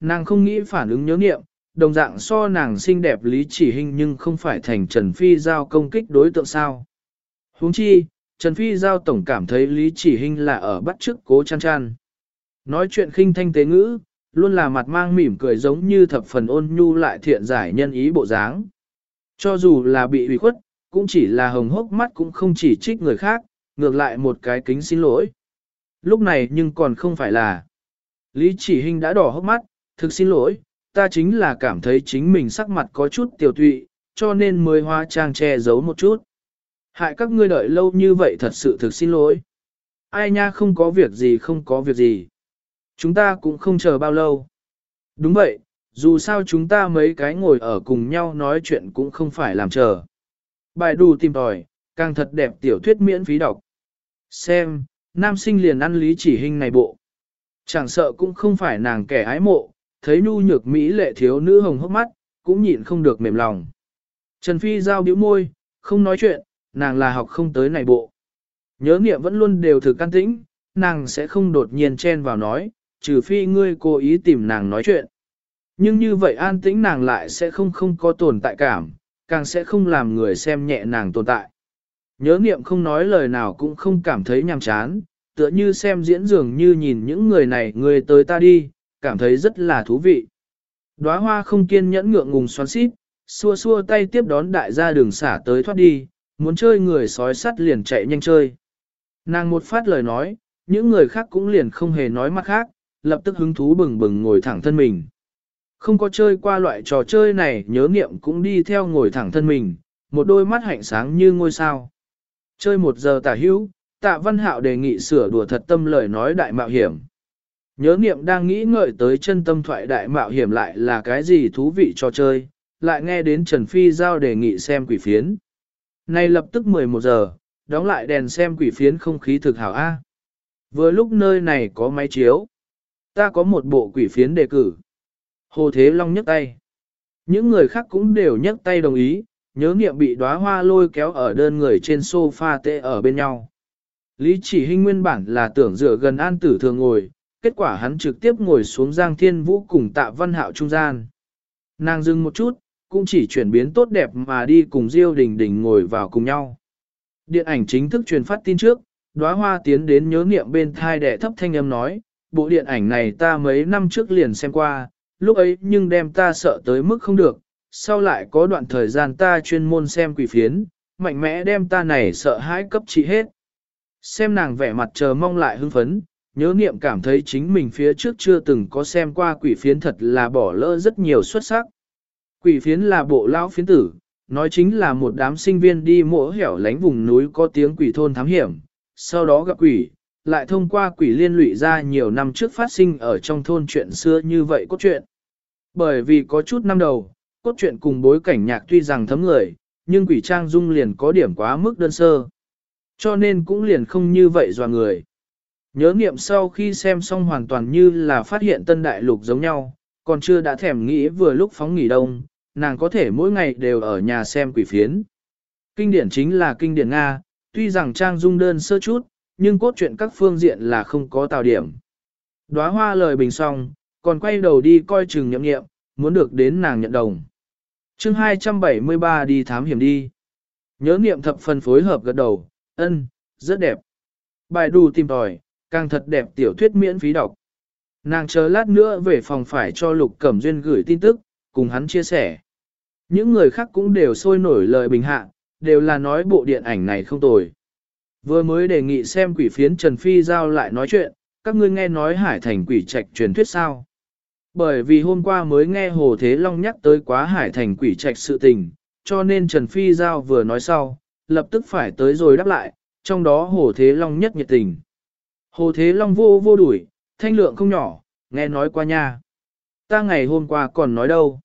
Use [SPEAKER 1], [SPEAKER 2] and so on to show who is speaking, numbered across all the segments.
[SPEAKER 1] Nàng không nghĩ phản ứng nhớ nghiệm, đồng dạng so nàng xinh đẹp lý chỉ hình nhưng không phải thành Trần Phi Giao công kích đối tượng sao. huống chi, Trần Phi Giao tổng cảm thấy lý chỉ hình là ở bắt chức cố chăn chăn. Nói chuyện khinh thanh tế ngữ, luôn là mặt mang mỉm cười giống như thập phần ôn nhu lại thiện giải nhân ý bộ dáng. Cho dù là bị ủy khuất, cũng chỉ là hồng hốc mắt cũng không chỉ trích người khác, ngược lại một cái kính xin lỗi. Lúc này nhưng còn không phải là. Lý chỉ hình đã đỏ hốc mắt, thực xin lỗi, ta chính là cảm thấy chính mình sắc mặt có chút tiểu tụy, cho nên mới hóa trang che giấu một chút. Hại các ngươi đợi lâu như vậy thật sự thực xin lỗi. Ai nha không có việc gì không có việc gì. Chúng ta cũng không chờ bao lâu. Đúng vậy, dù sao chúng ta mấy cái ngồi ở cùng nhau nói chuyện cũng không phải làm chờ. Bài đù tìm tòi, càng thật đẹp tiểu thuyết miễn phí đọc. Xem, nam sinh liền ăn lý chỉ hình này bộ. Chẳng sợ cũng không phải nàng kẻ ái mộ, thấy nhu nhược Mỹ lệ thiếu nữ hồng hốc mắt, cũng nhịn không được mềm lòng. Trần Phi giao biểu môi, không nói chuyện, nàng là học không tới này bộ. Nhớ nghiệm vẫn luôn đều thử can tĩnh, nàng sẽ không đột nhiên chen vào nói, trừ phi ngươi cố ý tìm nàng nói chuyện. Nhưng như vậy an tĩnh nàng lại sẽ không không có tồn tại cảm, càng sẽ không làm người xem nhẹ nàng tồn tại. Nhớ nghiệm không nói lời nào cũng không cảm thấy nhàm chán, tựa như xem diễn dường như nhìn những người này người tới ta đi, cảm thấy rất là thú vị. Đóa hoa không kiên nhẫn ngượng ngùng xoắn xít, xua xua tay tiếp đón đại gia đường xả tới thoát đi, muốn chơi người sói sắt liền chạy nhanh chơi. Nàng một phát lời nói, những người khác cũng liền không hề nói mặt khác, lập tức hứng thú bừng bừng ngồi thẳng thân mình. Không có chơi qua loại trò chơi này nhớ nghiệm cũng đi theo ngồi thẳng thân mình, một đôi mắt hạnh sáng như ngôi sao. Chơi một giờ tả hữu, tạ văn hạo đề nghị sửa đùa thật tâm lời nói đại mạo hiểm. Nhớ niệm đang nghĩ ngợi tới chân tâm thoại đại mạo hiểm lại là cái gì thú vị cho chơi, lại nghe đến Trần Phi Giao đề nghị xem quỷ phiến. Nay lập tức 11 giờ, đóng lại đèn xem quỷ phiến không khí thực hảo A. Vừa lúc nơi này có máy chiếu. Ta có một bộ quỷ phiến đề cử. Hồ Thế Long nhấc tay. Những người khác cũng đều nhấc tay đồng ý, nhớ nghiệm bị đóa hoa lôi kéo ở đơn người trên sofa tê ở bên nhau. Lý chỉ hình nguyên bản là tưởng dựa gần an tử thường ngồi, kết quả hắn trực tiếp ngồi xuống Giang Thiên Vũ cùng tạ văn hạo trung gian. Nàng dừng một chút, cũng chỉ chuyển biến tốt đẹp mà đi cùng Diêu Đình Đình ngồi vào cùng nhau. Điện ảnh chính thức truyền phát tin trước, đóa hoa tiến đến nhớ niệm bên thai đệ thấp thanh âm nói, bộ điện ảnh này ta mấy năm trước liền xem qua, lúc ấy nhưng đem ta sợ tới mức không được, sau lại có đoạn thời gian ta chuyên môn xem quỷ phiến, mạnh mẽ đem ta này sợ hãi cấp trị hết. Xem nàng vẻ mặt chờ mong lại hưng phấn, nhớ niệm cảm thấy chính mình phía trước chưa từng có xem qua quỷ phiến thật là bỏ lỡ rất nhiều xuất sắc. Quỷ phiến là bộ lão phiến tử, nói chính là một đám sinh viên đi mỗ hẻo lánh vùng núi có tiếng quỷ thôn thám hiểm, sau đó gặp quỷ, lại thông qua quỷ liên lụy ra nhiều năm trước phát sinh ở trong thôn chuyện xưa như vậy cốt truyện. Bởi vì có chút năm đầu, cốt truyện cùng bối cảnh nhạc tuy rằng thấm người, nhưng quỷ trang dung liền có điểm quá mức đơn sơ. Cho nên cũng liền không như vậy dò người. Nhớ nghiệm sau khi xem xong hoàn toàn như là phát hiện tân đại lục giống nhau, còn chưa đã thèm nghĩ vừa lúc phóng nghỉ đông, nàng có thể mỗi ngày đều ở nhà xem quỷ phiến. Kinh điển chính là kinh điển Nga, tuy rằng trang dung đơn sơ chút, nhưng cốt truyện các phương diện là không có tào điểm. Đóa hoa lời bình xong, còn quay đầu đi coi chừng nhậm nghiệm, muốn được đến nàng nhận đồng. chương 273 đi thám hiểm đi. Nhớ niệm thập phần phối hợp gật đầu, ân, rất đẹp. Bài đù tìm tòi, càng thật đẹp tiểu thuyết miễn phí đọc. Nàng chờ lát nữa về phòng phải cho Lục Cẩm Duyên gửi tin tức, cùng hắn chia sẻ. Những người khác cũng đều sôi nổi lời bình hạ, đều là nói bộ điện ảnh này không tồi. Vừa mới đề nghị xem quỷ phiến Trần Phi Giao lại nói chuyện, các ngươi nghe nói hải thành quỷ trạch truyền thuyết sao. Bởi vì hôm qua mới nghe Hồ Thế Long nhắc tới quá hải thành quỷ trạch sự tình, cho nên Trần Phi Giao vừa nói sau, lập tức phải tới rồi đáp lại, trong đó Hồ Thế Long nhất nhiệt tình. Hồ Thế Long vô vô đuổi, thanh lượng không nhỏ, nghe nói qua nha. Ta ngày hôm qua còn nói đâu.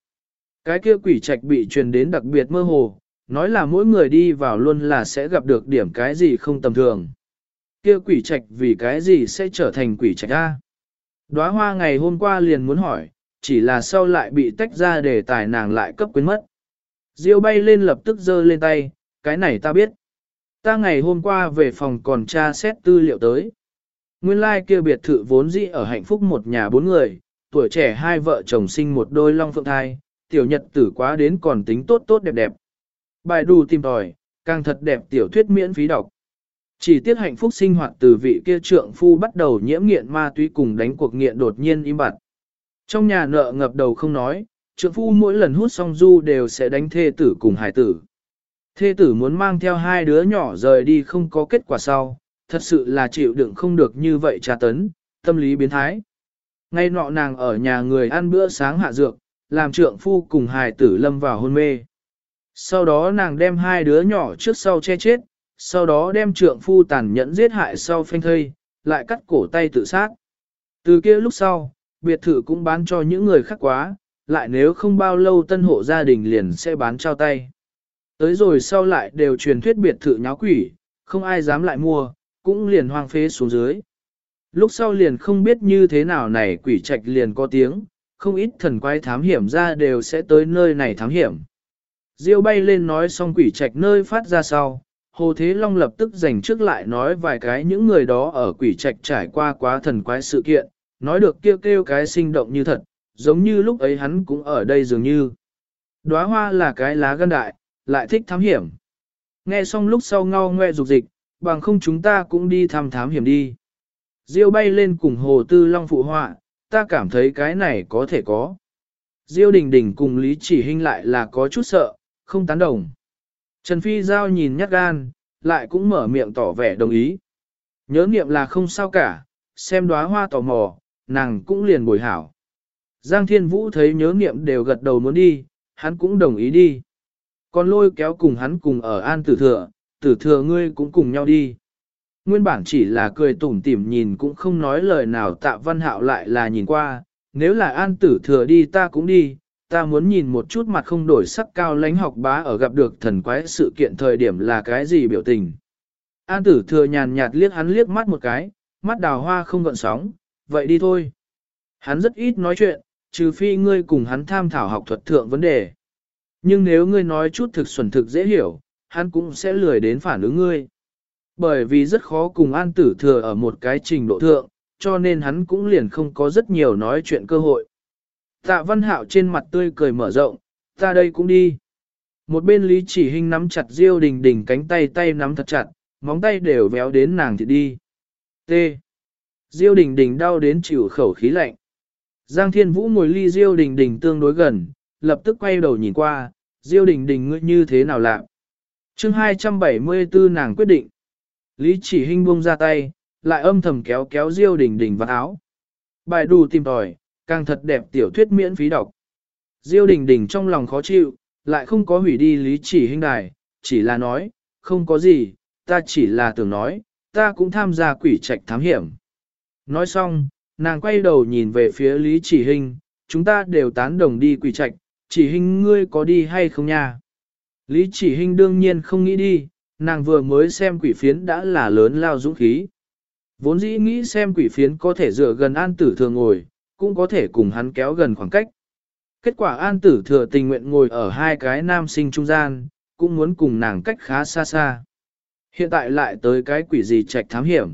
[SPEAKER 1] Cái kia quỷ trạch bị truyền đến đặc biệt mơ hồ, nói là mỗi người đi vào luôn là sẽ gặp được điểm cái gì không tầm thường. Kia quỷ trạch vì cái gì sẽ trở thành quỷ trạch A. Đóa hoa ngày hôm qua liền muốn hỏi, chỉ là sau lại bị tách ra để tài nàng lại cấp quyến mất. Diêu bay lên lập tức giơ lên tay, cái này ta biết. Ta ngày hôm qua về phòng còn tra xét tư liệu tới. Nguyên lai like kia biệt thự vốn dĩ ở hạnh phúc một nhà bốn người, tuổi trẻ hai vợ chồng sinh một đôi long phượng thai, tiểu nhật tử quá đến còn tính tốt tốt đẹp đẹp. Bài đù tìm tòi, càng thật đẹp tiểu thuyết miễn phí đọc. Chỉ tiếc hạnh phúc sinh hoạt từ vị kia trượng phu bắt đầu nhiễm nghiện ma túy cùng đánh cuộc nghiện đột nhiên im bặt. Trong nhà nợ ngập đầu không nói, trượng phu mỗi lần hút xong du đều sẽ đánh thê tử cùng hải tử. Thê tử muốn mang theo hai đứa nhỏ rời đi không có kết quả sau, thật sự là chịu đựng không được như vậy tra tấn, tâm lý biến thái. Ngay nọ nàng ở nhà người ăn bữa sáng hạ dược, làm trượng phu cùng hài tử lâm vào hôn mê. Sau đó nàng đem hai đứa nhỏ trước sau che chết, sau đó đem trượng phu tàn nhẫn giết hại sau phanh thây, lại cắt cổ tay tự sát. Từ kia lúc sau, biệt thự cũng bán cho những người khác quá, lại nếu không bao lâu tân hộ gia đình liền sẽ bán trao tay. Tới rồi sau lại đều truyền thuyết biệt thự nháo quỷ, không ai dám lại mua, cũng liền hoang phế xuống dưới. Lúc sau liền không biết như thế nào này quỷ trạch liền có tiếng, không ít thần quái thám hiểm ra đều sẽ tới nơi này thám hiểm. Diêu bay lên nói xong quỷ trạch nơi phát ra sau, Hồ Thế Long lập tức dành trước lại nói vài cái những người đó ở quỷ trạch trải qua quá thần quái sự kiện, nói được kêu kêu cái sinh động như thật, giống như lúc ấy hắn cũng ở đây dường như. Đóa hoa là cái lá gân đại, lại thích thám hiểm. Nghe xong lúc sau ngao ngoe dục dịch, bằng không chúng ta cũng đi thăm thám hiểm đi. Diêu bay lên cùng Hồ Tư Long phụ họa, ta cảm thấy cái này có thể có. Diêu đình đình cùng Lý chỉ hình lại là có chút sợ, không tán đồng. Trần Phi Giao nhìn nhát gan, lại cũng mở miệng tỏ vẻ đồng ý. Nhớ niệm là không sao cả, xem đóa hoa tò mò, nàng cũng liền bồi hảo. Giang Thiên Vũ thấy nhớ niệm đều gật đầu muốn đi, hắn cũng đồng ý đi. Còn lôi kéo cùng hắn cùng ở an tử thừa, tử thừa ngươi cũng cùng nhau đi. Nguyên bản chỉ là cười tủm tỉm nhìn cũng không nói lời nào tạ văn hạo lại là nhìn qua, nếu là an tử thừa đi ta cũng đi, ta muốn nhìn một chút mặt không đổi sắc cao lãnh học bá ở gặp được thần quái sự kiện thời điểm là cái gì biểu tình. An tử thừa nhàn nhạt liếc hắn liếc mắt một cái, mắt đào hoa không gợn sóng, vậy đi thôi. Hắn rất ít nói chuyện, trừ phi ngươi cùng hắn tham thảo học thuật thượng vấn đề. Nhưng nếu ngươi nói chút thực xuẩn thực dễ hiểu, hắn cũng sẽ lười đến phản ứng ngươi. Bởi vì rất khó cùng an tử thừa ở một cái trình độ thượng, cho nên hắn cũng liền không có rất nhiều nói chuyện cơ hội. Tạ văn hạo trên mặt tươi cười mở rộng, ta đây cũng đi. Một bên lý chỉ hình nắm chặt diêu đình đình cánh tay tay nắm thật chặt, móng tay đều véo đến nàng thì đi. T. Diêu đình đình đau đến chịu khẩu khí lạnh. Giang thiên vũ ngồi ly diêu đình đình tương đối gần, lập tức quay đầu nhìn qua, diêu đình đình ngươi như thế nào lạc chương 274 nàng quyết định. Lý chỉ hình buông ra tay, lại âm thầm kéo kéo diêu đình đình vào áo. Bài đù tìm tòi, càng thật đẹp tiểu thuyết miễn phí đọc. Diêu đình đình trong lòng khó chịu, lại không có hủy đi lý chỉ hình đài, chỉ là nói, không có gì, ta chỉ là tưởng nói, ta cũng tham gia quỷ trạch thám hiểm. Nói xong, nàng quay đầu nhìn về phía lý chỉ hình, chúng ta đều tán đồng đi quỷ trạch, chỉ hình ngươi có đi hay không nha? Lý chỉ hình đương nhiên không nghĩ đi, nàng vừa mới xem quỷ phiến đã là lớn lao dũng khí. Vốn dĩ nghĩ xem quỷ phiến có thể dựa gần an tử thường ngồi, cũng có thể cùng hắn kéo gần khoảng cách. Kết quả an tử thừa tình nguyện ngồi ở hai cái nam sinh trung gian, cũng muốn cùng nàng cách khá xa xa. Hiện tại lại tới cái quỷ gì trạch thám hiểm.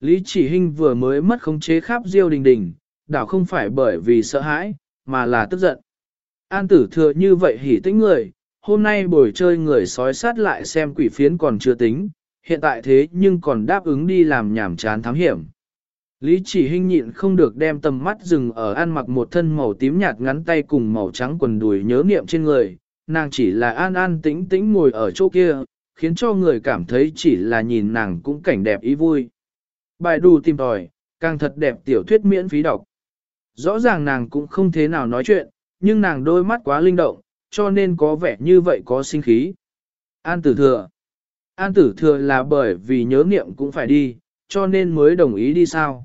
[SPEAKER 1] Lý chỉ hình vừa mới mất khống chế khắp diêu đình đình, đảo không phải bởi vì sợ hãi, mà là tức giận. An tử thừa như vậy hỉ tĩnh người, hôm nay buổi chơi người sói sát lại xem quỷ phiến còn chưa tính, hiện tại thế nhưng còn đáp ứng đi làm nhảm chán thám hiểm. Lý chỉ Hinh nhịn không được đem tầm mắt dừng ở ăn mặc một thân màu tím nhạt ngắn tay cùng màu trắng quần đùi nhớ niệm trên người, nàng chỉ là an an tĩnh tĩnh ngồi ở chỗ kia, khiến cho người cảm thấy chỉ là nhìn nàng cũng cảnh đẹp ý vui. Bài đù tìm tòi, càng thật đẹp tiểu thuyết miễn phí đọc. Rõ ràng nàng cũng không thế nào nói chuyện, nhưng nàng đôi mắt quá linh động, cho nên có vẻ như vậy có sinh khí. An tử thừa. An tử thừa là bởi vì nhớ niệm cũng phải đi, cho nên mới đồng ý đi sao.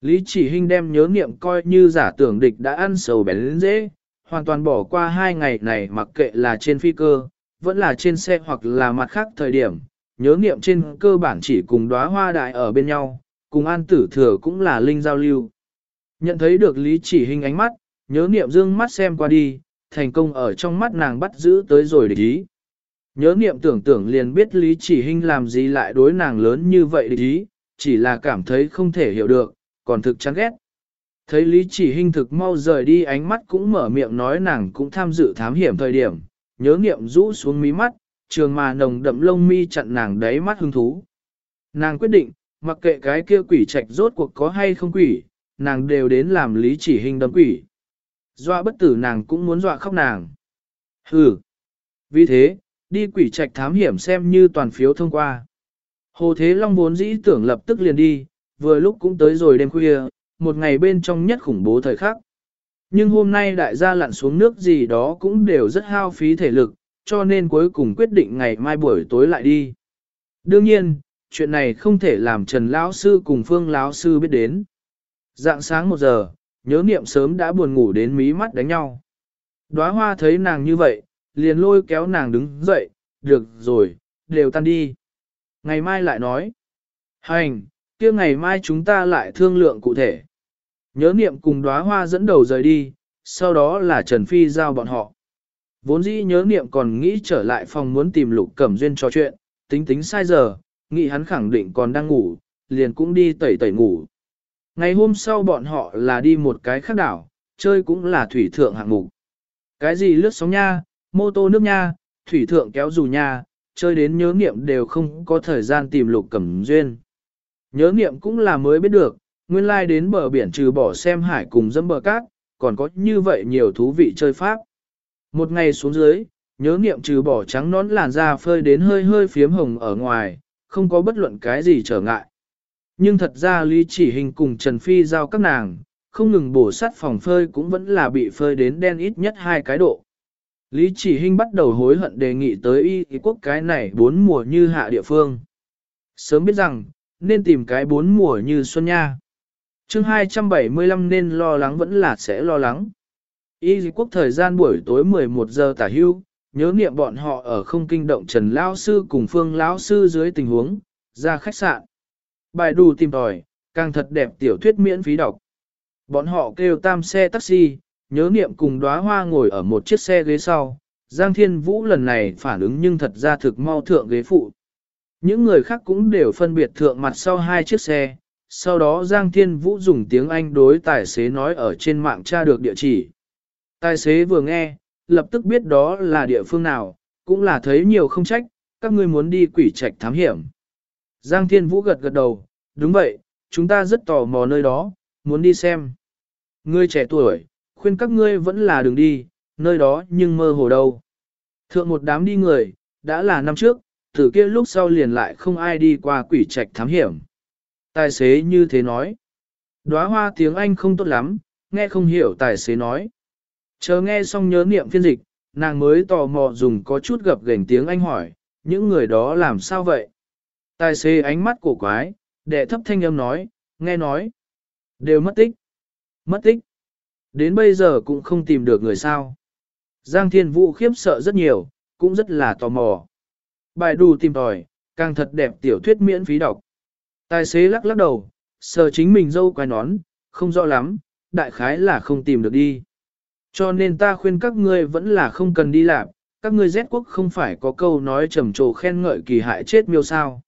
[SPEAKER 1] Lý chỉ hình đem nhớ niệm coi như giả tưởng địch đã ăn sầu bén lên dễ, hoàn toàn bỏ qua hai ngày này mặc kệ là trên phi cơ, vẫn là trên xe hoặc là mặt khác thời điểm, nhớ niệm trên cơ bản chỉ cùng đóa hoa đại ở bên nhau, cùng an tử thừa cũng là linh giao lưu. Nhận thấy được lý chỉ hình ánh mắt, nhớ niệm dương mắt xem qua đi, thành công ở trong mắt nàng bắt giữ tới rồi địch ý. Nhớ niệm tưởng tưởng liền biết lý chỉ hinh làm gì lại đối nàng lớn như vậy địch ý, chỉ là cảm thấy không thể hiểu được, còn thực chán ghét. Thấy Lý chỉ hinh thực mau rời đi ánh mắt cũng mở miệng nói nàng cũng tham dự thám hiểm thời điểm, nhớ niệm rũ xuống mí mắt, trường mà nồng đậm lông mi chặn nàng đáy mắt hứng thú. Nàng quyết định, mặc kệ cái kia quỷ trạch rốt cuộc có hay không quỷ, nàng đều đến làm lý chỉ hinh đâm quỷ. Dọa bất tử nàng cũng muốn dọa khóc nàng. Hừ. Vì thế, đi quỷ trạch thám hiểm xem như toàn phiếu thông qua. Hồ Thế Long vốn dĩ tưởng lập tức liền đi, vừa lúc cũng tới rồi đêm khuya, một ngày bên trong nhất khủng bố thời khắc. Nhưng hôm nay đại gia lặn xuống nước gì đó cũng đều rất hao phí thể lực, cho nên cuối cùng quyết định ngày mai buổi tối lại đi. Đương nhiên, chuyện này không thể làm Trần Lão Sư cùng Phương Lão Sư biết đến. Dạng sáng một giờ, nhớ niệm sớm đã buồn ngủ đến mí mắt đánh nhau. Đóa hoa thấy nàng như vậy, liền lôi kéo nàng đứng dậy, được rồi, đều tan đi. Ngày mai lại nói. Hành, kia ngày mai chúng ta lại thương lượng cụ thể. Nhớ niệm cùng đóa hoa dẫn đầu rời đi, sau đó là Trần Phi giao bọn họ. Vốn dĩ nhớ niệm còn nghĩ trở lại phòng muốn tìm lục cẩm duyên trò chuyện, tính tính sai giờ, nghĩ hắn khẳng định còn đang ngủ, liền cũng đi tẩy tẩy ngủ. Ngày hôm sau bọn họ là đi một cái khác đảo, chơi cũng là thủy thượng hạng mục. Cái gì lướt sóng nha, mô tô nước nha, thủy thượng kéo dù nha, chơi đến nhớ niệm đều không có thời gian tìm lục cẩm duyên. Nhớ niệm cũng là mới biết được, nguyên lai đến bờ biển trừ bỏ xem hải cùng dâm bờ cát, còn có như vậy nhiều thú vị chơi pháp. Một ngày xuống dưới, nhớ niệm trừ bỏ trắng nón làn da phơi đến hơi hơi phiếm hồng ở ngoài, không có bất luận cái gì trở ngại. Nhưng thật ra Lý Chỉ Hình cùng Trần Phi giao các nàng, không ngừng bổ sát phòng phơi cũng vẫn là bị phơi đến đen ít nhất hai cái độ. Lý Chỉ Hinh bắt đầu hối hận đề nghị tới y quốc cái này bốn mùa như hạ địa phương. Sớm biết rằng, nên tìm cái bốn mùa như xuân nha. chương 275 nên lo lắng vẫn là sẽ lo lắng. Y quốc thời gian buổi tối 11 giờ tả hưu, nhớ niệm bọn họ ở không kinh động Trần Lao Sư cùng Phương Lão Sư dưới tình huống, ra khách sạn. Bài đủ tìm tòi, càng thật đẹp tiểu thuyết miễn phí đọc. Bọn họ kêu tam xe taxi, nhớ niệm cùng đóa hoa ngồi ở một chiếc xe ghế sau. Giang Thiên Vũ lần này phản ứng nhưng thật ra thực mau thượng ghế phụ. Những người khác cũng đều phân biệt thượng mặt sau hai chiếc xe, sau đó Giang Thiên Vũ dùng tiếng Anh đối tài xế nói ở trên mạng tra được địa chỉ. Tài xế vừa nghe, lập tức biết đó là địa phương nào, cũng là thấy nhiều không trách, các ngươi muốn đi quỷ trạch thám hiểm. Giang Thiên Vũ gật gật đầu, đúng vậy, chúng ta rất tò mò nơi đó, muốn đi xem. Ngươi trẻ tuổi, khuyên các ngươi vẫn là đường đi, nơi đó nhưng mơ hồ đâu. Thượng một đám đi người, đã là năm trước, từ kia lúc sau liền lại không ai đi qua quỷ trạch thám hiểm. Tài xế như thế nói. Đóa hoa tiếng Anh không tốt lắm, nghe không hiểu tài xế nói. Chờ nghe xong nhớ niệm phiên dịch, nàng mới tò mò dùng có chút gập gềnh tiếng Anh hỏi, những người đó làm sao vậy? Tài xế ánh mắt cổ quái, đệ thấp thanh âm nói, nghe nói. Đều mất tích. Mất tích. Đến bây giờ cũng không tìm được người sao. Giang Thiên Vũ khiếp sợ rất nhiều, cũng rất là tò mò. Bài đù tìm tòi, càng thật đẹp tiểu thuyết miễn phí đọc. Tài xế lắc lắc đầu, sờ chính mình dâu quai nón, không rõ lắm, đại khái là không tìm được đi. Cho nên ta khuyên các ngươi vẫn là không cần đi làm, các ngươi Z quốc không phải có câu nói trầm trồ khen ngợi kỳ hại chết miêu sao.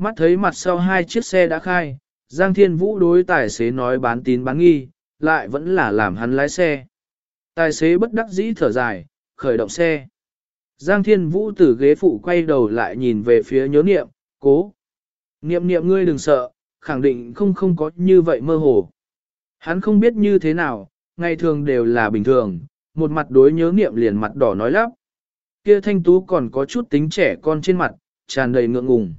[SPEAKER 1] Mắt thấy mặt sau hai chiếc xe đã khai, Giang Thiên Vũ đối tài xế nói bán tín bán nghi, lại vẫn là làm hắn lái xe. Tài xế bất đắc dĩ thở dài, khởi động xe. Giang Thiên Vũ từ ghế phụ quay đầu lại nhìn về phía nhớ niệm, cố. Niệm niệm ngươi đừng sợ, khẳng định không không có như vậy mơ hồ. Hắn không biết như thế nào, ngày thường đều là bình thường, một mặt đối nhớ niệm liền mặt đỏ nói lắp. Kia thanh tú còn có chút tính trẻ con trên mặt, tràn đầy ngượng ngùng.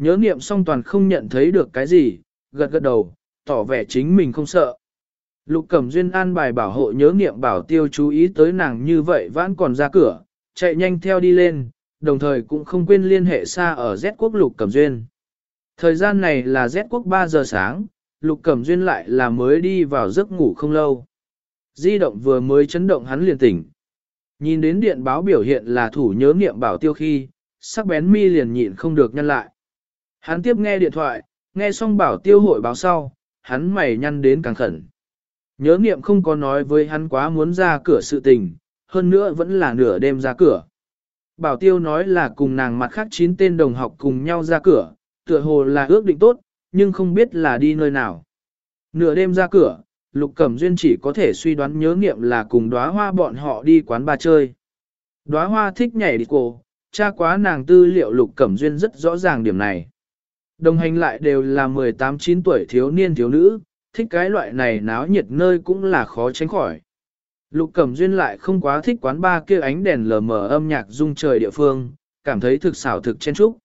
[SPEAKER 1] Nhớ niệm song toàn không nhận thấy được cái gì, gật gật đầu, tỏ vẻ chính mình không sợ. Lục Cẩm Duyên an bài bảo hộ nhớ niệm bảo tiêu chú ý tới nàng như vậy vẫn còn ra cửa, chạy nhanh theo đi lên, đồng thời cũng không quên liên hệ xa ở Z quốc Lục Cẩm Duyên. Thời gian này là Z quốc 3 giờ sáng, Lục Cẩm Duyên lại là mới đi vào giấc ngủ không lâu. Di động vừa mới chấn động hắn liền tỉnh. Nhìn đến điện báo biểu hiện là thủ nhớ niệm bảo tiêu khi, sắc bén mi liền nhịn không được nhăn lại. Hắn tiếp nghe điện thoại, nghe xong bảo tiêu hội báo sau, hắn mày nhăn đến càng khẩn. Nhớ niệm không có nói với hắn quá muốn ra cửa sự tình, hơn nữa vẫn là nửa đêm ra cửa. Bảo tiêu nói là cùng nàng mặt khác chín tên đồng học cùng nhau ra cửa, tựa hồ là ước định tốt, nhưng không biết là đi nơi nào. Nửa đêm ra cửa, Lục Cẩm Duyên chỉ có thể suy đoán nhớ nghiệm là cùng đóa hoa bọn họ đi quán bà chơi. Đóa hoa thích nhảy đi cổ, cha quá nàng tư liệu Lục Cẩm Duyên rất rõ ràng điểm này. Đồng hành lại đều là 18-9 tuổi thiếu niên thiếu nữ, thích cái loại này náo nhiệt nơi cũng là khó tránh khỏi. Lục Cẩm Duyên lại không quá thích quán ba kia ánh đèn lờ mờ âm nhạc rung trời địa phương, cảm thấy thực xảo thực chen trúc.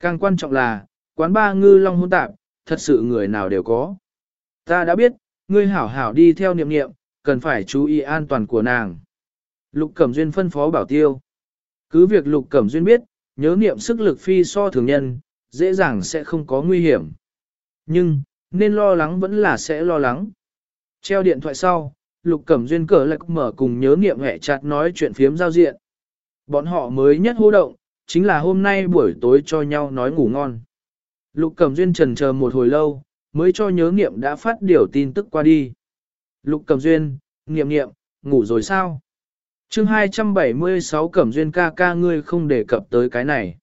[SPEAKER 1] Càng quan trọng là, quán ba ngư long hôn tạp, thật sự người nào đều có. Ta đã biết, ngươi hảo hảo đi theo niệm niệm, cần phải chú ý an toàn của nàng. Lục Cẩm Duyên phân phó bảo tiêu. Cứ việc Lục Cẩm Duyên biết, nhớ niệm sức lực phi so thường nhân, dễ dàng sẽ không có nguy hiểm. Nhưng, nên lo lắng vẫn là sẽ lo lắng. Treo điện thoại sau, Lục Cẩm Duyên cờ lạc mở cùng nhớ niệm hẹ chặt nói chuyện phiếm giao diện. Bọn họ mới nhất hô động, chính là hôm nay buổi tối cho nhau nói ngủ ngon. Lục Cẩm Duyên trần chờ một hồi lâu, mới cho nhớ niệm đã phát điều tin tức qua đi. Lục Cẩm Duyên, niệm niệm, ngủ rồi sao? chương 276 Cẩm Duyên ca ca ngươi không đề cập tới cái này.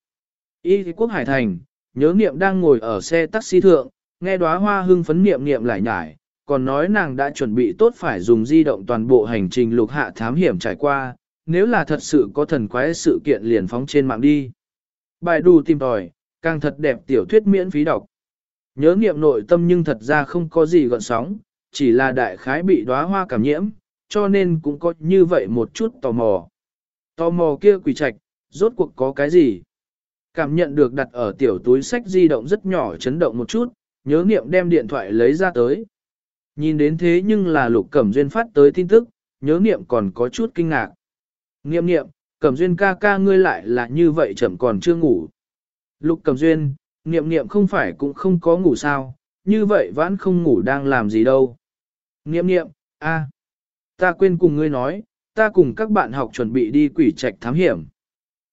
[SPEAKER 1] Y quốc Hải Thành, nhớ niệm đang ngồi ở xe taxi thượng, nghe đóa hoa hưng phấn niệm niệm lại nhải, còn nói nàng đã chuẩn bị tốt phải dùng di động toàn bộ hành trình lục hạ thám hiểm trải qua, nếu là thật sự có thần quái sự kiện liền phóng trên mạng đi. Bài đù tìm tòi, càng thật đẹp tiểu thuyết miễn phí đọc. Nhớ niệm nội tâm nhưng thật ra không có gì gọn sóng, chỉ là đại khái bị đóa hoa cảm nhiễm, cho nên cũng có như vậy một chút tò mò. Tò mò kia quỷ trạch, rốt cuộc có cái gì? Cảm nhận được đặt ở tiểu túi sách di động rất nhỏ chấn động một chút, nhớ nghiệm đem điện thoại lấy ra tới. Nhìn đến thế nhưng là lục cẩm duyên phát tới tin tức, nhớ nghiệm còn có chút kinh ngạc. Nghiệm nghiệm, cẩm duyên ca ca ngươi lại là như vậy chậm còn chưa ngủ. Lục cẩm duyên, nghiệm nghiệm không phải cũng không có ngủ sao, như vậy vẫn không ngủ đang làm gì đâu. Nghiệm nghiệm, a, ta quên cùng ngươi nói, ta cùng các bạn học chuẩn bị đi quỷ trạch thám hiểm.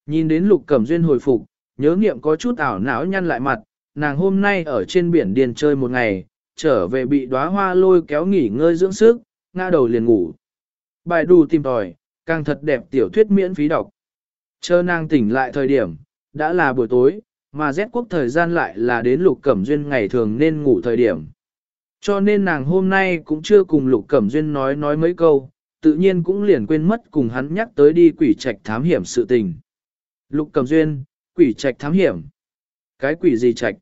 [SPEAKER 1] Nhìn đến lục cẩm duyên hồi phục, nhớ nghiệm có chút ảo não nhăn lại mặt, nàng hôm nay ở trên biển điền chơi một ngày, trở về bị đóa hoa lôi kéo nghỉ ngơi dưỡng sức, ngã đầu liền ngủ. Bài đù tìm tòi, càng thật đẹp tiểu thuyết miễn phí đọc. Chờ nàng tỉnh lại thời điểm, đã là buổi tối, mà rét quốc thời gian lại là đến lục cẩm duyên ngày thường nên ngủ thời điểm. Cho nên nàng hôm nay cũng chưa cùng lục cẩm duyên nói nói mấy câu, tự nhiên cũng liền quên mất cùng hắn nhắc tới đi quỷ trạch thám hiểm sự tình. Lục cẩm duyên, quỷ trạch thám hiểm. Cái quỷ gì trạch?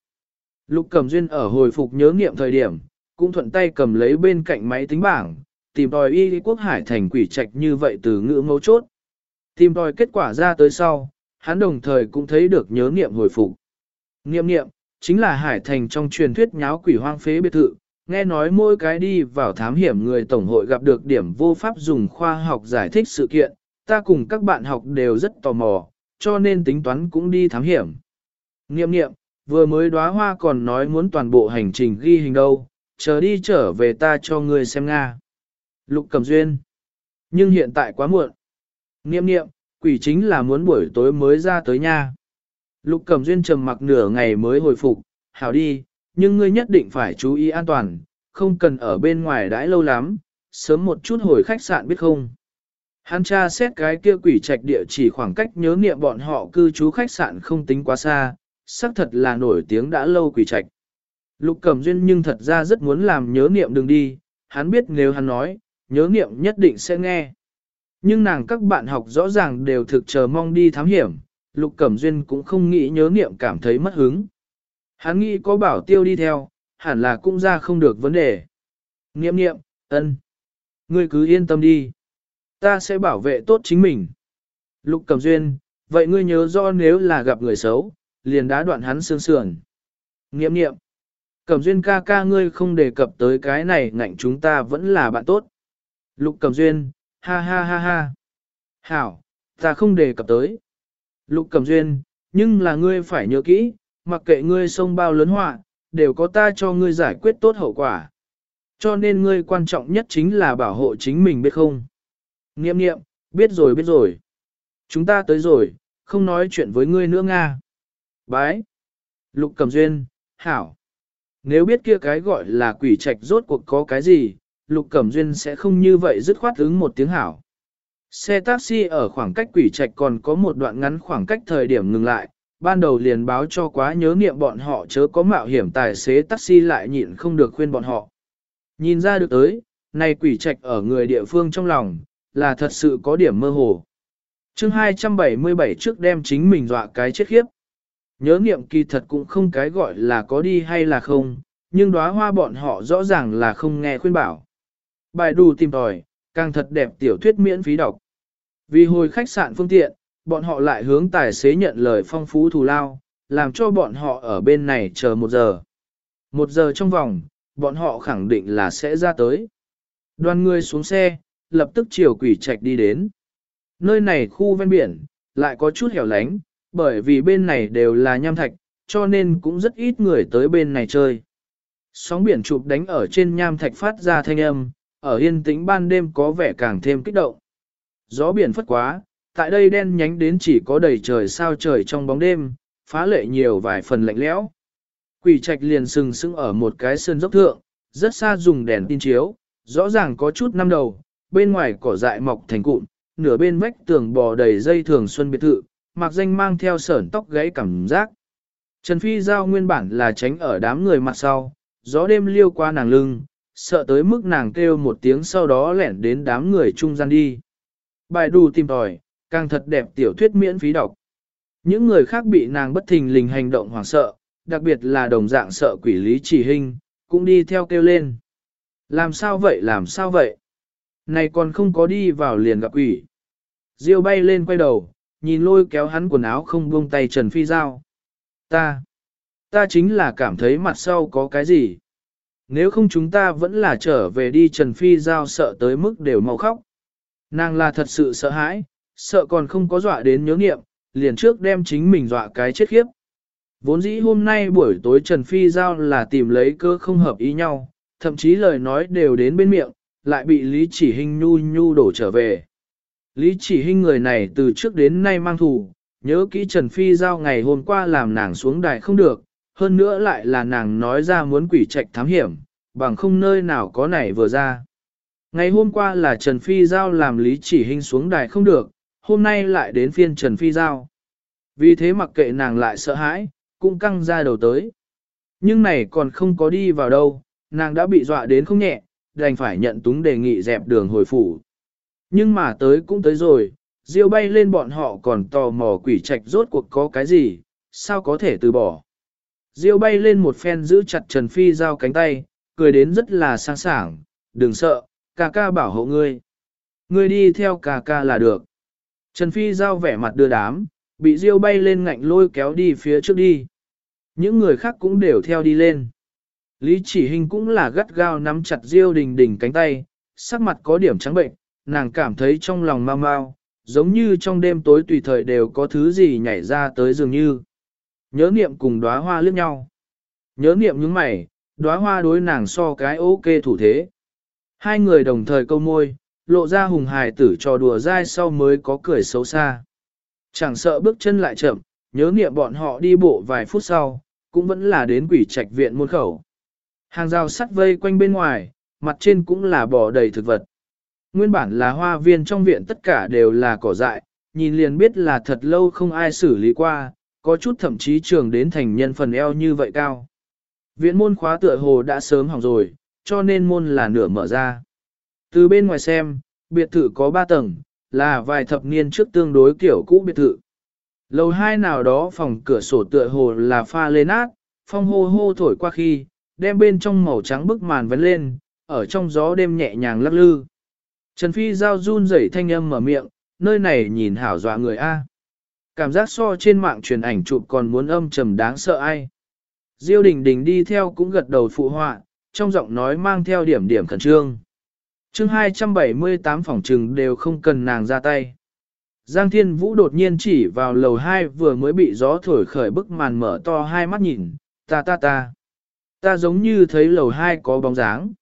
[SPEAKER 1] Lục Cẩm Duyên ở hồi phục nhớ nghiệm thời điểm, cũng thuận tay cầm lấy bên cạnh máy tính bảng, tìm tòi y quốc hải thành quỷ trạch như vậy từ ngữ mấu chốt. Tìm tòi kết quả ra tới sau, hắn đồng thời cũng thấy được nhớ nghiệm hồi phục. Nghiệm nghiệm, chính là hải thành trong truyền thuyết nháo quỷ hoang phế biệt thự, nghe nói mỗi cái đi vào thám hiểm người tổng hội gặp được điểm vô pháp dùng khoa học giải thích sự kiện, ta cùng các bạn học đều rất tò mò, cho nên tính toán cũng đi thám hiểm. Nghiệm nghiệm, vừa mới đóa hoa còn nói muốn toàn bộ hành trình ghi hình đâu, chờ đi trở về ta cho ngươi xem Nga. Lục cầm duyên. Nhưng hiện tại quá muộn. Niệm niệm, quỷ chính là muốn buổi tối mới ra tới nha. Lục cầm duyên trầm mặc nửa ngày mới hồi phục, hảo đi, nhưng ngươi nhất định phải chú ý an toàn, không cần ở bên ngoài đãi lâu lắm, sớm một chút hồi khách sạn biết không. Hắn tra xét cái kia quỷ trạch địa chỉ khoảng cách nhớ niệm bọn họ cư trú khách sạn không tính quá xa, xác thật là nổi tiếng đã lâu quỷ trạch. Lục Cẩm Duyên nhưng thật ra rất muốn làm nhớ niệm đừng đi, hắn biết nếu hắn nói, nhớ niệm nhất định sẽ nghe. Nhưng nàng các bạn học rõ ràng đều thực chờ mong đi thám hiểm, Lục Cẩm Duyên cũng không nghĩ nhớ niệm cảm thấy mất hứng. Hắn nghĩ có bảo tiêu đi theo, hẳn là cũng ra không được vấn đề. Niệm niệm, ân, Ngươi cứ yên tâm đi. Ta sẽ bảo vệ tốt chính mình. Lục Cẩm Duyên, vậy ngươi nhớ rõ nếu là gặp người xấu, liền đá đoạn hắn xương sườn. Nghiệm nghiệm. Cẩm duyên ca ca ngươi không đề cập tới cái này ngạnh chúng ta vẫn là bạn tốt. Lục cẩm duyên, ha ha ha ha. Hảo, ta không đề cập tới. Lục cẩm duyên, nhưng là ngươi phải nhớ kỹ, mặc kệ ngươi sông bao lớn họa, đều có ta cho ngươi giải quyết tốt hậu quả. Cho nên ngươi quan trọng nhất chính là bảo hộ chính mình biết không. Nghiệm nghiệm, biết rồi biết rồi. Chúng ta tới rồi, không nói chuyện với ngươi nữa Nga. Bái. Lục cầm duyên, hảo. Nếu biết kia cái gọi là quỷ trạch rốt cuộc có cái gì, Lục Cẩm Duyên sẽ không như vậy dứt khoát ứng một tiếng hảo. Xe taxi ở khoảng cách quỷ trạch còn có một đoạn ngắn khoảng cách thời điểm ngừng lại, ban đầu liền báo cho quá nhớ niệm bọn họ chớ có mạo hiểm tài xế taxi lại nhịn không được khuyên bọn họ. Nhìn ra được tới, Này quỷ trạch ở người địa phương trong lòng, là thật sự có điểm mơ hồ. chương 277 trước đem chính mình dọa cái chết khiếp. Nhớ nghiệm kỳ thật cũng không cái gọi là có đi hay là không, nhưng đóa hoa bọn họ rõ ràng là không nghe khuyên bảo. Bài đù tìm tòi, càng thật đẹp tiểu thuyết miễn phí đọc. Vì hồi khách sạn phương tiện, bọn họ lại hướng tài xế nhận lời phong phú thù lao, làm cho bọn họ ở bên này chờ một giờ. Một giờ trong vòng, bọn họ khẳng định là sẽ ra tới. Đoàn người xuống xe, lập tức chiều quỷ trạch đi đến. Nơi này khu ven biển, lại có chút hẻo lánh, bởi vì bên này đều là nham thạch, cho nên cũng rất ít người tới bên này chơi. Sóng biển chụp đánh ở trên nham thạch phát ra thanh âm, ở yên tĩnh ban đêm có vẻ càng thêm kích động. Gió biển phất quá, tại đây đen nhánh đến chỉ có đầy trời sao trời trong bóng đêm, phá lệ nhiều vài phần lạnh lẽo. Quỷ trạch liền sừng sững ở một cái sơn dốc thượng, rất xa dùng đèn tin chiếu, rõ ràng có chút năm đầu, bên ngoài cỏ dại mọc thành cụm, nửa bên vách tường bò đầy dây thường xuân biệt thự, mặc danh mang theo sởn tóc gãy cảm giác. Trần Phi Giao nguyên bản là tránh ở đám người mặt sau, gió đêm liêu qua nàng lưng, sợ tới mức nàng kêu một tiếng sau đó lẻn đến đám người trung gian đi. Bài đù tìm tòi, càng thật đẹp tiểu thuyết miễn phí đọc. Những người khác bị nàng bất thình lình hành động hoảng sợ, đặc biệt là đồng dạng sợ quỷ lý chỉ hình, cũng đi theo kêu lên. Làm sao vậy làm sao vậy? Này còn không có đi vào liền gặp quỷ. Diêu bay lên quay đầu, nhìn lôi kéo hắn quần áo không buông tay Trần Phi Giao. Ta, ta chính là cảm thấy mặt sau có cái gì. Nếu không chúng ta vẫn là trở về đi Trần Phi Giao sợ tới mức đều mau khóc. Nàng là thật sự sợ hãi, sợ còn không có dọa đến nhớ nghiệm, liền trước đem chính mình dọa cái chết khiếp. Vốn dĩ hôm nay buổi tối Trần Phi Giao là tìm lấy cơ không hợp ý nhau, thậm chí lời nói đều đến bên miệng, lại bị Lý Chỉ Hinh nhu nhu đổ trở về. Lý Chỉ Hinh người này từ trước đến nay mang thù, nhớ kỹ Trần Phi Giao ngày hôm qua làm nàng xuống đài không được, hơn nữa lại là nàng nói ra muốn quỷ trạch thám hiểm, bằng không nơi nào có này vừa ra. Ngày hôm qua là Trần Phi Giao làm Lý Chỉ Hinh xuống đài không được, hôm nay lại đến phiên Trần Phi Giao. Vì thế mặc kệ nàng lại sợ hãi, cũng căng ra đầu tới. Nhưng này còn không có đi vào đâu, nàng đã bị dọa đến không nhẹ, đành phải nhận túng đề nghị dẹp đường hồi phủ. Nhưng mà tới cũng tới rồi, diêu bay lên bọn họ còn tò mò quỷ trạch rốt cuộc có cái gì, sao có thể từ bỏ. Diêu bay lên một phen giữ chặt Trần Phi giao cánh tay, cười đến rất là sang sảng, đừng sợ, ca ca bảo hộ ngươi. Ngươi đi theo ca ca là được. Trần Phi giao vẻ mặt đưa đám, bị Diêu bay lên ngạnh lôi kéo đi phía trước đi. Những người khác cũng đều theo đi lên. Lý chỉ hình cũng là gắt gao nắm chặt Diêu đình đình cánh tay, sắc mặt có điểm trắng bệnh, nàng cảm thấy trong lòng mau mau, giống như trong đêm tối tùy thời đều có thứ gì nhảy ra tới dường như. Nhớ niệm cùng đóa hoa liếc nhau. Nhớ niệm những mày, đóa hoa đối nàng so cái ok thủ thế. Hai người đồng thời câu môi, lộ ra hùng hài tử trò đùa dai sau mới có cười xấu xa. Chẳng sợ bước chân lại chậm, nhớ niệm bọn họ đi bộ vài phút sau, cũng vẫn là đến quỷ trạch viện môn khẩu. Hàng rào sắt vây quanh bên ngoài, mặt trên cũng là bò đầy thực vật. Nguyên bản là hoa viên trong viện tất cả đều là cỏ dại, nhìn liền biết là thật lâu không ai xử lý qua, có chút thậm chí trường đến thành nhân phần eo như vậy cao. Viện môn khóa tựa hồ đã sớm hỏng rồi, cho nên môn là nửa mở ra. Từ bên ngoài xem, biệt thự có 3 tầng, là vài thập niên trước tương đối kiểu cũ biệt thự. Lầu hai nào đó phòng cửa sổ tựa hồ là pha lên át, phong hô hô thổi qua khi, đem bên trong màu trắng bức màn vấn lên, ở trong gió đêm nhẹ nhàng lắc lư. Trần Phi giao run rẩy thanh âm mở miệng, nơi này nhìn hảo dọa người A. Cảm giác so trên mạng truyền ảnh chụp còn muốn âm trầm đáng sợ ai. Diêu đình đình đi theo cũng gật đầu phụ họa, trong giọng nói mang theo điểm điểm khẩn trương. chương 278 phòng trừng đều không cần nàng ra tay. Giang Thiên Vũ đột nhiên chỉ vào lầu 2 vừa mới bị gió thổi khởi bức màn mở to hai mắt nhìn, ta ta ta. Ta giống như thấy lầu hai có bóng dáng.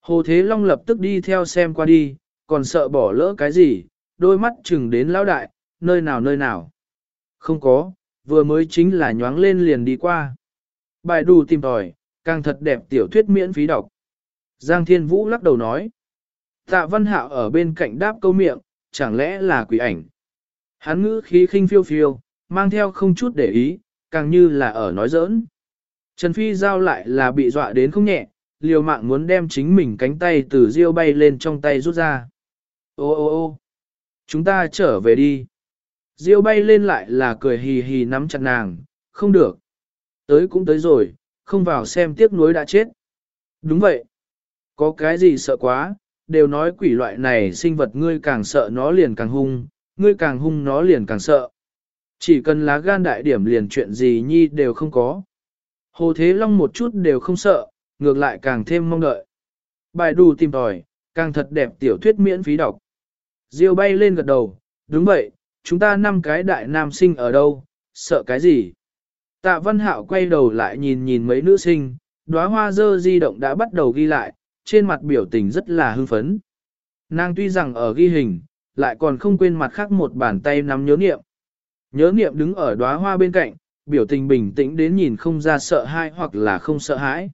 [SPEAKER 1] Hồ Thế Long lập tức đi theo xem qua đi, còn sợ bỏ lỡ cái gì, đôi mắt chừng đến lão đại, nơi nào nơi nào. Không có, vừa mới chính là nhoáng lên liền đi qua. Bài đủ tìm tòi, càng thật đẹp tiểu thuyết miễn phí đọc. Giang Thiên Vũ lắc đầu nói. Tạ Văn Hạo ở bên cạnh đáp câu miệng, chẳng lẽ là quỷ ảnh. Hắn ngữ khí khinh phiêu phiêu, mang theo không chút để ý, càng như là ở nói giỡn. Trần Phi giao lại là bị dọa đến không nhẹ, liều mạng muốn đem chính mình cánh tay từ diêu bay lên trong tay rút ra. Ô ô ô chúng ta trở về đi. Diêu bay lên lại là cười hì hì nắm chặt nàng, không được. Tới cũng tới rồi, không vào xem tiếc nuối đã chết. Đúng vậy. Có cái gì sợ quá, đều nói quỷ loại này sinh vật ngươi càng sợ nó liền càng hung, ngươi càng hung nó liền càng sợ. Chỉ cần lá gan đại điểm liền chuyện gì nhi đều không có. Hồ Thế Long một chút đều không sợ, ngược lại càng thêm mong đợi. Bài đủ tìm tòi, càng thật đẹp tiểu thuyết miễn phí đọc. Diêu bay lên gật đầu, đúng vậy, chúng ta năm cái đại nam sinh ở đâu, sợ cái gì? Tạ Văn Hạo quay đầu lại nhìn nhìn mấy nữ sinh, đóa hoa dơ di động đã bắt đầu ghi lại, trên mặt biểu tình rất là hưng phấn. Nàng tuy rằng ở ghi hình, lại còn không quên mặt khác một bàn tay nắm nhớ niệm. Nhớ niệm đứng ở đóa hoa bên cạnh, biểu tình bình tĩnh đến nhìn không ra sợ hãi hoặc là không sợ hãi.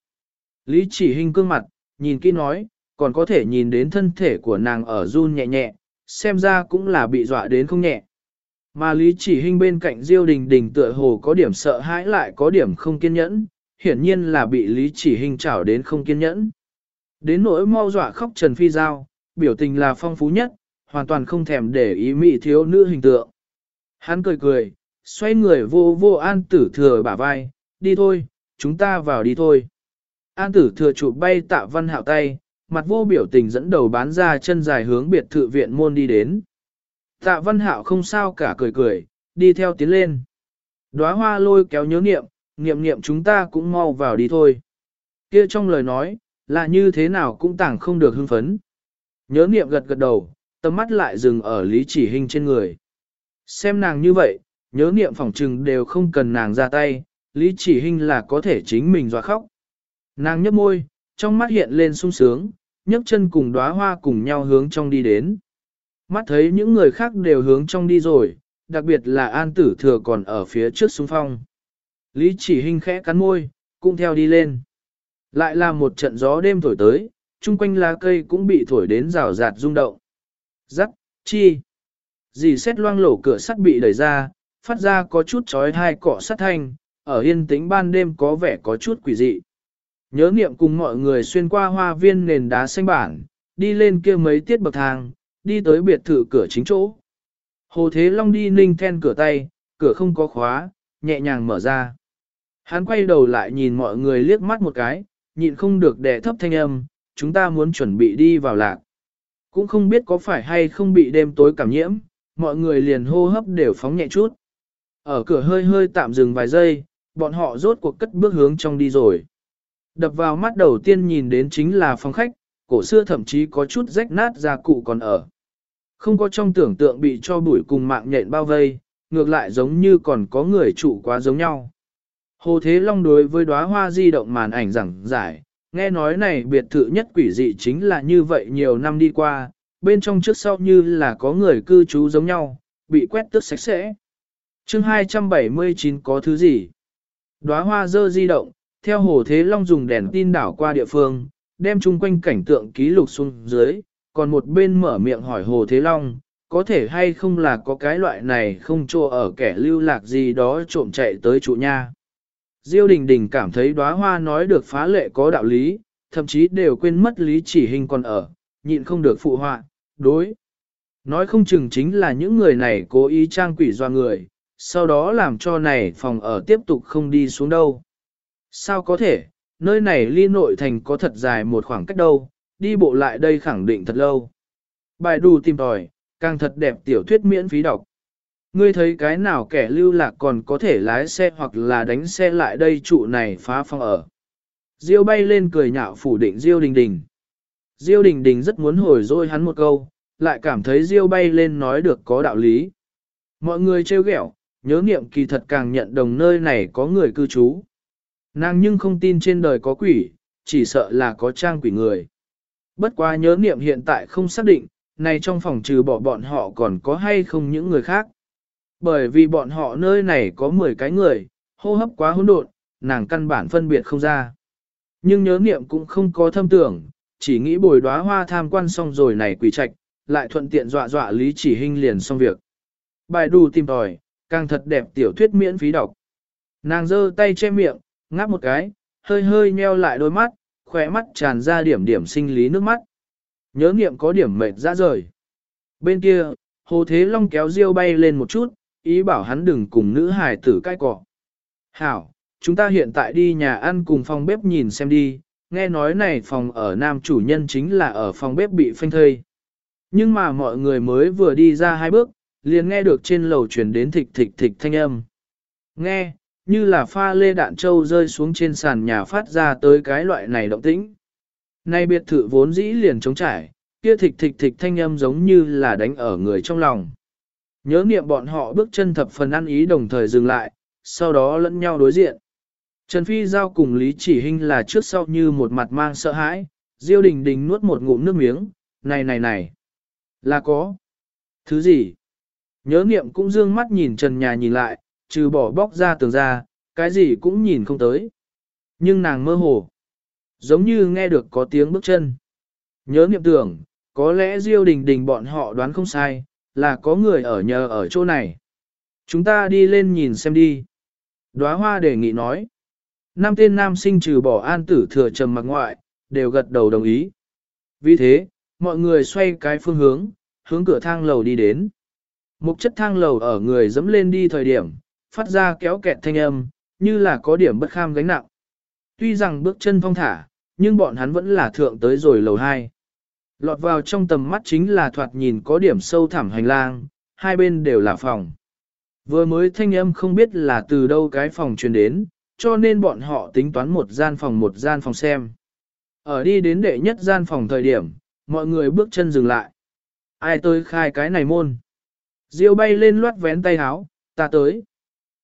[SPEAKER 1] Lý chỉ hình cương mặt, nhìn kỹ nói, còn có thể nhìn đến thân thể của nàng ở run nhẹ nhẹ, xem ra cũng là bị dọa đến không nhẹ. Mà Lý chỉ hình bên cạnh Diêu Đình Đình tựa hồ có điểm sợ hãi lại có điểm không kiên nhẫn, hiển nhiên là bị Lý chỉ hình chảo đến không kiên nhẫn. Đến nỗi mau dọa khóc Trần Phi Giao, biểu tình là phong phú nhất, hoàn toàn không thèm để ý mị thiếu nữ hình tượng. Hắn cười cười, xoay người vô vô an tử thừa bả vai, đi thôi, chúng ta vào đi thôi. An tử thừa chụp bay tạ văn hạo tay, mặt vô biểu tình dẫn đầu bán ra chân dài hướng biệt thự viện môn đi đến. Tạ văn hạo không sao cả cười cười, đi theo tiến lên. Đóa hoa lôi kéo nhớ niệm niệm niệm chúng ta cũng mau vào đi thôi. Kia trong lời nói, là như thế nào cũng tảng không được hưng phấn. Nhớ niệm gật gật đầu, tầm mắt lại dừng ở lý chỉ hình trên người. Xem nàng như vậy, nhớ niệm phỏng trừng đều không cần nàng ra tay, lý chỉ hình là có thể chính mình dọa khóc. Nàng nhấp môi, trong mắt hiện lên sung sướng, nhấc chân cùng đóa hoa cùng nhau hướng trong đi đến. Mắt thấy những người khác đều hướng trong đi rồi, đặc biệt là an tử thừa còn ở phía trước xung phong. Lý chỉ hình khẽ cắn môi, cũng theo đi lên. Lại là một trận gió đêm thổi tới, chung quanh lá cây cũng bị thổi đến rào rạt rung động. Rắc, chi. Dì xét loang lổ cửa sắt bị đẩy ra, phát ra có chút chói hai cọ sắt thanh, ở yên tĩnh ban đêm có vẻ có chút quỷ dị. Nhớ niệm cùng mọi người xuyên qua hoa viên nền đá xanh bản, đi lên kia mấy tiết bậc thang, đi tới biệt thự cửa chính chỗ. Hồ Thế Long đi ninh then cửa tay, cửa không có khóa, nhẹ nhàng mở ra. Hắn quay đầu lại nhìn mọi người liếc mắt một cái, nhịn không được đè thấp thanh âm, chúng ta muốn chuẩn bị đi vào lạc. Cũng không biết có phải hay không bị đêm tối cảm nhiễm, mọi người liền hô hấp đều phóng nhẹ chút. Ở cửa hơi hơi tạm dừng vài giây, bọn họ rốt cuộc cất bước hướng trong đi rồi. Đập vào mắt đầu tiên nhìn đến chính là phòng khách, cổ xưa thậm chí có chút rách nát gia cụ còn ở. Không có trong tưởng tượng bị cho bụi cùng mạng nhện bao vây, ngược lại giống như còn có người trụ quá giống nhau. Hồ Thế Long đối với đóa hoa di động màn ảnh rằng giải, nghe nói này biệt thự nhất quỷ dị chính là như vậy nhiều năm đi qua, bên trong trước sau như là có người cư trú giống nhau, bị quét tước sạch sẽ chương 279 có thứ gì? Đóa hoa dơ di động, theo Hồ Thế Long dùng đèn tin đảo qua địa phương, đem chung quanh cảnh tượng ký lục xuống dưới, còn một bên mở miệng hỏi Hồ Thế Long, có thể hay không là có cái loại này không trô ở kẻ lưu lạc gì đó trộm chạy tới trụ nha. Diêu Đình Đình cảm thấy đóa hoa nói được phá lệ có đạo lý, thậm chí đều quên mất lý chỉ hình còn ở, nhịn không được phụ họa, đối. Nói không chừng chính là những người này cố ý trang quỷ doa người, sau đó làm cho này phòng ở tiếp tục không đi xuống đâu. Sao có thể, nơi này ly nội thành có thật dài một khoảng cách đâu, đi bộ lại đây khẳng định thật lâu. Bài đù tìm tòi, càng thật đẹp tiểu thuyết miễn phí đọc. Ngươi thấy cái nào kẻ lưu lạc còn có thể lái xe hoặc là đánh xe lại đây trụ này phá phòng ở. Diêu bay lên cười nhạo phủ định Diêu Đình Đình. Diêu Đình Đình rất muốn hồi dôi hắn một câu, lại cảm thấy Diêu bay lên nói được có đạo lý. Mọi người trêu ghẹo, nhớ nghiệm kỳ thật càng nhận đồng nơi này có người cư trú. Nàng nhưng không tin trên đời có quỷ, chỉ sợ là có trang quỷ người. Bất quá nhớ nghiệm hiện tại không xác định, này trong phòng trừ bỏ bọn họ còn có hay không những người khác. Bởi vì bọn họ nơi này có 10 cái người, hô hấp quá hỗn độn, nàng căn bản phân biệt không ra. Nhưng nhớ nghiệm cũng không có thâm tưởng, chỉ nghĩ bồi đóa hoa tham quan xong rồi này quỷ trạch, lại thuận tiện dọa dọa lý chỉ hình liền xong việc. Bài đù tìm tòi, càng thật đẹp tiểu thuyết miễn phí đọc. Nàng giơ tay che miệng, ngáp một cái, hơi hơi nheo lại đôi mắt, khỏe mắt tràn ra điểm điểm sinh lý nước mắt. Nhớ nghiệm có điểm mệt ra rời. Bên kia, Hồ Thế Long kéo Diêu bay lên một chút, ý bảo hắn đừng cùng nữ hài tử cai cọ. Hảo, chúng ta hiện tại đi nhà ăn cùng phòng bếp nhìn xem đi, nghe nói này phòng ở nam chủ nhân chính là ở phòng bếp bị phanh thây. Nhưng mà mọi người mới vừa đi ra hai bước, liền nghe được trên lầu truyền đến thịch thịch thịch thanh âm. Nghe, như là pha lê đạn trâu rơi xuống trên sàn nhà phát ra tới cái loại này động tĩnh. Nay biệt thự vốn dĩ liền trống trải, kia thịch thịch thịch thanh âm giống như là đánh ở người trong lòng. Nhớ niệm bọn họ bước chân thập phần ăn ý đồng thời dừng lại, sau đó lẫn nhau đối diện. Trần Phi giao cùng Lý Chỉ Hinh là trước sau như một mặt mang sợ hãi, Diêu Đình Đình nuốt một ngụm nước miếng, này này này, là có. Thứ gì? Nhớ niệm cũng dương mắt nhìn trần nhà nhìn lại, trừ bỏ bóc ra tường ra, cái gì cũng nhìn không tới. Nhưng nàng mơ hồ, giống như nghe được có tiếng bước chân. Nhớ niệm tưởng, có lẽ Diêu Đình Đình bọn họ đoán không sai, là có người ở nhờ ở chỗ này. Chúng ta đi lên nhìn xem đi. Đóa hoa đề nghị nói. Năm tên nam sinh trừ bỏ an tử thừa trầm mặc ngoại, đều gật đầu đồng ý. Vì thế, mọi người xoay cái phương hướng, hướng cửa thang lầu đi đến. Mục chất thang lầu ở người dẫm lên đi thời điểm, phát ra kéo kẹt thanh âm, như là có điểm bất kham gánh nặng. Tuy rằng bước chân phong thả, nhưng bọn hắn vẫn là thượng tới rồi lầu 2. Lọt vào trong tầm mắt chính là thoạt nhìn có điểm sâu thẳm hành lang, hai bên đều là phòng. Vừa mới thanh âm không biết là từ đâu cái phòng truyền đến, cho nên bọn họ tính toán một gian phòng một gian phòng xem. Ở đi đến đệ nhất gian phòng thời điểm, mọi người bước chân dừng lại. Ai tới khai cái này môn? Diêu bay lên loát vén tay háo, ta tới.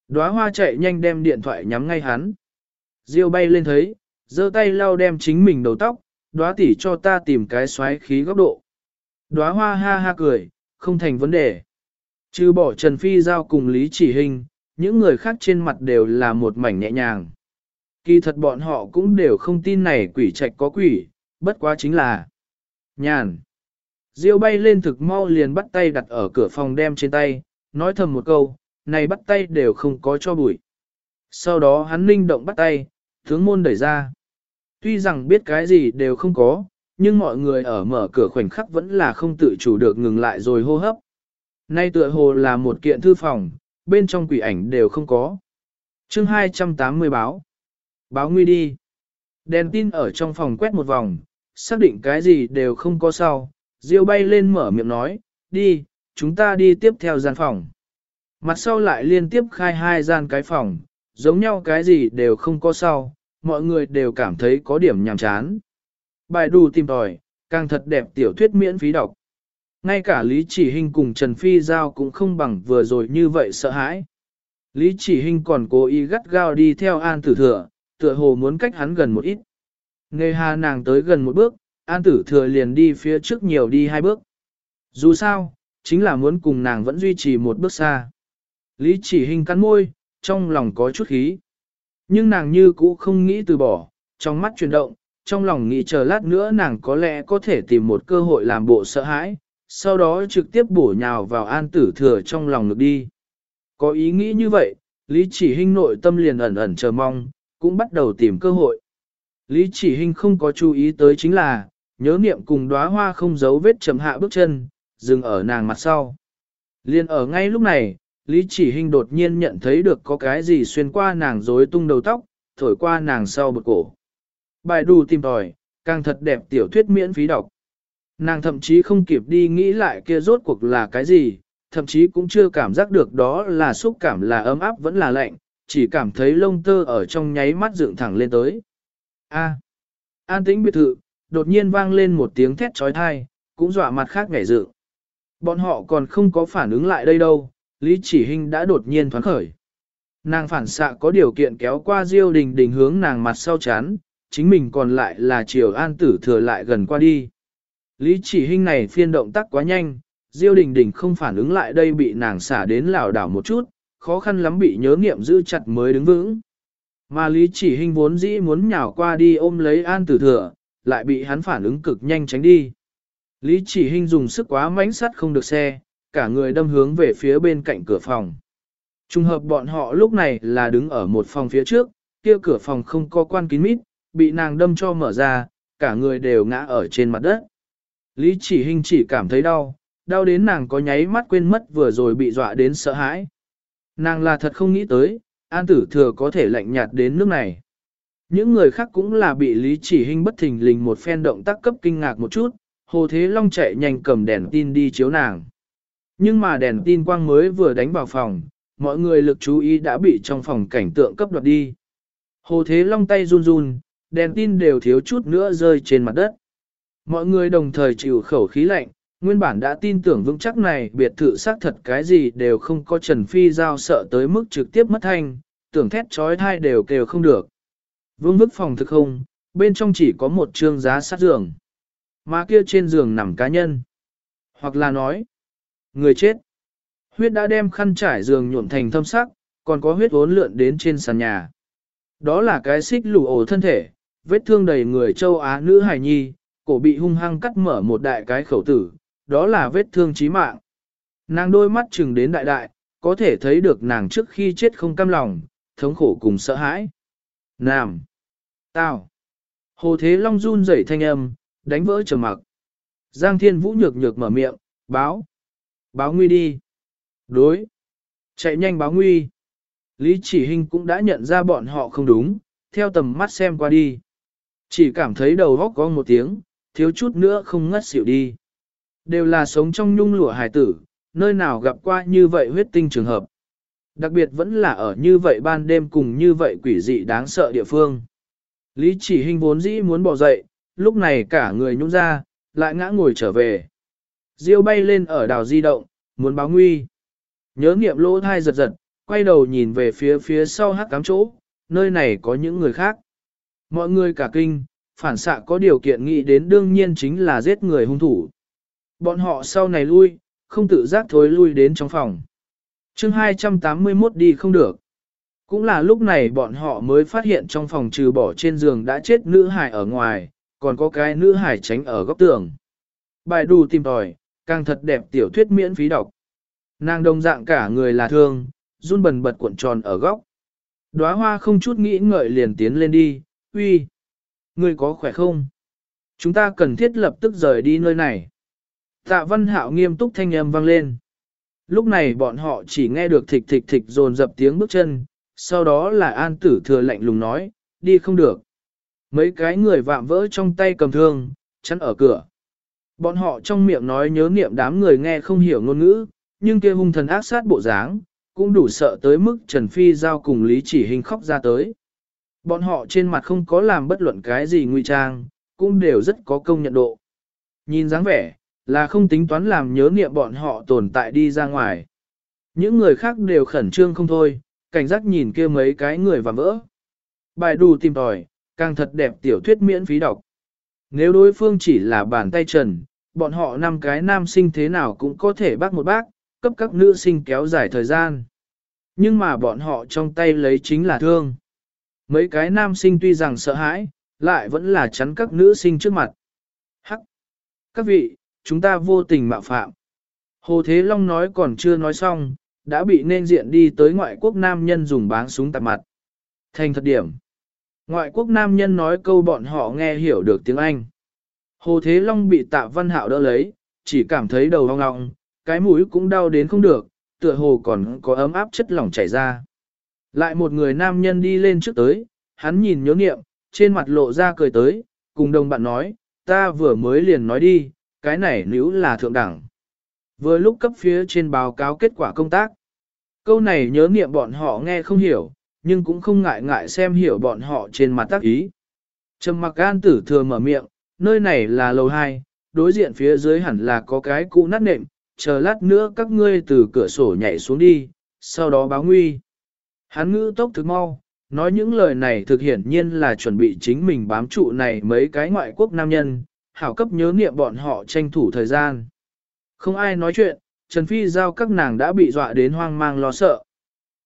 [SPEAKER 1] Đóa hoa chạy nhanh đem điện thoại nhắm ngay hắn. Diêu bay lên thấy, giơ tay lau đem chính mình đầu tóc, đóa tỉ cho ta tìm cái xoáy khí góc độ. Đóa hoa ha ha cười, không thành vấn đề. Trừ bỏ Trần Phi giao cùng Lý Chỉ Hình, những người khác trên mặt đều là một mảnh nhẹ nhàng. Kỳ thật bọn họ cũng đều không tin này quỷ trạch có quỷ, bất quá chính là nhàn. Diêu bay lên thực mau liền bắt tay đặt ở cửa phòng đem trên tay, nói thầm một câu, này bắt tay đều không có cho bụi. Sau đó hắn ninh động bắt tay, tướng môn đẩy ra. Tuy rằng biết cái gì đều không có, nhưng mọi người ở mở cửa khoảnh khắc vẫn là không tự chủ được ngừng lại rồi hô hấp. Nay tựa hồ là một kiện thư phòng, bên trong quỷ ảnh đều không có. chương 280 báo. Báo nguy đi. Đèn tin ở trong phòng quét một vòng, xác định cái gì đều không có sau, Diêu bay lên mở miệng nói, đi, chúng ta đi tiếp theo gian phòng. Mặt sau lại liên tiếp khai hai gian cái phòng, giống nhau cái gì đều không có sau, mọi người đều cảm thấy có điểm nhàm chán. Bài đủ tìm tòi, càng thật đẹp tiểu thuyết miễn phí đọc. Ngay cả Lý Chỉ Hinh cùng Trần Phi Giao cũng không bằng vừa rồi như vậy sợ hãi. Lý Chỉ Hinh còn cố ý gắt gao đi theo An Tử Thừa, tựa hồ muốn cách hắn gần một ít. Nghe hà nàng tới gần một bước, An Tử Thừa liền đi phía trước nhiều đi hai bước. Dù sao, chính là muốn cùng nàng vẫn duy trì một bước xa. Lý Chỉ Hinh cắn môi, trong lòng có chút khí. Nhưng nàng như cũ không nghĩ từ bỏ, trong mắt chuyển động, trong lòng nghĩ chờ lát nữa nàng có lẽ có thể tìm một cơ hội làm bộ sợ hãi, sau đó trực tiếp bổ nhào vào an tử thừa trong lòng ngực đi. Có ý nghĩ như vậy, Lý Chỉ Hinh nội tâm liền ẩn ẩn chờ mong, cũng bắt đầu tìm cơ hội. Lý Chỉ Hinh không có chú ý tới chính là, nhớ niệm cùng đóa hoa không giấu vết chậm hạ bước chân, dừng ở nàng mặt sau. Liên ở ngay lúc này, Lý Chỉ Hinh đột nhiên nhận thấy được có cái gì xuyên qua nàng rối tung đầu tóc, thổi qua nàng sau bực cổ. Bài đù tìm tòi, càng thật đẹp tiểu thuyết miễn phí đọc. Nàng thậm chí không kịp đi nghĩ lại kia rốt cuộc là cái gì, thậm chí cũng chưa cảm giác được đó là xúc cảm là ấm áp vẫn là lạnh, chỉ cảm thấy lông tơ ở trong nháy mắt dựng thẳng lên tới. A. an tĩnh biệt thự, đột nhiên vang lên một tiếng thét trói thai, cũng dọa mặt khác ngảy dự. Bọn họ còn không có phản ứng lại đây đâu, Lý Chỉ Hinh đã đột nhiên thoáng khởi. Nàng phản xạ có điều kiện kéo qua Diêu Đình Đình hướng nàng mặt sau chán, chính mình còn lại là chiều an tử thừa lại gần qua đi. Lý chỉ Hinh này phiên động tác quá nhanh, Diêu Đình Đình không phản ứng lại đây bị nàng xả đến lảo đảo một chút, khó khăn lắm bị nhớ nghiệm giữ chặt mới đứng vững. Mà Lý chỉ Hinh vốn dĩ muốn nhào qua đi ôm lấy an tử thừa, lại bị hắn phản ứng cực nhanh tránh đi. Lý chỉ Hinh dùng sức quá mãnh sắt không được xe, cả người đâm hướng về phía bên cạnh cửa phòng. Trùng hợp bọn họ lúc này là đứng ở một phòng phía trước, kia cửa phòng không có quan kín mít, bị nàng đâm cho mở ra, cả người đều ngã ở trên mặt đất. Lý chỉ hình chỉ cảm thấy đau, đau đến nàng có nháy mắt quên mất vừa rồi bị dọa đến sợ hãi. Nàng là thật không nghĩ tới, an tử thừa có thể lạnh nhạt đến nước này. Những người khác cũng là bị Lý Chỉ Hinh bất thình lình một phen động tác cấp kinh ngạc một chút, Hồ Thế Long chạy nhanh cầm đèn tin đi chiếu nàng. Nhưng mà đèn tin quang mới vừa đánh vào phòng, mọi người lực chú ý đã bị trong phòng cảnh tượng cấp đoạt đi. Hồ Thế Long tay run run, đèn tin đều thiếu chút nữa rơi trên mặt đất. Mọi người đồng thời chịu khẩu khí lạnh, nguyên bản đã tin tưởng vững chắc này biệt thự xác thật cái gì đều không có Trần Phi giao sợ tới mức trực tiếp mất thanh, tưởng thét trói thai đều kêu không được. Vương vức phòng thực không, bên trong chỉ có một trương giá sát giường. Mà kia trên giường nằm cá nhân. Hoặc là nói, người chết. Huyết đã đem khăn trải giường nhuộm thành thâm sắc, còn có huyết uốn lượn đến trên sàn nhà. Đó là cái xích lù ổ thân thể, vết thương đầy người châu Á nữ hài nhi, cổ bị hung hăng cắt mở một đại cái khẩu tử, đó là vết thương chí mạng. Nàng đôi mắt chừng đến đại đại, có thể thấy được nàng trước khi chết không cam lòng, thống khổ cùng sợ hãi. Nam! Tao! Hồ Thế Long run rẩy thanh âm, đánh vỡ trầm mặc. Giang Thiên Vũ nhược nhược mở miệng, báo. Báo nguy đi. Đối. Chạy nhanh báo nguy. Lý chỉ hình cũng đã nhận ra bọn họ không đúng, theo tầm mắt xem qua đi. Chỉ cảm thấy đầu góc có một tiếng, thiếu chút nữa không ngất xỉu đi. Đều là sống trong nhung lụa hải tử, nơi nào gặp qua như vậy huyết tinh trường hợp. Đặc biệt vẫn là ở như vậy ban đêm cùng như vậy quỷ dị đáng sợ địa phương. Lý chỉ hình vốn dĩ muốn bỏ dậy, lúc này cả người nhũng ra, lại ngã ngồi trở về. Diêu bay lên ở đảo di động, muốn báo nguy. Nhớ nghiệm lỗ thai giật giật, quay đầu nhìn về phía phía sau hắc cám chỗ, nơi này có những người khác. Mọi người cả kinh, phản xạ có điều kiện nghĩ đến đương nhiên chính là giết người hung thủ. Bọn họ sau này lui, không tự giác thối lui đến trong phòng chương 281 đi không được. Cũng là lúc này bọn họ mới phát hiện trong phòng trừ bỏ trên giường đã chết nữ hải ở ngoài, còn có cái nữ hải tránh ở góc tường. Bài đù tìm tòi, càng thật đẹp tiểu thuyết miễn phí đọc. Nàng đồng dạng cả người là thương, run bần bật cuộn tròn ở góc. Đóa hoa không chút nghĩ ngợi liền tiến lên đi, uy, ngươi có khỏe không? Chúng ta cần thiết lập tức rời đi nơi này. Tạ văn hạo nghiêm túc thanh âm vang lên. Lúc này bọn họ chỉ nghe được thịch thịch thịch dồn dập tiếng bước chân, sau đó là an tử thừa lạnh lùng nói, đi không được. Mấy cái người vạm vỡ trong tay cầm thương, chắn ở cửa. Bọn họ trong miệng nói nhớ niệm đám người nghe không hiểu ngôn ngữ, nhưng kia hung thần ác sát bộ dáng, cũng đủ sợ tới mức Trần Phi giao cùng Lý Chỉ Hình khóc ra tới. Bọn họ trên mặt không có làm bất luận cái gì nguy trang, cũng đều rất có công nhận độ. Nhìn dáng vẻ, là không tính toán làm nhớ niệm bọn họ tồn tại đi ra ngoài. Những người khác đều khẩn trương không thôi, cảnh giác nhìn kia mấy cái người và vỡ. Bài đù tìm tòi, càng thật đẹp tiểu thuyết miễn phí đọc. Nếu đối phương chỉ là bàn tay trần, bọn họ năm cái nam sinh thế nào cũng có thể bác một bác, cấp các nữ sinh kéo dài thời gian. Nhưng mà bọn họ trong tay lấy chính là thương. Mấy cái nam sinh tuy rằng sợ hãi, lại vẫn là chắn các nữ sinh trước mặt. Hắc! Các vị, chúng ta vô tình mạo phạm. Hồ Thế Long nói còn chưa nói xong, đã bị nên diện đi tới ngoại quốc nam nhân dùng báng súng tạp mặt. Thành thật điểm. Ngoại quốc nam nhân nói câu bọn họ nghe hiểu được tiếng Anh. Hồ Thế Long bị tạ văn hạo đỡ lấy, chỉ cảm thấy đầu hoang ngọng, cái mũi cũng đau đến không được, tựa hồ còn có ấm áp chất lỏng chảy ra. Lại một người nam nhân đi lên trước tới, hắn nhìn nhớ nghiệm, trên mặt lộ ra cười tới, cùng đồng bạn nói, ta vừa mới liền nói đi, cái này nếu là thượng đẳng. Vừa lúc cấp phía trên báo cáo kết quả công tác. Câu này nhớ nghiệm bọn họ nghe không hiểu, nhưng cũng không ngại ngại xem hiểu bọn họ trên mặt tác ý. Trầm mặc gan tử thừa mở miệng, nơi này là lầu 2, đối diện phía dưới hẳn là có cái cũ nát nệm, chờ lát nữa các ngươi từ cửa sổ nhảy xuống đi, sau đó báo nguy. Hắn ngữ tốc thực mau, nói những lời này thực hiển nhiên là chuẩn bị chính mình bám trụ này mấy cái ngoại quốc nam nhân, hảo cấp nhớ niệm bọn họ tranh thủ thời gian. Không ai nói chuyện, Trần Phi giao các nàng đã bị dọa đến hoang mang lo sợ.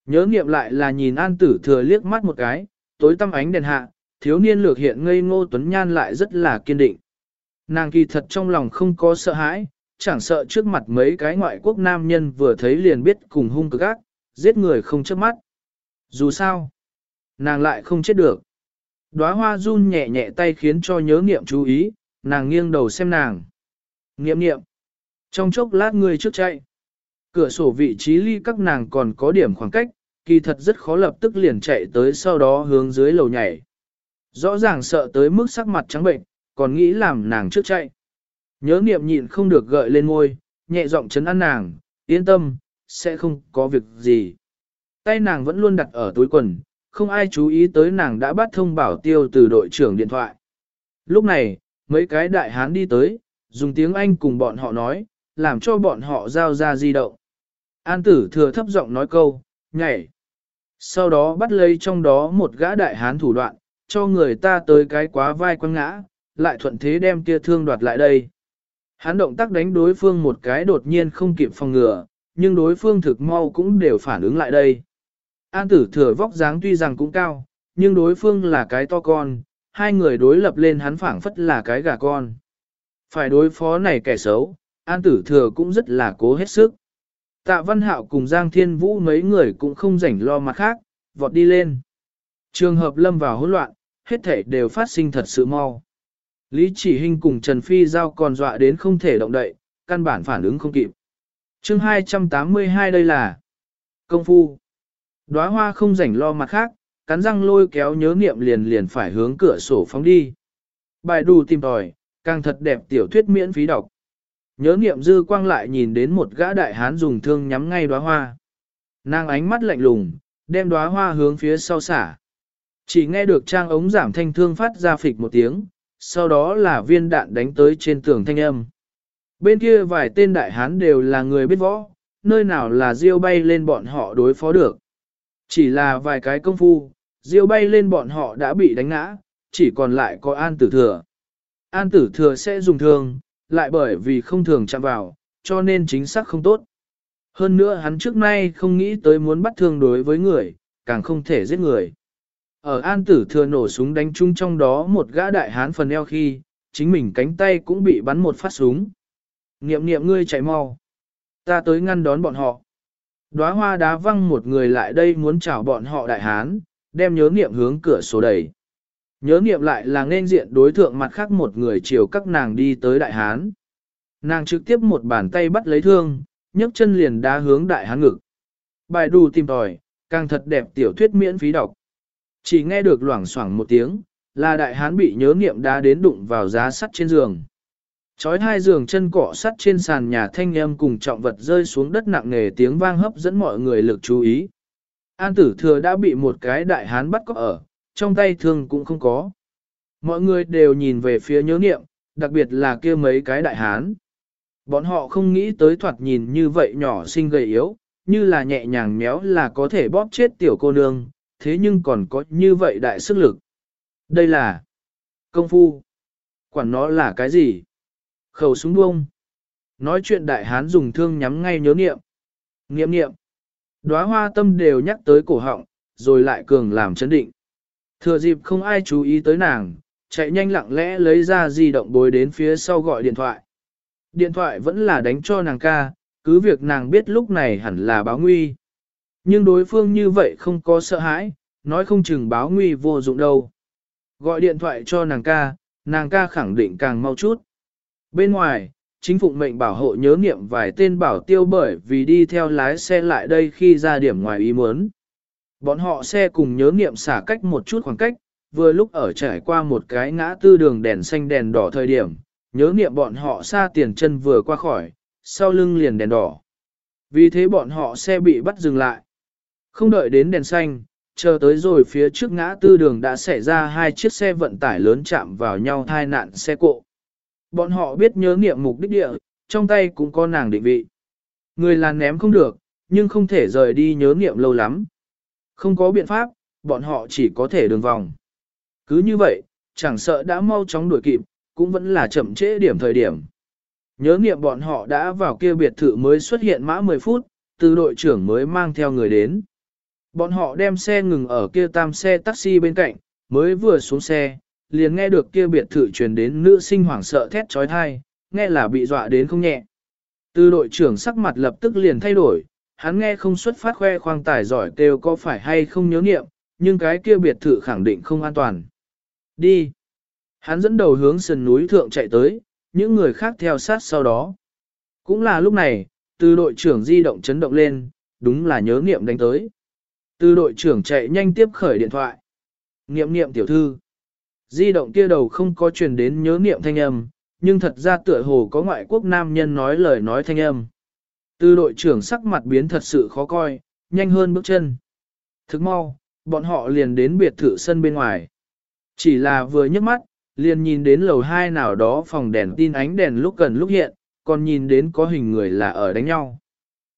[SPEAKER 1] Nhớ niệm lại là nhìn An Tử Thừa liếc mắt một cái, tối tăm ánh đèn hạ, thiếu niên lược hiện ngây ngô tuấn nhan lại rất là kiên định. Nàng kỳ thật trong lòng không có sợ hãi, chẳng sợ trước mặt mấy cái ngoại quốc nam nhân vừa thấy liền biết cùng hung cực ác, giết người không chớp mắt. Dù sao, nàng lại không chết được. Đóa hoa run nhẹ nhẹ tay khiến cho nhớ niệm chú ý, nàng nghiêng đầu xem nàng. Nghiệm nghiệm. Trong chốc lát người trước chạy. Cửa sổ vị trí ly các nàng còn có điểm khoảng cách, kỳ thật rất khó lập tức liền chạy tới sau đó hướng dưới lầu nhảy. Rõ ràng sợ tới mức sắc mặt trắng bệnh, còn nghĩ làm nàng trước chạy. Nhớ niệm nhịn không được gợi lên ngôi, nhẹ giọng chấn an nàng, yên tâm, sẽ không có việc gì. Tay nàng vẫn luôn đặt ở túi quần, không ai chú ý tới nàng đã bắt thông bảo tiêu từ đội trưởng điện thoại. Lúc này, mấy cái đại hán đi tới, dùng tiếng Anh cùng bọn họ nói, làm cho bọn họ giao ra di động. An tử thừa thấp giọng nói câu, nhảy. Sau đó bắt lấy trong đó một gã đại hán thủ đoạn, cho người ta tới cái quá vai quăng ngã, lại thuận thế đem kia thương đoạt lại đây. Hán động tác đánh đối phương một cái đột nhiên không kịp phòng ngừa, nhưng đối phương thực mau cũng đều phản ứng lại đây. An tử thừa vóc dáng tuy rằng cũng cao, nhưng đối phương là cái to con, hai người đối lập lên hắn phảng phất là cái gà con. Phải đối phó này kẻ xấu, an tử thừa cũng rất là cố hết sức. Tạ Văn Hạo cùng Giang Thiên Vũ mấy người cũng không rảnh lo mặt khác, vọt đi lên. Trường hợp lâm vào hỗn loạn, hết thể đều phát sinh thật sự mau. Lý Chỉ Hinh cùng Trần Phi Giao còn dọa đến không thể động đậy, căn bản phản ứng không kịp. chương 282 đây là Công Phu. Đóa hoa không rảnh lo mặt khác, cắn răng lôi kéo nhớ niệm liền liền phải hướng cửa sổ phóng đi. Bài đù tìm tòi, càng thật đẹp tiểu thuyết miễn phí đọc. Nhớ niệm dư quang lại nhìn đến một gã đại hán dùng thương nhắm ngay đóa hoa. Nàng ánh mắt lạnh lùng, đem đóa hoa hướng phía sau xả. Chỉ nghe được trang ống giảm thanh thương phát ra phịch một tiếng, sau đó là viên đạn đánh tới trên tường thanh âm. Bên kia vài tên đại hán đều là người biết võ, nơi nào là diêu bay lên bọn họ đối phó được. Chỉ là vài cái công phu, diêu bay lên bọn họ đã bị đánh ngã, chỉ còn lại có an tử thừa. An tử thừa sẽ dùng thương, lại bởi vì không thường chạm vào, cho nên chính xác không tốt. Hơn nữa hắn trước nay không nghĩ tới muốn bắt thương đối với người, càng không thể giết người. Ở an tử thừa nổ súng đánh chung trong đó một gã đại hán phần eo khi, chính mình cánh tay cũng bị bắn một phát súng. Niệm niệm ngươi chạy mau. Ta tới ngăn đón bọn họ. Đóa hoa đá văng một người lại đây muốn chào bọn họ đại hán, đem nhớ niệm hướng cửa sổ đẩy. Nhớ niệm lại là nên diện đối thượng mặt khác một người chiều các nàng đi tới đại hán. Nàng trực tiếp một bàn tay bắt lấy thương, nhấc chân liền đá hướng đại hán ngực. Bài đù tìm tòi, càng thật đẹp tiểu thuyết miễn phí đọc. Chỉ nghe được loảng xoảng một tiếng, là đại hán bị nhớ niệm đá đến đụng vào giá sắt trên giường. Chói hai giường chân cọ sắt trên sàn nhà thanh âm cùng trọng vật rơi xuống đất nặng nề tiếng vang hấp dẫn mọi người lực chú ý. An tử thừa đã bị một cái đại hán bắt có ở, trong tay thương cũng không có. Mọi người đều nhìn về phía nhớ niệm, đặc biệt là kia mấy cái đại hán. Bọn họ không nghĩ tới thoạt nhìn như vậy nhỏ xinh gầy yếu, như là nhẹ nhàng méo là có thể bóp chết tiểu cô nương, thế nhưng còn có như vậy đại sức lực. Đây là công phu. Quản nó là cái gì? Khẩu súng bông. Nói chuyện đại hán dùng thương nhắm ngay nhớ niệm. Niệm niệm. Đóa hoa tâm đều nhắc tới cổ họng, rồi lại cường làm chấn định. Thừa dịp không ai chú ý tới nàng, chạy nhanh lặng lẽ lấy ra di động bối đến phía sau gọi điện thoại. Điện thoại vẫn là đánh cho nàng ca, cứ việc nàng biết lúc này hẳn là báo nguy. Nhưng đối phương như vậy không có sợ hãi, nói không chừng báo nguy vô dụng đâu. Gọi điện thoại cho nàng ca, nàng ca khẳng định càng mau chút. Bên ngoài, chính phủ mệnh bảo hộ nhớ niệm vài tên bảo tiêu bởi vì đi theo lái xe lại đây khi ra điểm ngoài ý muốn. Bọn họ xe cùng nhớ niệm xả cách một chút khoảng cách, vừa lúc ở trải qua một cái ngã tư đường đèn xanh đèn đỏ thời điểm, nhớ niệm bọn họ xa tiền chân vừa qua khỏi, sau lưng liền đèn đỏ. Vì thế bọn họ xe bị bắt dừng lại. Không đợi đến đèn xanh, chờ tới rồi phía trước ngã tư đường đã xảy ra hai chiếc xe vận tải lớn chạm vào nhau thai nạn xe cộ. Bọn họ biết nhớ nghiệm mục đích địa, trong tay cũng có nàng định vị. Người là ném không được, nhưng không thể rời đi nhớ nghiệm lâu lắm. Không có biện pháp, bọn họ chỉ có thể đường vòng. Cứ như vậy, chẳng sợ đã mau chóng đuổi kịp, cũng vẫn là chậm trễ điểm thời điểm. Nhớ nghiệm bọn họ đã vào kia biệt thự mới xuất hiện mã 10 phút, từ đội trưởng mới mang theo người đến. Bọn họ đem xe ngừng ở kia tam xe taxi bên cạnh, mới vừa xuống xe, liền nghe được kia biệt thự truyền đến nữ sinh hoảng sợ thét trói thai, nghe là bị dọa đến không nhẹ. Từ đội trưởng sắc mặt lập tức liền thay đổi, hắn nghe không xuất phát khoe khoang tài giỏi kêu có phải hay không nhớ nghiệm, nhưng cái kia biệt thự khẳng định không an toàn. Đi. Hắn dẫn đầu hướng sườn núi thượng chạy tới, những người khác theo sát sau đó. Cũng là lúc này, từ đội trưởng di động chấn động lên, đúng là nhớ nghiệm đánh tới. Từ đội trưởng chạy nhanh tiếp khởi điện thoại. Nghiệm nghiệm tiểu thư. Di động kia đầu không có truyền đến nhớ niệm thanh âm, nhưng thật ra tựa hồ có ngoại quốc nam nhân nói lời nói thanh âm. Từ đội trưởng sắc mặt biến thật sự khó coi, nhanh hơn bước chân. Thức mau, bọn họ liền đến biệt thự sân bên ngoài. Chỉ là vừa nhấc mắt, liền nhìn đến lầu hai nào đó phòng đèn tin ánh đèn lúc gần lúc hiện, còn nhìn đến có hình người là ở đánh nhau.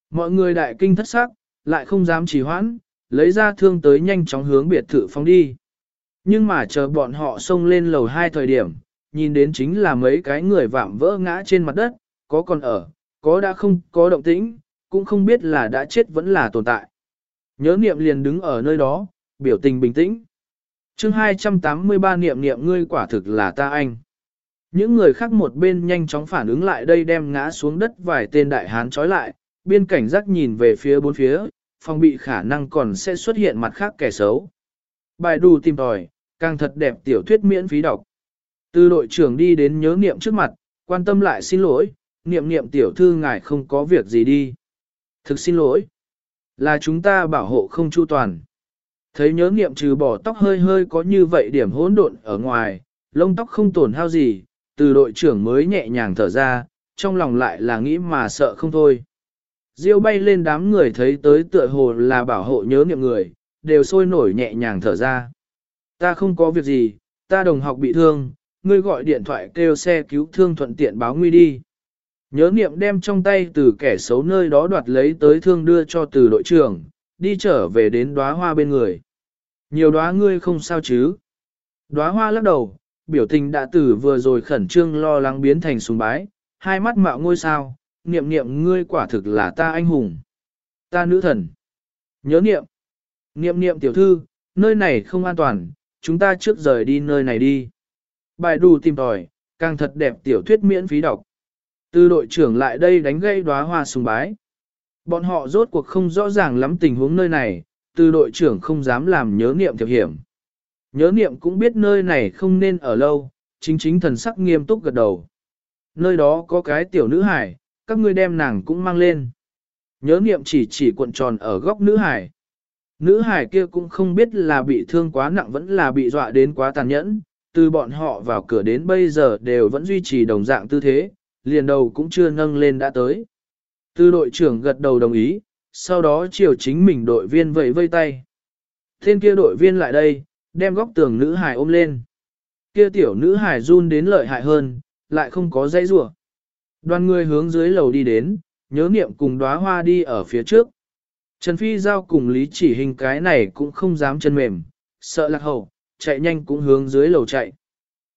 [SPEAKER 1] Mọi người đại kinh thất sắc, lại không dám trì hoãn, lấy ra thương tới nhanh chóng hướng biệt thự phóng đi. Nhưng mà chờ bọn họ xông lên lầu hai thời điểm, nhìn đến chính là mấy cái người vạm vỡ ngã trên mặt đất, có còn ở, có đã không có động tĩnh, cũng không biết là đã chết vẫn là tồn tại. Nhớ niệm liền đứng ở nơi đó, biểu tình bình tĩnh. chương 283 niệm niệm ngươi quả thực là ta anh. Những người khác một bên nhanh chóng phản ứng lại đây đem ngã xuống đất vài tên đại hán trói lại, biên cảnh giác nhìn về phía bốn phía, phòng bị khả năng còn sẽ xuất hiện mặt khác kẻ xấu. Bài đủ tìm tòi, càng thật đẹp tiểu thuyết miễn phí đọc. Từ đội trưởng đi đến nhớ niệm trước mặt, quan tâm lại xin lỗi, niệm niệm tiểu thư ngài không có việc gì đi. Thực xin lỗi. Là chúng ta bảo hộ không chu toàn. Thấy nhớ niệm trừ bỏ tóc hơi hơi có như vậy điểm hỗn độn ở ngoài, lông tóc không tổn hao gì, từ đội trưởng mới nhẹ nhàng thở ra, trong lòng lại là nghĩ mà sợ không thôi. Diêu bay lên đám người thấy tới tựa hồ là bảo hộ nhớ niệm người, đều sôi nổi nhẹ nhàng thở ra. Ta không có việc gì, ta đồng học bị thương, ngươi gọi điện thoại kêu xe cứu thương thuận tiện báo nguy đi. Nhớ niệm đem trong tay từ kẻ xấu nơi đó đoạt lấy tới thương đưa cho từ đội trưởng, đi trở về đến đóa hoa bên người. Nhiều đóa ngươi không sao chứ. Đóa hoa lắc đầu, biểu tình đã từ vừa rồi khẩn trương lo lắng biến thành sùng bái, hai mắt mạo ngôi sao, niệm niệm ngươi quả thực là ta anh hùng. Ta nữ thần. Nhớ niệm. Niệm niệm tiểu thư, nơi này không an toàn, chúng ta trước rời đi nơi này đi. Bài đủ tìm tòi, càng thật đẹp tiểu thuyết miễn phí đọc. Từ đội trưởng lại đây đánh gây đóa hoa sùng bái. Bọn họ rốt cuộc không rõ ràng lắm tình huống nơi này, từ đội trưởng không dám làm nhớ niệm thiệp hiểm. Nhớ niệm cũng biết nơi này không nên ở lâu, chính chính thần sắc nghiêm túc gật đầu. Nơi đó có cái tiểu nữ hải, các ngươi đem nàng cũng mang lên. Nhớ niệm chỉ chỉ cuộn tròn ở góc nữ hải. Nữ hải kia cũng không biết là bị thương quá nặng vẫn là bị dọa đến quá tàn nhẫn, từ bọn họ vào cửa đến bây giờ đều vẫn duy trì đồng dạng tư thế, liền đầu cũng chưa nâng lên đã tới. tư đội trưởng gật đầu đồng ý, sau đó chiều chính mình đội viên vẫy vây tay. thiên kia đội viên lại đây, đem góc tường nữ hải ôm lên. Kia tiểu nữ hải run đến lợi hại hơn, lại không có dây rủa. Đoàn người hướng dưới lầu đi đến, nhớ niệm cùng đóa hoa đi ở phía trước. Trần Phi Giao cùng Lý chỉ hình cái này cũng không dám chân mềm, sợ lạc hậu, chạy nhanh cũng hướng dưới lầu chạy.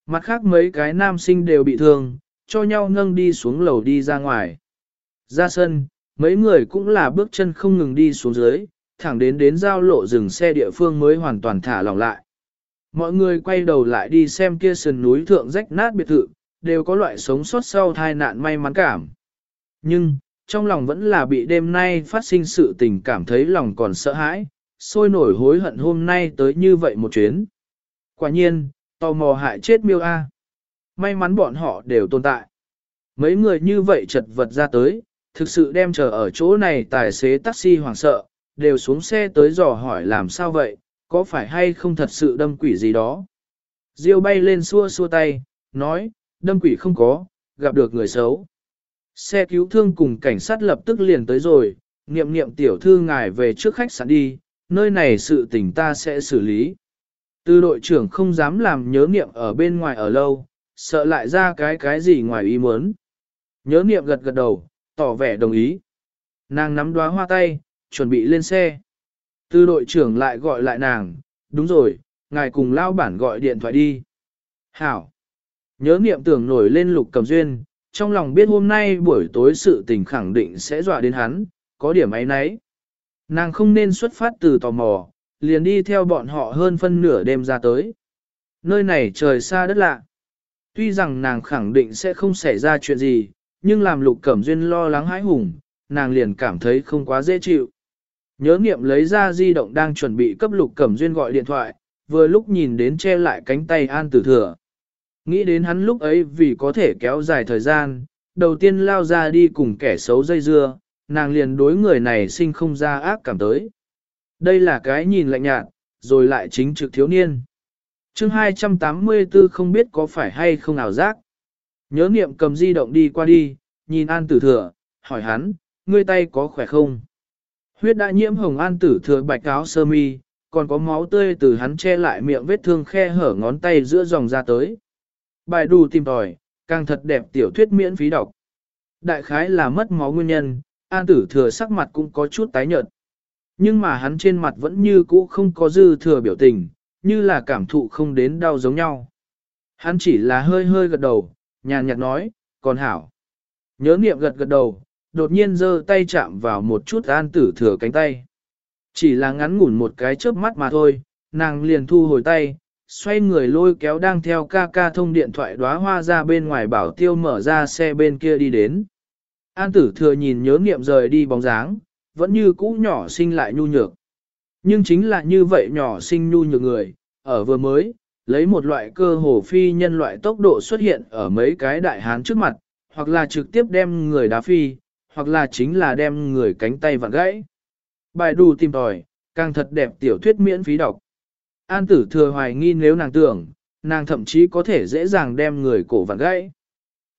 [SPEAKER 1] Mặt khác mấy cái nam sinh đều bị thương, cho nhau nâng đi xuống lầu đi ra ngoài. Ra sân, mấy người cũng là bước chân không ngừng đi xuống dưới, thẳng đến đến giao lộ dừng xe địa phương mới hoàn toàn thả lỏng lại. Mọi người quay đầu lại đi xem kia sườn núi thượng rách nát biệt thự, đều có loại sống sót sau tai nạn may mắn cảm. Nhưng, trong lòng vẫn là bị đêm nay phát sinh sự tình cảm thấy lòng còn sợ hãi, sôi nổi hối hận hôm nay tới như vậy một chuyến. Quả nhiên, tò mò hại chết miêu A. May mắn bọn họ đều tồn tại. Mấy người như vậy chật vật ra tới, thực sự đem chờ ở chỗ này tài xế taxi hoảng sợ, đều xuống xe tới dò hỏi làm sao vậy, có phải hay không thật sự đâm quỷ gì đó. Diêu bay lên xua xua tay, nói, đâm quỷ không có, gặp được người xấu. Xe cứu thương cùng cảnh sát lập tức liền tới rồi, niệm niệm tiểu thư ngài về trước khách sạn đi, nơi này sự tình ta sẽ xử lý. Từ đội trưởng không dám làm nhớ niệm ở bên ngoài ở lâu, sợ lại ra cái cái gì ngoài ý muốn. Nhớ niệm gật gật đầu, tỏ vẻ đồng ý. Nàng nắm đóa hoa tay, chuẩn bị lên xe. Từ đội trưởng lại gọi lại nàng, đúng rồi, ngài cùng lao bản gọi điện thoại đi. Hảo. Nhớ niệm tưởng nổi lên lục cầm duyên, trong lòng biết hôm nay buổi tối sự tình khẳng định sẽ dọa đến hắn, có điểm ấy nấy. Nàng không nên xuất phát từ tò mò, liền đi theo bọn họ hơn phân nửa đêm ra tới. Nơi này trời xa đất lạ. Tuy rằng nàng khẳng định sẽ không xảy ra chuyện gì, nhưng làm lục cẩm duyên lo lắng hãi hùng, nàng liền cảm thấy không quá dễ chịu. Nhớ nghiệm lấy ra di động đang chuẩn bị cấp lục cẩm duyên gọi điện thoại, vừa lúc nhìn đến che lại cánh tay An Tử Thừa. Nghĩ đến hắn lúc ấy vì có thể kéo dài thời gian, đầu tiên lao ra đi cùng kẻ xấu dây dưa, nàng liền đối người này sinh không ra ác cảm tới. Đây là cái nhìn lạnh nhạt, rồi lại chính trực thiếu niên. chương 284 không biết có phải hay không ảo giác. Nhớ niệm cầm di động đi qua đi, nhìn An Tử Thừa, hỏi hắn, ngươi tay có khỏe không? Huyết đã nhiễm hồng An Tử Thừa bạch áo sơ mi, còn có máu tươi từ hắn che lại miệng vết thương khe hở ngón tay giữa dòng ra tới. Bài đù tìm tòi, càng thật đẹp tiểu thuyết miễn phí đọc. Đại khái là mất máu nguyên nhân, An Tử Thừa sắc mặt cũng có chút tái nhợt. Nhưng mà hắn trên mặt vẫn như cũ không có dư thừa biểu tình, như là cảm thụ không đến đau giống nhau. Hắn chỉ là hơi hơi gật đầu, nhàn nhạt nói, còn hảo. Nhớ niệm gật gật đầu, đột nhiên giơ tay chạm vào một chút an tử thừa cánh tay. Chỉ là ngắn ngủn một cái chớp mắt mà thôi, nàng liền thu hồi tay, xoay người lôi kéo đang theo ca ca thông điện thoại đóa hoa ra bên ngoài bảo tiêu mở ra xe bên kia đi đến. An tử thừa nhìn nhớ niệm rời đi bóng dáng, vẫn như cũ nhỏ sinh lại nhu nhược. Nhưng chính là như vậy nhỏ sinh nhu nhược người, ở vừa mới, lấy một loại cơ hồ phi nhân loại tốc độ xuất hiện ở mấy cái đại hán trước mặt, hoặc là trực tiếp đem người đá phi, hoặc là chính là đem người cánh tay vặn gãy. Bài đù tìm tòi, càng thật đẹp tiểu thuyết miễn phí đọc. An tử thừa hoài nghi nếu nàng tưởng, nàng thậm chí có thể dễ dàng đem người cổ vặn gãy.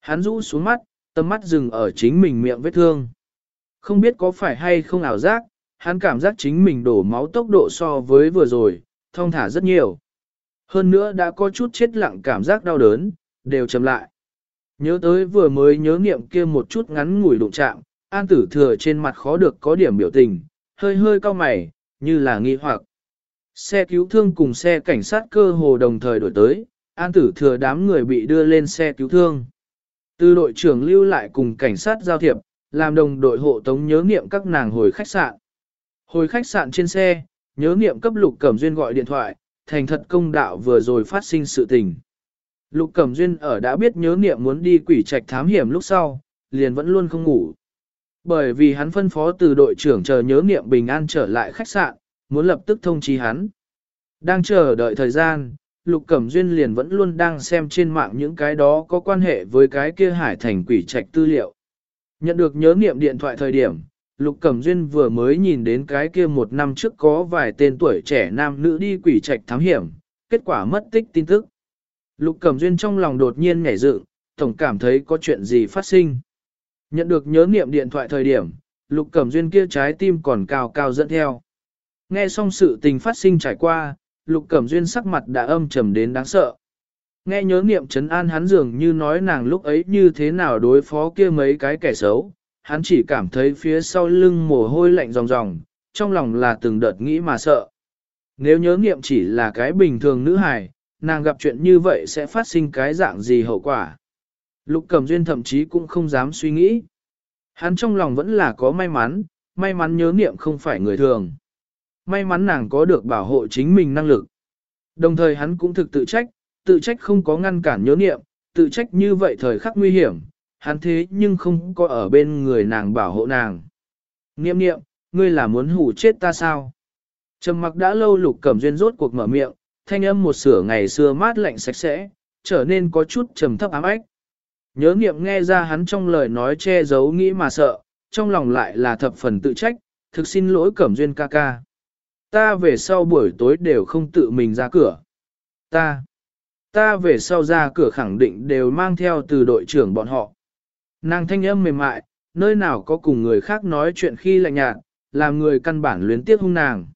[SPEAKER 1] Hắn rũ xuống mắt, tâm mắt dừng ở chính mình miệng vết thương. Không biết có phải hay không ảo giác, hắn cảm giác chính mình đổ máu tốc độ so với vừa rồi, thông thả rất nhiều. Hơn nữa đã có chút chết lặng cảm giác đau đớn, đều chậm lại. Nhớ tới vừa mới nhớ niệm kia một chút ngắn ngủi đụng chạm, an tử thừa trên mặt khó được có điểm biểu tình, hơi hơi cau mày, như là nghi hoặc. Xe cứu thương cùng xe cảnh sát cơ hồ đồng thời đổi tới, an tử thừa đám người bị đưa lên xe cứu thương. Từ đội trưởng lưu lại cùng cảnh sát giao thiệp, làm đồng đội hộ tống nhớ niệm các nàng hồi khách sạn. Hồi khách sạn trên xe, nhớ niệm cấp lục cẩm duyên gọi điện thoại, thành thật công đạo vừa rồi phát sinh sự tình. Lục Cẩm Duyên ở đã biết nhớ niệm muốn đi quỷ trạch thám hiểm lúc sau, liền vẫn luôn không ngủ. Bởi vì hắn phân phó từ đội trưởng chờ nhớ niệm bình an trở lại khách sạn, muốn lập tức thông chi hắn. Đang chờ đợi thời gian, Lục Cẩm Duyên liền vẫn luôn đang xem trên mạng những cái đó có quan hệ với cái kia hải thành quỷ trạch tư liệu. Nhận được nhớ niệm điện thoại thời điểm, Lục Cẩm Duyên vừa mới nhìn đến cái kia một năm trước có vài tên tuổi trẻ nam nữ đi quỷ trạch thám hiểm, kết quả mất tích tin tức. Lục Cẩm Duyên trong lòng đột nhiên nhảy dựng, tổng cảm thấy có chuyện gì phát sinh. Nhận được nhớ niệm điện thoại thời điểm, Lục Cẩm Duyên kia trái tim còn cao cao dẫn theo. Nghe xong sự tình phát sinh trải qua, Lục Cẩm Duyên sắc mặt đã âm trầm đến đáng sợ. Nghe nhớ niệm trấn an hắn dường như nói nàng lúc ấy như thế nào đối phó kia mấy cái kẻ xấu, hắn chỉ cảm thấy phía sau lưng mồ hôi lạnh ròng ròng, trong lòng là từng đợt nghĩ mà sợ. Nếu nhớ niệm chỉ là cái bình thường nữ hài, nàng gặp chuyện như vậy sẽ phát sinh cái dạng gì hậu quả. Lục Cẩm Duyên thậm chí cũng không dám suy nghĩ. Hắn trong lòng vẫn là có may mắn, may mắn nhớ niệm không phải người thường. May mắn nàng có được bảo hộ chính mình năng lực. Đồng thời hắn cũng thực tự trách, tự trách không có ngăn cản nhớ niệm, tự trách như vậy thời khắc nguy hiểm, hắn thế nhưng không có ở bên người nàng bảo hộ nàng. Niệm niệm, ngươi là muốn hủ chết ta sao? Trầm mặc đã lâu lục cẩm duyên rốt cuộc mở miệng, thanh âm một sửa ngày xưa mát lạnh sạch sẽ, trở nên có chút trầm thấp ám ách. Nhớ niệm nghe ra hắn trong lời nói che giấu nghĩ mà sợ, trong lòng lại là thập phần tự trách, thực xin lỗi cẩm duyên ca ca. Ta về sau buổi tối đều không tự mình ra cửa. Ta, ta về sau ra cửa khẳng định đều mang theo từ đội trưởng bọn họ. Nàng thanh âm mềm mại, nơi nào có cùng người khác nói chuyện khi lạnh nhạt, làm người căn bản luyến tiếc hung nàng.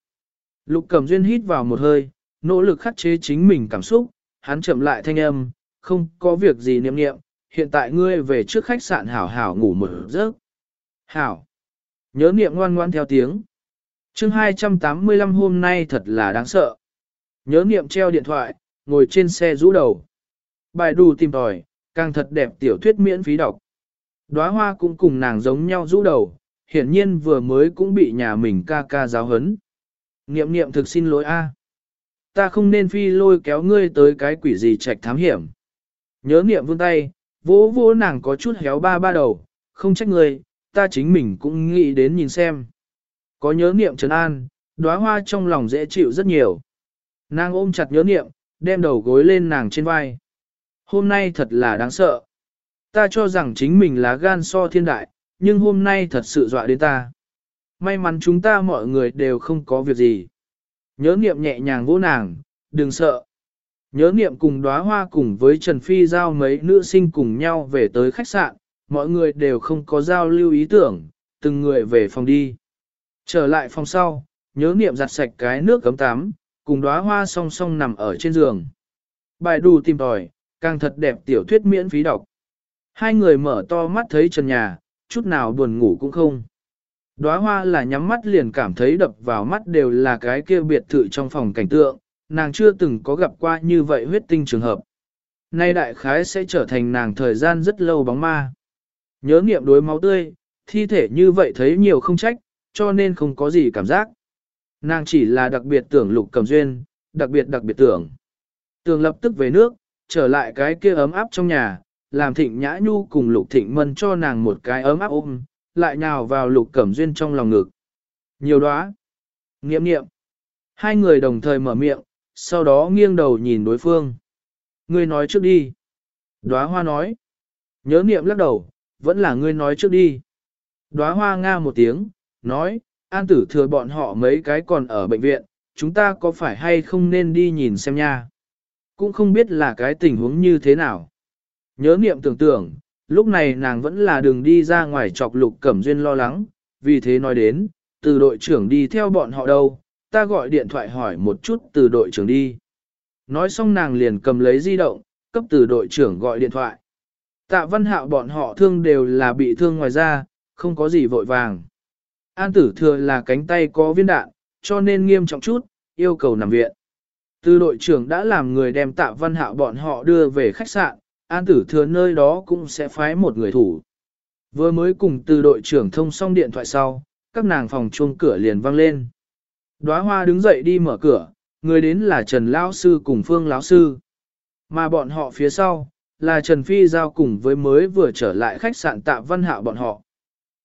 [SPEAKER 1] Lục Cẩm Duyên hít vào một hơi, nỗ lực khắc chế chính mình cảm xúc, hắn chậm lại thanh âm, không có việc gì niệm niệm, hiện tại ngươi về trước khách sạn hảo hảo ngủ một giấc. Hảo. Nhớ niệm ngoan ngoan theo tiếng chương 285 hôm nay thật là đáng sợ. Nhớ niệm treo điện thoại, ngồi trên xe rũ đầu. Bài đù tìm tòi, càng thật đẹp tiểu thuyết miễn phí đọc. Đóa hoa cũng cùng nàng giống nhau rũ đầu, hiển nhiên vừa mới cũng bị nhà mình ca ca giáo hấn. Niệm niệm thực xin lỗi a, Ta không nên phi lôi kéo ngươi tới cái quỷ gì trạch thám hiểm. Nhớ niệm vươn tay, vỗ vỗ nàng có chút héo ba ba đầu, không trách ngươi, ta chính mình cũng nghĩ đến nhìn xem. Có nhớ niệm trấn an, đóa hoa trong lòng dễ chịu rất nhiều. Nàng ôm chặt nhớ niệm, đem đầu gối lên nàng trên vai. Hôm nay thật là đáng sợ. Ta cho rằng chính mình là gan so thiên đại, nhưng hôm nay thật sự dọa đến ta. May mắn chúng ta mọi người đều không có việc gì. Nhớ niệm nhẹ nhàng vỗ nàng, đừng sợ. Nhớ niệm cùng đóa hoa cùng với Trần Phi giao mấy nữ sinh cùng nhau về tới khách sạn, mọi người đều không có giao lưu ý tưởng, từng người về phòng đi. Trở lại phòng sau, nhớ niệm giặt sạch cái nước cấm tắm, cùng đóa hoa song song nằm ở trên giường. Bài đù tìm tòi, càng thật đẹp tiểu thuyết miễn phí đọc. Hai người mở to mắt thấy trần nhà, chút nào buồn ngủ cũng không. Đóa hoa là nhắm mắt liền cảm thấy đập vào mắt đều là cái kia biệt thự trong phòng cảnh tượng, nàng chưa từng có gặp qua như vậy huyết tinh trường hợp. Nay đại khái sẽ trở thành nàng thời gian rất lâu bóng ma. Nhớ nghiệm đối máu tươi, thi thể như vậy thấy nhiều không trách, cho nên không có gì cảm giác. Nàng chỉ là đặc biệt tưởng lục cầm duyên, đặc biệt đặc biệt tưởng. Tường lập tức về nước, trở lại cái kia ấm áp trong nhà, làm thịnh nhã nhu cùng lục thịnh mân cho nàng một cái ấm áp ôm, lại nhào vào lục cẩm duyên trong lòng ngực. Nhiều đóa. Nghiệm nghiệm. Hai người đồng thời mở miệng, sau đó nghiêng đầu nhìn đối phương. Ngươi nói trước đi. Đóa hoa nói. Nhớ niệm lắc đầu, vẫn là ngươi nói trước đi. Đóa hoa nga một tiếng, nói, an tử thừa bọn họ mấy cái còn ở bệnh viện, chúng ta có phải hay không nên đi nhìn xem nha. Cũng không biết là cái tình huống như thế nào. Nhớ niệm tưởng tượng, lúc này nàng vẫn là đường đi ra ngoài chọc lục cẩm duyên lo lắng, vì thế nói đến, từ đội trưởng đi theo bọn họ đâu, ta gọi điện thoại hỏi một chút từ đội trưởng đi. Nói xong nàng liền cầm lấy di động, cấp từ đội trưởng gọi điện thoại. Tạ văn hạo bọn họ thương đều là bị thương ngoài ra, không có gì vội vàng. An tử thừa là cánh tay có viên đạn, cho nên nghiêm trọng chút, yêu cầu nằm viện. Từ đội trưởng đã làm người đem tạ văn hạo bọn họ đưa về khách sạn, an tử thừa nơi đó cũng sẽ phái một người thủ. Vừa mới cùng từ đội trưởng thông xong điện thoại sau, các nàng phòng chuông cửa liền vang lên. Đóa hoa đứng dậy đi mở cửa, người đến là Trần Lão Sư cùng Phương Lão Sư. Mà bọn họ phía sau, là Trần Phi giao cùng với mới vừa trở lại khách sạn tạ văn hạo bọn họ.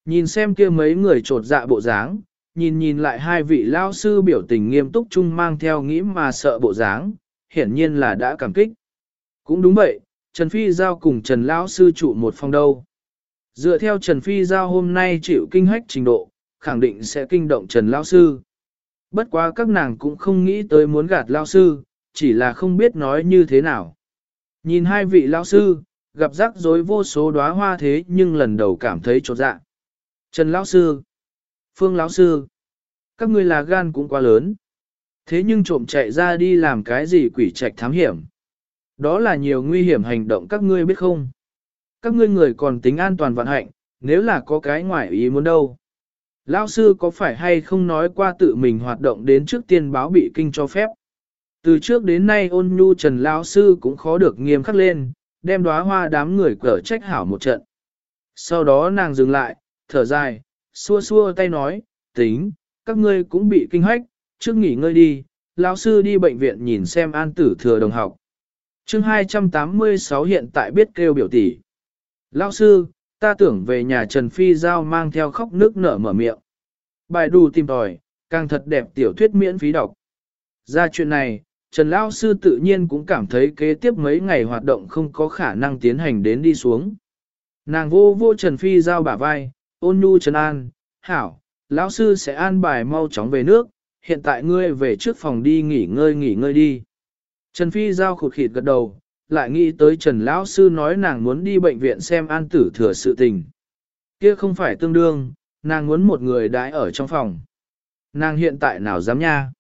[SPEAKER 1] Nhìn xem kia mấy người trột dạ bộ dáng, nhìn nhìn lại hai vị Lão Sư biểu tình nghiêm túc chung mang theo nghĩ mà sợ bộ dáng, hiển nhiên là đã cảm kích. Cũng đúng vậy, Trần Phi giao cùng Trần Lão Sư trụ một phòng đâu. Dựa theo Trần Phi giao hôm nay chịu kinh hách trình độ, khẳng định sẽ kinh động Trần Lão Sư. Bất quá các nàng cũng không nghĩ tới muốn gạt lão sư, chỉ là không biết nói như thế nào. Nhìn hai vị lão sư, gặp rắc rối vô số đóa hoa thế nhưng lần đầu cảm thấy trột dạ. Trần lão sư, Phương lão sư, các ngươi là gan cũng quá lớn. Thế nhưng trộm chạy ra đi làm cái gì quỷ trạch thám hiểm. Đó là nhiều nguy hiểm hành động các ngươi biết không? Các ngươi người còn tính an toàn vận hạnh, nếu là có cái ngoại ý muốn đâu. Lão sư có phải hay không nói qua tự mình hoạt động đến trước tiên báo bị kinh cho phép? Từ trước đến nay ôn nhu trần lão sư cũng khó được nghiêm khắc lên, đem đóa hoa đám người cở trách hảo một trận. Sau đó nàng dừng lại, thở dài, xua xua tay nói, tính, các ngươi cũng bị kinh hách, trước nghỉ ngơi đi, lão sư đi bệnh viện nhìn xem an tử thừa đồng học. chương 286 hiện tại biết kêu biểu tỷ. Lão sư, ta tưởng về nhà Trần Phi Giao mang theo khóc nước nở mở miệng. Bài đù tìm tòi, càng thật đẹp tiểu thuyết miễn phí đọc. Ra chuyện này, Trần Lão Sư tự nhiên cũng cảm thấy kế tiếp mấy ngày hoạt động không có khả năng tiến hành đến đi xuống. Nàng vô vô Trần Phi Giao bả vai, ôn nhu Trần An, hảo, Lão Sư sẽ an bài mau chóng về nước, hiện tại ngươi về trước phòng đi nghỉ ngơi nghỉ ngơi đi. Trần Phi Giao khụt khịt gật đầu, lại nghĩ tới Trần Lão Sư nói nàng muốn đi bệnh viện xem an tử thừa sự tình. Kia không phải tương đương, nàng muốn một người đãi ở trong phòng. Nàng hiện tại nào dám nha.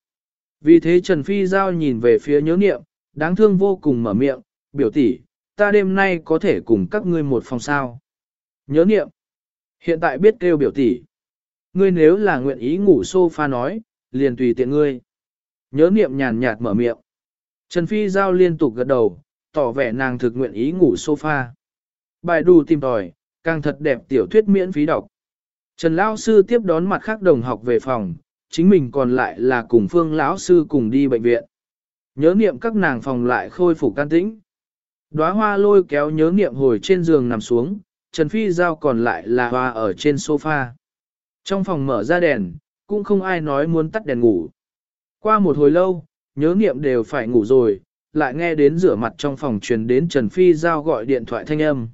[SPEAKER 1] Vì thế Trần Phi Giao nhìn về phía nhớ niệm, đáng thương vô cùng mở miệng, biểu tỷ, ta đêm nay có thể cùng các ngươi một phòng sao. Nhớ niệm hiện tại biết kêu biểu tỷ. Ngươi nếu là nguyện ý ngủ sofa nói, liền tùy tiện ngươi. Nhớ niệm nhàn nhạt mở miệng. Trần Phi Giao liên tục gật đầu, tỏ vẻ nàng thực nguyện ý ngủ sofa. Bài đù tìm tòi, càng thật đẹp tiểu thuyết miễn phí đọc. Trần Lão Sư tiếp đón mặt khác đồng học về phòng, chính mình còn lại là cùng Phương Lão Sư cùng đi bệnh viện. Nhớ niệm các nàng phòng lại khôi phục can tĩnh. Đóa hoa lôi kéo nhớ niệm hồi trên giường nằm xuống, Trần Phi Giao còn lại là hoa ở trên sofa. Trong phòng mở ra đèn, cũng không ai nói muốn tắt đèn ngủ. Qua một hồi lâu, nhớ niệm đều phải ngủ rồi, lại nghe đến rửa mặt trong phòng truyền đến Trần Phi Giao gọi điện thoại thanh âm.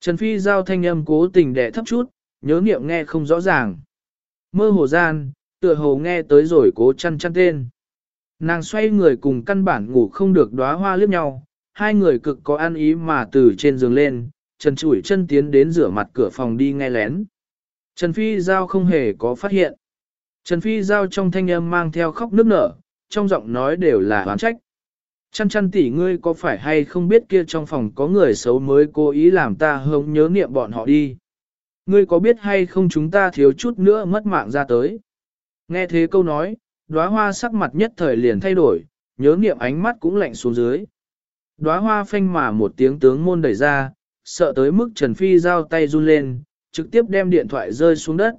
[SPEAKER 1] Trần Phi Giao thanh âm cố tình đẻ thấp chút, nhớ niệm nghe không rõ ràng. Mơ hồ gian, tựa hồ nghe tới rồi cố chăn chăn tên. Nàng xoay người cùng căn bản ngủ không được đóa hoa liếc nhau, hai người cực có ăn ý mà từ trên giường lên, Trần chủi chân tiến đến rửa mặt cửa phòng đi nghe lén. Trần Phi Giao không hề có phát hiện. Trần Phi Giao trong thanh âm mang theo khóc nức nở, trong giọng nói đều là oán trách. Chăn chăn tỷ ngươi có phải hay không biết kia trong phòng có người xấu mới cố ý làm ta hông nhớ niệm bọn họ đi. Ngươi có biết hay không chúng ta thiếu chút nữa mất mạng ra tới. Nghe thế câu nói, đóa hoa sắc mặt nhất thời liền thay đổi, nhớ niệm ánh mắt cũng lạnh xuống dưới. Đóa hoa phanh mà một tiếng tướng môn đẩy ra, sợ tới mức Trần Phi giao tay run lên, trực tiếp đem điện thoại rơi xuống đất.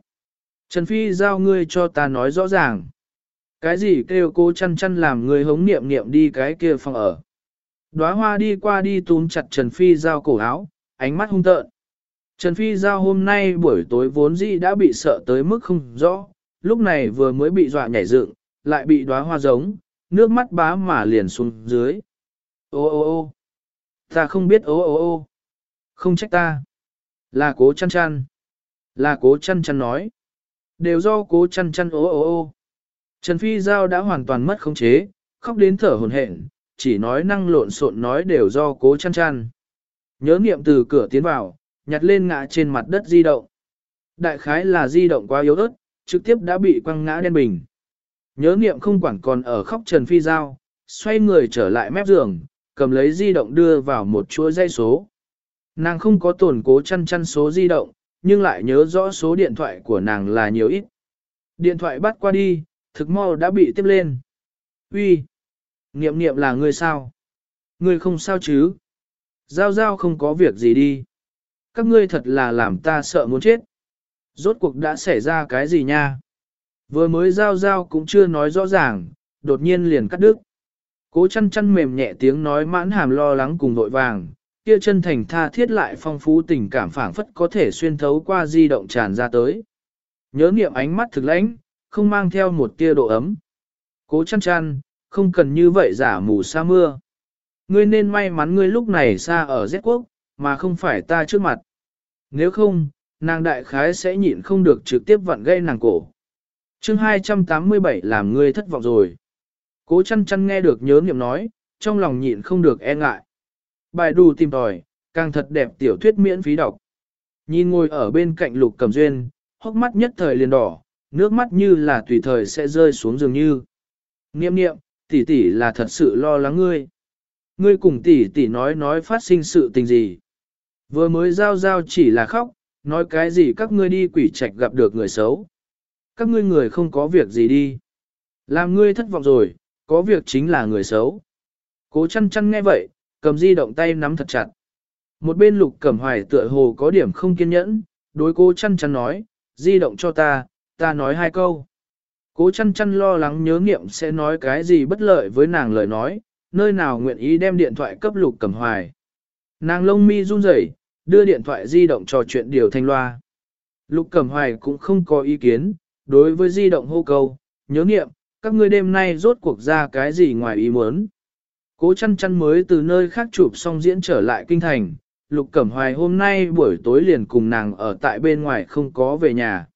[SPEAKER 1] Trần Phi giao ngươi cho ta nói rõ ràng. Cái gì kêu cô chăn chăn làm người hống niệm niệm đi cái kia phòng ở. Đóa hoa đi qua đi túm chặt Trần Phi giao cổ áo, ánh mắt hung tợn. Trần Phi giao hôm nay buổi tối vốn dĩ đã bị sợ tới mức không rõ, lúc này vừa mới bị dọa nhảy dựng, lại bị đóa hoa giống, nước mắt bá mà liền xuống dưới. Ô ô ô ta không biết ô ô ô không trách ta. Là cố chăn chăn. Là cố chăn chăn nói. Đều do cố chăn chăn ô ô ô. Trần Phi Giao đã hoàn toàn mất khống chế, khóc đến thở hồn hển, chỉ nói năng lộn xộn nói đều do cố chăn chăn. Nhớ niệm từ cửa tiến vào, nhặt lên ngã trên mặt đất di động. Đại khái là di động quá yếu ớt, trực tiếp đã bị quăng ngã đen bình. Nhớ niệm không quản còn ở khóc Trần Phi Giao, xoay người trở lại mép giường, cầm lấy di động đưa vào một chuỗi dây số. Nàng không có tổn cố chăn chăn số di động, nhưng lại nhớ rõ số điện thoại của nàng là nhiều ít. Điện thoại bắt qua đi, thực mau đã bị tiếp lên. Uy, Niệm niệm là người sao? Người không sao chứ? Giao giao không có việc gì đi. Các ngươi thật là làm ta sợ muốn chết. Rốt cuộc đã xảy ra cái gì nha? Vừa mới giao giao cũng chưa nói rõ ràng, đột nhiên liền cắt đứt. Cố chăn chăn mềm nhẹ tiếng nói mãn hàm lo lắng cùng vội vàng, kia chân thành tha thiết lại phong phú tình cảm phảng phất có thể xuyên thấu qua di động tràn ra tới. Nhớ niệm ánh mắt thực lãnh, không mang theo một tia độ ấm. Cố chăn chăn, không cần như vậy giả mù sa mưa. Ngươi nên may mắn ngươi lúc này xa ở Z quốc, mà không phải ta trước mặt. Nếu không, nàng đại khái sẽ nhịn không được trực tiếp vặn gây nàng cổ. chương 287 làm ngươi thất vọng rồi. Cố chăn chăn nghe được nhớ niệm nói, trong lòng nhịn không được e ngại. Bài đủ tìm tòi, càng thật đẹp tiểu thuyết miễn phí đọc. Nhìn ngồi ở bên cạnh lục cầm duyên, hốc mắt nhất thời liền đỏ, nước mắt như là tùy thời sẽ rơi xuống dường như. Niệm niệm, tỷ tỷ là thật sự lo lắng ngươi. Ngươi cùng tỷ tỷ nói nói phát sinh sự tình gì. Vừa mới giao giao chỉ là khóc, nói cái gì các ngươi đi quỷ trạch gặp được người xấu. Các ngươi người không có việc gì đi. Làm ngươi thất vọng rồi, có việc chính là người xấu. Cố chăn chăn nghe vậy, cầm di động tay nắm thật chặt. Một bên lục cẩm hoài tựa hồ có điểm không kiên nhẫn, đối cố chăn chăn nói, di động cho ta, ta nói hai câu. Cố chăn chăn lo lắng nhớ nghiệm sẽ nói cái gì bất lợi với nàng lời nói, nơi nào nguyện ý đem điện thoại cấp lục cẩm hoài. Nàng lông mi run rẩy, đưa điện thoại di động trò chuyện điều thanh loa. Lục cẩm hoài cũng không có ý kiến, đối với di động hô câu, nhớ nghiệm, các ngươi đêm nay rốt cuộc ra cái gì ngoài ý muốn. Cố chăn chăn mới từ nơi khác chụp xong diễn trở lại kinh thành, Lục Cẩm Hoài hôm nay buổi tối liền cùng nàng ở tại bên ngoài không có về nhà.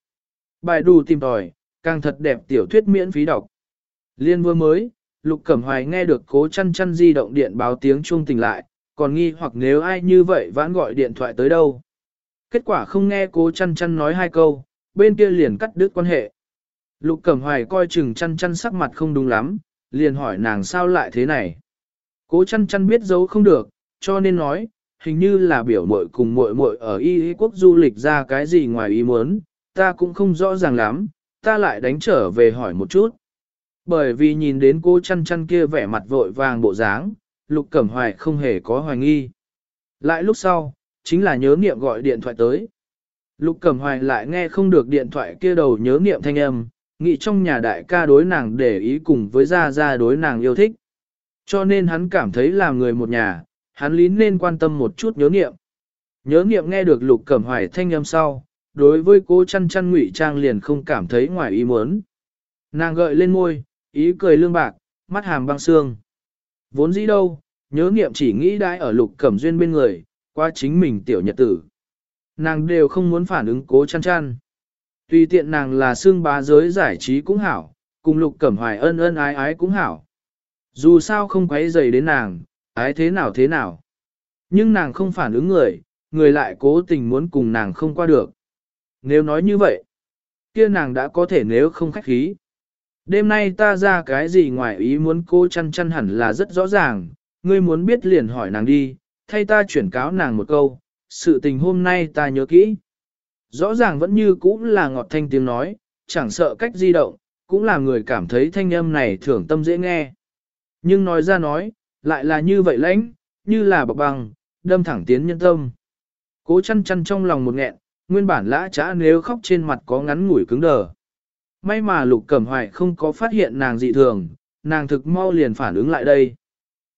[SPEAKER 1] Bài đù tìm tòi, càng thật đẹp tiểu thuyết miễn phí đọc. Liên vừa mới, Lục Cẩm Hoài nghe được cố chăn chăn di động điện báo tiếng chuông tỉnh lại, còn nghi hoặc nếu ai như vậy vãn gọi điện thoại tới đâu. Kết quả không nghe cố chăn chăn nói hai câu, bên kia liền cắt đứt quan hệ. Lục Cẩm Hoài coi chừng chăn chăn sắc mặt không đúng lắm, liền hỏi nàng sao lại thế này. Cố chăn chăn biết giấu không được, cho nên nói, hình như là biểu muội cùng muội muội ở y quốc du lịch ra cái gì ngoài ý muốn, ta cũng không rõ ràng lắm, ta lại đánh trở về hỏi một chút. Bởi vì nhìn đến cô chăn chăn kia vẻ mặt vội vàng bộ dáng, Lục Cẩm Hoài không hề có hoài nghi. Lại lúc sau, chính là nhớ niệm gọi điện thoại tới. Lục Cẩm Hoài lại nghe không được điện thoại kia đầu nhớ niệm thanh âm, nghĩ trong nhà đại ca đối nàng để ý cùng với gia gia đối nàng yêu thích. Cho nên hắn cảm thấy là người một nhà, hắn lý nên quan tâm một chút nhớ nghiệm. Nhớ nghiệm nghe được lục cẩm hoài thanh âm sau, đối với cô chăn chăn ngụy trang liền không cảm thấy ngoài ý muốn. Nàng gợi lên môi, ý cười lương bạc, mắt hàm băng xương. Vốn dĩ đâu, nhớ nghiệm chỉ nghĩ đãi ở lục cẩm duyên bên người, qua chính mình tiểu nhật tử. Nàng đều không muốn phản ứng cố chăn chăn. Tùy tiện nàng là xương bá giới giải trí cũng hảo, cùng lục cẩm hoài ân ân ái ái cũng hảo. Dù sao không quấy dày đến nàng, ái thế nào thế nào. Nhưng nàng không phản ứng người, người lại cố tình muốn cùng nàng không qua được. Nếu nói như vậy, kia nàng đã có thể nếu không khách khí. Đêm nay ta ra cái gì ngoài ý muốn cô chăn chăn hẳn là rất rõ ràng, ngươi muốn biết liền hỏi nàng đi, thay ta chuyển cáo nàng một câu, sự tình hôm nay ta nhớ kỹ. Rõ ràng vẫn như cũ là ngọt thanh tiếng nói, chẳng sợ cách di động, cũng là người cảm thấy thanh âm này thưởng tâm dễ nghe. Nhưng nói ra nói, lại là như vậy lãnh, như là bọc bằng, đâm thẳng tiến nhân tâm. Cố chăn chăn trong lòng một nghẹn, nguyên bản lã trã nếu khóc trên mặt có ngắn ngủi cứng đờ. May mà lục cẩm hoài không có phát hiện nàng dị thường, nàng thực mau liền phản ứng lại đây.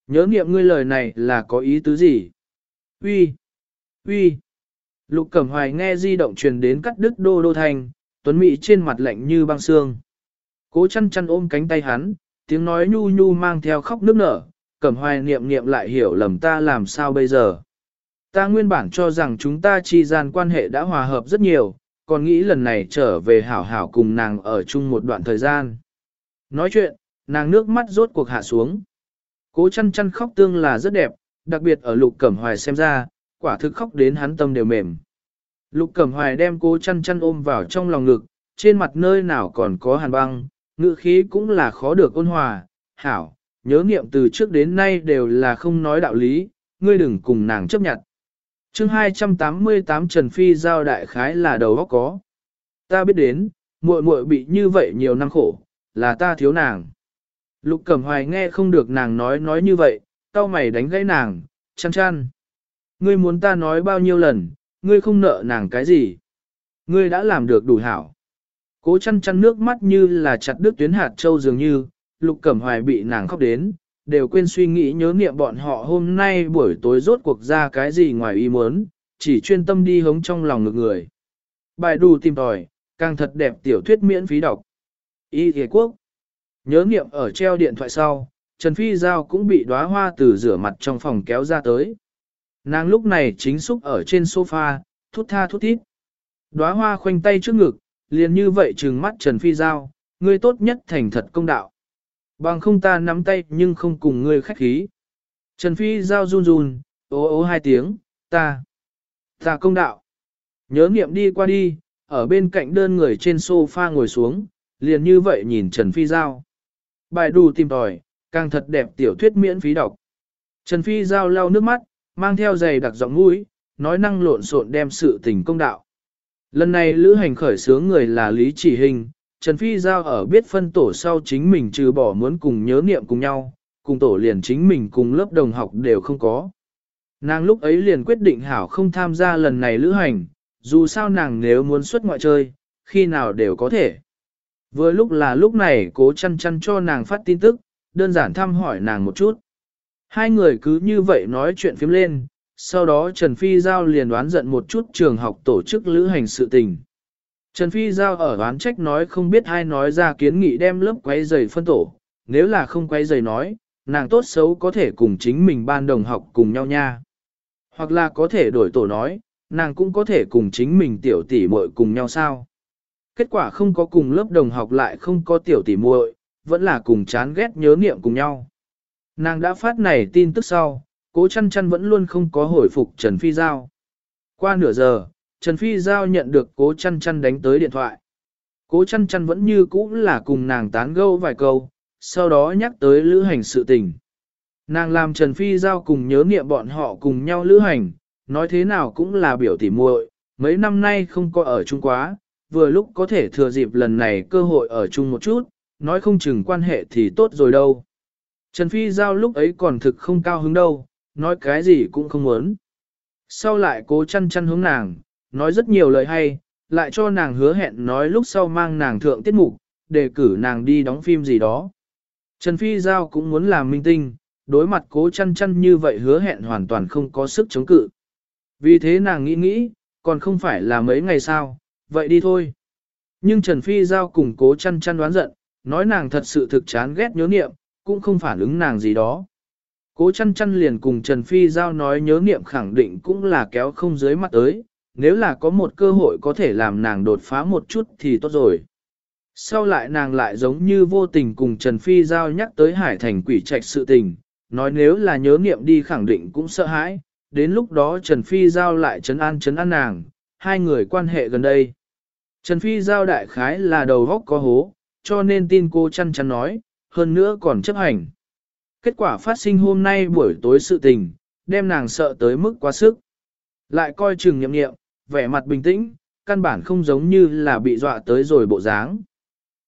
[SPEAKER 1] Nhớ nghiệm ngươi lời này là có ý tứ gì? Uy, uy. Lục cẩm hoài nghe di động truyền đến cắt đứt đô đô thành, tuấn mỹ trên mặt lạnh như băng xương. Cố chăn chăn ôm cánh tay hắn, tiếng nói nhu nhu mang theo khóc nước nở, cẩm hoài niệm niệm lại hiểu lầm ta làm sao bây giờ. Ta nguyên bản cho rằng chúng ta chi gian quan hệ đã hòa hợp rất nhiều, còn nghĩ lần này trở về hảo hảo cùng nàng ở chung một đoạn thời gian. Nói chuyện, nàng nước mắt rốt cuộc hạ xuống. Cố chăn chăn khóc tương là rất đẹp, đặc biệt ở lục cẩm hoài xem ra, quả thực khóc đến hắn tâm đều mềm. Lục cẩm hoài đem cố chăn chăn ôm vào trong lòng ngực, trên mặt nơi nào còn có hàn băng, ngữ khí cũng là khó được ôn hòa, hảo, nhớ nghiệm từ trước đến nay đều là không nói đạo lý, ngươi đừng cùng nàng chấp nhận. chương 288 Trần Phi giao đại khái là đầu óc có. Ta biết đến, muội muội bị như vậy nhiều năm khổ, là ta thiếu nàng. Lục Cẩm Hoài nghe không được nàng nói nói như vậy, tao mày đánh gãy nàng, chăn chăn. Ngươi muốn ta nói bao nhiêu lần, ngươi không nợ nàng cái gì. Ngươi đã làm được đủ hảo. Cố chăn chăn nước mắt như là chặt đứt tuyến hạt châu dường như, Lục Cẩm Hoài bị nàng khóc đến, đều quên suy nghĩ nhớ niệm bọn họ hôm nay buổi tối rốt cuộc ra cái gì ngoài ý muốn, chỉ chuyên tâm đi hống trong lòng ngược người. Bài đù tìm tòi, càng thật đẹp tiểu thuyết miễn phí đọc. Y Thế Quốc Nhớ niệm ở treo điện thoại sau, Trần Phi Giao cũng bị đóa hoa từ rửa mặt trong phòng kéo ra tới. Nàng lúc này chính xúc ở trên sofa, thút tha thút thít. Đóa hoa khoanh tay trước ngực, liền như vậy trừng mắt Trần Phi Giao, ngươi tốt nhất thành thật công đạo. Bằng không ta nắm tay nhưng không cùng ngươi khách khí. Trần Phi Giao run run, ố ố hai tiếng, ta, ta công đạo. Nhớ nghiệm đi qua đi, ở bên cạnh đơn người trên sofa ngồi xuống, liền như vậy nhìn Trần Phi Giao. Bài đù tìm tòi, càng thật đẹp tiểu thuyết miễn phí đọc. Trần Phi Giao lau nước mắt, mang theo giày đặc giọng mũi, nói năng lộn xộn đem sự tình công đạo. Lần này lữ hành khởi sướng người là Lý Chỉ Hình, Trần Phi Giao ở biết phân tổ sau chính mình trừ bỏ muốn cùng nhớ niệm cùng nhau, cùng tổ liền chính mình cùng lớp đồng học đều không có. Nàng lúc ấy liền quyết định hảo không tham gia lần này lữ hành, dù sao nàng nếu muốn xuất ngoại chơi, khi nào đều có thể. Vừa lúc là lúc này cố chăn chăn cho nàng phát tin tức, đơn giản thăm hỏi nàng một chút. Hai người cứ như vậy nói chuyện phím lên, sau đó Trần Phi Giao liền đoán giận một chút trường học tổ chức lữ hành sự tình. Trần Phi Giao ở đoán trách nói không biết ai nói ra kiến nghị đem lớp quay giày phân tổ, nếu là không quay giày nói, nàng tốt xấu có thể cùng chính mình ban đồng học cùng nhau nha. Hoặc là có thể đổi tổ nói, nàng cũng có thể cùng chính mình tiểu tỷ muội cùng nhau sao. Kết quả không có cùng lớp đồng học lại không có tiểu tỷ muội, vẫn là cùng chán ghét nhớ niệm cùng nhau. Nàng đã phát này tin tức sau, cố chăn chăn vẫn luôn không có hồi phục Trần Phi Giao. Qua nửa giờ, Trần Phi Giao nhận được cố chăn chăn đánh tới điện thoại. Cố chăn chăn vẫn như cũ là cùng nàng tán gẫu vài câu, sau đó nhắc tới lữ hành sự tình. Nàng làm Trần Phi Giao cùng nhớ nghiệm bọn họ cùng nhau lữ hành, nói thế nào cũng là biểu tỉ muội, mấy năm nay không có ở chung quá, vừa lúc có thể thừa dịp lần này cơ hội ở chung một chút, nói không chừng quan hệ thì tốt rồi đâu. Trần Phi Giao lúc ấy còn thực không cao hứng đâu, nói cái gì cũng không muốn. Sau lại cố chăn chăn hướng nàng, nói rất nhiều lời hay, lại cho nàng hứa hẹn nói lúc sau mang nàng thượng tiết mục, để cử nàng đi đóng phim gì đó. Trần Phi Giao cũng muốn làm minh tinh, đối mặt cố chăn chăn như vậy hứa hẹn hoàn toàn không có sức chống cự. Vì thế nàng nghĩ nghĩ, còn không phải là mấy ngày sau, vậy đi thôi. Nhưng Trần Phi Giao cùng cố chăn chăn đoán giận, nói nàng thật sự thực chán ghét nhớ niệm, cũng không phản ứng nàng gì đó. Cố chăn chăn liền cùng Trần Phi Giao nói nhớ nghiệm khẳng định cũng là kéo không dưới mắt tới, nếu là có một cơ hội có thể làm nàng đột phá một chút thì tốt rồi. Sau lại nàng lại giống như vô tình cùng Trần Phi Giao nhắc tới hải thành quỷ trạch sự tình, nói nếu là nhớ nghiệm đi khẳng định cũng sợ hãi, đến lúc đó Trần Phi Giao lại chấn an chấn an nàng, hai người quan hệ gần đây. Trần Phi Giao đại khái là đầu góc có hố, cho nên tin cô chăn chăn nói, hơn nữa còn chấp hành. Kết quả phát sinh hôm nay buổi tối sự tình, đem nàng sợ tới mức quá sức. Lại coi chừng nhậm nghiệm, vẻ mặt bình tĩnh, căn bản không giống như là bị dọa tới rồi bộ dáng.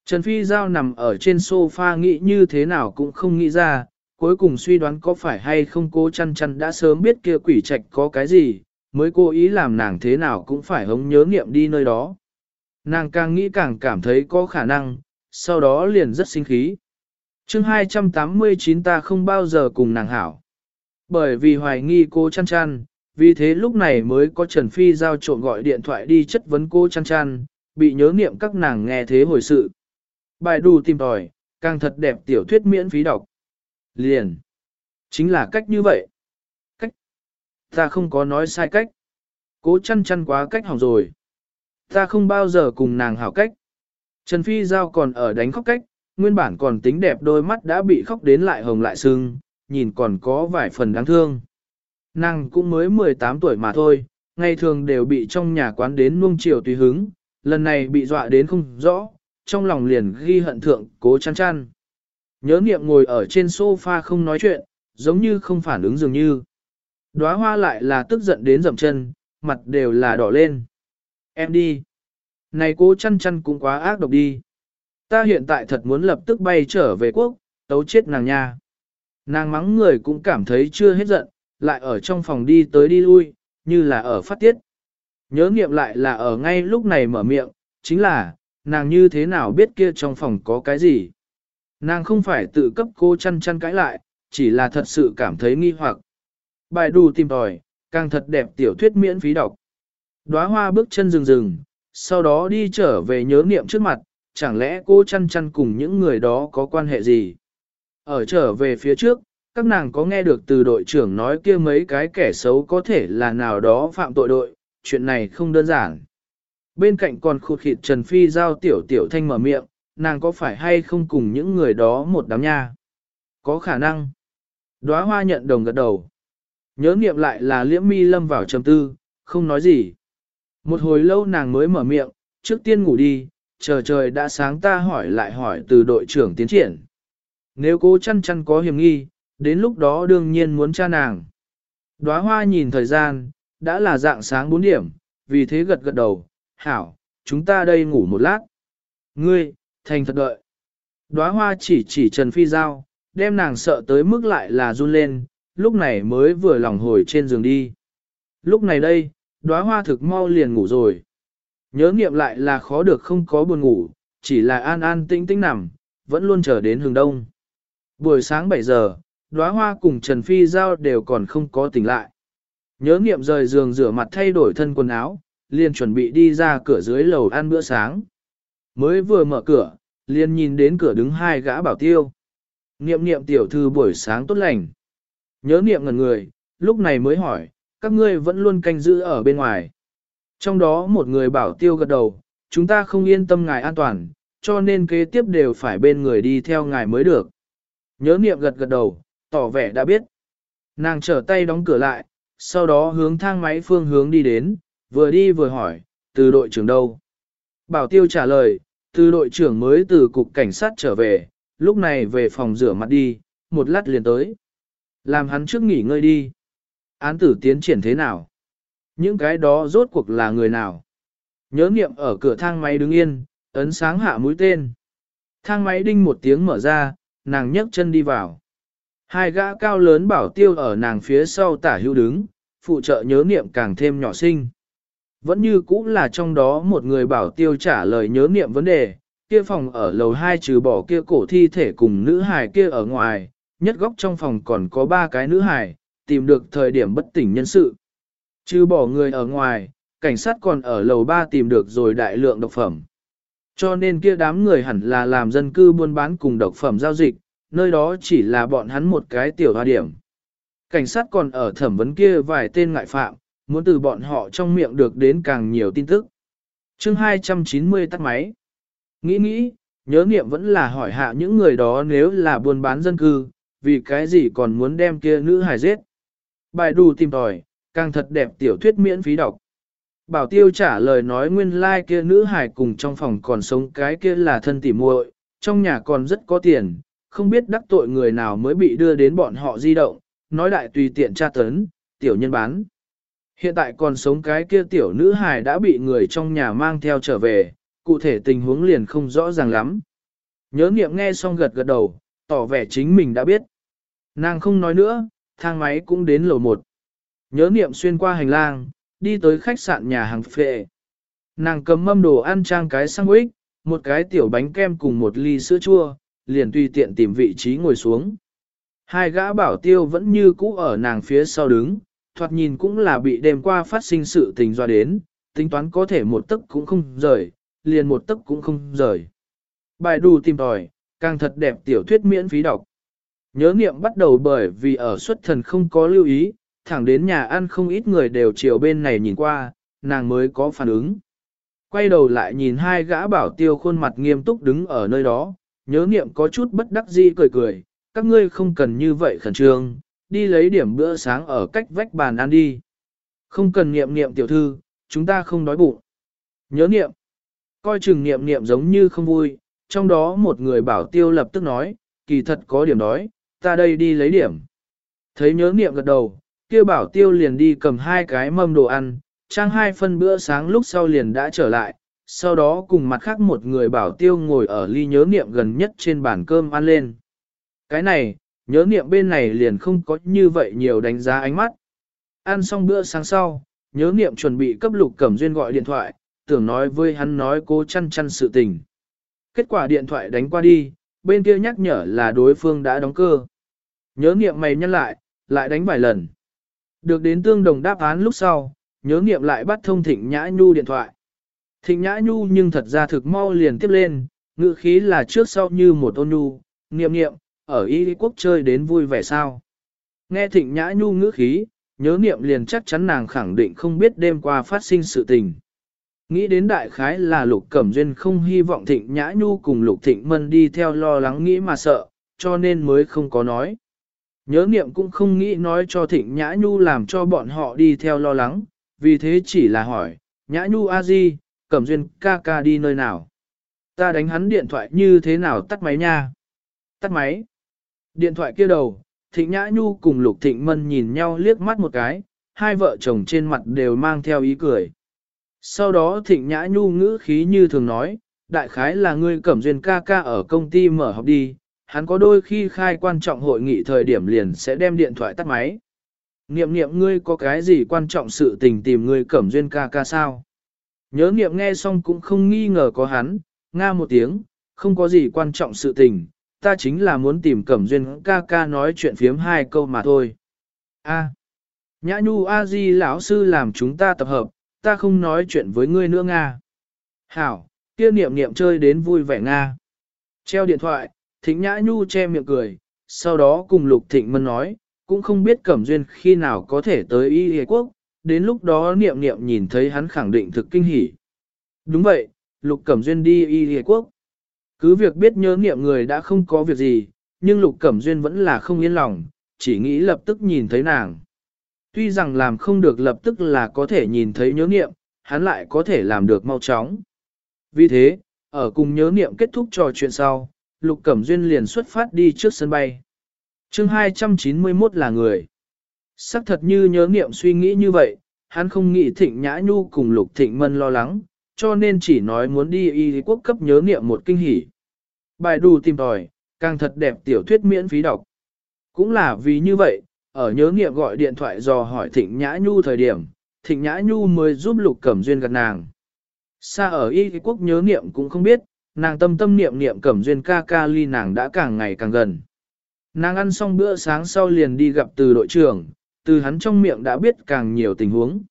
[SPEAKER 1] Trần Phi Giao nằm ở trên sofa nghĩ như thế nào cũng không nghĩ ra, cuối cùng suy đoán có phải hay không cô chăn chăn đã sớm biết kia quỷ trạch có cái gì, mới cố ý làm nàng thế nào cũng phải hống nhớ nghiệm đi nơi đó. Nàng càng nghĩ càng cảm thấy có khả năng, sau đó liền rất sinh khí chương 289 ta không bao giờ cùng nàng hảo. Bởi vì hoài nghi cô chăn chăn, vì thế lúc này mới có Trần Phi giao trộn gọi điện thoại đi chất vấn cô chăn chăn, bị nhớ niệm các nàng nghe thế hồi sự. Bài đù tìm tòi, càng thật đẹp tiểu thuyết miễn phí đọc. Liền. Chính là cách như vậy. Cách. Ta không có nói sai cách. Cố chăn chăn quá cách hỏng rồi. Ta không bao giờ cùng nàng hảo cách. Trần Phi Giao còn ở đánh khóc cách, nguyên bản còn tính đẹp đôi mắt đã bị khóc đến lại hồng lại sưng, nhìn còn có vài phần đáng thương. Nàng cũng mới 18 tuổi mà thôi, ngày thường đều bị trong nhà quán đến nuông chiều tùy hứng, lần này bị dọa đến không rõ, trong lòng liền ghi hận thượng cố chăn chăn. Nhớ niệm ngồi ở trên sofa không nói chuyện, giống như không phản ứng dường như. Đóa hoa lại là tức giận đến dậm chân, mặt đều là đỏ lên. Em đi. Này cố chăn chăn cũng quá ác độc đi. Ta hiện tại thật muốn lập tức bay trở về quốc, tấu chết nàng nha. Nàng mắng người cũng cảm thấy chưa hết giận, lại ở trong phòng đi tới đi lui, như là ở phát tiết. Nhớ nghiệm lại là ở ngay lúc này mở miệng, chính là, nàng như thế nào biết kia trong phòng có cái gì. Nàng không phải tự cấp cô chăn chăn cãi lại, chỉ là thật sự cảm thấy nghi hoặc. Bài đù tìm tòi, càng thật đẹp tiểu thuyết miễn phí đọc. Đóa hoa bước chân rừng rừng, sau đó đi trở về nhớ niệm trước mặt, chẳng lẽ cô chăn chăn cùng những người đó có quan hệ gì? Ở trở về phía trước, các nàng có nghe được từ đội trưởng nói kia mấy cái kẻ xấu có thể là nào đó phạm tội đội, chuyện này không đơn giản. Bên cạnh còn khụt khịt Trần Phi giao tiểu tiểu thanh mở miệng, nàng có phải hay không cùng những người đó một đám nha? Có khả năng. Đóa hoa nhận đồng gật đầu. Nhớ nghiệm lại là liễm mi lâm vào trầm tư, không nói gì. Một hồi lâu nàng mới mở miệng, trước tiên ngủ đi, chờ trời đã sáng ta hỏi lại hỏi từ đội trưởng tiến triển. Nếu cô chăn chăn có hiểm nghi, đến lúc đó đương nhiên muốn cha nàng. Đóa hoa nhìn thời gian, đã là dạng sáng 4 điểm, vì thế gật gật đầu, hảo, chúng ta đây ngủ một lát. Ngươi, thành thật đợi. Đóa hoa chỉ chỉ Trần Phi Giao, đem nàng sợ tới mức lại là run lên, lúc này mới vừa lòng hồi trên giường đi. Lúc này đây, đóa hoa thực mau liền ngủ rồi. Nhớ nghiệm lại là khó được không có buồn ngủ, chỉ là an an tĩnh tĩnh nằm, vẫn luôn chờ đến hướng đông. Buổi sáng 7 giờ, đóa hoa cùng Trần Phi Giao đều còn không có tỉnh lại. Nhớ nghiệm rời giường rửa mặt thay đổi thân quần áo, liền chuẩn bị đi ra cửa dưới lầu ăn bữa sáng. Mới vừa mở cửa, liền nhìn đến cửa đứng hai gã bảo tiêu. Nghiệm niệm tiểu thư buổi sáng tốt lành. Nhớ niệm ngần người, lúc này mới hỏi, các ngươi vẫn luôn canh giữ ở bên ngoài. Trong đó một người bảo tiêu gật đầu, chúng ta không yên tâm ngài an toàn, cho nên kế tiếp đều phải bên người đi theo ngài mới được. Nhớ niệm gật gật đầu, tỏ vẻ đã biết. Nàng trở tay đóng cửa lại, sau đó hướng thang máy phương hướng đi đến, vừa đi vừa hỏi, từ đội trưởng đâu? Bảo tiêu trả lời, từ đội trưởng mới từ cục cảnh sát trở về, lúc này về phòng rửa mặt đi, một lát liền tới. Làm hắn trước nghỉ ngơi đi. Án tử tiến triển thế nào? Những cái đó rốt cuộc là người nào? Nhớ nghiệm ở cửa thang máy đứng yên, ấn sáng hạ mũi tên. Thang máy đinh một tiếng mở ra, nàng nhấc chân đi vào. Hai gã cao lớn bảo tiêu ở nàng phía sau tả hữu đứng, phụ trợ nhớ niệm càng thêm nhỏ sinh. Vẫn như cũ là trong đó một người bảo tiêu trả lời nhớ niệm vấn đề, kia phòng ở lầu 2 trừ bỏ kia cổ thi thể cùng nữ hài kia ở ngoài, nhất góc trong phòng còn có ba cái nữ hài, tìm được thời điểm bất tỉnh nhân sự chứ bỏ người ở ngoài, cảnh sát còn ở lầu 3 tìm được rồi đại lượng độc phẩm. Cho nên kia đám người hẳn là làm dân cư buôn bán cùng độc phẩm giao dịch, nơi đó chỉ là bọn hắn một cái tiểu hoa điểm. Cảnh sát còn ở thẩm vấn kia vài tên ngại phạm, muốn từ bọn họ trong miệng được đến càng nhiều tin tức. chương 290 tắt máy. Nghĩ nghĩ, nhớ nghiệm vẫn là hỏi hạ những người đó nếu là buôn bán dân cư, vì cái gì còn muốn đem kia nữ hài giết. Bài đù tìm tòi, càng thật đẹp tiểu thuyết miễn phí đọc. Bảo tiêu trả lời nói nguyên lai like kia nữ hài cùng trong phòng còn sống cái kia là thân tỉ muội, trong nhà còn rất có tiền, không biết đắc tội người nào mới bị đưa đến bọn họ di động, nói đại tùy tiện tra tấn, tiểu nhân bán. Hiện tại còn sống cái kia tiểu nữ hài đã bị người trong nhà mang theo trở về, cụ thể tình huống liền không rõ ràng lắm. Nhớ nghiệm nghe xong gật gật đầu, tỏ vẻ chính mình đã biết. Nàng không nói nữa, thang máy cũng đến lầu một. Nhớ niệm xuyên qua hành lang, đi tới khách sạn nhà hàng phệ. Nàng cầm mâm đồ ăn trang cái sandwich, một cái tiểu bánh kem cùng một ly sữa chua, liền tùy tiện tìm vị trí ngồi xuống. Hai gã bảo tiêu vẫn như cũ ở nàng phía sau đứng, thoạt nhìn cũng là bị đêm qua phát sinh sự tình do đến, tính toán có thể một tấc cũng không rời, liền một tấc cũng không rời. Bài đù tìm tòi, càng thật đẹp tiểu thuyết miễn phí đọc. Nhớ niệm bắt đầu bởi vì ở xuất thần không có lưu ý, thẳng đến nhà ăn không ít người đều chiều bên này nhìn qua, nàng mới có phản ứng. Quay đầu lại nhìn hai gã bảo tiêu khuôn mặt nghiêm túc đứng ở nơi đó, nhớ niệm có chút bất đắc dĩ cười cười, các ngươi không cần như vậy khẩn trương, đi lấy điểm bữa sáng ở cách vách bàn ăn đi. Không cần niệm niệm tiểu thư, chúng ta không đói bụng. Nhớ niệm, coi chừng niệm niệm giống như không vui, trong đó một người bảo tiêu lập tức nói, kỳ thật có điểm đói, ta đây đi lấy điểm. Thấy nhớ niệm gật đầu, kia bảo tiêu liền đi cầm hai cái mâm đồ ăn, trang hai phân bữa sáng lúc sau liền đã trở lại, sau đó cùng mặt khác một người bảo tiêu ngồi ở ly nhớ niệm gần nhất trên bàn cơm ăn lên. Cái này, nhớ niệm bên này liền không có như vậy nhiều đánh giá ánh mắt. Ăn xong bữa sáng sau, nhớ niệm chuẩn bị cấp lục cẩm duyên gọi điện thoại, tưởng nói với hắn nói cố chăn chăn sự tình. Kết quả điện thoại đánh qua đi, bên kia nhắc nhở là đối phương đã đóng cơ. Nhớ niệm mày nhắc lại, lại đánh vài lần. Được đến tương đồng đáp án lúc sau, nhớ niệm lại bắt thông thịnh nhã nhu điện thoại. Thịnh nhã nhu nhưng thật ra thực mau liền tiếp lên, ngữ khí là trước sau như một ôn nhu, niệm niệm, ở y quốc chơi đến vui vẻ sao. Nghe thịnh nhã nhu ngữ khí, nhớ niệm liền chắc chắn nàng khẳng định không biết đêm qua phát sinh sự tình. Nghĩ đến đại khái là lục cẩm duyên không hy vọng thịnh nhã nhu cùng lục thịnh mân đi theo lo lắng nghĩ mà sợ, cho nên mới không có nói. Nhớ niệm cũng không nghĩ nói cho thịnh nhã nhu làm cho bọn họ đi theo lo lắng, vì thế chỉ là hỏi, nhã nhu a di, cẩm duyên ca ca đi nơi nào. Ta đánh hắn điện thoại như thế nào tắt máy nha. Tắt máy. Điện thoại kia đầu, thịnh nhã nhu cùng lục thịnh mân nhìn nhau liếc mắt một cái, hai vợ chồng trên mặt đều mang theo ý cười. Sau đó thịnh nhã nhu ngữ khí như thường nói, đại khái là ngươi cẩm duyên ca ca ở công ty mở học đi, hắn có đôi khi khai quan trọng hội nghị thời điểm liền sẽ đem điện thoại tắt máy. Niệm niệm ngươi có cái gì quan trọng sự tình tìm ngươi cẩm duyên ca ca sao? Nhớ niệm nghe xong cũng không nghi ngờ có hắn, nga một tiếng, không có gì quan trọng sự tình, ta chính là muốn tìm cẩm duyên ca ca nói chuyện phiếm hai câu mà thôi. A. Nhã Nhu A Di lão sư làm chúng ta tập hợp, ta không nói chuyện với ngươi nữa Nga. Hảo, kia niệm niệm chơi đến vui vẻ Nga. Treo điện thoại, thịnh nhã nhu che miệng cười, sau đó cùng lục thịnh mân nói, cũng không biết cẩm duyên khi nào có thể tới y hề quốc, đến lúc đó niệm niệm nhìn thấy hắn khẳng định thực kinh hỉ. Đúng vậy, lục cẩm duyên đi y hề quốc. Cứ việc biết nhớ niệm người đã không có việc gì, nhưng lục cẩm duyên vẫn là không yên lòng, chỉ nghĩ lập tức nhìn thấy nàng. Tuy rằng làm không được lập tức là có thể nhìn thấy nhớ niệm, hắn lại có thể làm được mau chóng. Vì thế, ở cùng nhớ niệm kết thúc trò chuyện sau, Lục Cẩm Duyên liền xuất phát đi trước sân bay. chương 291 là người. Sắc thật như nhớ niệm suy nghĩ như vậy, hắn không nghĩ Thịnh Nhã Nhu cùng Lục Thịnh Mân lo lắng, cho nên chỉ nói muốn đi y quốc cấp nhớ niệm một kinh hỉ. Bài đù tìm tòi, càng thật đẹp tiểu thuyết miễn phí đọc. Cũng là vì như vậy, ở nhớ nghiệm gọi điện thoại dò hỏi Thịnh Nhã Nhu thời điểm, Thịnh Nhã Nhu mới giúp Lục Cẩm Duyên gặp nàng. Xa ở y quốc nhớ nghiệm cũng không biết, nàng tâm tâm niệm niệm Cẩm Duyên ca ca ly nàng đã càng ngày càng gần. Nàng ăn xong bữa sáng sau liền đi gặp từ đội trưởng, từ hắn trong miệng đã biết càng nhiều tình huống.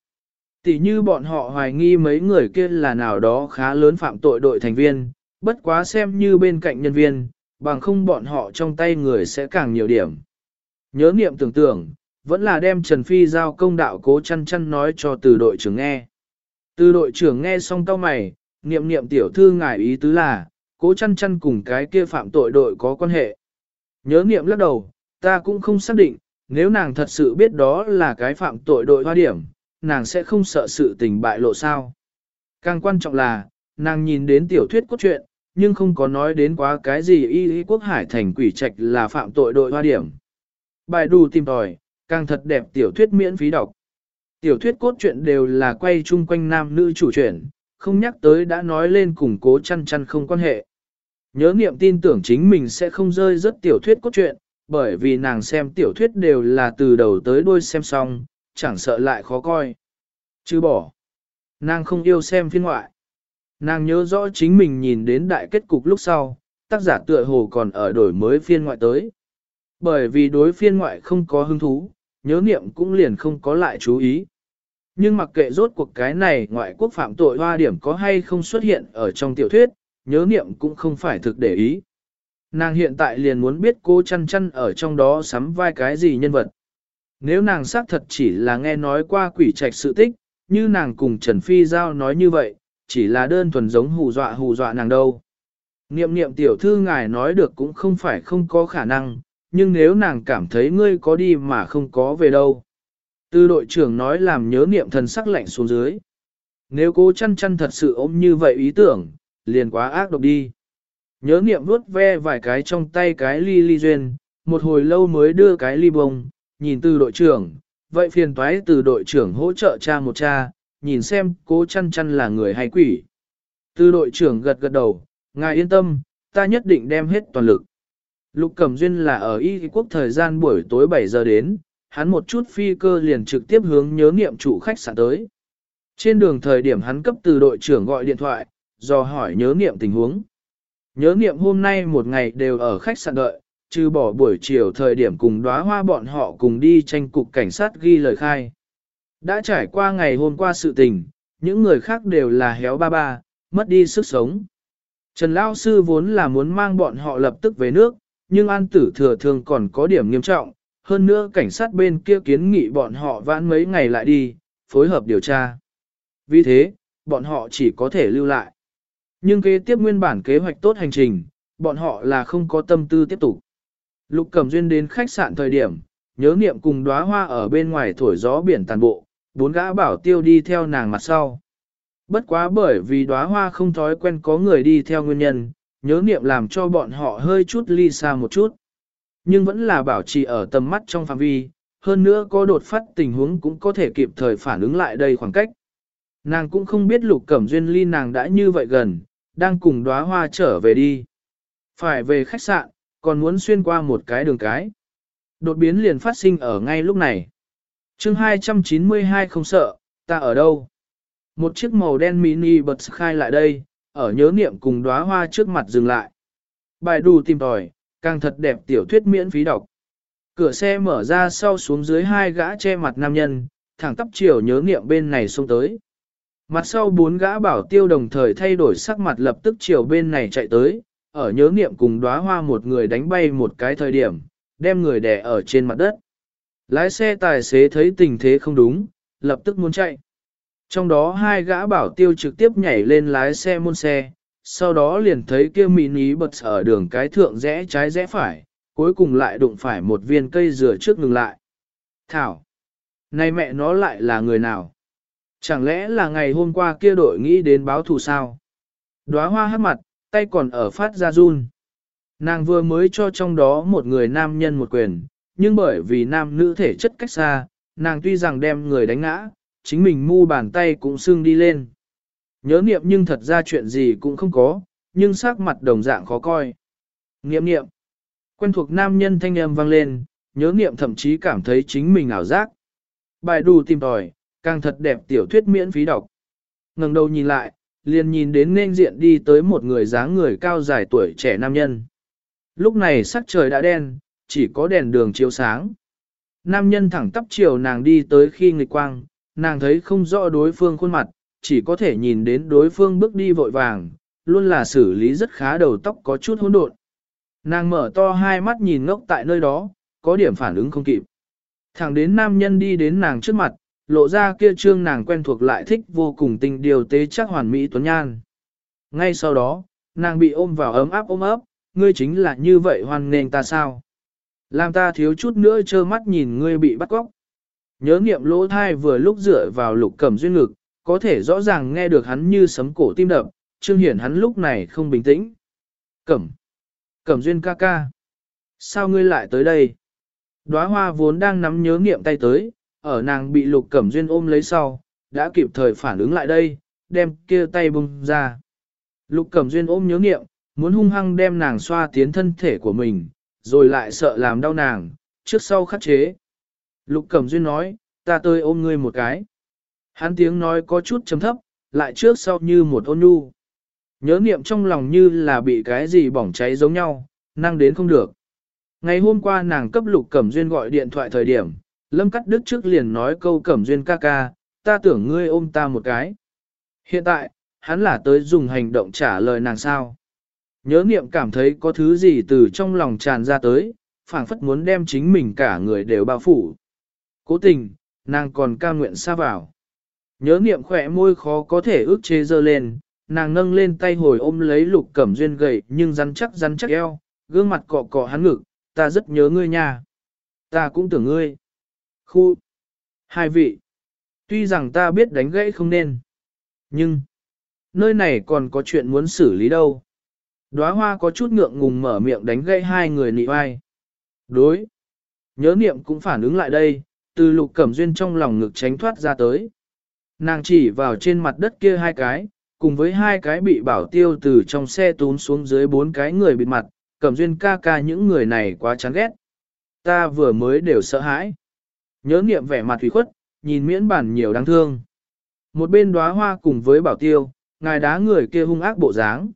[SPEAKER 1] Tỷ như bọn họ hoài nghi mấy người kia là nào đó khá lớn phạm tội đội thành viên, bất quá xem như bên cạnh nhân viên, bằng không bọn họ trong tay người sẽ càng nhiều điểm. Nhớ niệm tưởng tượng, vẫn là đem Trần Phi giao công đạo cố chăn chăn nói cho từ đội trưởng nghe. Từ đội trưởng nghe xong tao mày, niệm niệm tiểu thư ngài ý tứ là, cố chăn chăn cùng cái kia phạm tội đội có quan hệ. Nhớ niệm lắc đầu, ta cũng không xác định, nếu nàng thật sự biết đó là cái phạm tội đội hoa điểm, nàng sẽ không sợ sự tình bại lộ sao. Càng quan trọng là, nàng nhìn đến tiểu thuyết cốt truyện, nhưng không có nói đến quá cái gì y y quốc hải thành quỷ trạch là phạm tội đội hoa điểm. Bài đù tìm tòi, càng thật đẹp tiểu thuyết miễn phí đọc. Tiểu thuyết cốt truyện đều là quay chung quanh nam nữ chủ truyện, không nhắc tới đã nói lên củng cố chăn chăn không quan hệ. Nhớ niệm tin tưởng chính mình sẽ không rơi rất tiểu thuyết cốt truyện, bởi vì nàng xem tiểu thuyết đều là từ đầu tới đuôi xem xong, chẳng sợ lại khó coi. Chứ bỏ. Nàng không yêu xem phiên ngoại. Nàng nhớ rõ chính mình nhìn đến đại kết cục lúc sau, tác giả tựa hồ còn ở đổi mới phiên ngoại tới. Bởi vì đối phiên ngoại không có hứng thú, nhớ niệm cũng liền không có lại chú ý. Nhưng mặc kệ rốt cuộc cái này ngoại quốc phạm tội hoa điểm có hay không xuất hiện ở trong tiểu thuyết, nhớ niệm cũng không phải thực để ý. Nàng hiện tại liền muốn biết cô chăn chăn ở trong đó sắm vai cái gì nhân vật. Nếu nàng xác thật chỉ là nghe nói qua quỷ trạch sự tích, như nàng cùng Trần Phi Giao nói như vậy, chỉ là đơn thuần giống hù dọa hù dọa nàng đâu. Niệm niệm tiểu thư ngài nói được cũng không phải không có khả năng, nhưng nếu nàng cảm thấy ngươi có đi mà không có về đâu. Tư đội trưởng nói làm nhớ niệm thần sắc lạnh xuống dưới. Nếu cô chăn chăn thật sự ôm như vậy ý tưởng, liền quá ác độc đi. Nhớ niệm vuốt ve vài cái trong tay cái ly ly duyên, một hồi lâu mới đưa cái ly bông, nhìn từ đội trưởng, vậy phiền toái từ đội trưởng hỗ trợ cha một cha, nhìn xem cố chăn chăn là người hay quỷ. Từ đội trưởng gật gật đầu, ngài yên tâm, ta nhất định đem hết toàn lực. Lục Cẩm Duyên là ở Y quốc thời gian buổi tối 7 giờ đến, hắn một chút phi cơ liền trực tiếp hướng nhớ nghiệm chủ khách sạn tới. Trên đường thời điểm hắn cấp từ đội trưởng gọi điện thoại, do hỏi nhớ nghiệm tình huống. Nhớ nghiệm hôm nay một ngày đều ở khách sạn đợi, trừ bỏ buổi chiều thời điểm cùng đóa hoa bọn họ cùng đi tranh cục cảnh sát ghi lời khai. Đã trải qua ngày hôm qua sự tình, những người khác đều là héo ba ba, mất đi sức sống. Trần Lao Sư vốn là muốn mang bọn họ lập tức về nước, nhưng an tử thừa thường còn có điểm nghiêm trọng, hơn nữa cảnh sát bên kia kiến nghị bọn họ vãn mấy ngày lại đi, phối hợp điều tra. Vì thế, bọn họ chỉ có thể lưu lại. Nhưng kế tiếp nguyên bản kế hoạch tốt hành trình, bọn họ là không có tâm tư tiếp tục. Lục Cẩm Duyên đến khách sạn thời điểm, nhớ niệm cùng đóa hoa ở bên ngoài thổi gió biển tàn bộ, bốn gã bảo tiêu đi theo nàng mặt sau. Bất quá bởi vì đóa hoa không thói quen có người đi theo nguyên nhân, nhớ niệm làm cho bọn họ hơi chút ly xa một chút. Nhưng vẫn là bảo trì ở tầm mắt trong phạm vi, hơn nữa có đột phát tình huống cũng có thể kịp thời phản ứng lại đây khoảng cách. Nàng cũng không biết lục cẩm duyên ly nàng đã như vậy gần, đang cùng đóa hoa trở về đi. Phải về khách sạn, còn muốn xuyên qua một cái đường cái. Đột biến liền phát sinh ở ngay lúc này. chương 292 không sợ, ta ở đâu? Một chiếc màu đen mini bật khai lại đây, ở nhớ niệm cùng đóa hoa trước mặt dừng lại. Bài đù tìm tòi, càng thật đẹp tiểu thuyết miễn phí đọc. Cửa xe mở ra sau xuống dưới hai gã che mặt nam nhân, thẳng tắp chiều nhớ niệm bên này xông tới. Mặt sau bốn gã bảo tiêu đồng thời thay đổi sắc mặt lập tức chiều bên này chạy tới, ở nhớ niệm cùng đóa hoa một người đánh bay một cái thời điểm, đem người đè ở trên mặt đất. Lái xe tài xế thấy tình thế không đúng, lập tức muốn chạy. Trong đó hai gã bảo tiêu trực tiếp nhảy lên lái xe môn xe, sau đó liền thấy kia mini bật ở đường cái thượng rẽ trái rẽ phải, cuối cùng lại đụng phải một viên cây dừa trước ngừng lại. Thảo! Này mẹ nó lại là người nào? Chẳng lẽ là ngày hôm qua kia đội nghĩ đến báo thù sao? Đóa hoa hát mặt, tay còn ở phát ra run. Nàng vừa mới cho trong đó một người nam nhân một quyền, nhưng bởi vì nam nữ thể chất cách xa, nàng tuy rằng đem người đánh ngã, chính mình mu bàn tay cũng xương đi lên. Nhớ niệm nhưng thật ra chuyện gì cũng không có, nhưng sắc mặt đồng dạng khó coi. Niệm niệm. Quen thuộc nam nhân thanh âm vang lên, nhớ niệm thậm chí cảm thấy chính mình ảo giác. Bài đù tìm tòi, càng thật đẹp tiểu thuyết miễn phí đọc. ngẩng đầu nhìn lại, liền nhìn đến nên diện đi tới một người dáng người cao dài tuổi trẻ nam nhân. Lúc này sắc trời đã đen, chỉ có đèn đường chiếu sáng. Nam nhân thẳng tắp chiều nàng đi tới khi nghịch quang, nàng thấy không rõ đối phương khuôn mặt, chỉ có thể nhìn đến đối phương bước đi vội vàng, luôn là xử lý rất khá đầu tóc có chút hỗn độn. Nàng mở to hai mắt nhìn ngốc tại nơi đó, có điểm phản ứng không kịp. Thẳng đến nam nhân đi đến nàng trước mặt, lộ ra kia trương nàng quen thuộc lại thích vô cùng tình điều tế chắc hoàn mỹ tuấn nhan. Ngay sau đó, nàng bị ôm vào ấm áp ôm ấp, ngươi chính là như vậy hoàn nền ta sao? Làm ta thiếu chút nữa trơ mắt nhìn ngươi bị bắt cóc. Nhớ nghiệm lỗ thai vừa lúc dựa vào lục cẩm duyên ngực, có thể rõ ràng nghe được hắn như sấm cổ tim đập, trương hiển hắn lúc này không bình tĩnh. Cẩm, cẩm duyên ca ca. Sao ngươi lại tới đây? Đóa hoa vốn đang nắm nhớ nghiệm tay tới, ở nàng bị lục cẩm duyên ôm lấy sau, đã kịp thời phản ứng lại đây, đem kia tay bung ra. Lục cẩm duyên ôm nhớ nghiệm, muốn hung hăng đem nàng xoa tiến thân thể của mình, rồi lại sợ làm đau nàng, trước sau khắc chế. Lục cẩm duyên nói, ta tới ôm ngươi một cái. Hắn tiếng nói có chút chấm thấp, lại trước sau như một ôn nhu. Nhớ niệm trong lòng như là bị cái gì bỏng cháy giống nhau, năng đến không được. Ngày hôm qua nàng cấp lục cẩm duyên gọi điện thoại thời điểm, lâm cắt đức trước liền nói câu cẩm duyên ca ca, ta tưởng ngươi ôm ta một cái. Hiện tại, hắn là tới dùng hành động trả lời nàng sao. Nhớ niệm cảm thấy có thứ gì từ trong lòng tràn ra tới, phảng phất muốn đem chính mình cả người đều bao phủ. Cố tình, nàng còn ca nguyện xa vào. Nhớ niệm khỏe môi khó có thể ước chế dơ lên, nàng nâng lên tay hồi ôm lấy lục cẩm duyên gầy nhưng rắn chắc rắn chắc eo, gương mặt cọ cọ hắn ngực, ta rất nhớ ngươi nha. Ta cũng tưởng ngươi. Khu. Hai vị. Tuy rằng ta biết đánh gãy không nên. Nhưng. Nơi này còn có chuyện muốn xử lý đâu. Đóa hoa có chút ngượng ngùng mở miệng đánh gãy hai người nị vai. Đối. Nhớ niệm cũng phản ứng lại đây, từ lục cẩm duyên trong lòng ngực tránh thoát ra tới. Nàng chỉ vào trên mặt đất kia hai cái, cùng với hai cái bị bảo tiêu từ trong xe tún xuống dưới bốn cái người bịt mặt, cẩm duyên ca ca những người này quá chán ghét. Ta vừa mới đều sợ hãi. Nhớ nghiệm vẻ mặt thủy khuất, nhìn miễn bản nhiều đáng thương. Một bên đóa hoa cùng với bảo tiêu, ngài đá người kia hung ác bộ dáng.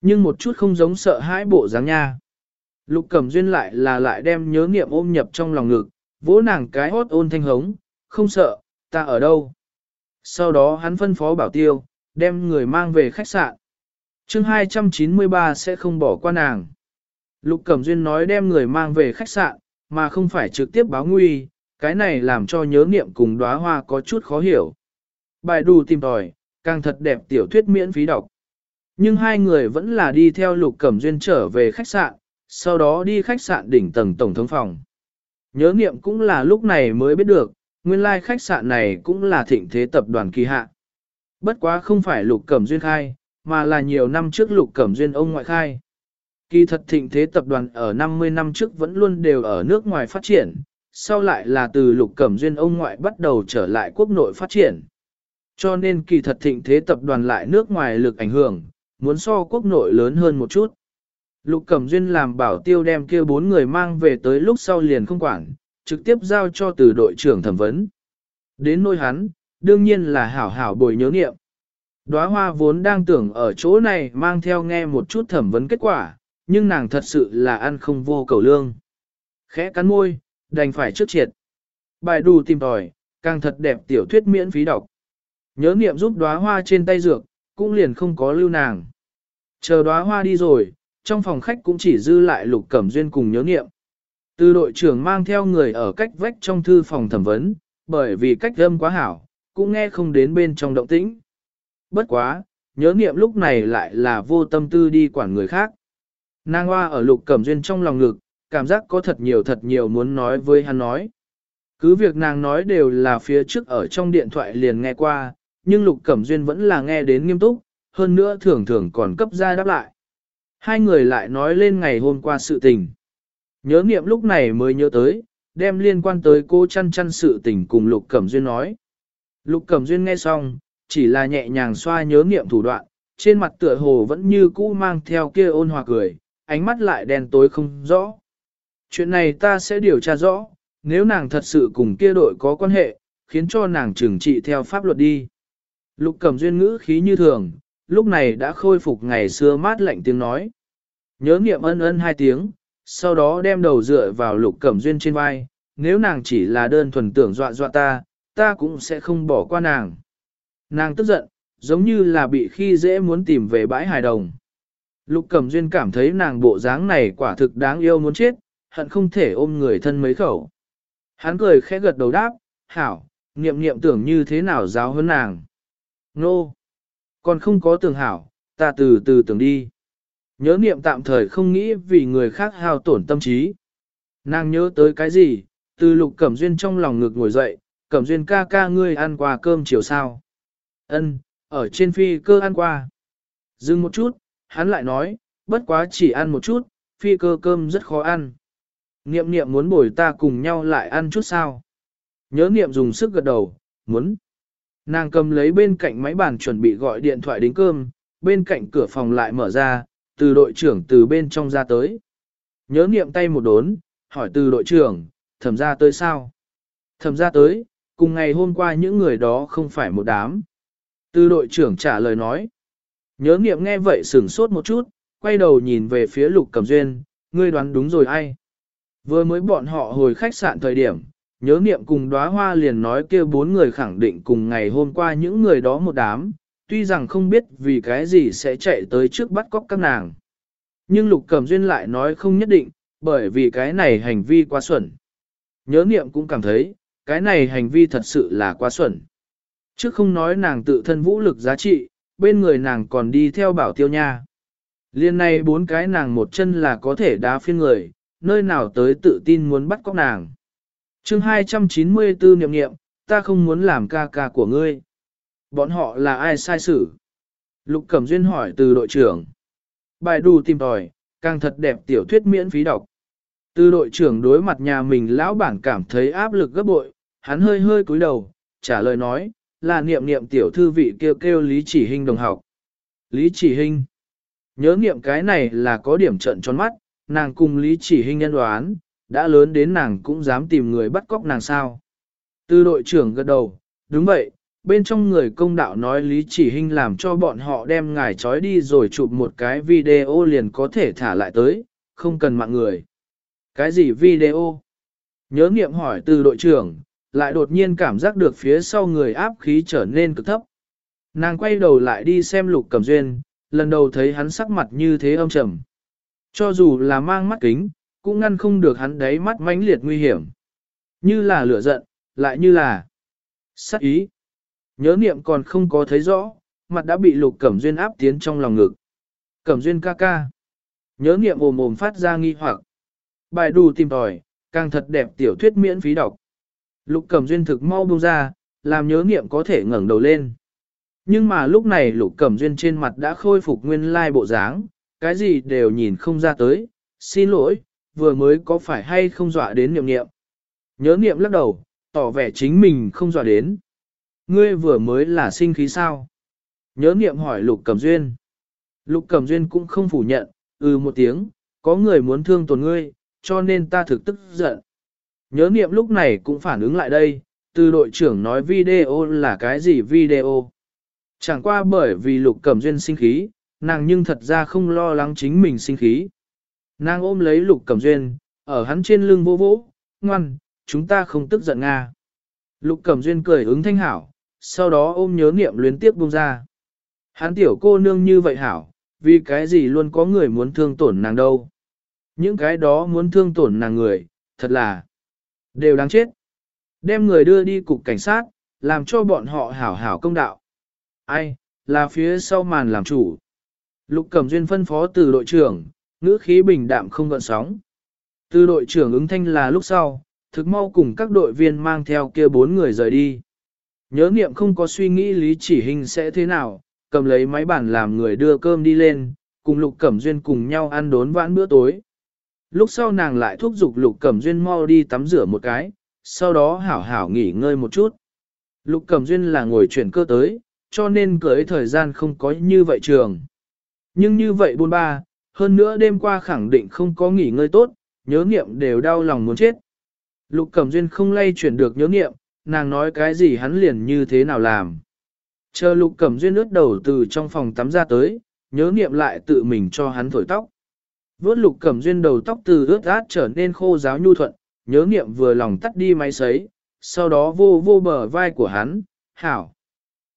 [SPEAKER 1] Nhưng một chút không giống sợ hãi bộ dáng nha. Lục cẩm duyên lại là lại đem nhớ nghiệm ôm nhập trong lòng ngực, vỗ nàng cái hốt ôn thanh hống, không sợ, ta ở đâu. Sau đó hắn phân phó bảo tiêu, đem người mang về khách sạn. chương 293 sẽ không bỏ qua nàng. Lục Cẩm Duyên nói đem người mang về khách sạn, mà không phải trực tiếp báo nguy, cái này làm cho nhớ niệm cùng đóa hoa có chút khó hiểu. Bài đù tìm tòi, càng thật đẹp tiểu thuyết miễn phí đọc. Nhưng hai người vẫn là đi theo Lục Cẩm Duyên trở về khách sạn, sau đó đi khách sạn đỉnh tầng tổng thống phòng. Nhớ niệm cũng là lúc này mới biết được, nguyên lai like khách sạn này cũng là thịnh thế tập đoàn kỳ hạ. Bất quá không phải Lục Cẩm Duyên khai, mà là nhiều năm trước Lục Cẩm Duyên ông ngoại khai. Kỳ thật thịnh thế tập đoàn ở 50 năm trước vẫn luôn đều ở nước ngoài phát triển, sau lại là từ lục cẩm duyên ông ngoại bắt đầu trở lại quốc nội phát triển. Cho nên kỳ thật thịnh thế tập đoàn lại nước ngoài lực ảnh hưởng, muốn so quốc nội lớn hơn một chút. Lục Cẩm Duyên làm bảo tiêu đem kia bốn người mang về tới lúc sau liền không quản, trực tiếp giao cho từ đội trưởng thẩm vấn. Đến nôi hắn, đương nhiên là hảo hảo bồi nhớ nghiệm. Đóa hoa vốn đang tưởng ở chỗ này mang theo nghe một chút thẩm vấn kết quả, nhưng nàng thật sự là ăn không vô cầu lương. Khẽ cắn môi, đành phải trước triệt. Bài đù tìm tòi, càng thật đẹp tiểu thuyết miễn phí đọc. Nhớ niệm giúp đóa hoa trên tay dược, cũng liền không có lưu nàng. Chờ đóa hoa đi rồi, trong phòng khách cũng chỉ dư lại lục cẩm duyên cùng nhớ niệm. Từ đội trưởng mang theo người ở cách vách trong thư phòng thẩm vấn, bởi vì cách âm quá hảo, cũng nghe không đến bên trong động tĩnh. Bất quá, nhớ niệm lúc này lại là vô tâm tư đi quản người khác. Nàng hoa ở lục cẩm duyên trong lòng ngực, cảm giác có thật nhiều thật nhiều muốn nói với hắn nói. Cứ việc nàng nói đều là phía trước ở trong điện thoại liền nghe qua, nhưng lục cẩm duyên vẫn là nghe đến nghiêm túc, hơn nữa thường thường còn cấp ra đáp lại. Hai người lại nói lên ngày hôm qua sự tình. Nhớ nghiệm lúc này mới nhớ tới, đem liên quan tới cô chăn chăn sự tình cùng Lục Cẩm Duyên nói. Lục Cẩm Duyên nghe xong, chỉ là nhẹ nhàng xoa nhớ nghiệm thủ đoạn, trên mặt tựa hồ vẫn như cũ mang theo kia ôn hòa cười, ánh mắt lại đen tối không rõ. Chuyện này ta sẽ điều tra rõ, nếu nàng thật sự cùng kia đội có quan hệ, khiến cho nàng trừng trị theo pháp luật đi. Lục Cẩm Duyên ngữ khí như thường, lúc này đã khôi phục ngày xưa mát lạnh tiếng nói. Nhớ nghiệm ân ân hai tiếng, sau đó đem đầu dựa vào lục cẩm duyên trên vai, nếu nàng chỉ là đơn thuần tưởng dọa dọa ta, ta cũng sẽ không bỏ qua nàng. Nàng tức giận, giống như là bị khi dễ muốn tìm về bãi hài đồng. Lục Cẩm Duyên cảm thấy nàng bộ dáng này quả thực đáng yêu muốn chết, hận không thể ôm người thân mấy khẩu. Hắn cười khẽ gật đầu đáp, hảo, niệm niệm tưởng như thế nào giáo hơn nàng. Nô! Còn không có tưởng hảo, ta từ từ tưởng đi. Nhớ niệm tạm thời không nghĩ vì người khác hao tổn tâm trí. Nàng nhớ tới cái gì, từ lục cẩm duyên trong lòng ngực ngồi dậy, cẩm duyên ca ca ngươi ăn qua cơm chiều sao. Ân, ở trên phi cơ ăn qua. Dừng một chút, hắn lại nói, bất quá chỉ ăn một chút, phi cơ cơm rất khó ăn. Niệm niệm muốn bồi ta cùng nhau lại ăn chút sao. Nhớ niệm dùng sức gật đầu, muốn. Nàng cầm lấy bên cạnh máy bàn chuẩn bị gọi điện thoại đến cơm, bên cạnh cửa phòng lại mở ra, từ đội trưởng từ bên trong ra tới. Nhớ niệm tay một đốn, hỏi từ đội trưởng, thẩm ra tới sao? Thẩm ra tới, cùng ngày hôm qua những người đó không phải một đám. Từ đội trưởng trả lời nói. Nhớ niệm nghe vậy sửng sốt một chút, quay đầu nhìn về phía lục cầm duyên, ngươi đoán đúng rồi ai? Vừa mới bọn họ hồi khách sạn thời điểm, nhớ niệm cùng đóa hoa liền nói kêu bốn người khẳng định cùng ngày hôm qua những người đó một đám, tuy rằng không biết vì cái gì sẽ chạy tới trước bắt cóc các nàng. Nhưng Lục Cẩm Duyên lại nói không nhất định, bởi vì cái này hành vi quá xuẩn. Nhớ niệm cũng cảm thấy, cái này hành vi thật sự là quá xuẩn. Trước không nói nàng tự thân vũ lực giá trị, bên người nàng còn đi theo bảo tiêu nha. Liên này bốn cái nàng một chân là có thể đá phiên người, nơi nào tới tự tin muốn bắt cóc nàng. chương 294 niệm niệm, ta không muốn làm ca ca của ngươi. Bọn họ là ai sai xử? Lục Cẩm Duyên hỏi từ đội trưởng. Bài đù tìm tòi, càng thật đẹp tiểu thuyết miễn phí đọc. Từ đội trưởng đối mặt nhà mình lão bản cảm thấy áp lực gấp bội, hắn hơi hơi cúi đầu, trả lời nói, là niệm niệm tiểu thư vị kêu kêu Lý Chỉ Hinh đồng học. Lý Chỉ Hinh. Nhớ niệm cái này là có điểm trận tròn mắt, nàng cùng Lý Chỉ Hinh nhân đoán, đã lớn đến nàng cũng dám tìm người bắt cóc nàng sao. Từ đội trưởng gật đầu, đúng vậy, bên trong người công đạo nói Lý Chỉ Hinh làm cho bọn họ đem ngài trói đi rồi chụp một cái video liền có thể thả lại tới, không cần mạng người. Cái gì video? Nhớ nghiệm hỏi từ đội trưởng, lại đột nhiên cảm giác được phía sau người áp khí trở nên cực thấp. Nàng quay đầu lại đi xem lục cầm duyên, lần đầu thấy hắn sắc mặt như thế âm trầm. Cho dù là mang mắt kính, cũng ngăn không được hắn đáy mắt mãnh liệt nguy hiểm. Như là lửa giận, lại như là sát ý. Nhớ niệm còn không có thấy rõ, mặt đã bị lục cẩm duyên áp tiến trong lòng ngực. Cẩm duyên ca ca. Nhớ niệm ồm ồm phát ra nghi hoặc. Bài đù tìm tòi, càng thật đẹp tiểu thuyết miễn phí đọc. Lục cẩm duyên thực mau buông ra, làm nhớ niệm có thể ngẩng đầu lên. Nhưng mà lúc này lục cẩm duyên trên mặt đã khôi phục nguyên lai bộ dáng, cái gì đều nhìn không ra tới. Xin lỗi, vừa mới có phải hay không dọa đến niệm niệm. Nhớ niệm lắc đầu, tỏ vẻ chính mình không dọa đến. Ngươi vừa mới là sinh khí sao? Nhớ niệm hỏi Lục Cẩm Duyên. Lục Cẩm Duyên cũng không phủ nhận, ừ một tiếng, có người muốn thương tổn ngươi, cho nên ta thực tức giận. Nhớ niệm lúc này cũng phản ứng lại đây, từ đội trưởng nói video là cái gì video. Chẳng qua bởi vì Lục Cẩm Duyên sinh khí, nàng nhưng thật ra không lo lắng chính mình sinh khí. Nàng ôm lấy Lục Cẩm Duyên, ở hắn trên lưng vô vỗ, ngoan, chúng ta không tức giận Nga. Lục Cẩm Duyên cười ứng thanh hảo, sau đó ôm nhớ niệm luyến tiếp buông ra. Hắn tiểu cô nương như vậy hảo, vì cái gì luôn có người muốn thương tổn nàng đâu. Những cái đó muốn thương tổn nàng người, thật là đều đáng chết. Đem người đưa đi cục cảnh sát, làm cho bọn họ hảo hảo công đạo. Ai, là phía sau màn làm chủ. Lục Cẩm Duyên phân phó từ đội trưởng, ngữ khí bình đạm không gợn sóng. Từ đội trưởng ứng thanh là lúc sau, thực mau cùng các đội viên mang theo kia bốn người rời đi. Nhớ niệm không có suy nghĩ lý chỉ hình sẽ thế nào, cầm lấy máy bản làm người đưa cơm đi lên, cùng Lục Cẩm Duyên cùng nhau ăn đốn vãn bữa tối. Lúc sau nàng lại thúc giục Lục Cẩm Duyên mau đi tắm rửa một cái, sau đó hảo hảo nghỉ ngơi một chút. Lục Cẩm Duyên là ngồi chuyển cơ tới, cho nên cưới thời gian không có như vậy trường. Nhưng như vậy buôn ba, hơn nữa đêm qua khẳng định không có nghỉ ngơi tốt, nhớ nghiệm đều đau lòng muốn chết. Lục Cẩm Duyên không lay chuyển được nhớ nghiệm, nàng nói cái gì hắn liền như thế nào làm. Chờ lục cẩm duyên ướt đầu từ trong phòng tắm ra tới, nhớ niệm lại tự mình cho hắn thổi tóc. Vốt lục cẩm duyên đầu tóc từ ướt át trở nên khô giáo nhu thuận, nhớ niệm vừa lòng tắt đi máy sấy, sau đó vô vô bờ vai của hắn, hảo.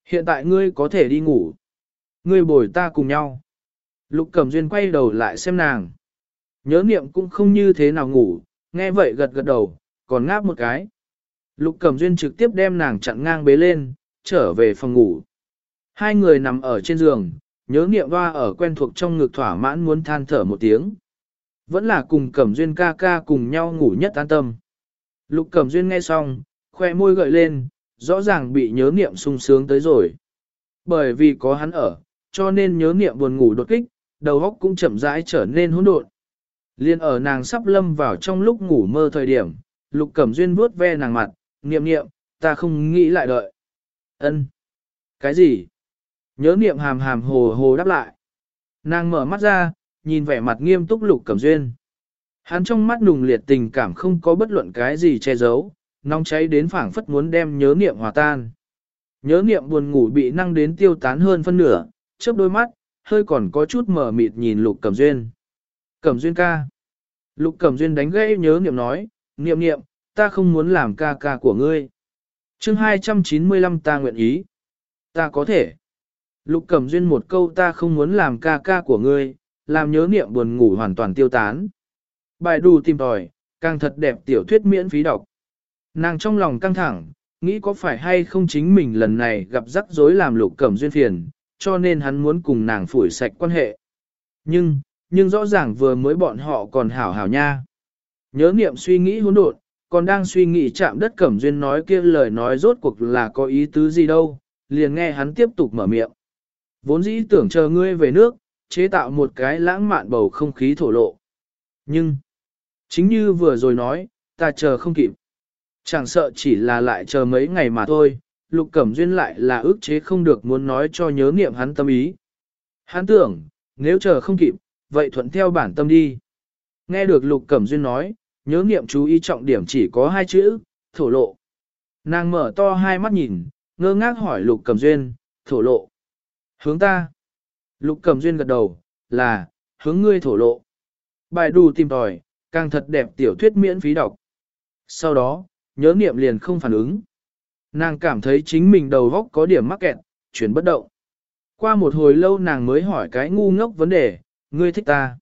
[SPEAKER 1] Hiện tại ngươi có thể đi ngủ. Ngươi bồi ta cùng nhau. Lục Cẩm Duyên quay đầu lại xem nàng. Nhớ niệm cũng không như thế nào ngủ, nghe vậy gật gật đầu, còn ngáp một cái. Lục Cẩm Duyên trực tiếp đem nàng chặn ngang bế lên, trở về phòng ngủ. Hai người nằm ở trên giường, nhớ niệm hoa ở quen thuộc trong ngực thỏa mãn muốn than thở một tiếng. Vẫn là cùng Cẩm Duyên ca ca cùng nhau ngủ nhất an tâm. Lục Cẩm Duyên nghe xong, khoe môi gợi lên, rõ ràng bị nhớ niệm sung sướng tới rồi. Bởi vì có hắn ở, cho nên nhớ niệm buồn ngủ đột kích, đầu óc cũng chậm rãi trở nên hỗn độn. Liên ở nàng sắp lâm vào trong lúc ngủ mơ thời điểm, Lục Cẩm Duyên vuốt ve nàng mặt, niệm niệm, ta không nghĩ lại đợi. Ân, Cái gì? Nhớ niệm hàm hàm hồ hồ đáp lại. Nàng mở mắt ra, nhìn vẻ mặt nghiêm túc Lục Cẩm Duyên. Hắn trong mắt nùng liệt tình cảm không có bất luận cái gì che giấu, nóng cháy đến phảng phất muốn đem nhớ niệm hòa tan. Nhớ niệm buồn ngủ bị năng đến tiêu tán hơn phân nửa, chớp đôi mắt, hơi còn có chút mở mịt nhìn Lục Cẩm Duyên. Cẩm Duyên ca. Lục Cẩm Duyên đánh gãy nhớ niệm nói, niệm niệm, ta không muốn làm ca ca của ngươi. chương 295 ta nguyện ý. Ta có thể. Lục Cẩm Duyên một câu ta không muốn làm ca ca của ngươi, làm nhớ niệm buồn ngủ hoàn toàn tiêu tán. Bài đù tìm tòi, càng thật đẹp tiểu thuyết miễn phí đọc. Nàng trong lòng căng thẳng, nghĩ có phải hay không chính mình lần này gặp rắc rối làm lục cẩm duyên phiền, cho nên hắn muốn cùng nàng phủi sạch quan hệ. Nhưng, nhưng rõ ràng vừa mới bọn họ còn hảo hảo nha. Nhớ niệm suy nghĩ hỗn độn, còn đang suy nghĩ chạm đất cẩm duyên nói kia lời nói rốt cuộc là có ý tứ gì đâu, liền nghe hắn tiếp tục mở miệng. Vốn dĩ tưởng chờ ngươi về nước, chế tạo một cái lãng mạn bầu không khí thổ lộ. Nhưng, chính như vừa rồi nói, ta chờ không kịp. Chẳng sợ chỉ là lại chờ mấy ngày mà thôi, Lục Cẩm Duyên lại là ước chế không được muốn nói cho nhớ niệm hắn tâm ý. Hắn tưởng, nếu chờ không kịp, vậy thuận theo bản tâm đi. Nghe được Lục Cẩm Duyên nói, nhớ niệm chú ý trọng điểm chỉ có hai chữ, thổ lộ. Nàng mở to hai mắt nhìn, ngơ ngác hỏi Lục Cẩm Duyên, thổ lộ. Hướng ta. Lục Cẩm Duyên gật đầu, là, hướng ngươi thổ lộ. Bài đù tìm tòi, càng thật đẹp tiểu thuyết miễn phí đọc. Sau đó, nhớ niệm liền không phản ứng. Nàng cảm thấy chính mình đầu góc có điểm mắc kẹt, chuyển bất động. Qua một hồi lâu nàng mới hỏi cái ngu ngốc vấn đề, ngươi thích ta.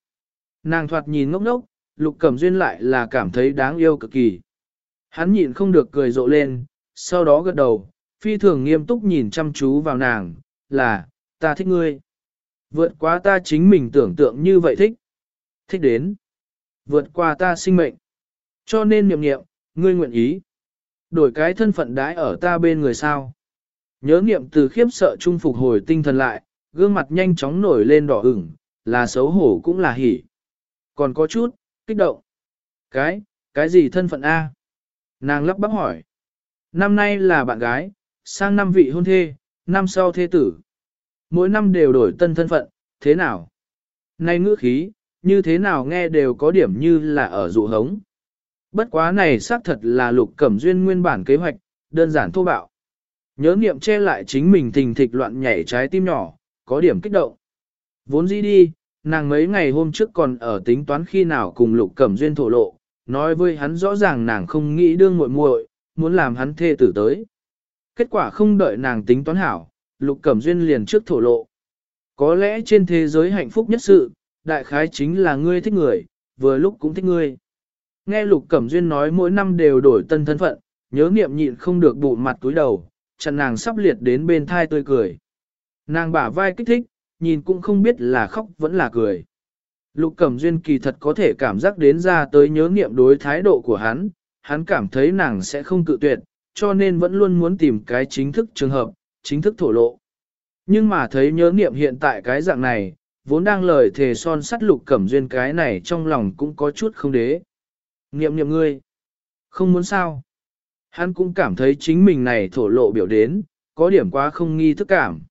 [SPEAKER 1] Nàng thoạt nhìn ngốc ngốc, lục cẩm duyên lại là cảm thấy đáng yêu cực kỳ. Hắn nhịn không được cười rộ lên, sau đó gật đầu, phi thường nghiêm túc nhìn chăm chú vào nàng, là, ta thích ngươi. Vượt qua ta chính mình tưởng tượng như vậy thích. Thích đến. Vượt qua ta sinh mệnh. Cho nên niệm niệm, ngươi nguyện ý. Đổi cái thân phận đãi ở ta bên người sao. Nhớ niệm từ khiếp sợ trung phục hồi tinh thần lại, gương mặt nhanh chóng nổi lên đỏ ửng, là xấu hổ cũng là hỉ. Còn có chút, kích động. Cái, cái gì thân phận A? Nàng lắp bắp hỏi. Năm nay là bạn gái, sang năm vị hôn thê, năm sau thê tử. Mỗi năm đều đổi tân thân phận, thế nào? Nay ngữ khí, như thế nào nghe đều có điểm như là ở dụ hống. Bất quá này xác thật là lục cẩm duyên nguyên bản kế hoạch, đơn giản thô bạo. Nhớ niệm che lại chính mình tình thịch loạn nhảy trái tim nhỏ, có điểm kích động. Vốn dĩ đi, nàng mấy ngày hôm trước còn ở tính toán khi nào cùng lục cẩm duyên thổ lộ, nói với hắn rõ ràng nàng không nghĩ đương muội muội, muốn làm hắn thê tử tới. Kết quả không đợi nàng tính toán hảo, lục cẩm duyên liền trước thổ lộ. Có lẽ trên thế giới hạnh phúc nhất sự, đại khái chính là ngươi thích người, vừa lúc cũng thích ngươi. Nghe Lục Cẩm Duyên nói mỗi năm đều đổi tân thân phận, nhớ niệm nhịn không được bụ mặt túi đầu, chặn nàng sắp liệt đến bên thai tươi cười. Nàng bả vai kích thích, nhìn cũng không biết là khóc vẫn là cười. Lục Cẩm Duyên kỳ thật có thể cảm giác đến ra tới nhớ nghiệm đối thái độ của hắn, hắn cảm thấy nàng sẽ không cự tuyệt, cho nên vẫn luôn muốn tìm cái chính thức trường hợp, chính thức thổ lộ. Nhưng mà thấy nhớ nghiệm hiện tại cái dạng này, vốn đang lời thề son sắt Lục Cẩm Duyên cái này trong lòng cũng có chút không đế. Niệm niệm ngươi. Không muốn sao. Hắn cũng cảm thấy chính mình này thổ lộ biểu đến, có điểm quá không nghi thức cảm.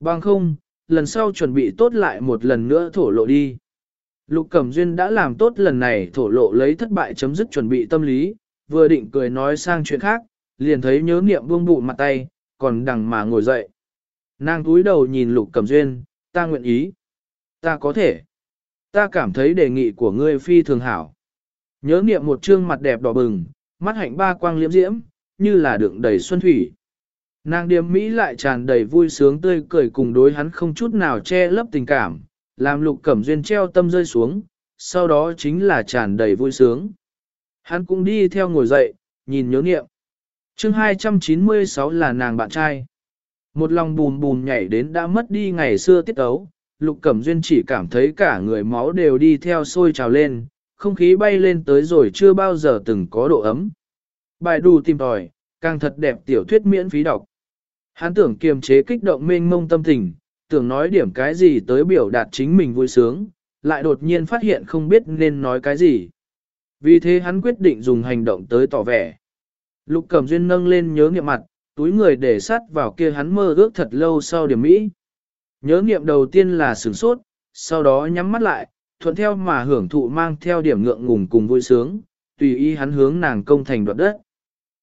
[SPEAKER 1] Bằng không, lần sau chuẩn bị tốt lại một lần nữa thổ lộ đi. Lục Cẩm Duyên đã làm tốt lần này thổ lộ lấy thất bại chấm dứt chuẩn bị tâm lý, vừa định cười nói sang chuyện khác, liền thấy nhớ niệm buông bụng mặt tay, còn đằng mà ngồi dậy. Nàng túi đầu nhìn Lục Cẩm Duyên, ta nguyện ý. Ta có thể. Ta cảm thấy đề nghị của ngươi phi thường hảo. Nhớ niệm một trương mặt đẹp đỏ bừng, mắt hạnh ba quang liễm diễm, như là đựng đầy xuân thủy. Nàng điềm Mỹ lại tràn đầy vui sướng tươi cười cùng đối hắn không chút nào che lấp tình cảm, làm lục cẩm duyên treo tâm rơi xuống, sau đó chính là tràn đầy vui sướng. Hắn cũng đi theo ngồi dậy, nhìn nhớ nghiệm. chương 296 là nàng bạn trai. Một lòng bùn bùn nhảy đến đã mất đi ngày xưa tiết ấu, lục cẩm duyên chỉ cảm thấy cả người máu đều đi theo sôi trào lên, không khí bay lên tới rồi chưa bao giờ từng có độ ấm. Bài đù tìm tòi, càng thật đẹp tiểu thuyết miễn phí đọc. Hắn tưởng kiềm chế kích động mênh mông tâm tình, tưởng nói điểm cái gì tới biểu đạt chính mình vui sướng, lại đột nhiên phát hiện không biết nên nói cái gì. Vì thế hắn quyết định dùng hành động tới tỏ vẻ. Lục Cẩm Duyên nâng lên nhớ nghiệm mặt, túi người để sát vào kia hắn mơ ước thật lâu sau điểm Mỹ. Nhớ nghiệm đầu tiên là sửng sốt, sau đó nhắm mắt lại, thuận theo mà hưởng thụ mang theo điểm ngượng ngùng cùng vui sướng, tùy ý hắn hướng nàng công thành đoạt đất.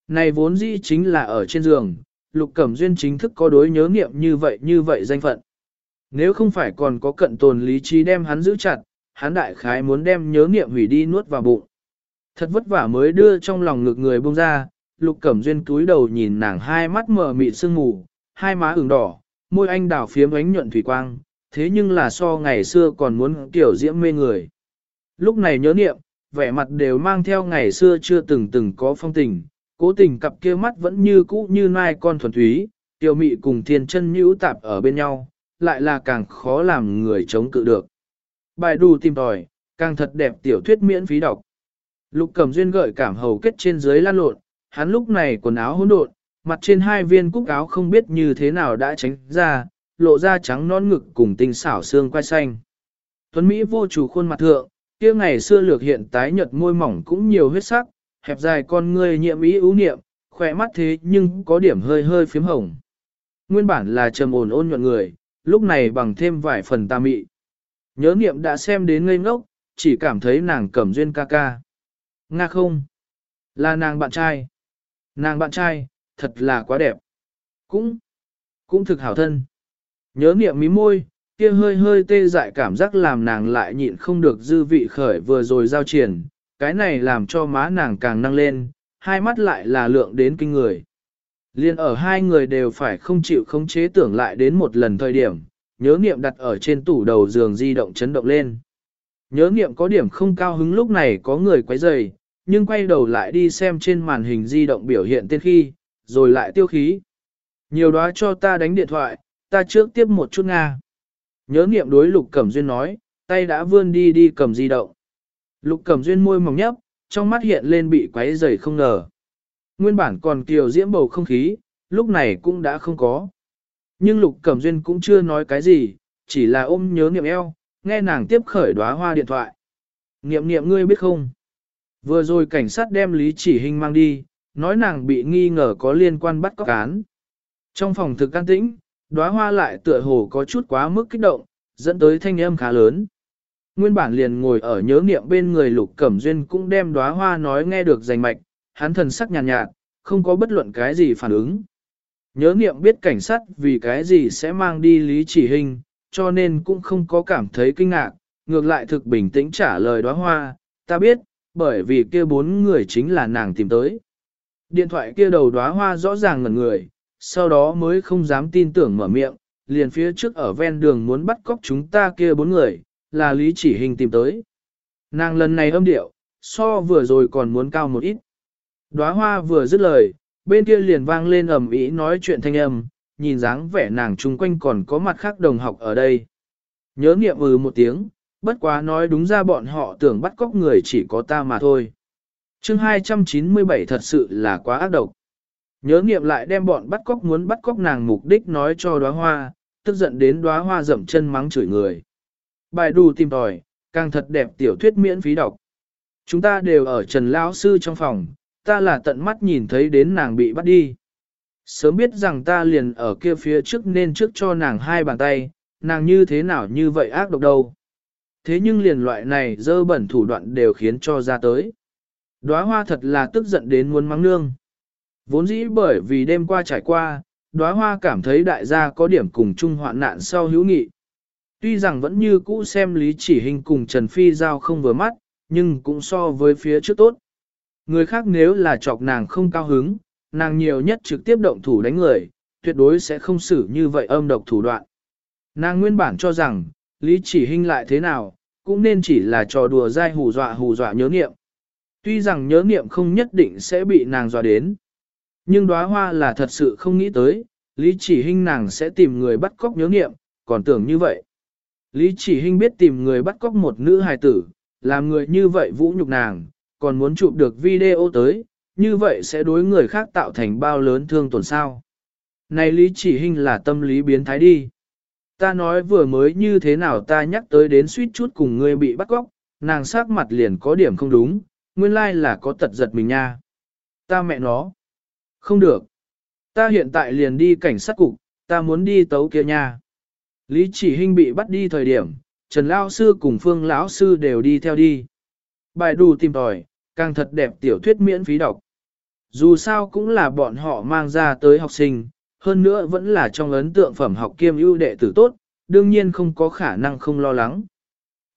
[SPEAKER 1] Này vốn dĩ chính là ở trên giường, Lục Cẩm Duyên chính thức có đối nhớ nghiệm như vậy như vậy danh phận. Nếu không phải còn có cận tồn lý trí đem hắn giữ chặt, hắn đại khái muốn đem nhớ nghiệm hủy đi nuốt vào bụng. Thật vất vả mới đưa trong lòng ngực người buông ra, Lục Cẩm Duyên cúi đầu nhìn nàng hai mắt mở mịt sương mù, hai má ửng đỏ, môi anh đào phiếm ánh nhuận thủy quang, thế nhưng là so ngày xưa còn muốn kiểu diễm mê người. Lúc này nhớ niệm, vẻ mặt đều mang theo ngày xưa chưa từng từng có phong tình, cố tình cặp kia mắt vẫn như cũ như nai con thuần túy, tiểu mị cùng thiên chân nhũ tạp ở bên nhau, lại là càng khó làm người chống cự được. Bài đù tìm tòi, càng thật đẹp tiểu thuyết miễn phí đọc. Lục cầm duyên gợi cảm hầu kết trên dưới lan lộn, hắn lúc này quần áo hỗn độn, mặt trên hai viên cúc áo không biết như thế nào đã tránh ra, lộ ra trắng non ngực cùng tinh xảo xương quai xanh. Tuấn Mỹ vô chủ khuôn mặt thượng, kia ngày xưa lược hiện tái nhợt môi mỏng cũng nhiều huyết sắc, hẹp dài con ngươi nhiệm ý ưu niệm, khỏe mắt thế nhưng có điểm hơi hơi phím hồng. Nguyên bản là trầm ổn ôn nhuận người, lúc này bằng thêm vài phần tà mị. Nhớ niệm đã xem đến ngây ngốc, chỉ cảm thấy nàng cẩm duyên ca ca. Nga không? Là nàng bạn trai. Nàng bạn trai, thật là quá đẹp. Cũng, cũng thực hảo thân. Nhớ niệm mí môi, kia hơi hơi tê dại cảm giác làm nàng lại nhịn không được dư vị khởi vừa rồi giao triển, cái này làm cho má nàng càng nâng lên, hai mắt lại là lượng đến kinh người. Liên ở hai người đều phải không chịu khống chế tưởng lại đến một lần thời điểm, nhớ niệm đặt ở trên tủ đầu giường di động chấn động lên. Nhớ niệm có điểm không cao hứng lúc này có người quấy rầy, nhưng quay đầu lại đi xem trên màn hình di động biểu hiện tên khi, rồi lại tiêu khí. Nhiều đó cho ta đánh điện thoại, ta trước tiếp một chút Nga. Nhớ niệm đối Lục Cẩm Duyên nói, tay đã vươn đi đi cầm di động. Lục Cẩm Duyên môi mỏng nhấp, trong mắt hiện lên bị quấy rầy không ngờ. Nguyên bản còn kiều diễm bầu không khí, lúc này cũng đã không có. Nhưng Lục Cẩm Duyên cũng chưa nói cái gì, chỉ là ôm nhớ niệm eo, nghe nàng tiếp khởi đóa hoa điện thoại. Niệm niệm ngươi biết không? Vừa rồi cảnh sát đem Lý Chỉ Hình mang đi, nói nàng bị nghi ngờ có liên quan bắt cóc án. Trong phòng thực an tĩnh, đóa hoa lại tựa hồ có chút quá mức kích động, dẫn tới thanh âm khá lớn. Nguyên bản liền ngồi ở nhớ niệm bên người lục cẩm duyên cũng đem đóa hoa nói nghe được rành mạch, hắn thần sắc nhàn nhạt, nhạt, không có bất luận cái gì phản ứng. Nhớ niệm biết cảnh sát vì cái gì sẽ mang đi lý chỉ hình, cho nên cũng không có cảm thấy kinh ngạc, ngược lại thực bình tĩnh trả lời đóa hoa, ta biết, bởi vì kia bốn người chính là nàng tìm tới. Điện thoại kia đầu đóa hoa rõ ràng ngẩn người, sau đó mới không dám tin tưởng mở miệng, liền phía trước ở ven đường muốn bắt cóc chúng ta kia bốn người, là lý chỉ hình tìm tới. Nàng lần này âm điệu, so vừa rồi còn muốn cao một ít. Đóa hoa vừa dứt lời, bên kia liền vang lên ầm ĩ nói chuyện thanh âm, nhìn dáng vẻ nàng chung quanh còn có mặt khác đồng học ở đây. Nhớ nghiệm ừ một tiếng, bất quá nói đúng ra bọn họ tưởng bắt cóc người chỉ có ta mà thôi. chương 297 thật sự là quá ác độc. Nhớ nghiệm lại đem bọn bắt cóc muốn bắt cóc nàng mục đích nói cho đóa hoa, tức giận đến đóa hoa dậm chân mắng chửi người. Bài đủ tìm tòi, càng thật đẹp tiểu thuyết miễn phí đọc. Chúng ta đều ở Trần Lão Sư trong phòng, ta là tận mắt nhìn thấy đến nàng bị bắt đi. Sớm biết rằng ta liền ở kia phía trước nên trước cho nàng hai bàn tay, nàng như thế nào như vậy ác độc đâu. Thế nhưng liền loại này dơ bẩn thủ đoạn đều khiến cho ra tới. Đóa hoa thật là tức giận đến muốn mắng nương. Vốn dĩ bởi vì đêm qua trải qua, đóa hoa cảm thấy đại gia có điểm cùng chung hoạn nạn sau hữu nghị. Tuy rằng vẫn như cũ xem Lý Chỉ Hình cùng Trần Phi Giao không vừa mắt, nhưng cũng so với phía trước tốt. Người khác nếu là chọc nàng không cao hứng, nàng nhiều nhất trực tiếp động thủ đánh người, tuyệt đối sẽ không xử như vậy âm độc thủ đoạn. Nàng nguyên bản cho rằng, Lý chỉ hình lại thế nào, cũng nên chỉ là trò đùa dai hù dọa hù dọa nhớ niệm. Tuy rằng nhớ niệm không nhất định sẽ bị nàng dọa đến, nhưng đóa hoa là thật sự không nghĩ tới, Lý chỉ hình nàng sẽ tìm người bắt cóc nhớ niệm, còn tưởng như vậy. Lý chỉ Hinh biết tìm người bắt cóc một nữ hài tử, làm người như vậy vũ nhục nàng, còn muốn chụp được video tới, như vậy sẽ đối người khác tạo thành bao lớn thương tổn sao. Này Lý chỉ Hinh là tâm lý biến thái đi. Ta nói vừa mới như thế nào ta nhắc tới đến suýt chút cùng ngươi bị bắt cóc, nàng sắc mặt liền có điểm không đúng, nguyên lai là có tật giật mình nha. Ta mẹ nó. Không được. Ta hiện tại liền đi cảnh sát cục, ta muốn đi tấu kia nha. Lý chỉ Hinh bị bắt đi thời điểm, Trần Lão Sư cùng Phương lão Sư đều đi theo đi. Bài đủ tìm tòi, càng thật đẹp tiểu thuyết miễn phí đọc. Dù sao cũng là bọn họ mang ra tới học sinh, hơn nữa vẫn là trong ấn tượng phẩm học kiêm ưu đệ tử tốt, đương nhiên không có khả năng không lo lắng.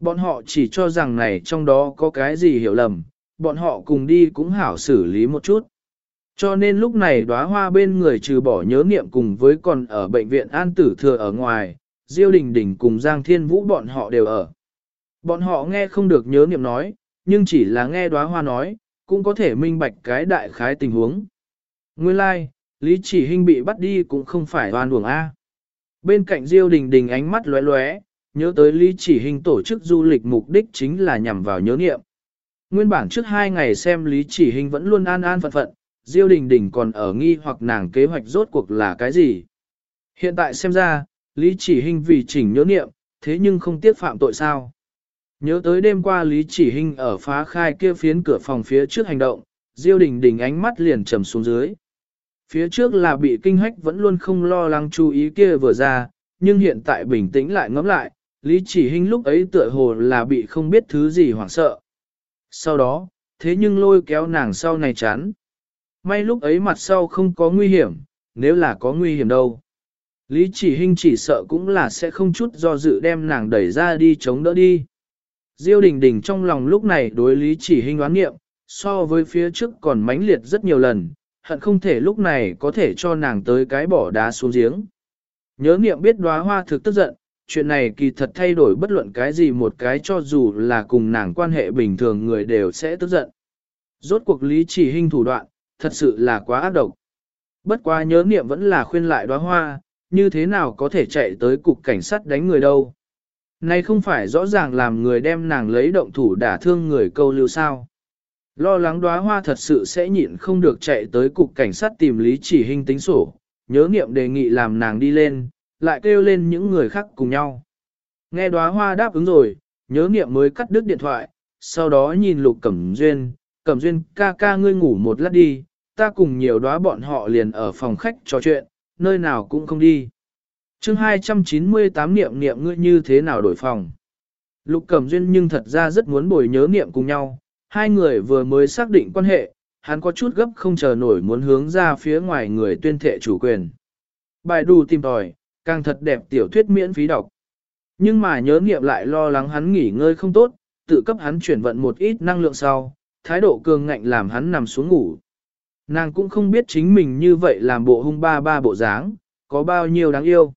[SPEAKER 1] Bọn họ chỉ cho rằng này trong đó có cái gì hiểu lầm, bọn họ cùng đi cũng hảo xử lý một chút. Cho nên lúc này đóa hoa bên người trừ bỏ nhớ niệm cùng với còn ở bệnh viện An Tử Thừa ở ngoài, Diêu Đình Đình cùng Giang Thiên Vũ bọn họ đều ở. Bọn họ nghe không được nhớ niệm nói, nhưng chỉ là nghe đóa hoa nói, cũng có thể minh bạch cái đại khái tình huống. Nguyên lai, like, Lý Chỉ Hinh bị bắt đi cũng không phải oan uổng A. Bên cạnh Diêu Đình Đình ánh mắt lóe lóe, nhớ tới Lý Chỉ Hinh tổ chức du lịch mục đích chính là nhằm vào nhớ niệm. Nguyên bản trước hai ngày xem Lý Chỉ Hinh vẫn luôn an an phận phận, Diêu Đình Đình còn ở nghi hoặc nàng kế hoạch rốt cuộc là cái gì. Hiện tại xem ra, Lý Chỉ Hinh vì chỉnh nhớ niệm, thế nhưng không tiếc phạm tội sao. Nhớ tới đêm qua Lý Chỉ Hinh ở phá khai kia phiến cửa phòng phía trước hành động, Diêu Đình Đình ánh mắt liền trầm xuống dưới. Phía trước là bị kinh hách vẫn luôn không lo lắng chú ý kia vừa ra, nhưng hiện tại bình tĩnh lại ngẫm lại, Lý Chỉ Hinh lúc ấy tựa hồ là bị không biết thứ gì hoảng sợ. Sau đó, thế nhưng lôi kéo nàng sau này chán. May lúc ấy mặt sau không có nguy hiểm, nếu là có nguy hiểm đâu. Lý Chỉ Hinh chỉ sợ cũng là sẽ không chút do dự đem nàng đẩy ra đi chống đỡ đi. Diêu Đình Đình trong lòng lúc này đối Lý Chỉ Hinh đoán nghiệm, so với phía trước còn mãnh liệt rất nhiều lần, hận không thể lúc này có thể cho nàng tới cái bỏ đá xuống giếng. Nhớ niệm biết đóa hoa thực tức giận, chuyện này kỳ thật thay đổi bất luận cái gì một cái cho dù là cùng nàng quan hệ bình thường người đều sẽ tức giận. Rốt cuộc lý chỉ hình thủ đoạn, thật sự là quá ác độc. Bất quá nhớ niệm vẫn là khuyên lại đóa hoa, như thế nào có thể chạy tới cục cảnh sát đánh người đâu. Này không phải rõ ràng làm người đem nàng lấy động thủ đả thương người câu lưu sao. Lo lắng đóa hoa thật sự sẽ nhịn không được chạy tới cục cảnh sát tìm Lý Chỉ hình tính sổ, nhớ nghiệm đề nghị làm nàng đi lên, lại kêu lên những người khác cùng nhau. Nghe đóa hoa đáp ứng rồi, nhớ nghiệm mới cắt đứt điện thoại, sau đó nhìn lục cẩm duyên, cẩm duyên ca ca ngươi ngủ một lát đi, ta cùng nhiều đóa bọn họ liền ở phòng khách trò chuyện, nơi nào cũng không đi. chương 298 niệm niệm ngươi như thế nào đổi phòng. Lục cẩm duyên nhưng thật ra rất muốn bồi nhớ niệm cùng nhau, Hai người vừa mới xác định quan hệ, hắn có chút gấp không chờ nổi muốn hướng ra phía ngoài người tuyên thệ chủ quyền. Bài đù tìm tòi, càng thật đẹp tiểu thuyết miễn phí đọc. Nhưng mà nhớ niệm lại lo lắng hắn nghỉ ngơi không tốt, tự cấp hắn chuyển vận một ít năng lượng sau, thái độ cường ngạnh làm hắn nằm xuống ngủ. Nàng cũng không biết chính mình như vậy làm bộ hung ba ba bộ dáng, có bao nhiêu đáng yêu.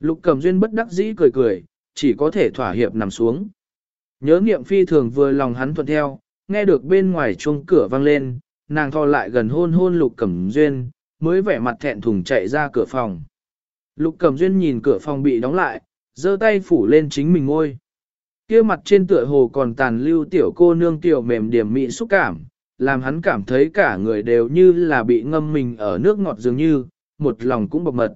[SPEAKER 1] Lục Cẩm Duyên bất đắc dĩ cười cười, chỉ có thể thỏa hiệp nằm xuống. Nhớ nghiệm phi thường vừa lòng hắn thuận theo, nghe được bên ngoài chuông cửa vang lên, nàng thò lại gần hôn hôn Lục Cẩm Duyên, mới vẻ mặt thẹn thùng chạy ra cửa phòng. Lục Cẩm Duyên nhìn cửa phòng bị đóng lại, giơ tay phủ lên chính mình ngôi. kia mặt trên tựa hồ còn tàn lưu tiểu cô nương tiểu mềm điểm mị xúc cảm, làm hắn cảm thấy cả người đều như là bị ngâm mình ở nước ngọt dường như, một lòng cũng bập mật.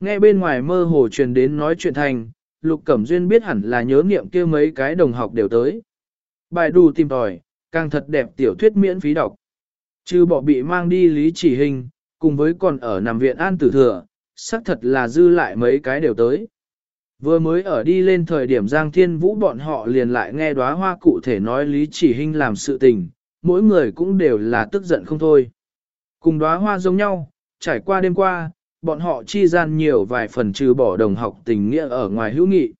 [SPEAKER 1] Nghe bên ngoài mơ hồ truyền đến nói chuyện thành, Lục Cẩm Duyên biết hẳn là nhớ nghiệm kia mấy cái đồng học đều tới. Bài đù tìm tòi, càng thật đẹp tiểu thuyết miễn phí đọc. Chứ bỏ bị mang đi lý chỉ hình, cùng với còn ở nằm viện an tử thừa, xác thật là dư lại mấy cái đều tới. Vừa mới ở đi lên thời điểm Giang Thiên Vũ bọn họ liền lại nghe đóa hoa cụ thể nói Lý Chỉ hình làm sự tình, mỗi người cũng đều là tức giận không thôi. Cùng đóa hoa giống nhau, trải qua đêm qua, bọn họ chi gian nhiều vài phần trừ bỏ đồng học tình nghĩa ở ngoài hữu nghị.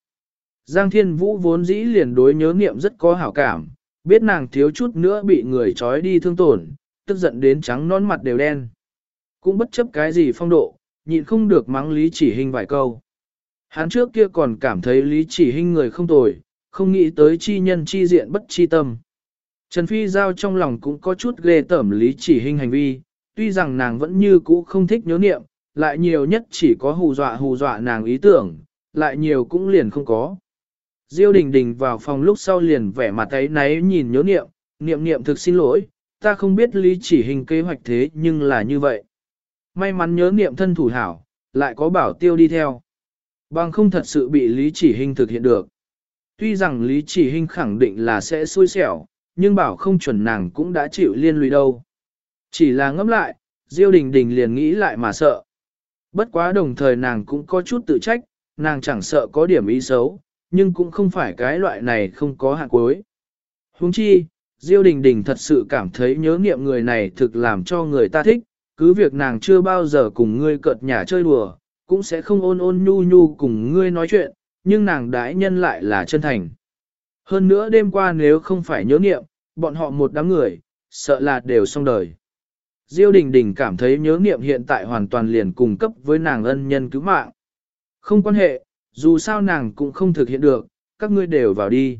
[SPEAKER 1] Giang Thiên Vũ vốn dĩ liền đối nhớ niệm rất có hảo cảm, biết nàng thiếu chút nữa bị người trói đi thương tổn, tức giận đến trắng non mặt đều đen. Cũng bất chấp cái gì phong độ, nhịn không được mắng lý chỉ hình vài câu. Hắn trước kia còn cảm thấy Lý Chỉ Hinh người không tồi, không nghĩ tới chi nhân chi diện bất chi tâm. Trần Phi Giao trong lòng cũng có chút ghê tởm Lý Chỉ Hinh hành vi, tuy rằng nàng vẫn như cũ không thích nhớ niệm, lại nhiều nhất chỉ có hù dọa hù dọa nàng ý tưởng, lại nhiều cũng liền không có. Diêu đình đình vào phòng lúc sau liền vẻ mặt ấy náy nhìn nhớ niệm, niệm niệm thực xin lỗi, ta không biết lý chỉ hình kế hoạch thế nhưng là như vậy. May mắn nhớ niệm thân thủ hảo, lại có bảo tiêu đi theo. Bằng không thật sự bị lý chỉ hình thực hiện được. Tuy rằng lý chỉ hình khẳng định là sẽ xui xẻo, nhưng bảo không chuẩn nàng cũng đã chịu liên lụy đâu. Chỉ là ngẫm lại, Diêu đình đình liền nghĩ lại mà sợ. Bất quá đồng thời nàng cũng có chút tự trách, nàng chẳng sợ có điểm ý xấu, nhưng cũng không phải cái loại này không có hạn cuối. Huống chi, Diêu Đình Đình thật sự cảm thấy nhớ nghiệm người này thực làm cho người ta thích, cứ việc nàng chưa bao giờ cùng ngươi cợt nhà chơi đùa, cũng sẽ không ôn ôn nhu nhu cùng ngươi nói chuyện, nhưng nàng đãi nhân lại là chân thành. Hơn nữa đêm qua nếu không phải nhớ nghiệm, bọn họ một đám người, sợ là đều xong đời. Diêu Đình Đình cảm thấy nhớ nghiệm hiện tại hoàn toàn liền cùng cấp với nàng ân nhân cứu mạng. Không quan hệ, dù sao nàng cũng không thực hiện được, các ngươi đều vào đi.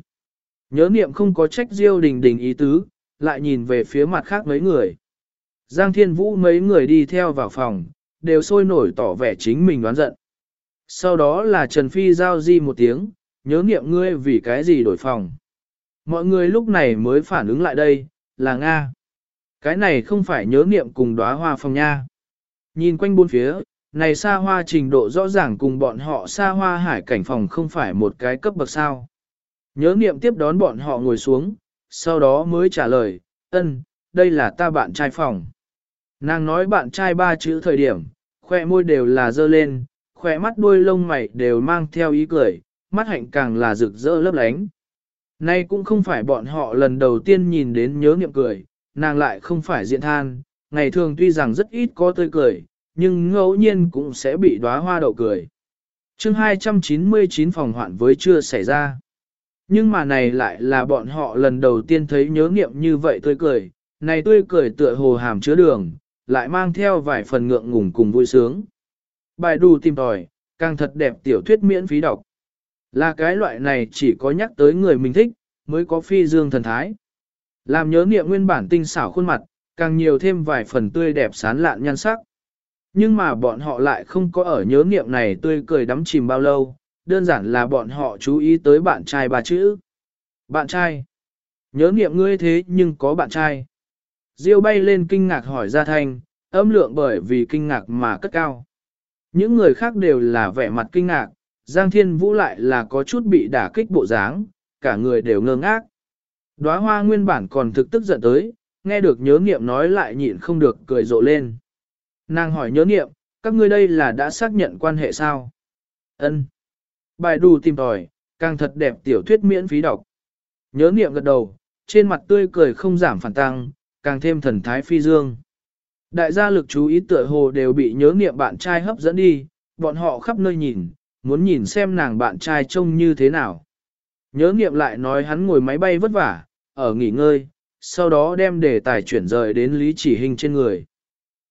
[SPEAKER 1] Nhớ niệm không có trách Diêu Đình Đình ý tứ, lại nhìn về phía mặt khác mấy người. Giang Thiên Vũ mấy người đi theo vào phòng, đều sôi nổi tỏ vẻ chính mình đoán giận. Sau đó là Trần Phi giao di một tiếng, nhớ niệm ngươi vì cái gì đổi phòng. Mọi người lúc này mới phản ứng lại đây, là Nga. Cái này không phải nhớ niệm cùng đóa hoa phòng nha. Nhìn quanh bốn phía, này xa hoa trình độ rõ ràng cùng bọn họ xa hoa hải cảnh phòng không phải một cái cấp bậc sao. Nhớ niệm tiếp đón bọn họ ngồi xuống, sau đó mới trả lời, ân, đây là ta bạn trai phòng. Nàng nói bạn trai ba chữ thời điểm, khoe môi đều là dơ lên, khoe mắt đuôi lông mày đều mang theo ý cười, mắt hạnh càng là rực rỡ lấp lánh. Nay cũng không phải bọn họ lần đầu tiên nhìn đến nhớ niệm cười, nàng lại không phải diện than, ngày thường tuy rằng rất ít có tươi cười, nhưng ngẫu nhiên cũng sẽ bị đóa hoa đậu cười. chương 299 phòng hoạn với chưa xảy ra. Nhưng mà này lại là bọn họ lần đầu tiên thấy nhớ nghiệm như vậy tươi cười, này tươi cười tựa hồ hàm chứa đường, lại mang theo vài phần ngượng ngùng cùng vui sướng. Bài đù tìm tòi, càng thật đẹp tiểu thuyết miễn phí đọc. Là cái loại này chỉ có nhắc tới người mình thích, mới có phi dương thần thái. Làm nhớ niệm nguyên bản tinh xảo khuôn mặt, càng nhiều thêm vài phần tươi đẹp sán lạn nhan sắc. Nhưng mà bọn họ lại không có ở nhớ niệm này tươi cười đắm chìm bao lâu, đơn giản là bọn họ chú ý tới bạn trai ba chữ. Bạn trai. Nhớ niệm ngươi thế nhưng có bạn trai. Diêu bay lên kinh ngạc hỏi ra thanh, âm lượng bởi vì kinh ngạc mà cất cao. Những người khác đều là vẻ mặt kinh ngạc, Giang Thiên Vũ lại là có chút bị đả kích bộ dáng, cả người đều ngơ ngác. Đóa hoa nguyên bản còn thực tức giận tới, nghe được nhớ nghiệm nói lại nhịn không được cười rộ lên. Nàng hỏi nhớ nghiệm, các ngươi đây là đã xác nhận quan hệ sao? Ân. Bài đù tìm tòi, càng thật đẹp tiểu thuyết miễn phí đọc. Nhớ nghiệm gật đầu, trên mặt tươi cười không giảm phản tăng, càng thêm thần thái phi dương. Đại gia lực chú ý tựa hồ đều bị nhớ nghiệm bạn trai hấp dẫn đi, bọn họ khắp nơi nhìn, muốn nhìn xem nàng bạn trai trông như thế nào. Nhớ nghiệm lại nói hắn ngồi máy bay vất vả, ở nghỉ ngơi, sau đó đem đề tài chuyển rời đến Lý Chỉ Hình trên người.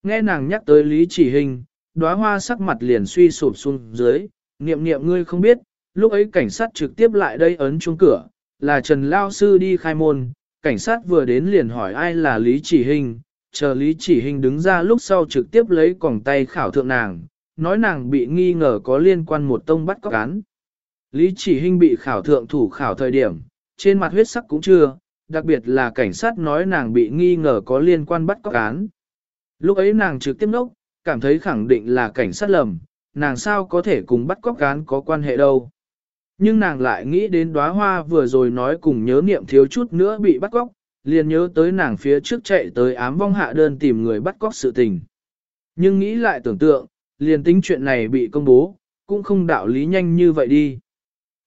[SPEAKER 1] Nghe nàng nhắc tới Lý Chỉ Hình, đóa hoa sắc mặt liền suy sụp xuống dưới, niệm niệm ngươi không biết, lúc ấy cảnh sát trực tiếp lại đây ấn chuông cửa, là Trần Lao Sư đi khai môn, cảnh sát vừa đến liền hỏi ai là Lý Chỉ Hình, chờ Lý Chỉ Hình đứng ra lúc sau trực tiếp lấy còng tay khảo thượng nàng, nói nàng bị nghi ngờ có liên quan một tông bắt cóc án. Lý Chỉ Hình bị khảo thượng thủ khảo thời điểm, trên mặt huyết sắc cũng chưa, đặc biệt là cảnh sát nói nàng bị nghi ngờ có liên quan bắt cóc án. Lúc ấy nàng trực tiếp nốc, cảm thấy khẳng định là cảnh sát lầm, nàng sao có thể cùng bắt cóc án có quan hệ đâu. Nhưng nàng lại nghĩ đến đóa hoa vừa rồi nói cùng nhớ niệm thiếu chút nữa bị bắt cóc, liền nhớ tới nàng phía trước chạy tới ám vong hạ đơn tìm người bắt cóc sự tình. Nhưng nghĩ lại tưởng tượng, liền tính chuyện này bị công bố, cũng không đạo lý nhanh như vậy đi.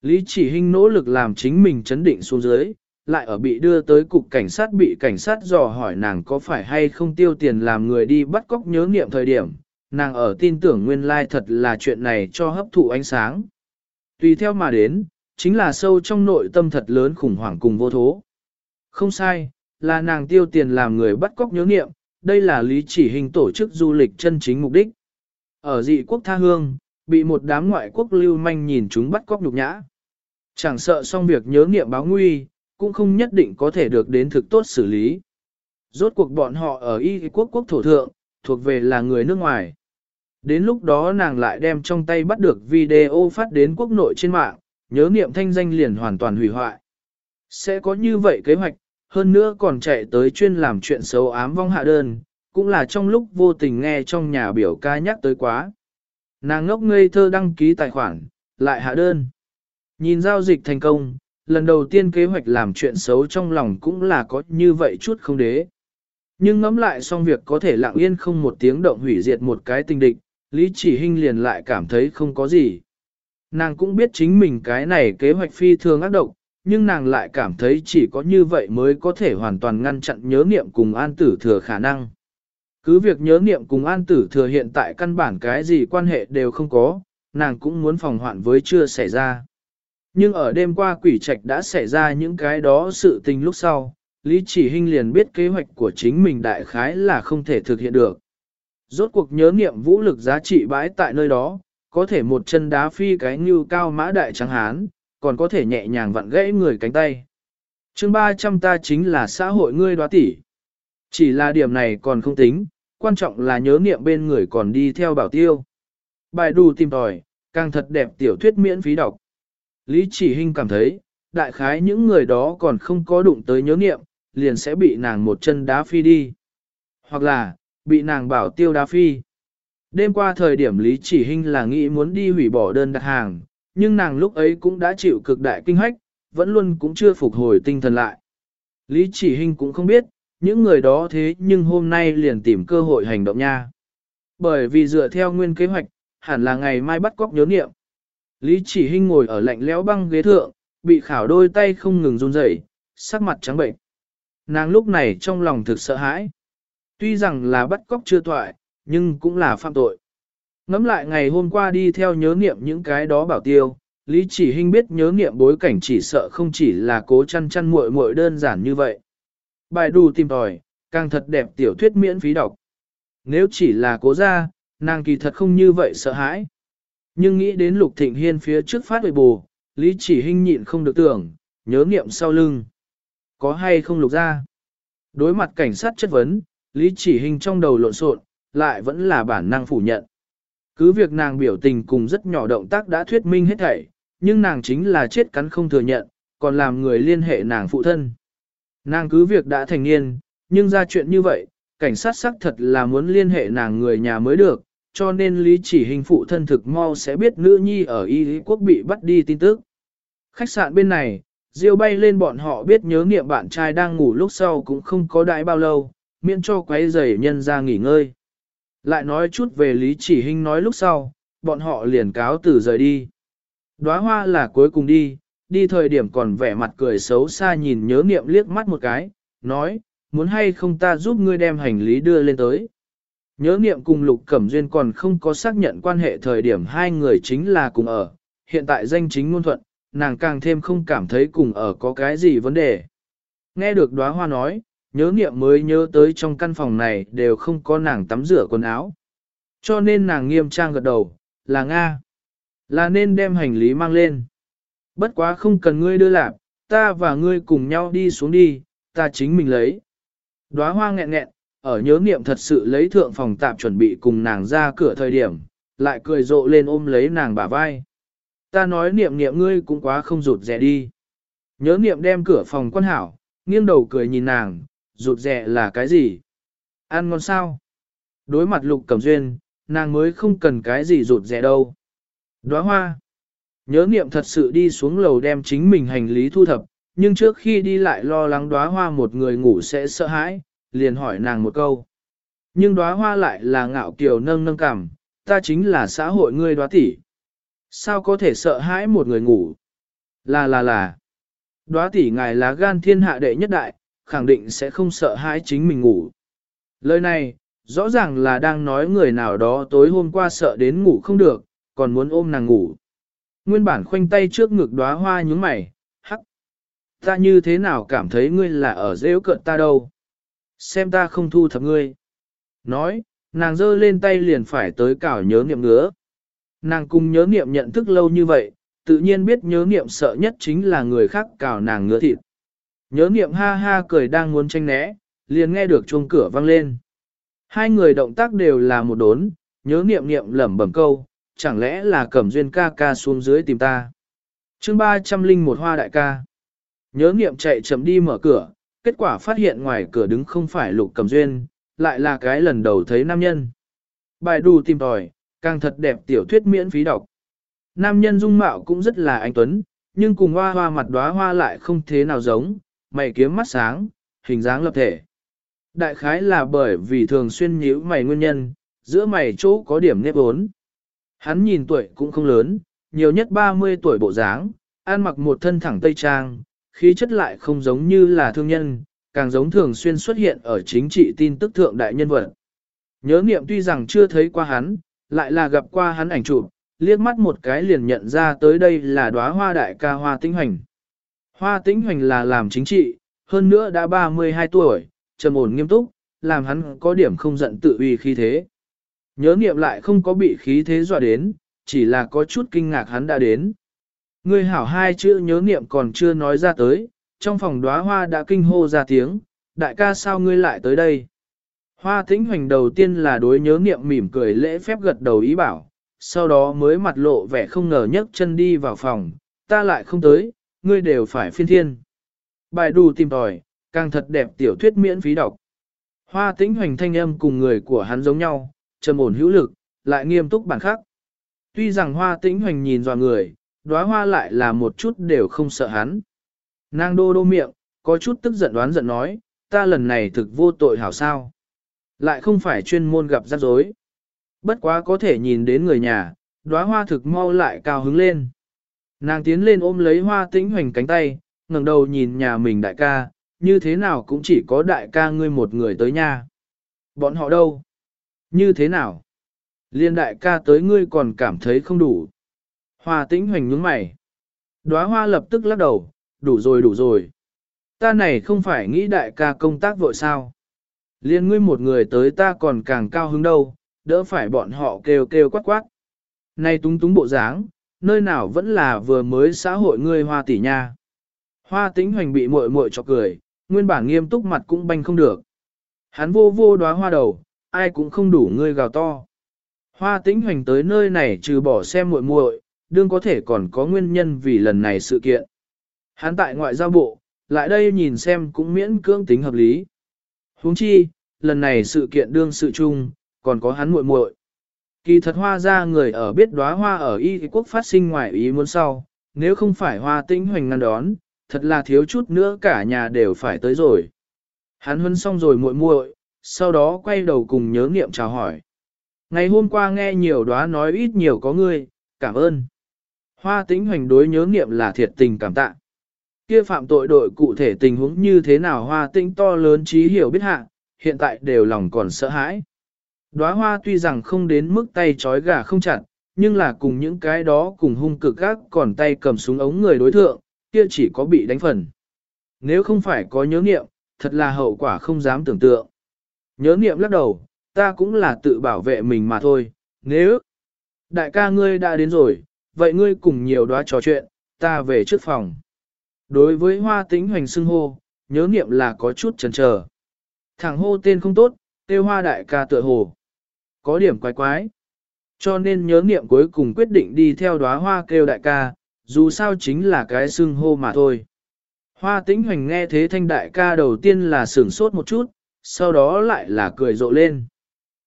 [SPEAKER 1] Lý chỉ hình nỗ lực làm chính mình chấn định xuống dưới, lại ở bị đưa tới cục cảnh sát bị cảnh sát dò hỏi nàng có phải hay không tiêu tiền làm người đi bắt cóc nhớ nghiệm thời điểm, nàng ở tin tưởng nguyên lai thật là chuyện này cho hấp thụ ánh sáng. Tùy theo mà đến, chính là sâu trong nội tâm thật lớn khủng hoảng cùng vô thố. Không sai, là nàng tiêu tiền làm người bắt cóc nhớ nghiệm, đây là lý chỉ hình tổ chức du lịch chân chính mục đích. Ở dị quốc tha hương, bị một đám ngoại quốc lưu manh nhìn chúng bắt cóc nhục nhã. Chẳng sợ xong việc nhớ nghiệm báo nguy, cũng không nhất định có thể được đến thực tốt xử lý. Rốt cuộc bọn họ ở y quốc quốc thổ thượng, thuộc về là người nước ngoài. Đến lúc đó nàng lại đem trong tay bắt được video phát đến quốc nội trên mạng, nhớ niệm thanh danh liền hoàn toàn hủy hoại. Sẽ có như vậy kế hoạch, hơn nữa còn chạy tới chuyên làm chuyện xấu ám vong hạ đơn, cũng là trong lúc vô tình nghe trong nhà biểu ca nhắc tới quá. Nàng ngốc ngây thơ đăng ký tài khoản, lại hạ đơn. Nhìn giao dịch thành công, lần đầu tiên kế hoạch làm chuyện xấu trong lòng cũng là có như vậy chút không đế. Nhưng ngẫm lại xong việc có thể lặng yên không một tiếng động hủy diệt một cái tình địch, Lý Chỉ Hinh liền lại cảm thấy không có gì. Nàng cũng biết chính mình cái này kế hoạch phi thường ác độc, nhưng nàng lại cảm thấy chỉ có như vậy mới có thể hoàn toàn ngăn chặn nhớ niệm cùng an tử thừa khả năng. Cứ việc nhớ niệm cùng an tử thừa hiện tại căn bản cái gì quan hệ đều không có, nàng cũng muốn phòng hoạn với chưa xảy ra. Nhưng ở đêm qua quỷ trạch đã xảy ra những cái đó sự tình lúc sau, Lý Chỉ Hinh liền biết kế hoạch của chính mình đại khái là không thể thực hiện được. Rốt cuộc nhớ niệm vũ lực giá trị bãi tại nơi đó, có thể một chân đá phi cái như cao mã đại trắng hán, còn có thể nhẹ nhàng vặn gãy người cánh tay. chương 300 ta chính là xã hội ngươi đoá tỷ. Chỉ là điểm này còn không tính, quan trọng là nhớ niệm bên người còn đi theo bảo tiêu. Bài đù tìm tòi, càng thật đẹp tiểu thuyết miễn phí đọc. Lý chỉ hình cảm thấy, đại khái những người đó còn không có đụng tới nhớ niệm, liền sẽ bị nàng một chân đá phi đi. Hoặc là, bị nàng bảo tiêu đá phi. Đêm qua thời điểm Lý Chỉ Hinh là nghĩ muốn đi hủy bỏ đơn đặt hàng, nhưng nàng lúc ấy cũng đã chịu cực đại kinh hách, vẫn luôn cũng chưa phục hồi tinh thần lại. Lý Chỉ Hinh cũng không biết, những người đó thế nhưng hôm nay liền tìm cơ hội hành động nha. Bởi vì dựa theo nguyên kế hoạch, hẳn là ngày mai bắt cóc nhớ nghiệm. Lý Chỉ Hinh ngồi ở lạnh lẽo băng ghế thượng, bị khảo đôi tay không ngừng run rẩy, sắc mặt trắng bệnh. Nàng lúc này trong lòng thực sợ hãi. Tuy rằng là bắt cóc chưa toại, nhưng cũng là phạm tội. Ngắm lại ngày hôm qua đi theo nhớ niệm những cái đó bảo tiêu, Lý Chỉ Hinh biết nhớ niệm bối cảnh chỉ sợ không chỉ là cố chăn chăn muội muội đơn giản như vậy. Bài đủ tìm tòi, càng thật đẹp tiểu thuyết miễn phí đọc. Nếu chỉ là cố ra, nàng kỳ thật không như vậy sợ hãi. Nhưng nghĩ đến Lục Thịnh Hiên phía trước phát huệ bù, Lý Chỉ Hinh nhịn không được tưởng, nhớ niệm sau lưng. Có hay không lục ra? Đối mặt cảnh sát chất vấn, Lý Chỉ Hinh trong đầu lộn xộn, lại vẫn là bản năng phủ nhận. Cứ việc nàng biểu tình cùng rất nhỏ động tác đã thuyết minh hết thảy, nhưng nàng chính là chết cắn không thừa nhận, còn làm người liên hệ nàng phụ thân. Nàng cứ việc đã thành niên, nhưng ra chuyện như vậy, cảnh sát xác thật là muốn liên hệ nàng người nhà mới được, cho nên lý chỉ hình phụ thân thực mau sẽ biết nữ nhi ở Y Lý Quốc bị bắt đi tin tức. Khách sạn bên này, Diêu bay lên bọn họ biết nhớ niệm bạn trai đang ngủ lúc sau cũng không có đại bao lâu, miễn cho quấy rầy nhân ra nghỉ ngơi. Lại nói chút về Lý Chỉ Hinh nói lúc sau, bọn họ liền cáo từ rời đi. Đóa hoa là cuối cùng đi, đi thời điểm còn vẻ mặt cười xấu xa nhìn nhớ niệm liếc mắt một cái, nói, muốn hay không ta giúp ngươi đem hành lý đưa lên tới. Nhớ niệm cùng Lục Cẩm Duyên còn không có xác nhận quan hệ thời điểm hai người chính là cùng ở, hiện tại danh chính ngôn thuận, nàng càng thêm không cảm thấy cùng ở có cái gì vấn đề. Nghe được đóa hoa nói, nhớ niệm mới nhớ tới trong căn phòng này đều không có nàng tắm rửa quần áo. Cho nên nàng nghiêm trang gật đầu, là Nga. Là nên đem hành lý mang lên. Bất quá không cần ngươi đưa lạp, ta và ngươi cùng nhau đi xuống đi, ta chính mình lấy. Đóa hoa nghẹn nghẹn, ở nhớ niệm thật sự lấy thượng phòng tạm chuẩn bị cùng nàng ra cửa thời điểm, lại cười rộ lên ôm lấy nàng bả vai. Ta nói niệm niệm ngươi cũng quá không rụt rè đi. Nhớ niệm đem cửa phòng quan hảo, nghiêng đầu cười nhìn nàng, rụt rè là cái gì? Ăn ngon sao? Đối mặt lục cẩm duyên, nàng mới không cần cái gì rụt rè đâu. Đóa hoa. Nhớ niệm thật sự đi xuống lầu đem chính mình hành lý thu thập, nhưng trước khi đi lại lo lắng đóa hoa một người ngủ sẽ sợ hãi, liền hỏi nàng một câu. Nhưng đóa hoa lại là ngạo kiều nâng nâng cảm, ta chính là xã hội ngươi đóa tỷ. Sao có thể sợ hãi một người ngủ? Là là là. Đóa tỷ ngài là gan thiên hạ đệ nhất đại, khẳng định sẽ không sợ hãi chính mình ngủ. Lời này, rõ ràng là đang nói người nào đó tối hôm qua sợ đến ngủ không được, còn muốn ôm nàng ngủ. Nguyên bản khoanh tay trước ngực đóa hoa nhướng mày, hắc. Ta như thế nào cảm thấy ngươi là ở dễ cận ta đâu? Xem ta không thu thập ngươi. Nói, nàng giơ lên tay liền phải tới cảo nhớ niệm ngứa. Nàng cùng nhớ niệm nhận thức lâu như vậy, tự nhiên biết nhớ niệm sợ nhất chính là người khác cào nàng ngứa thịt. Nhớ niệm ha ha cười đang muốn tranh né, liền nghe được chuông cửa vang lên. Hai người động tác đều là một đốn, nhớ niệm niệm lẩm bẩm câu, chẳng lẽ là cẩm duyên ca ca xuống dưới tìm ta. chương ba trăm linh một hoa đại ca. Nhớ niệm chạy chậm đi mở cửa, kết quả phát hiện ngoài cửa đứng không phải lục cẩm duyên, lại là cái lần đầu thấy nam nhân. Bài đù tìm tòi, càng thật đẹp tiểu thuyết miễn phí đọc. Nam nhân dung mạo cũng rất là anh tuấn, nhưng cùng hoa hoa mặt đóa hoa lại không thế nào giống, mày kiếm mắt sáng, hình dáng lập thể. Đại khái là bởi vì thường xuyên nhíu mày nguyên nhân, giữa mày chỗ có điểm nếp ốn. Hắn nhìn tuổi cũng không lớn, nhiều nhất 30 tuổi bộ dáng, ăn mặc một thân thẳng tây trang, khí chất lại không giống như là thương nhân, càng giống thường xuyên xuất hiện ở chính trị tin tức thượng đại nhân vật. Nhớ niệm tuy rằng chưa thấy qua hắn, lại là gặp qua hắn ảnh chụp, liếc mắt một cái liền nhận ra tới đây là đóa hoa đại ca hoa tĩnh hoành. Hoa tĩnh hoành là làm chính trị, hơn nữa đã 32 tuổi, trầm ổn nghiêm túc, làm hắn có điểm không giận tự uy khi thế. Nhớ niệm lại không có bị khí thế dọa đến, chỉ là có chút kinh ngạc hắn đã đến. Người hảo hai chữ nhớ niệm còn chưa nói ra tới, trong phòng đóa hoa đã kinh hô ra tiếng, đại ca sao ngươi lại tới đây? Hoa tĩnh hoành đầu tiên là đối nhớ niệm mỉm cười lễ phép gật đầu ý bảo, sau đó mới mặt lộ vẻ không ngờ nhấc chân đi vào phòng, ta lại không tới, ngươi đều phải phiên thiên. Bài đù tìm tòi, càng thật đẹp tiểu thuyết miễn phí đọc. Hoa tĩnh hoành thanh âm cùng người của hắn giống nhau, trầm ổn hữu lực, lại nghiêm túc bản khắc. Tuy rằng hoa tĩnh hoành nhìn dò người, đóa hoa lại là một chút đều không sợ hắn. Nàng đô đô miệng, có chút tức giận đoán giận nói, ta lần này thực vô tội hảo sao. Lại không phải chuyên môn gặp rắc rối. Bất quá có thể nhìn đến người nhà, đóa hoa thực mau lại cao hứng lên. Nàng tiến lên ôm lấy hoa tĩnh hoành cánh tay, ngẩng đầu nhìn nhà mình đại ca, như thế nào cũng chỉ có đại ca ngươi một người tới nha. Bọn họ đâu? Như thế nào? Liên đại ca tới ngươi còn cảm thấy không đủ. Hoa tĩnh hoành nhướng mày. Đóa hoa lập tức lắc đầu, đủ rồi đủ rồi. Ta này không phải nghĩ đại ca công tác vội sao. Liên ngươi một người tới ta còn càng cao hứng đâu, đỡ phải bọn họ kêu kêu quát quát. Này túng túng bộ dáng, nơi nào vẫn là vừa mới xã hội ngươi hoa tỷ nha. Hoa tĩnh hoành bị muội muội cho cười, nguyên bản nghiêm túc mặt cũng banh không được. Hắn vô vô đóa hoa đầu, ai cũng không đủ ngươi gào to. Hoa tĩnh hoành tới nơi này trừ bỏ xem muội muội, đương có thể còn có nguyên nhân vì lần này sự kiện. Hắn tại ngoại giao bộ, lại đây nhìn xem cũng miễn cưỡng tính hợp lý. huống chi, lần này sự kiện đương sự chung, còn có hắn muội muội. Kỳ thật hoa ra người ở biết đóa hoa ở y quốc phát sinh ngoài ý muốn sau, nếu không phải hoa tĩnh hoành ngăn đón, thật là thiếu chút nữa cả nhà đều phải tới rồi. Hắn huân xong rồi muội muội, sau đó quay đầu cùng nhớ nghiệm chào hỏi. Ngày hôm qua nghe nhiều đóa nói ít nhiều có ngươi, cảm ơn. Hoa tĩnh hoành đối nhớ nghiệm là thiệt tình cảm tạ. Kia phạm tội đội cụ thể tình huống như thế nào hoa tĩnh to lớn trí hiểu biết hạ, hiện tại đều lòng còn sợ hãi. Đóa hoa tuy rằng không đến mức tay trói gà không chặt, nhưng là cùng những cái đó cùng hung cực gác còn tay cầm súng ống người đối thượng, kia chỉ có bị đánh phần. Nếu không phải có nhớ nghiệm, thật là hậu quả không dám tưởng tượng. Nhớ niệm lắc đầu, ta cũng là tự bảo vệ mình mà thôi, nếu đại ca ngươi đã đến rồi, vậy ngươi cùng nhiều đoá trò chuyện, ta về trước phòng. Đối với hoa tính hoành xưng hô, nhớ Niệm là có chút chần chờ. Thằng hô tên không tốt, tiêu hoa đại ca tựa hồ. Có điểm quái quái. Cho nên nhớ Niệm cuối cùng quyết định đi theo đóa hoa kêu đại ca, dù sao chính là cái xưng hô mà thôi. Hoa tĩnh hoành nghe thế thanh đại ca đầu tiên là sửng sốt một chút, sau đó lại là cười rộ lên.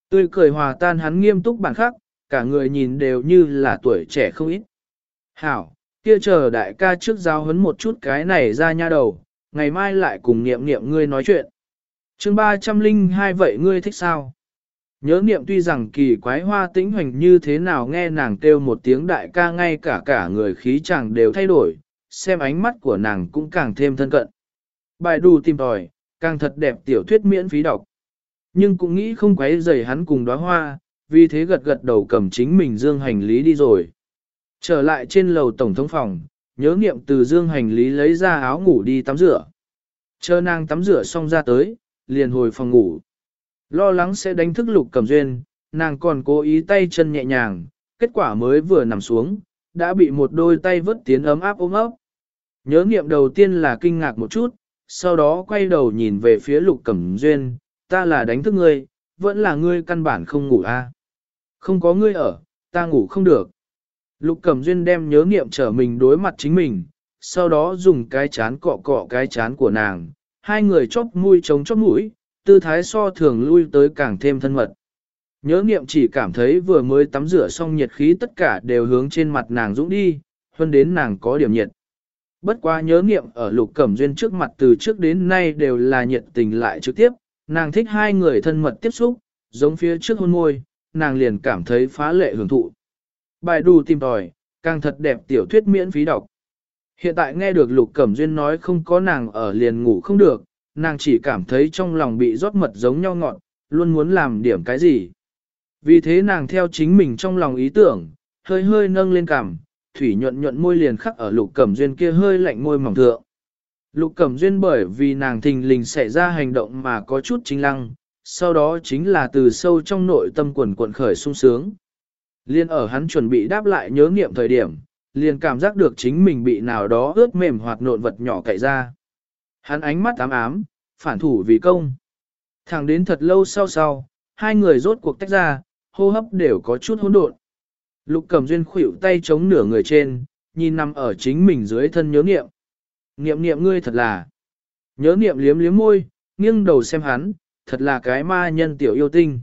[SPEAKER 1] Tươi cười hòa tan hắn nghiêm túc bản khắc, cả người nhìn đều như là tuổi trẻ không ít. Hảo, kia chờ đại ca trước giao hấn một chút cái này ra nha đầu, ngày mai lại cùng niệm niệm ngươi nói chuyện. chương 302 vậy ngươi thích sao? Nhớ niệm tuy rằng kỳ quái hoa tĩnh hoành như thế nào nghe nàng kêu một tiếng đại ca ngay cả cả người khí chàng đều thay đổi, xem ánh mắt của nàng cũng càng thêm thân cận. Bài đù tìm tòi, càng thật đẹp tiểu thuyết miễn phí đọc. Nhưng cũng nghĩ không quấy rầy hắn cùng đóa hoa, vì thế gật gật đầu cầm chính mình dương hành lý đi rồi. Trở lại trên lầu tổng thống phòng, nhớ nghiệm từ dương hành lý lấy ra áo ngủ đi tắm rửa. Chờ nàng tắm rửa xong ra tới, liền hồi phòng ngủ. Lo lắng sẽ đánh thức lục cầm duyên, nàng còn cố ý tay chân nhẹ nhàng, kết quả mới vừa nằm xuống, đã bị một đôi tay vớt tiến ấm áp ôm ấp. Nhớ nghiệm đầu tiên là kinh ngạc một chút, sau đó quay đầu nhìn về phía lục cẩm duyên, ta là đánh thức ngươi, vẫn là ngươi căn bản không ngủ a à? Không có ngươi ở, ta ngủ không được. Lục cẩm duyên đem nhớ nghiệm trở mình đối mặt chính mình, sau đó dùng cái chán cọ cọ cái chán của nàng, hai người chóp mũi chống chóp mũi, tư thái so thường lui tới càng thêm thân mật. Nhớ nghiệm chỉ cảm thấy vừa mới tắm rửa xong nhiệt khí tất cả đều hướng trên mặt nàng dũng đi, hơn đến nàng có điểm nhiệt. Bất quá nhớ nghiệm ở lục cẩm duyên trước mặt từ trước đến nay đều là nhiệt tình lại trực tiếp, nàng thích hai người thân mật tiếp xúc, giống phía trước hôn môi, nàng liền cảm thấy phá lệ hưởng thụ. Bài đù tìm tòi, càng thật đẹp tiểu thuyết miễn phí đọc. Hiện tại nghe được Lục Cẩm Duyên nói không có nàng ở liền ngủ không được, nàng chỉ cảm thấy trong lòng bị rót mật giống nhau ngọn, luôn muốn làm điểm cái gì. Vì thế nàng theo chính mình trong lòng ý tưởng, hơi hơi nâng lên cảm thủy nhuận nhuận môi liền khắc ở Lục Cẩm Duyên kia hơi lạnh môi mỏng thượng. Lục Cẩm Duyên bởi vì nàng thình lình xảy ra hành động mà có chút chính lăng, sau đó chính là từ sâu trong nội tâm quần quận khởi sung sướng. Liên ở hắn chuẩn bị đáp lại nhớ nghiệm thời điểm, liền cảm giác được chính mình bị nào đó ướt mềm hoặc nộn vật nhỏ cậy ra. Hắn ánh mắt ám ám, phản thủ vì công. Thẳng đến thật lâu sau sau, hai người rốt cuộc tách ra, hô hấp đều có chút hỗn độn. Lục cầm duyên khuỷu tay chống nửa người trên, nhìn nằm ở chính mình dưới thân nhớ niệm. Niệm niệm ngươi thật là. Nhớ niệm liếm liếm môi, nghiêng đầu xem hắn, thật là cái ma nhân tiểu yêu tinh.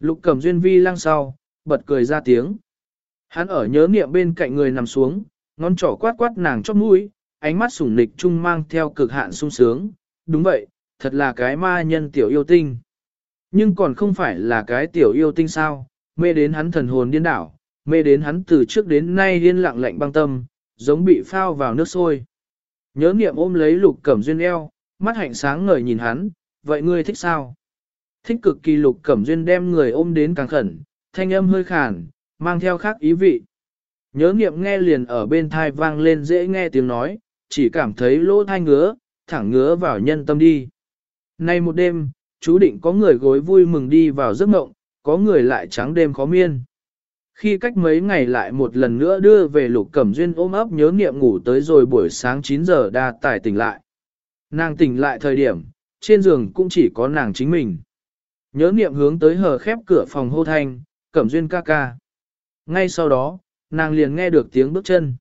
[SPEAKER 1] Lục cầm duyên vi lăng sau, bật cười ra tiếng. Hắn ở nhớ niệm bên cạnh người nằm xuống, ngón trỏ quát quát nàng chóp mũi, ánh mắt sủng nịch chung mang theo cực hạn sung sướng. Đúng vậy, thật là cái ma nhân tiểu yêu tinh. Nhưng còn không phải là cái tiểu yêu tinh sao, mê đến hắn thần hồn điên đảo, mê đến hắn từ trước đến nay yên lặng lạnh băng tâm, giống bị phao vào nước sôi. Nhớ niệm ôm lấy lục cẩm duyên eo, mắt hạnh sáng ngời nhìn hắn, vậy ngươi thích sao? Thích cực kỳ lục cẩm duyên đem người ôm đến càng khẩn, thanh âm hơi khàn, mang theo khác ý vị. Nhớ niệm nghe liền ở bên thai vang lên dễ nghe tiếng nói, chỉ cảm thấy lỗ thai ngứa, thẳng ngứa vào nhân tâm đi. Nay một đêm, chú định có người gối vui mừng đi vào giấc mộng, có người lại trắng đêm khó miên. Khi cách mấy ngày lại một lần nữa đưa về lục cẩm duyên ôm ấp nhớ nghiệm ngủ tới rồi buổi sáng 9 giờ đa tài tỉnh lại. Nàng tỉnh lại thời điểm, trên giường cũng chỉ có nàng chính mình. Nhớ nghiệm hướng tới hờ khép cửa phòng hô thanh, cẩm duyên ca ca. Ngay sau đó, nàng liền nghe được tiếng bước chân.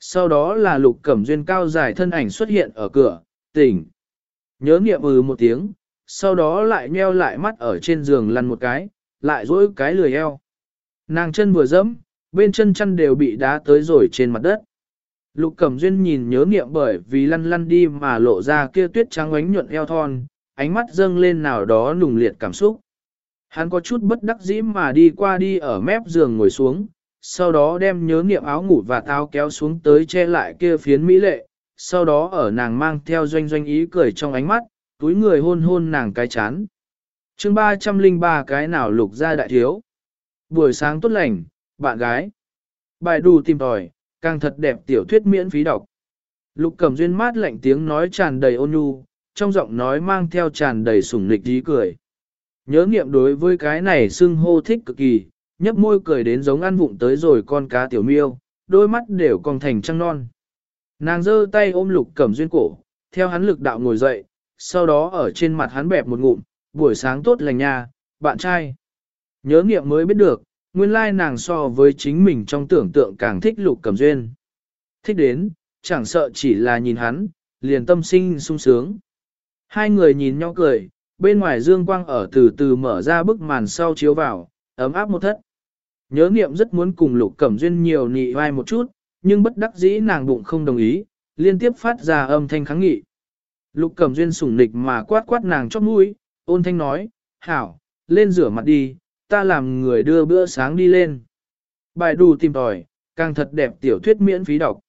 [SPEAKER 1] Sau đó là lục cẩm duyên cao dài thân ảnh xuất hiện ở cửa, tỉnh. Nhớ nghiệm ừ một tiếng, sau đó lại nheo lại mắt ở trên giường lăn một cái, lại dỗi cái lười eo. Nàng chân vừa dẫm, bên chân chân đều bị đá tới rồi trên mặt đất. Lục Cẩm Duyên nhìn nhớ nghiệm bởi vì lăn lăn đi mà lộ ra kia tuyết trắng ánh nhuận eo thon, ánh mắt dâng lên nào đó nùng liệt cảm xúc. Hắn có chút bất đắc dĩ mà đi qua đi ở mép giường ngồi xuống, sau đó đem nhớ nghiệm áo ngủ và táo kéo xuống tới che lại kia phiến mỹ lệ, sau đó ở nàng mang theo doanh doanh ý cười trong ánh mắt, túi người hôn hôn nàng cái chán. chương 303 cái nào lục ra đại thiếu. Buổi sáng tốt lành, bạn gái. Bài đù tìm tòi, càng thật đẹp tiểu thuyết miễn phí đọc. Lục cầm duyên mát lạnh tiếng nói tràn đầy ôn nhu, trong giọng nói mang theo tràn đầy sủng nịch ý cười. Nhớ nghiệm đối với cái này xưng hô thích cực kỳ, nhấp môi cười đến giống ăn vụng tới rồi con cá tiểu miêu, đôi mắt đều còn thành trăng non. Nàng giơ tay ôm lục cẩm duyên cổ, theo hắn lực đạo ngồi dậy, sau đó ở trên mặt hắn bẹp một ngụm, buổi sáng tốt lành nha, bạn trai. Nhớ nghiệm mới biết được, nguyên lai nàng so với chính mình trong tưởng tượng càng thích lục cẩm duyên. Thích đến, chẳng sợ chỉ là nhìn hắn, liền tâm sinh sung sướng. Hai người nhìn nhau cười, bên ngoài dương quang ở từ từ mở ra bức màn sau chiếu vào, ấm áp một thất. Nhớ niệm rất muốn cùng lục cẩm duyên nhiều nị vai một chút, nhưng bất đắc dĩ nàng bụng không đồng ý, liên tiếp phát ra âm thanh kháng nghị. Lục cẩm duyên sủng nịch mà quát quát nàng chót mũi, ôn thanh nói, hảo, lên rửa mặt đi, ta làm người đưa bữa sáng đi lên. Bài đủ tìm tòi, càng thật đẹp tiểu thuyết miễn phí đọc.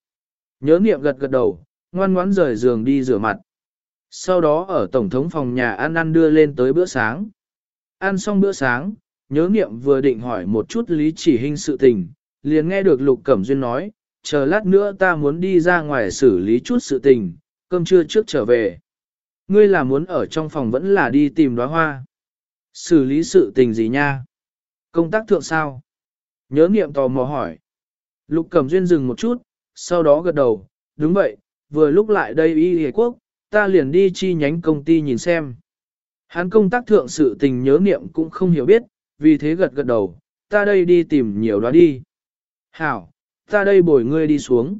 [SPEAKER 1] Nhớ niệm gật gật đầu, ngoan ngoãn rời giường đi rửa mặt. Sau đó ở Tổng thống phòng nhà ăn ăn đưa lên tới bữa sáng. Ăn xong bữa sáng, nhớ niệm vừa định hỏi một chút lý chỉ hình sự tình, liền nghe được Lục Cẩm Duyên nói, chờ lát nữa ta muốn đi ra ngoài xử lý chút sự tình, cơm trưa trước trở về. Ngươi là muốn ở trong phòng vẫn là đi tìm đóa hoa. Xử lý sự tình gì nha? Công tác thượng sao? Nhớ niệm tò mò hỏi. Lục Cẩm Duyên dừng một chút, sau đó gật đầu, đúng vậy, vừa lúc lại đây y hề quốc, ta liền đi chi nhánh công ty nhìn xem. Hắn công tác thượng sự tình nhớ niệm cũng không hiểu biết, vì thế gật gật đầu, ta đây đi tìm nhiều đó đi. Hảo, ta đây bồi ngươi đi xuống.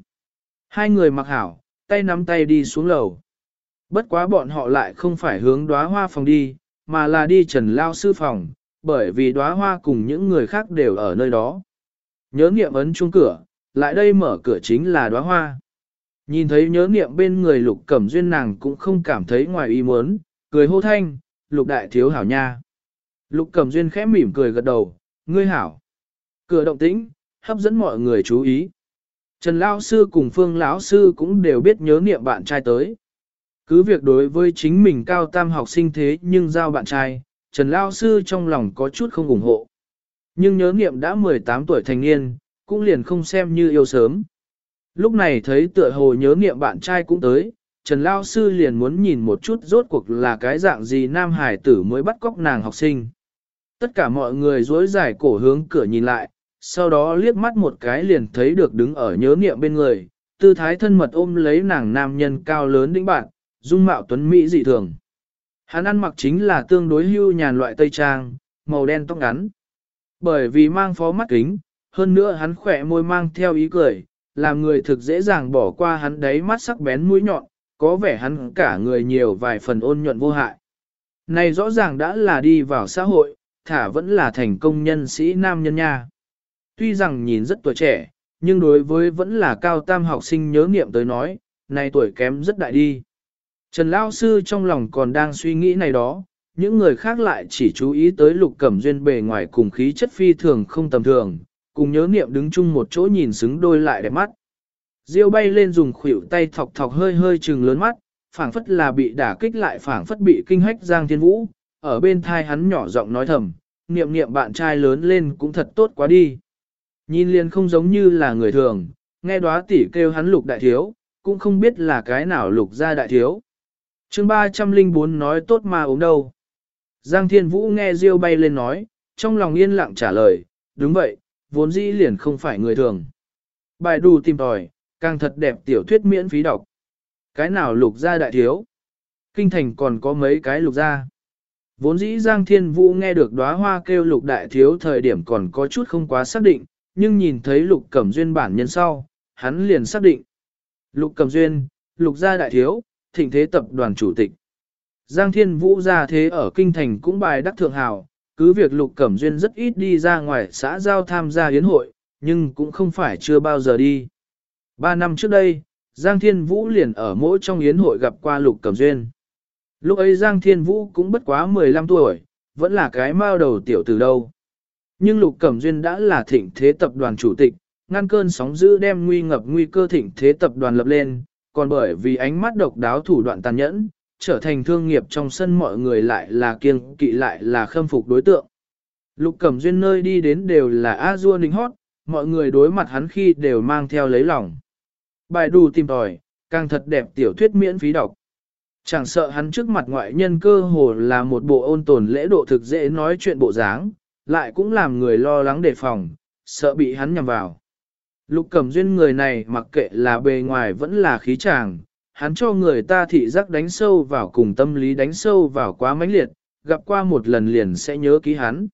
[SPEAKER 1] Hai người mặc hảo, tay nắm tay đi xuống lầu. Bất quá bọn họ lại không phải hướng đóa hoa phòng đi, mà là đi trần lao sư phòng, bởi vì đóa hoa cùng những người khác đều ở nơi đó. Nhớ nghiệm ấn chuông cửa, lại đây mở cửa chính là đóa hoa. Nhìn thấy nhớ nghiệm bên người lục cẩm duyên nàng cũng không cảm thấy ngoài ý muốn, cười hô thanh, lục đại thiếu hảo nha. Lục cẩm duyên khẽ mỉm cười gật đầu, ngươi hảo. Cửa động tĩnh, hấp dẫn mọi người chú ý. Trần Lão Sư cùng Phương lão Sư cũng đều biết nhớ niệm bạn trai tới. Cứ việc đối với chính mình cao tam học sinh thế nhưng giao bạn trai, Trần Lão Sư trong lòng có chút không ủng hộ. Nhưng nhớ niệm đã 18 tuổi thành niên, cũng liền không xem như yêu sớm. Lúc này thấy tựa hồ nhớ niệm bạn trai cũng tới, Trần Lão Sư liền muốn nhìn một chút rốt cuộc là cái dạng gì nam hải tử mới bắt cóc nàng học sinh. Tất cả mọi người dối giải cổ hướng cửa nhìn lại, sau đó liếc mắt một cái liền thấy được đứng ở nhớ niệm bên người, tư thái thân mật ôm lấy nàng nam nhân cao lớn đĩnh bạn, dung mạo tuấn Mỹ dị thường. Hắn ăn mặc chính là tương đối hưu nhàn loại tây trang, màu đen tóc ngắn. Bởi vì mang phó mắt kính, hơn nữa hắn khỏe môi mang theo ý cười, làm người thực dễ dàng bỏ qua hắn đáy mắt sắc bén mũi nhọn, có vẻ hắn cả người nhiều vài phần ôn nhuận vô hại. Này rõ ràng đã là đi vào xã hội, thả vẫn là thành công nhân sĩ nam nhân nha. Tuy rằng nhìn rất tuổi trẻ, nhưng đối với vẫn là cao tam học sinh nhớ nghiệm tới nói, này tuổi kém rất đại đi. Trần Lao Sư trong lòng còn đang suy nghĩ này đó, những người khác lại chỉ chú ý tới lục cẩm duyên bề ngoài cùng khí chất phi thường không tầm thường, cùng nhớ niệm đứng chung một chỗ nhìn xứng đôi lại đẹp mắt. Diêu bay lên dùng khuỷu tay thọc thọc hơi hơi trừng lớn mắt, phảng phất là bị đả kích lại phảng phất bị kinh hách Giang Thiên Vũ, ở bên thai hắn nhỏ giọng nói thầm, niệm niệm bạn trai lớn lên cũng thật tốt quá đi. Nhìn liền không giống như là người thường, nghe đóa tỷ kêu hắn lục đại thiếu, cũng không biết là cái nào lục ra đại thiếu chương 304 nói tốt mà ốm đâu. Giang Thiên Vũ nghe Diêu bay lên nói, trong lòng yên lặng trả lời, đúng vậy, vốn dĩ liền không phải người thường. Bài đủ tìm tòi, càng thật đẹp tiểu thuyết miễn phí đọc. Cái nào lục gia đại thiếu? Kinh thành còn có mấy cái lục gia Vốn dĩ Giang Thiên Vũ nghe được đóa hoa kêu lục đại thiếu thời điểm còn có chút không quá xác định, nhưng nhìn thấy lục cẩm duyên bản nhân sau, hắn liền xác định. Lục cẩm duyên, lục gia đại thiếu, thịnh thế tập đoàn chủ tịch. Giang Thiên Vũ ra thế ở Kinh Thành cũng bài đắc thượng hào, cứ việc lục cẩm duyên rất ít đi ra ngoài xã giao tham gia hiến hội, nhưng cũng không phải chưa bao giờ đi. Ba năm trước đây, Giang Thiên Vũ liền ở mỗi trong yến hội gặp qua lục cẩm duyên. Lúc ấy Giang Thiên Vũ cũng bất quá 15 tuổi, vẫn là cái mao đầu tiểu từ đâu. Nhưng Lục Cẩm Duyên đã là thịnh thế tập đoàn chủ tịch, ngăn cơn sóng dữ đem nguy ngập nguy cơ thịnh thế tập đoàn lập lên, còn bởi vì ánh mắt độc đáo thủ đoạn tàn nhẫn, trở thành thương nghiệp trong sân mọi người lại là kiêng kỵ lại là khâm phục đối tượng. Lục Cẩm Duyên nơi đi đến đều là a dua ninh hót, mọi người đối mặt hắn khi đều mang theo lấy lòng. Bài đù tìm tòi, càng thật đẹp tiểu thuyết miễn phí đọc. Chẳng sợ hắn trước mặt ngoại nhân cơ hồ là một bộ ôn tồn lễ độ thực dễ nói chuyện bộ dáng, lại cũng làm người lo lắng đề phòng, sợ bị hắn nhầm vào. Lục cẩm duyên người này mặc kệ là bề ngoài vẫn là khí chàng, hắn cho người ta thị giác đánh sâu vào cùng tâm lý đánh sâu vào quá mãnh liệt, gặp qua một lần liền sẽ nhớ ký hắn.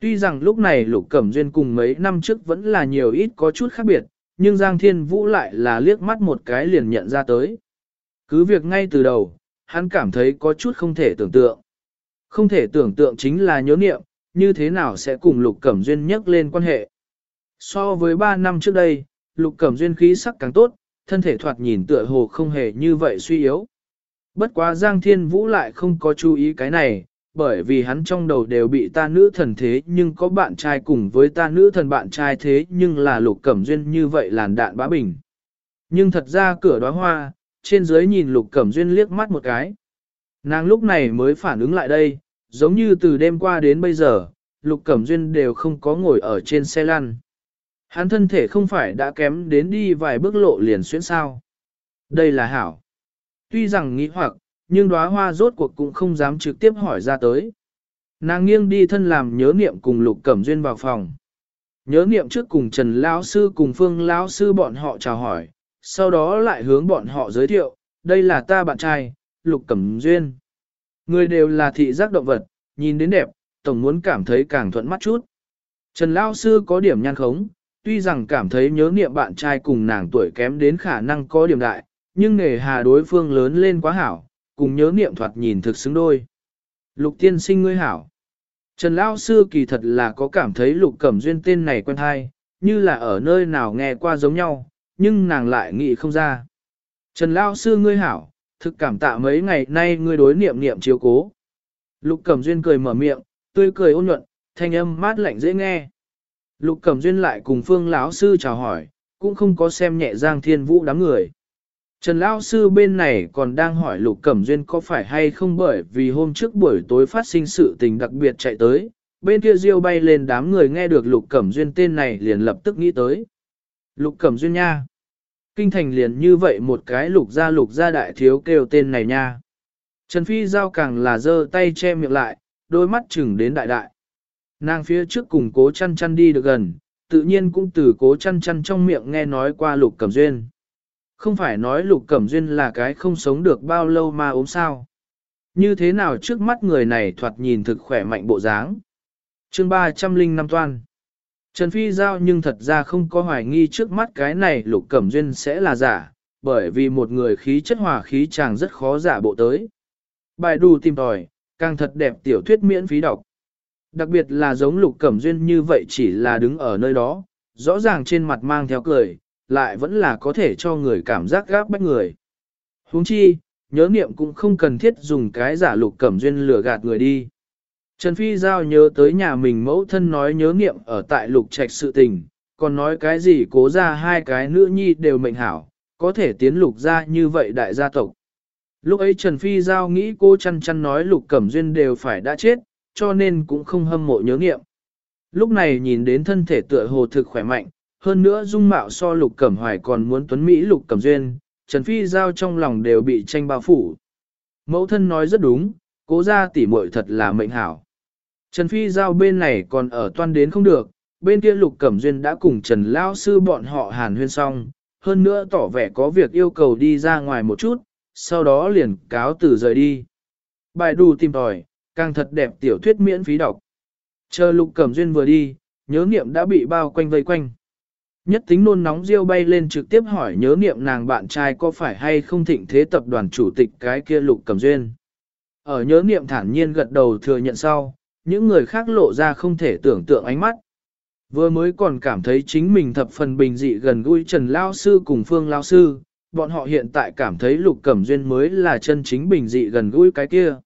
[SPEAKER 1] Tuy rằng lúc này lục cẩm duyên cùng mấy năm trước vẫn là nhiều ít có chút khác biệt, nhưng Giang Thiên Vũ lại là liếc mắt một cái liền nhận ra tới. Cứ việc ngay từ đầu, hắn cảm thấy có chút không thể tưởng tượng. Không thể tưởng tượng chính là nhớ niệm, như thế nào sẽ cùng Lục Cẩm Duyên nhắc lên quan hệ. So với 3 năm trước đây, Lục Cẩm Duyên khí sắc càng tốt, thân thể thoạt nhìn tựa hồ không hề như vậy suy yếu. Bất quá Giang Thiên Vũ lại không có chú ý cái này, bởi vì hắn trong đầu đều bị ta nữ thần thế nhưng có bạn trai cùng với ta nữ thần bạn trai thế nhưng là Lục Cẩm Duyên như vậy làn đạn bá bình. Nhưng thật ra cửa đóa hoa, trên dưới nhìn Lục Cẩm Duyên liếc mắt một cái. Nàng lúc này mới phản ứng lại đây, giống như từ đêm qua đến bây giờ, Lục Cẩm Duyên đều không có ngồi ở trên xe lăn. Hắn thân thể không phải đã kém đến đi vài bước lộ liền xuyên sao. Đây là hảo. Tuy rằng nghĩ hoặc, nhưng đóa hoa rốt cuộc cũng không dám trực tiếp hỏi ra tới. Nàng nghiêng đi thân làm nhớ niệm cùng Lục Cẩm Duyên vào phòng. Nhớ niệm trước cùng Trần Lão Sư cùng Phương Lão Sư bọn họ chào hỏi, sau đó lại hướng bọn họ giới thiệu, đây là ta bạn trai, Lục Cẩm Duyên. Người đều là thị giác động vật, nhìn đến đẹp, tổng muốn cảm thấy càng thuận mắt chút. Trần Lão Sư có điểm nhan khống, tuy rằng cảm thấy nhớ niệm bạn trai cùng nàng tuổi kém đến khả năng có điểm đại, nhưng nề hà đối phương lớn lên quá hảo, cùng nhớ niệm thoạt nhìn thực xứng đôi. Lục tiên sinh ngươi hảo. Trần Lão Sư kỳ thật là có cảm thấy Lục Cẩm Duyên tên này quen hay, như là ở nơi nào nghe qua giống nhau, nhưng nàng lại nghĩ không ra. Trần Lão Sư ngươi hảo, thực cảm tạ mấy ngày nay ngươi đối niệm niệm chiếu cố. Lục Cẩm Duyên cười mở miệng, tươi cười ôn nhuận, thanh âm mát lạnh dễ nghe. Lục Cẩm Duyên lại cùng Phương lão sư chào hỏi, cũng không có xem nhẹ Giang Thiên Vũ đám người. Trần lão sư bên này còn đang hỏi Lục Cẩm Duyên có phải hay không bởi vì hôm trước buổi tối phát sinh sự tình đặc biệt chạy tới, bên kia diêu bay lên đám người nghe được Lục Cẩm Duyên tên này liền lập tức nghĩ tới. Lục Cẩm Duyên nha. Kinh thành liền như vậy một cái lục gia lục gia đại thiếu kêu tên này nha. Trần Phi Giao càng là giơ tay che miệng lại, đôi mắt chừng đến đại đại. Nàng phía trước cùng cố chăn chăn đi được gần, tự nhiên cũng từ cố chăn chăn trong miệng nghe nói qua lục cẩm duyên. Không phải nói lục cẩm duyên là cái không sống được bao lâu mà ốm sao. Như thế nào trước mắt người này thoạt nhìn thực khỏe mạnh bộ dáng. chương 305 toan. Trần Phi Giao nhưng thật ra không có hoài nghi trước mắt cái này lục cẩm duyên sẽ là giả, bởi vì một người khí chất hòa khí chàng rất khó giả bộ tới. Bài đù tìm tòi, càng thật đẹp tiểu thuyết miễn phí đọc. Đặc biệt là giống lục cẩm duyên như vậy chỉ là đứng ở nơi đó, rõ ràng trên mặt mang theo cười, lại vẫn là có thể cho người cảm giác gáp bách người. huống chi, nhớ niệm cũng không cần thiết dùng cái giả lục cẩm duyên lừa gạt người đi. Trần Phi Giao nhớ tới nhà mình mẫu thân nói nhớ niệm ở tại lục trạch sự tình, còn nói cái gì cố ra hai cái nữ nhi đều mệnh hảo, có thể tiến lục ra như vậy đại gia tộc. Lúc ấy Trần Phi Giao nghĩ cô chăn chăn nói lục cẩm duyên đều phải đã chết, cho nên cũng không hâm mộ nhớ nghiệm. Lúc này nhìn đến thân thể tựa hồ thực khỏe mạnh, hơn nữa dung mạo so lục cẩm hoài còn muốn tuấn Mỹ lục cẩm duyên, Trần Phi Giao trong lòng đều bị tranh bao phủ. Mẫu thân nói rất đúng, cố ra tỉ muội thật là mệnh hảo. Trần Phi Giao bên này còn ở toan đến không được, bên kia lục cẩm duyên đã cùng Trần Lao Sư bọn họ hàn huyên xong, hơn nữa tỏ vẻ có việc yêu cầu đi ra ngoài một chút, sau đó liền cáo từ rời đi. Bài đù tìm tòi, càng thật đẹp tiểu thuyết miễn phí đọc. Chờ lục cẩm duyên vừa đi, nhớ niệm đã bị bao quanh vây quanh. Nhất tính nôn nóng riêu bay lên trực tiếp hỏi nhớ niệm nàng bạn trai có phải hay không thịnh thế tập đoàn chủ tịch cái kia lục cẩm duyên. Ở nhớ niệm thản nhiên gật đầu thừa nhận sau, những người khác lộ ra không thể tưởng tượng ánh mắt. Vừa mới còn cảm thấy chính mình thập phần bình dị gần gũi Trần Lao Sư cùng Phương Lao Sư, bọn họ hiện tại cảm thấy Lục Cẩm Duyên mới là chân chính bình dị gần gũi cái kia.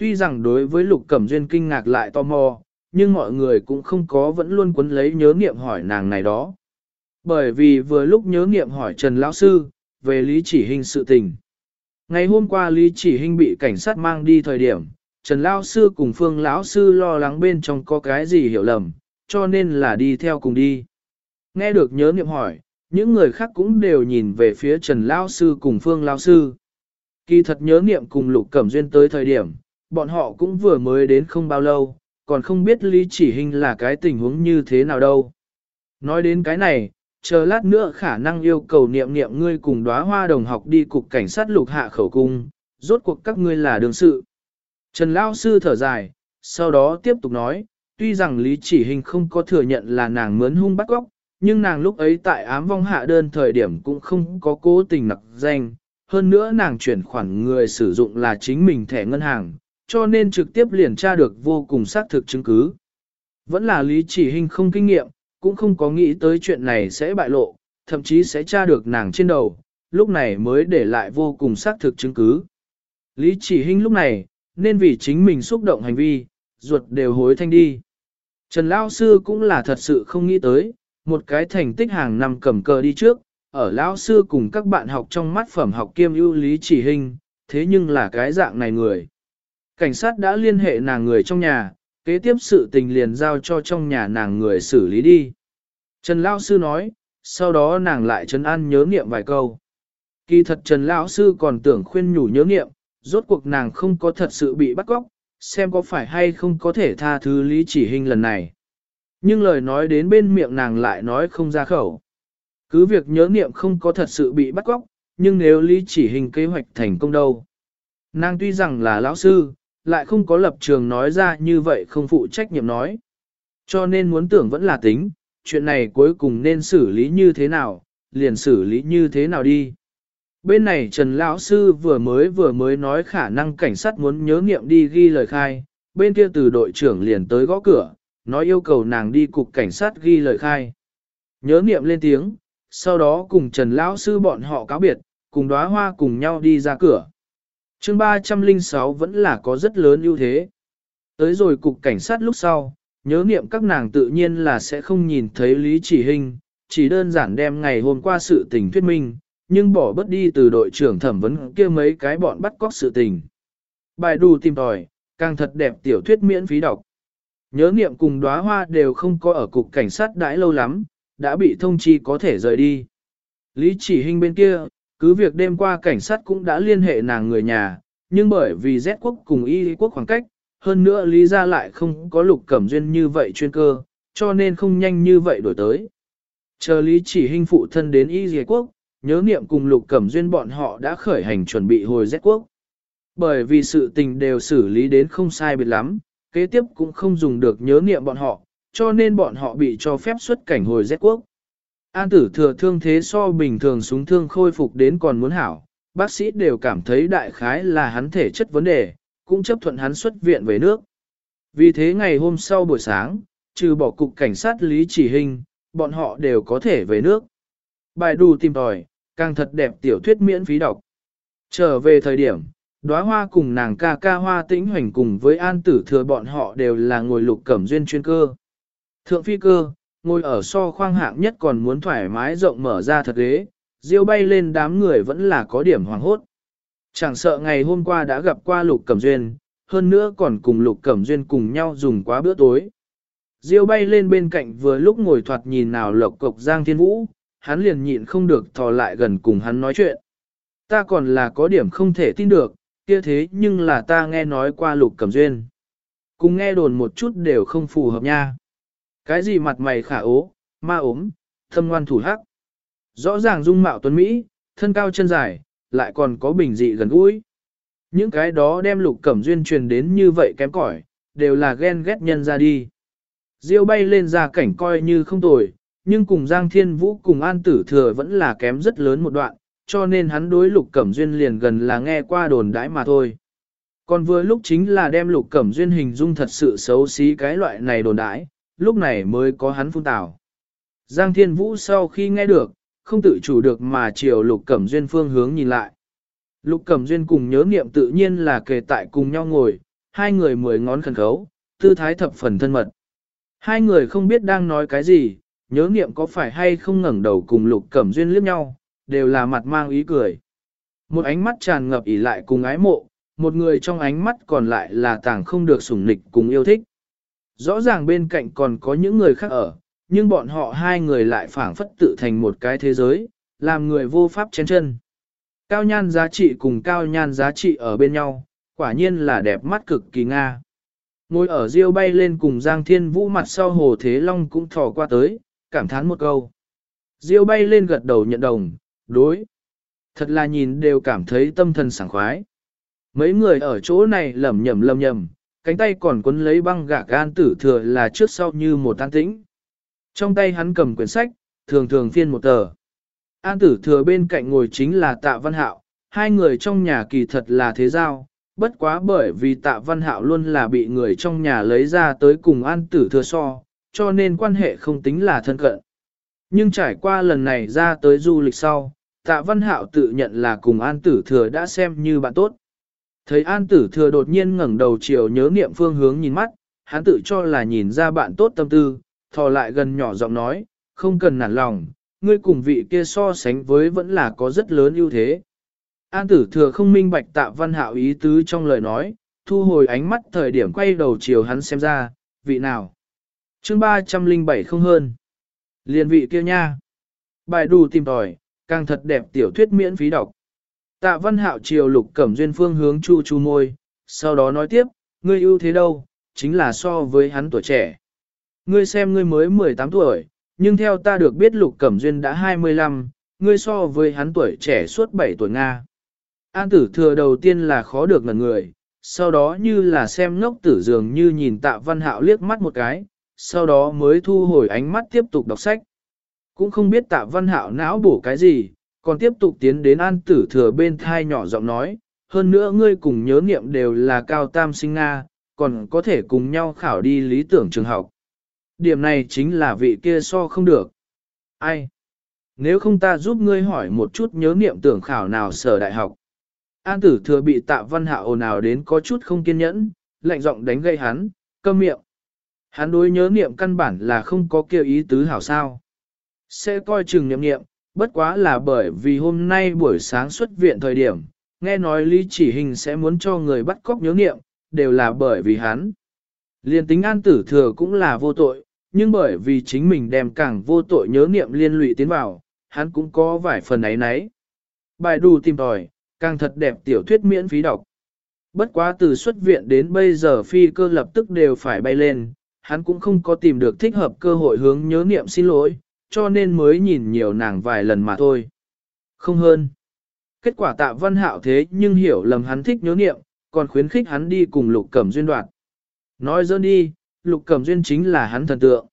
[SPEAKER 1] Tuy rằng đối với Lục Cẩm Duyên kinh ngạc lại tò mò, nhưng mọi người cũng không có vẫn luôn quấn lấy nhớ nghiệm hỏi nàng này đó. Bởi vì vừa lúc nhớ nghiệm hỏi Trần Lão Sư, về Lý Chỉ Hình sự tình. Ngày hôm qua Lý Chỉ Hình bị cảnh sát mang đi thời điểm, Trần Lão Sư cùng Phương Lão Sư lo lắng bên trong có cái gì hiểu lầm, cho nên là đi theo cùng đi. Nghe được nhớ nghiệm hỏi, những người khác cũng đều nhìn về phía Trần Lão Sư cùng Phương Lão Sư. Kỳ thật nhớ nghiệm cùng Lục Cẩm Duyên tới thời điểm, bọn họ cũng vừa mới đến không bao lâu, còn không biết Lý Chỉ Hình là cái tình huống như thế nào đâu. Nói đến cái này, chờ lát nữa khả năng yêu cầu niệm niệm ngươi cùng đóa hoa đồng học đi cục cảnh sát lục hạ khẩu cung, rốt cuộc các ngươi là đương sự. Trần Lao Sư thở dài, sau đó tiếp tục nói, tuy rằng Lý Chỉ Hình không có thừa nhận là nàng mướn hung bắt góc, nhưng nàng lúc ấy tại ám vong hạ đơn thời điểm cũng không có cố tình nặc danh, hơn nữa nàng chuyển khoản người sử dụng là chính mình thẻ ngân hàng, cho nên trực tiếp liền tra được vô cùng xác thực chứng cứ. Vẫn là Lý Chỉ Hinh không kinh nghiệm, cũng không có nghĩ tới chuyện này sẽ bại lộ, thậm chí sẽ tra được nàng trên đầu, lúc này mới để lại vô cùng xác thực chứng cứ. Lý Chỉ Hinh lúc này, nên vì chính mình xúc động hành vi, ruột đều hối thanh đi. Trần Lão Sư cũng là thật sự không nghĩ tới, một cái thành tích hàng năm cầm cờ đi trước, ở Lão Sư cùng các bạn học trong mắt phẩm học kiêm ưu Lý Chỉ Hinh, thế nhưng là cái dạng này người. Cảnh sát đã liên hệ nàng người trong nhà, kế tiếp sự tình liền giao cho trong nhà nàng người xử lý đi. Trần Lão Sư nói, sau đó nàng lại trấn an nhớ nghiệm vài câu. Kỳ thật Trần Lão Sư còn tưởng khuyên nhủ nhớ nghiệm, rốt cuộc nàng không có thật sự bị bắt cóc, xem có phải hay không có thể tha thứ lý chỉ hình lần này. Nhưng lời nói đến bên miệng nàng lại nói không ra khẩu. Cứ việc nhớ niệm không có thật sự bị bắt cóc, nhưng nếu lý chỉ hình kế hoạch thành công đâu. Nàng tuy rằng là lão sư, lại không có lập trường nói ra như vậy không phụ trách nhiệm nói. Cho nên muốn tưởng vẫn là tính, chuyện này cuối cùng nên xử lý như thế nào, liền xử lý như thế nào đi. Bên này Trần Lão Sư vừa mới vừa mới nói khả năng cảnh sát muốn nhớ nghiệm đi ghi lời khai, bên kia từ đội trưởng liền tới gõ cửa, nói yêu cầu nàng đi cục cảnh sát ghi lời khai. Nhớ nghiệm lên tiếng, sau đó cùng Trần Lão Sư bọn họ cáo biệt, cùng đóa hoa cùng nhau đi ra cửa chương 306 vẫn là có rất lớn ưu thế. Tới rồi cục cảnh sát lúc sau, nhớ niệm các nàng tự nhiên là sẽ không nhìn thấy Lý Chỉ Hình, chỉ đơn giản đem ngày hôm qua sự tình thuyết minh, nhưng bỏ bất đi từ đội trưởng thẩm vấn kia mấy cái bọn bắt cóc sự tình. Bài đù tìm tòi, càng thật đẹp tiểu thuyết miễn phí đọc. Nhớ niệm cùng đóa hoa đều không có ở cục cảnh sát đãi lâu lắm, đã bị thông chi có thể rời đi. Lý chỉ hình bên kia, cứ việc đêm qua cảnh sát cũng đã liên hệ nàng người nhà, nhưng bởi vì Z quốc cùng Y quốc khoảng cách, hơn nữa lý ra lại không có lục cẩm duyên như vậy chuyên cơ, cho nên không nhanh như vậy đổi tới. Chờ lý chỉ hình phụ thân đến Y quốc, nhớ niệm cùng lục cẩm duyên bọn họ đã khởi hành chuẩn bị hồi Z quốc. Bởi vì sự tình đều xử lý đến không sai biệt lắm, kế tiếp cũng không dùng được nhớ niệm bọn họ, cho nên bọn họ bị cho phép xuất cảnh hồi Z quốc. An tử thừa thương thế so bình thường súng thương khôi phục đến còn muốn hảo, bác sĩ đều cảm thấy đại khái là hắn thể chất vấn đề, cũng chấp thuận hắn xuất viện về nước. Vì thế ngày hôm sau buổi sáng, trừ bỏ cục cảnh sát Lý Chỉ Hình, bọn họ đều có thể về nước. Bài đù tìm tòi, càng thật đẹp tiểu thuyết miễn phí đọc. Trở về thời điểm, đóa hoa cùng nàng ca ca hoa tĩnh hoành cùng với an tử thừa bọn họ đều là ngồi lục cẩm duyên chuyên cơ. Thượng phi cơ, ngồi ở so khoang hạng nhất còn muốn thoải mái rộng mở ra thật ghế, diêu bay lên đám người vẫn là có điểm hoàng hốt. Chẳng sợ ngày hôm qua đã gặp qua lục cẩm duyên, hơn nữa còn cùng lục cẩm duyên cùng nhau dùng quá bữa tối. Diêu bay lên bên cạnh vừa lúc ngồi thoạt nhìn nào lộc cộc Giang Thiên Vũ, hắn liền nhịn không được thò lại gần cùng hắn nói chuyện. Ta còn là có điểm không thể tin được, kia thế nhưng là ta nghe nói qua lục cẩm duyên. Cùng nghe đồn một chút đều không phù hợp nha. Cái gì mặt mày khả ố, ma ốm, thâm ngoan thủ hắc. Rõ ràng dung mạo tuấn Mỹ, thân cao chân dài, lại còn có bình dị gần gũi. Những cái đó đem lục cẩm duyên truyền đến như vậy kém cỏi, đều là ghen ghét nhân ra đi. Diêu bay lên ra cảnh coi như không tồi, nhưng cùng Giang Thiên Vũ cùng An Tử Thừa vẫn là kém rất lớn một đoạn, cho nên hắn đối Lục Cẩm Duyên liền gần là nghe qua đồn đãi mà thôi. Còn vừa lúc chính là đem Lục Cẩm Duyên hình dung thật sự xấu xí cái loại này đồn đãi, lúc này mới có hắn phun tào. Giang Thiên Vũ sau khi nghe được, không tự chủ được mà chiều Lục Cẩm Duyên phương hướng nhìn lại. Lục Cẩm Duyên cùng nhớ niệm tự nhiên là kề tại cùng nhau ngồi, hai người mười ngón khẩn khấu, tư thái thập phần thân mật. Hai người không biết đang nói cái gì, nhớ niệm có phải hay không ngẩng đầu cùng lục cẩm duyên liếc nhau, đều là mặt mang ý cười. Một ánh mắt tràn ngập ỉ lại cùng ái mộ, một người trong ánh mắt còn lại là tàng không được sủng nịch cùng yêu thích. Rõ ràng bên cạnh còn có những người khác ở, nhưng bọn họ hai người lại phảng phất tự thành một cái thế giới, làm người vô pháp chén chân. Cao nhan giá trị cùng cao nhan giá trị ở bên nhau, quả nhiên là đẹp mắt cực kỳ Nga. Ngồi ở riêu bay lên cùng Giang Thiên Vũ mặt sau Hồ Thế Long cũng thò qua tới, cảm thán một câu. Diêu bay lên gật đầu nhận đồng, đối. Thật là nhìn đều cảm thấy tâm thần sảng khoái. Mấy người ở chỗ này lẩm nhẩm lầm nhầm, cánh tay còn quấn lấy băng gạc gan tử thừa là trước sau như một tan tĩnh. Trong tay hắn cầm quyển sách, thường thường phiên một tờ. An tử thừa bên cạnh ngồi chính là tạ văn hạo, hai người trong nhà kỳ thật là thế giao, bất quá bởi vì tạ văn hạo luôn là bị người trong nhà lấy ra tới cùng an tử thừa so, cho nên quan hệ không tính là thân cận. Nhưng trải qua lần này ra tới du lịch sau, tạ văn hạo tự nhận là cùng an tử thừa đã xem như bạn tốt. Thấy an tử thừa đột nhiên ngẩng đầu chiều nhớ niệm phương hướng nhìn mắt, hắn tự cho là nhìn ra bạn tốt tâm tư, thò lại gần nhỏ giọng nói, không cần nản lòng, ngươi cùng vị kia so sánh với vẫn là có rất lớn ưu thế. An tử thừa không minh bạch tạ văn hạo ý tứ trong lời nói, thu hồi ánh mắt thời điểm quay đầu chiều hắn xem ra, vị nào. chương 307 không hơn. Liên vị kia nha. Bài đủ tìm tòi, càng thật đẹp tiểu thuyết miễn phí đọc. Tạ văn hạo chiều lục cẩm duyên phương hướng chu chu môi, sau đó nói tiếp, ngươi ưu thế đâu, chính là so với hắn tuổi trẻ. ngươi xem ngươi mới 18 tuổi, nhưng theo ta được biết Lục Cẩm Duyên đã 25, ngươi so với hắn tuổi trẻ suốt 7 tuổi Nga. An tử thừa đầu tiên là khó được ngần người, sau đó như là xem ngốc tử dường như nhìn tạ văn hạo liếc mắt một cái, sau đó mới thu hồi ánh mắt tiếp tục đọc sách. Cũng không biết tạ văn hạo não bổ cái gì, còn tiếp tục tiến đến an tử thừa bên thai nhỏ giọng nói, hơn nữa ngươi cùng nhớ nghiệm đều là cao tam sinh Nga, còn có thể cùng nhau khảo đi lý tưởng trường học. Điểm này chính là vị kia so không được. Ai? Nếu không ta giúp ngươi hỏi một chút nhớ nghiệm tưởng khảo nào sở đại học. An tử thừa bị tạ văn hạ ồn ào đến có chút không kiên nhẫn, lạnh giọng đánh gây hắn, câm miệng. Hắn đối nhớ niệm căn bản là không có kêu ý tứ hảo sao. Sẽ coi chừng niệm niệm, bất quá là bởi vì hôm nay buổi sáng xuất viện thời điểm, nghe nói Lý Chỉ Hình sẽ muốn cho người bắt cóc nhớ niệm, đều là bởi vì hắn. Liên tính an tử thừa cũng là vô tội, nhưng bởi vì chính mình đem càng vô tội nhớ niệm liên lụy tiến vào, hắn cũng có vài phần ấy nấy. Bài đù tìm tòi, càng thật đẹp tiểu thuyết miễn phí đọc. Bất quá từ xuất viện đến bây giờ phi cơ lập tức đều phải bay lên, hắn cũng không có tìm được thích hợp cơ hội hướng nhớ niệm xin lỗi, cho nên mới nhìn nhiều nàng vài lần mà thôi. Không hơn. Kết quả tạ văn hạo thế nhưng hiểu lầm hắn thích nhớ niệm, còn khuyến khích hắn đi cùng lục cẩm duyên đoạt. Nói dơ đi, lục cẩm duyên chính là hắn thần tượng.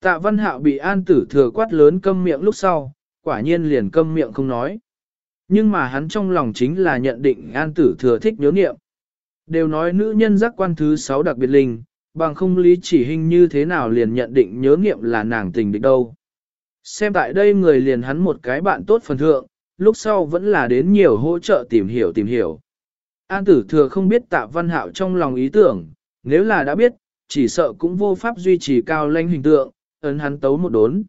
[SPEAKER 1] Tạ văn hạo bị an tử thừa quát lớn câm miệng lúc sau, quả nhiên liền câm miệng không nói. Nhưng mà hắn trong lòng chính là nhận định an tử thừa thích nhớ niệm. Đều nói nữ nhân giác quan thứ sáu đặc biệt linh, bằng không lý chỉ hình như thế nào liền nhận định nhớ nghiệm là nàng tình địch đâu. Xem tại đây người liền hắn một cái bạn tốt phần thượng, lúc sau vẫn là đến nhiều hỗ trợ tìm hiểu tìm hiểu. An tử thừa không biết tạ văn hạo trong lòng ý tưởng, nếu là đã biết, chỉ sợ cũng vô pháp duy trì cao lanh hình tượng, ấn hắn tấu một đốn.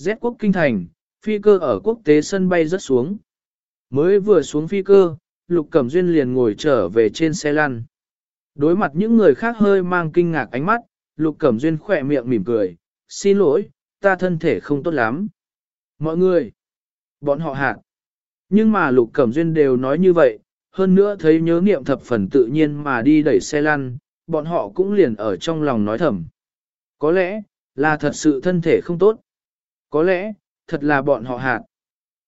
[SPEAKER 1] Z quốc kinh thành, phi cơ ở quốc tế sân bay rất xuống. Mới vừa xuống phi cơ, Lục Cẩm Duyên liền ngồi trở về trên xe lăn. Đối mặt những người khác hơi mang kinh ngạc ánh mắt, Lục Cẩm Duyên khỏe miệng mỉm cười, xin lỗi, ta thân thể không tốt lắm. Mọi người, bọn họ hạt. Nhưng mà Lục Cẩm Duyên đều nói như vậy, hơn nữa thấy nhớ niệm thập phần tự nhiên mà đi đẩy xe lăn, bọn họ cũng liền ở trong lòng nói thầm. Có lẽ, là thật sự thân thể không tốt. Có lẽ, thật là bọn họ hạt.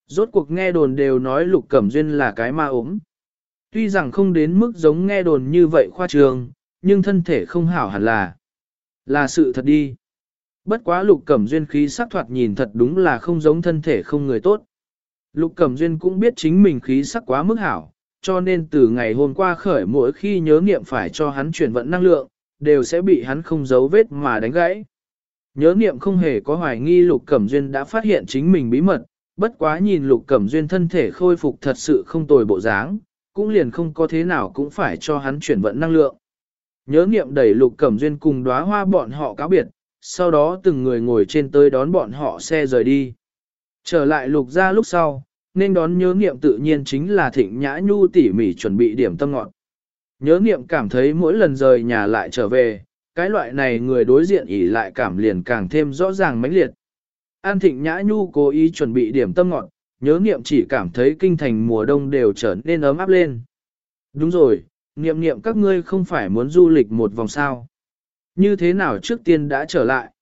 [SPEAKER 1] Rốt cuộc nghe đồn đều nói Lục Cẩm Duyên là cái ma ốm. Tuy rằng không đến mức giống nghe đồn như vậy khoa trường, nhưng thân thể không hảo hẳn là. Là sự thật đi. Bất quá lục cẩm duyên khí sắc thoạt nhìn thật đúng là không giống thân thể không người tốt. Lục cẩm duyên cũng biết chính mình khí sắc quá mức hảo, cho nên từ ngày hôm qua khởi mỗi khi nhớ nghiệm phải cho hắn chuyển vận năng lượng, đều sẽ bị hắn không giấu vết mà đánh gãy. Nhớ nghiệm không hề có hoài nghi Lục Cẩm Duyên đã phát hiện chính mình bí mật, bất quá nhìn Lục Cẩm Duyên thân thể khôi phục thật sự không tồi bộ dáng, cũng liền không có thế nào cũng phải cho hắn chuyển vận năng lượng. Nhớ nghiệm đẩy lục cẩm duyên cùng đóa hoa bọn họ cáo biệt, sau đó từng người ngồi trên tới đón bọn họ xe rời đi. Trở lại lục ra lúc sau, nên đón nhớ nghiệm tự nhiên chính là thịnh nhã nhu tỉ mỉ chuẩn bị điểm tâm ngọn. Nhớ nghiệm cảm thấy mỗi lần rời nhà lại trở về, cái loại này người đối diện ỉ lại cảm liền càng thêm rõ ràng mãnh liệt. An thịnh nhã nhu cố ý chuẩn bị điểm tâm ngọn, nhớ nghiệm chỉ cảm thấy kinh thành mùa đông đều trở nên ấm áp lên. Đúng rồi, nghiệm nghiệm các ngươi không phải muốn du lịch một vòng sao. Như thế nào trước tiên đã trở lại?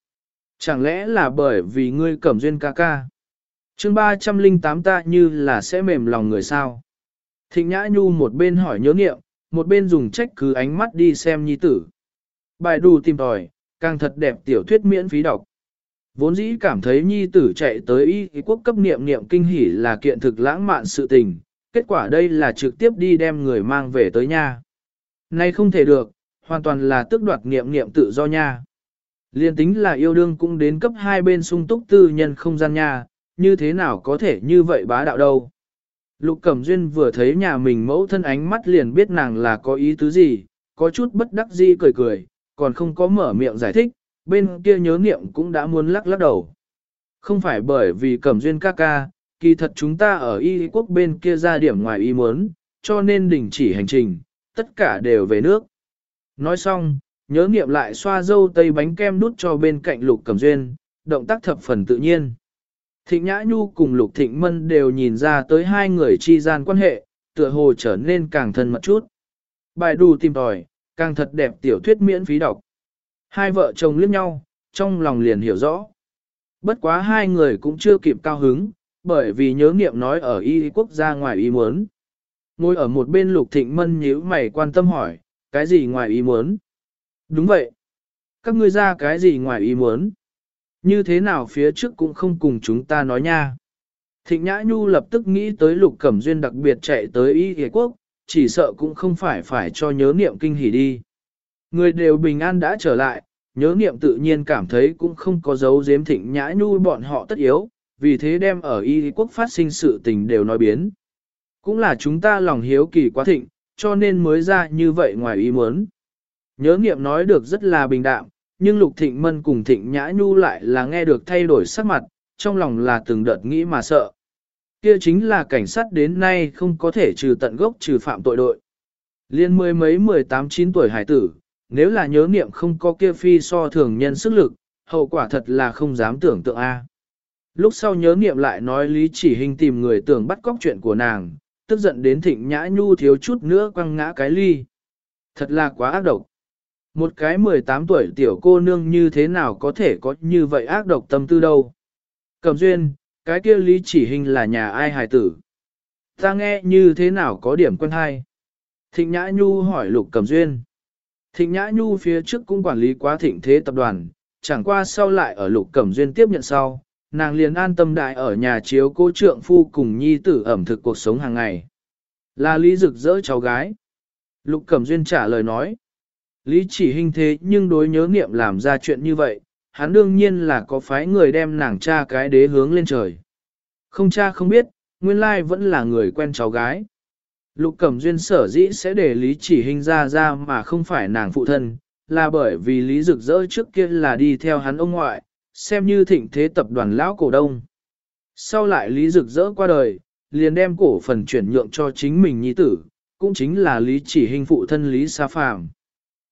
[SPEAKER 1] Chẳng lẽ là bởi vì ngươi cẩm duyên ca ca? chương 308 ta như là sẽ mềm lòng người sao? Thịnh Nhã Nhu một bên hỏi nhớ nghiệm, một bên dùng trách cứ ánh mắt đi xem nhi tử. Bài đù tìm tòi, càng thật đẹp tiểu thuyết miễn phí đọc. Vốn dĩ cảm thấy nhi tử chạy tới y quốc cấp niệm niệm kinh hỉ là kiện thực lãng mạn sự tình, kết quả đây là trực tiếp đi đem người mang về tới nhà. Nay không thể được, hoàn toàn là tước đoạt niệm niệm tự do nha. Liên tính là yêu đương cũng đến cấp hai bên sung túc tư nhân không gian nha, như thế nào có thể như vậy bá đạo đâu. Lục Cẩm Duyên vừa thấy nhà mình mẫu thân ánh mắt liền biết nàng là có ý tứ gì, có chút bất đắc dĩ cười cười, còn không có mở miệng giải thích, bên kia nhớ niệm cũng đã muốn lắc lắc đầu. Không phải bởi vì cẩm duyên ca ca, kỳ thật chúng ta ở y quốc bên kia ra điểm ngoài ý muốn, cho nên đình chỉ hành trình, tất cả đều về nước. Nói xong, nhớ niệm lại xoa dâu tây bánh kem đút cho bên cạnh lục cẩm duyên, động tác thập phần tự nhiên. Thịnh Nhã Nhu cùng Lục Thịnh Mân đều nhìn ra tới hai người chi gian quan hệ, tựa hồ trở nên càng thân mật chút. Bài đù tìm tòi, càng thật đẹp tiểu thuyết miễn phí đọc. Hai vợ chồng liếc nhau, trong lòng liền hiểu rõ. Bất quá hai người cũng chưa kịp cao hứng, bởi vì nhớ nghiệm nói ở y quốc gia ngoài ý muốn. Ngồi ở một bên lục thịnh mân nhíu mày quan tâm hỏi, cái gì ngoài ý muốn? Đúng vậy. Các ngươi ra cái gì ngoài ý muốn? Như thế nào phía trước cũng không cùng chúng ta nói nha. Thịnh Nhã Nhu lập tức nghĩ tới Lục Cẩm Duyên đặc biệt chạy tới Y Ghề Quốc, chỉ sợ cũng không phải phải cho nhớ niệm kinh hỉ đi. Người đều bình an đã trở lại, nhớ niệm tự nhiên cảm thấy cũng không có dấu giếm Thịnh Nhã Nhu bọn họ tất yếu, vì thế đem ở Y Quốc phát sinh sự tình đều nói biến. Cũng là chúng ta lòng hiếu kỳ quá thịnh, cho nên mới ra như vậy ngoài ý muốn. Nhớ niệm nói được rất là bình đạm, nhưng Lục Thịnh Mân cùng Thịnh Nhã Nhu lại là nghe được thay đổi sắc mặt, trong lòng là từng đợt nghĩ mà sợ. Kia chính là cảnh sát đến nay không có thể trừ tận gốc trừ phạm tội đội. Liên mười mấy mười tám chín tuổi hải tử, nếu là nhớ niệm không có kia phi so thường nhân sức lực, hậu quả thật là không dám tưởng tượng a. Lúc sau nhớ niệm lại nói Lý Chỉ Hình tìm người tưởng bắt cóc chuyện của nàng, tức giận đến thịnh nhã nhu thiếu chút nữa quăng ngã cái ly. Thật là quá ác độc. Một cái 18 tuổi tiểu cô nương như thế nào có thể có như vậy ác độc tâm tư đâu. Cầm duyên, cái kia lý chỉ hình là nhà ai hài tử. Ta nghe như thế nào có điểm quân hay. Thịnh Nhã Nhu hỏi Lục Cầm Duyên. Thịnh Nhã Nhu phía trước cũng quản lý quá thịnh thế tập đoàn, chẳng qua sau lại ở Lục Cẩm Duyên tiếp nhận sau, nàng liền an tâm đại ở nhà chiếu cô trượng phu cùng nhi tử ẩm thực cuộc sống hàng ngày. Là Lý rực rỡ cháu gái. Lục Cẩm Duyên trả lời nói. Lý chỉ hình thế nhưng đối nhớ niệm làm ra chuyện như vậy, hắn đương nhiên là có phái người đem nàng cha cái đế hướng lên trời. Không cha không biết, nguyên lai vẫn là người quen cháu gái. Lục Cẩm Duyên sở dĩ sẽ để Lý chỉ hình ra ra mà không phải nàng phụ thân, là bởi vì Lý rực rỡ trước kia là đi theo hắn ông ngoại, xem như thịnh thế tập đoàn lão cổ đông. Sau lại Lý dực rỡ qua đời, liền đem cổ phần chuyển nhượng cho chính mình nhi tử, cũng chính là Lý chỉ hình phụ thân Lý Sa Phàm.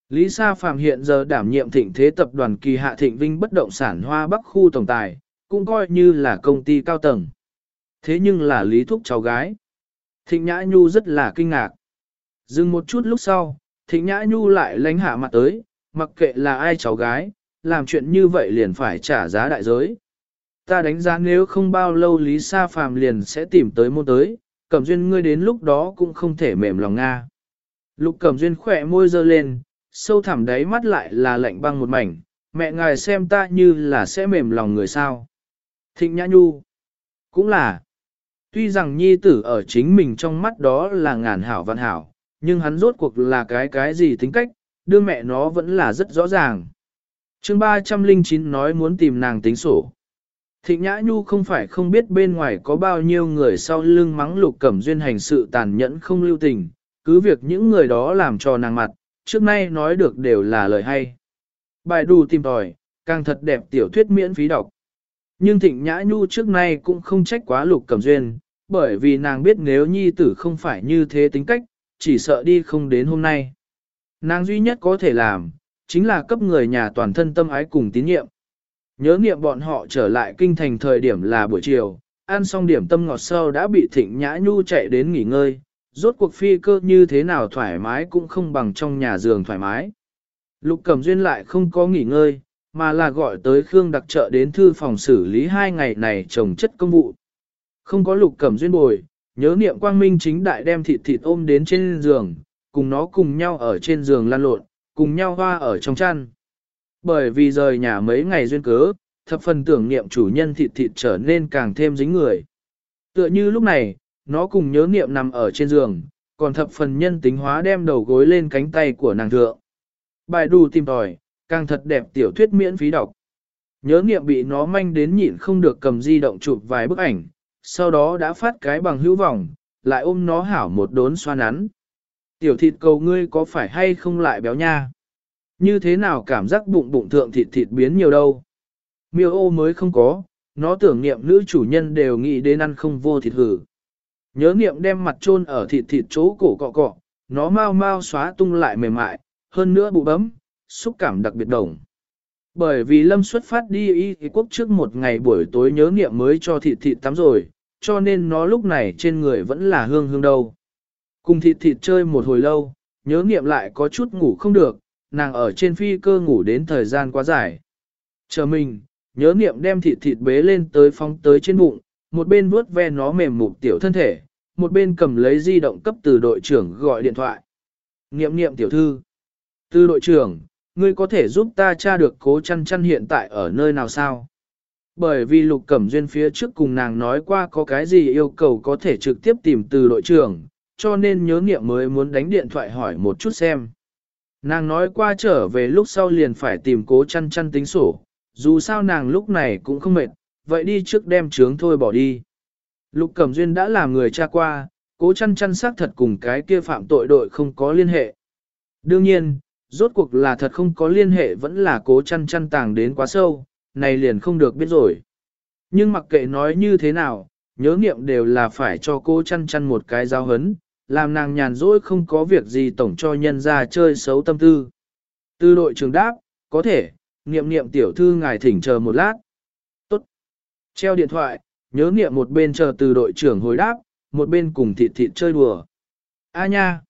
[SPEAKER 1] Lý Sa Phạm hiện giờ đảm nhiệm thịnh thế tập đoàn kỳ hạ thịnh vinh bất động sản Hoa Bắc khu tổng tài, cũng coi như là công ty cao tầng. Thế nhưng là Lý Thúc cháu gái. Thịnh Nhã Nhu rất là kinh ngạc. Dừng một chút lúc sau, Thịnh Nhã Nhu lại lánh hạ mặt tới, mặc kệ là ai cháu gái, làm chuyện như vậy liền phải trả giá đại giới. Ta đánh giá nếu không bao lâu Lý Sa Phàm liền sẽ tìm tới môn tới, Cẩm Duyên ngươi đến lúc đó cũng không thể mềm lòng Nga. Lục Cẩm Duyên khỏe môi dơ lên, sâu thẳm đáy mắt lại là lạnh băng một mảnh, mẹ ngài xem ta như là sẽ mềm lòng người sao. Thịnh Nhã Nhu, cũng là, tuy rằng nhi tử ở chính mình trong mắt đó là ngàn hảo văn hảo, nhưng hắn rốt cuộc là cái cái gì tính cách, đưa mẹ nó vẫn là rất rõ ràng chương 309 nói muốn tìm nàng tính sổ. Thịnh Nhã Nhu không phải không biết bên ngoài có bao nhiêu người sau lưng mắng lục cẩm duyên hành sự tàn nhẫn không lưu tình, cứ việc những người đó làm cho nàng mặt, trước nay nói được đều là lời hay. Bài đù tìm tòi, càng thật đẹp tiểu thuyết miễn phí đọc. Nhưng Thịnh Nhã Nhu trước nay cũng không trách quá lục cẩm duyên, bởi vì nàng biết nếu nhi tử không phải như thế tính cách, chỉ sợ đi không đến hôm nay. Nàng duy nhất có thể làm, chính là cấp người nhà toàn thân tâm ái cùng tín nhiệm. Nhớ niệm bọn họ trở lại kinh thành thời điểm là buổi chiều, ăn xong điểm tâm ngọt sâu đã bị Thịnh Nhã Nhu chạy đến nghỉ ngơi, rốt cuộc phi cơ như thế nào thoải mái cũng không bằng trong nhà giường thoải mái. Lục Cẩm Duyên lại không có nghỉ ngơi, mà là gọi tới Khương đặc trợ đến thư phòng xử lý hai ngày này trồng chất công vụ. Không có Lục Cẩm Duyên bồi, nhớ niệm quang minh chính đại đem thịt thịt ôm đến trên giường, cùng nó cùng nhau ở trên giường lan lộn, cùng nhau hoa ở trong chăn. Bởi vì rời nhà mấy ngày duyên cớ, thập phần tưởng niệm chủ nhân thịt thịt trở nên càng thêm dính người. Tựa như lúc này, nó cùng nhớ niệm nằm ở trên giường, còn thập phần nhân tính hóa đem đầu gối lên cánh tay của nàng thượng. Bài đù tìm tòi, càng thật đẹp tiểu thuyết miễn phí đọc. Nhớ niệm bị nó manh đến nhịn không được cầm di động chụp vài bức ảnh, sau đó đã phát cái bằng hữu vọng, lại ôm nó hảo một đốn xoa nắn. Tiểu thịt cầu ngươi có phải hay không lại béo nha? Như thế nào cảm giác bụng bụng thượng thịt thịt biến nhiều đâu? Miêu ô mới không có, nó tưởng niệm nữ chủ nhân đều nghĩ đến ăn không vô thịt hử. Nhớ niệm đem mặt chôn ở thịt thịt chỗ cổ cọ cọ, nó mau mau xóa tung lại mềm mại, hơn nữa bụ bấm, xúc cảm đặc biệt đồng. Bởi vì Lâm xuất phát đi y quốc trước một ngày buổi tối nhớ niệm mới cho thịt thịt tắm rồi, cho nên nó lúc này trên người vẫn là hương hương đâu. Cùng thịt thịt chơi một hồi lâu, nhớ niệm lại có chút ngủ không được, nàng ở trên phi cơ ngủ đến thời gian quá dài. Chờ mình, nhớ niệm đem thịt thịt bế lên tới phóng tới trên bụng, một bên vuốt ve nó mềm mục tiểu thân thể, một bên cầm lấy di động cấp từ đội trưởng gọi điện thoại. Niệm niệm tiểu thư. Từ đội trưởng, ngươi có thể giúp ta tra được cố chăn chăn hiện tại ở nơi nào sao? Bởi vì Lục Cẩm Duyên phía trước cùng nàng nói qua có cái gì yêu cầu có thể trực tiếp tìm từ đội trưởng, cho nên nhớ niệm mới muốn đánh điện thoại hỏi một chút xem. Nàng nói qua trở về lúc sau liền phải tìm cố chăn chăn tính sổ, dù sao nàng lúc này cũng không mệt, vậy đi trước đem trướng thôi bỏ đi. Lục Cẩm Duyên đã làm người tra qua, cố chăn chăn xác thật cùng cái kia phạm tội đội không có liên hệ. Đương nhiên, rốt cuộc là thật không có liên hệ vẫn là cố chăn chăn tàng đến quá sâu, này liền không được biết rồi. Nhưng mặc kệ nói như thế nào, nhớ nghiệm đều là phải cho cô chăn chăn một cái giao hấn, làm nàng nhàn rỗi không có việc gì tổng cho nhân ra chơi xấu tâm tư. Tư đội trưởng đáp, có thể, niệm niệm tiểu thư ngài thỉnh chờ một lát. Tốt. Treo điện thoại, nhớ niệm một bên chờ từ đội trưởng hồi đáp, một bên cùng thịt thịt chơi đùa. A nha!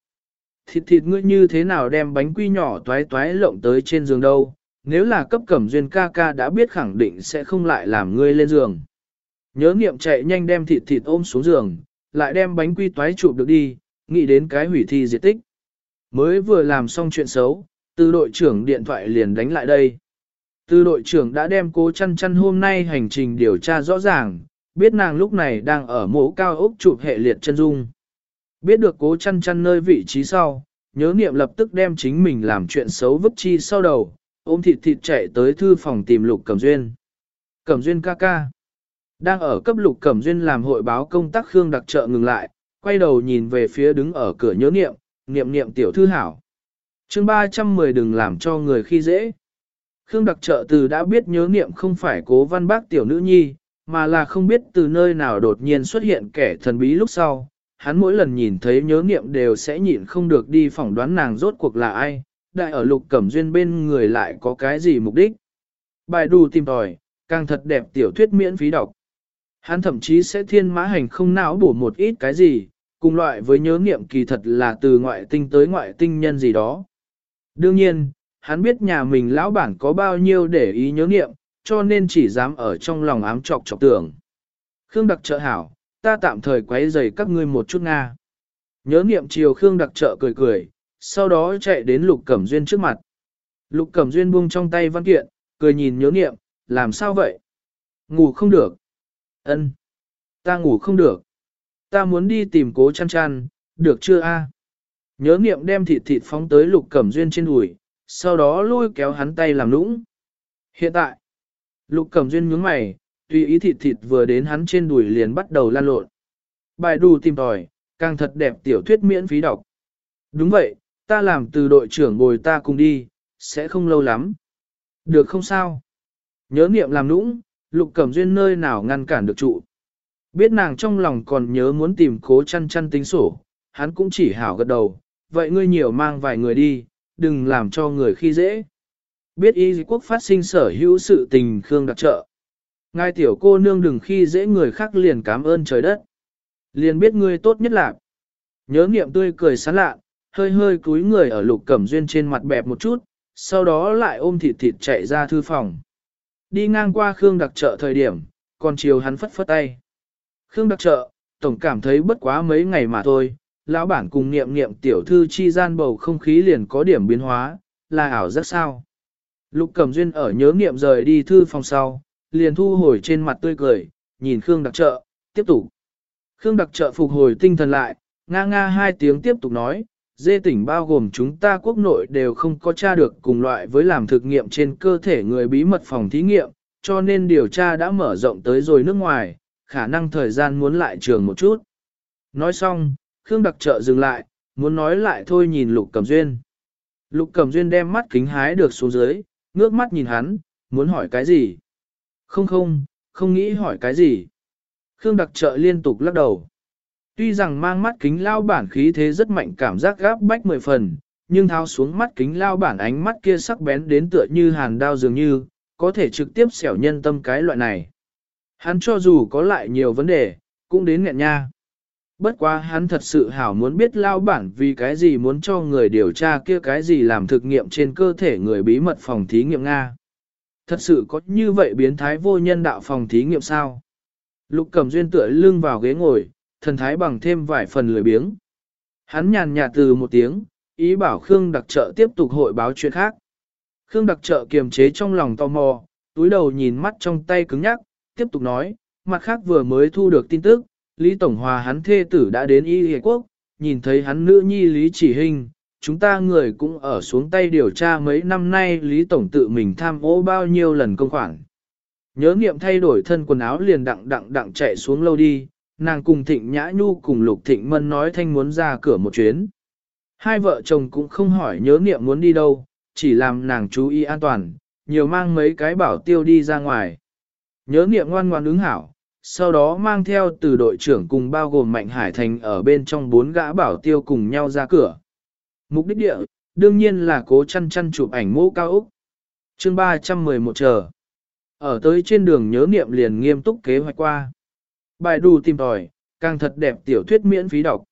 [SPEAKER 1] Thịt thịt ngươi như thế nào đem bánh quy nhỏ toái toái lộng tới trên giường đâu, nếu là cấp cẩm duyên ca ca đã biết khẳng định sẽ không lại làm ngươi lên giường. Nhớ niệm chạy nhanh đem thịt thịt ôm xuống giường, lại đem bánh quy toái chụp được đi, nghĩ đến cái hủy thi diệt tích. Mới vừa làm xong chuyện xấu, từ đội trưởng điện thoại liền đánh lại đây. Từ đội trưởng đã đem cố chăn chăn hôm nay hành trình điều tra rõ ràng, biết nàng lúc này đang ở mố cao ốc chụp hệ liệt chân dung. Biết được cố chăn chăn nơi vị trí sau, nhớ niệm lập tức đem chính mình làm chuyện xấu vứt chi sau đầu, ôm thịt thịt chạy tới thư phòng tìm lục cẩm duyên. Cẩm duyên ca ca. Đang ở cấp lục cẩm duyên làm hội báo công tác Khương đặc trợ ngừng lại, quay đầu nhìn về phía đứng ở cửa nhớ niệm, niệm niệm tiểu thư hảo. chương 310 đừng làm cho người khi dễ. Khương đặc trợ từ đã biết nhớ niệm không phải cố văn bác tiểu nữ nhi, mà là không biết từ nơi nào đột nhiên xuất hiện kẻ thần bí lúc sau. Hắn mỗi lần nhìn thấy nhớ niệm đều sẽ nhịn không được đi phỏng đoán nàng rốt cuộc là ai, đại ở lục cẩm duyên bên người lại có cái gì mục đích. Bài đù tìm tòi, càng thật đẹp tiểu thuyết miễn phí đọc. Hắn thậm chí sẽ thiên mã hành không não bổ một ít cái gì, cùng loại với nhớ nghiệm kỳ thật là từ ngoại tinh tới ngoại tinh nhân gì đó. Đương nhiên, hắn biết nhà mình lão bản có bao nhiêu để ý nhớ nghiệm, cho nên chỉ dám ở trong lòng ám chọc chọc tưởng. Khương đặc trợ hảo, ta tạm thời quấy rầy các ngươi một chút Nga. Nhớ nghiệm chiều Khương đặc trợ cười cười, sau đó chạy đến Lục Cẩm Duyên trước mặt. Lục Cẩm Duyên buông trong tay văn kiện, cười nhìn nhớ nghiệm, làm sao vậy? Ngủ không được. Ân, Ta ngủ không được. Ta muốn đi tìm cố chăn chăn, được chưa a? Nhớ nghiệm đem thịt thịt phóng tới Lục Cẩm Duyên trên đùi, sau đó lôi kéo hắn tay làm nũng. Hiện tại, Lục Cẩm Duyên nhướng mày, tùy ý thịt thịt vừa đến hắn trên đùi liền bắt đầu lan lộn. Bài đù tìm tòi, càng thật đẹp tiểu thuyết miễn phí đọc. Đúng vậy, ta làm từ đội trưởng bồi ta cùng đi, sẽ không lâu lắm. Được không sao? Nhớ niệm làm nũng, lục cẩm duyên nơi nào ngăn cản được trụ. Biết nàng trong lòng còn nhớ muốn tìm cố chăn chăn tính sổ, hắn cũng chỉ hảo gật đầu, vậy ngươi nhiều mang vài người đi, đừng làm cho người khi dễ. Biết y quốc phát sinh sở hữu sự tình Khương đặc trợ. Ngài tiểu cô nương đừng khi dễ người khác liền cảm ơn trời đất. Liền biết ngươi tốt nhất là. Nhớ niệm tươi cười sán lạ, hơi hơi cúi người ở lục cẩm duyên trên mặt bẹp một chút, sau đó lại ôm thịt thịt chạy ra thư phòng. Đi ngang qua Khương đặc trợ thời điểm, còn chiều hắn phất phất tay. Khương đặc trợ, tổng cảm thấy bất quá mấy ngày mà thôi, lão bản cùng niệm niệm tiểu thư chi gian bầu không khí liền có điểm biến hóa, là ảo rất sao. Lục Cẩm Duyên ở nhớ niệm rời đi thư phòng sau, liền thu hồi trên mặt tươi cười, nhìn Khương đặc trợ, tiếp tục. Khương đặc trợ phục hồi tinh thần lại, nga nga hai tiếng tiếp tục nói, dê tỉnh bao gồm chúng ta quốc nội đều không có tra được cùng loại với làm thực nghiệm trên cơ thể người bí mật phòng thí nghiệm, cho nên điều tra đã mở rộng tới rồi nước ngoài, khả năng thời gian muốn lại trường một chút. Nói xong, Khương đặc trợ dừng lại, muốn nói lại thôi nhìn Lục Cẩm Duyên. Lục Cẩm Duyên đem mắt kính hái được xuống dưới, ngước mắt nhìn hắn, muốn hỏi cái gì? Không không, không nghĩ hỏi cái gì. Khương đặc trợ liên tục lắc đầu. Tuy rằng mang mắt kính lao bản khí thế rất mạnh cảm giác gáp bách mười phần, nhưng tháo xuống mắt kính lao bản ánh mắt kia sắc bén đến tựa như hàn đao dường như, có thể trực tiếp xẻo nhân tâm cái loại này. Hắn cho dù có lại nhiều vấn đề, cũng đến nghẹn nha. Bất quá hắn thật sự hảo muốn biết lao bản vì cái gì muốn cho người điều tra kia cái gì làm thực nghiệm trên cơ thể người bí mật phòng thí nghiệm Nga. Thật sự có như vậy biến thái vô nhân đạo phòng thí nghiệm sao? Lục cầm Duyên tựa lưng vào ghế ngồi, thần thái bằng thêm vài phần lười biếng. Hắn nhàn nhạt từ một tiếng, ý bảo Khương đặc trợ tiếp tục hội báo chuyện khác. Khương đặc trợ kiềm chế trong lòng tò mò, túi đầu nhìn mắt trong tay cứng nhắc, tiếp tục nói, mặt khác vừa mới thu được tin tức, Lý Tổng Hòa hắn thê tử đã đến Y Hệ Quốc, nhìn thấy hắn nữ nhi Lý Chỉ Hình, chúng ta người cũng ở xuống tay điều tra mấy năm nay Lý Tổng tự mình tham ô bao nhiêu lần công khoản. Nhớ nghiệm thay đổi thân quần áo liền đặng đặng đặng chạy xuống lâu đi, nàng cùng Thịnh Nhã Nhu cùng Lục Thịnh Mân nói thanh muốn ra cửa một chuyến. Hai vợ chồng cũng không hỏi nhớ nghiệm muốn đi đâu, chỉ làm nàng chú ý an toàn, nhiều mang mấy cái bảo tiêu đi ra ngoài. Nhớ niệm ngoan ngoan ứng hảo, sau đó mang theo từ đội trưởng cùng bao gồm Mạnh Hải Thành ở bên trong bốn gã bảo tiêu cùng nhau ra cửa. Mục đích địa, đương nhiên là cố chăn chăn chụp ảnh mũ cao Úc. chương 311 chờ. Ở tới trên đường nhớ niệm liền nghiêm túc kế hoạch qua. Bài đủ tìm tòi, càng thật đẹp tiểu thuyết miễn phí đọc.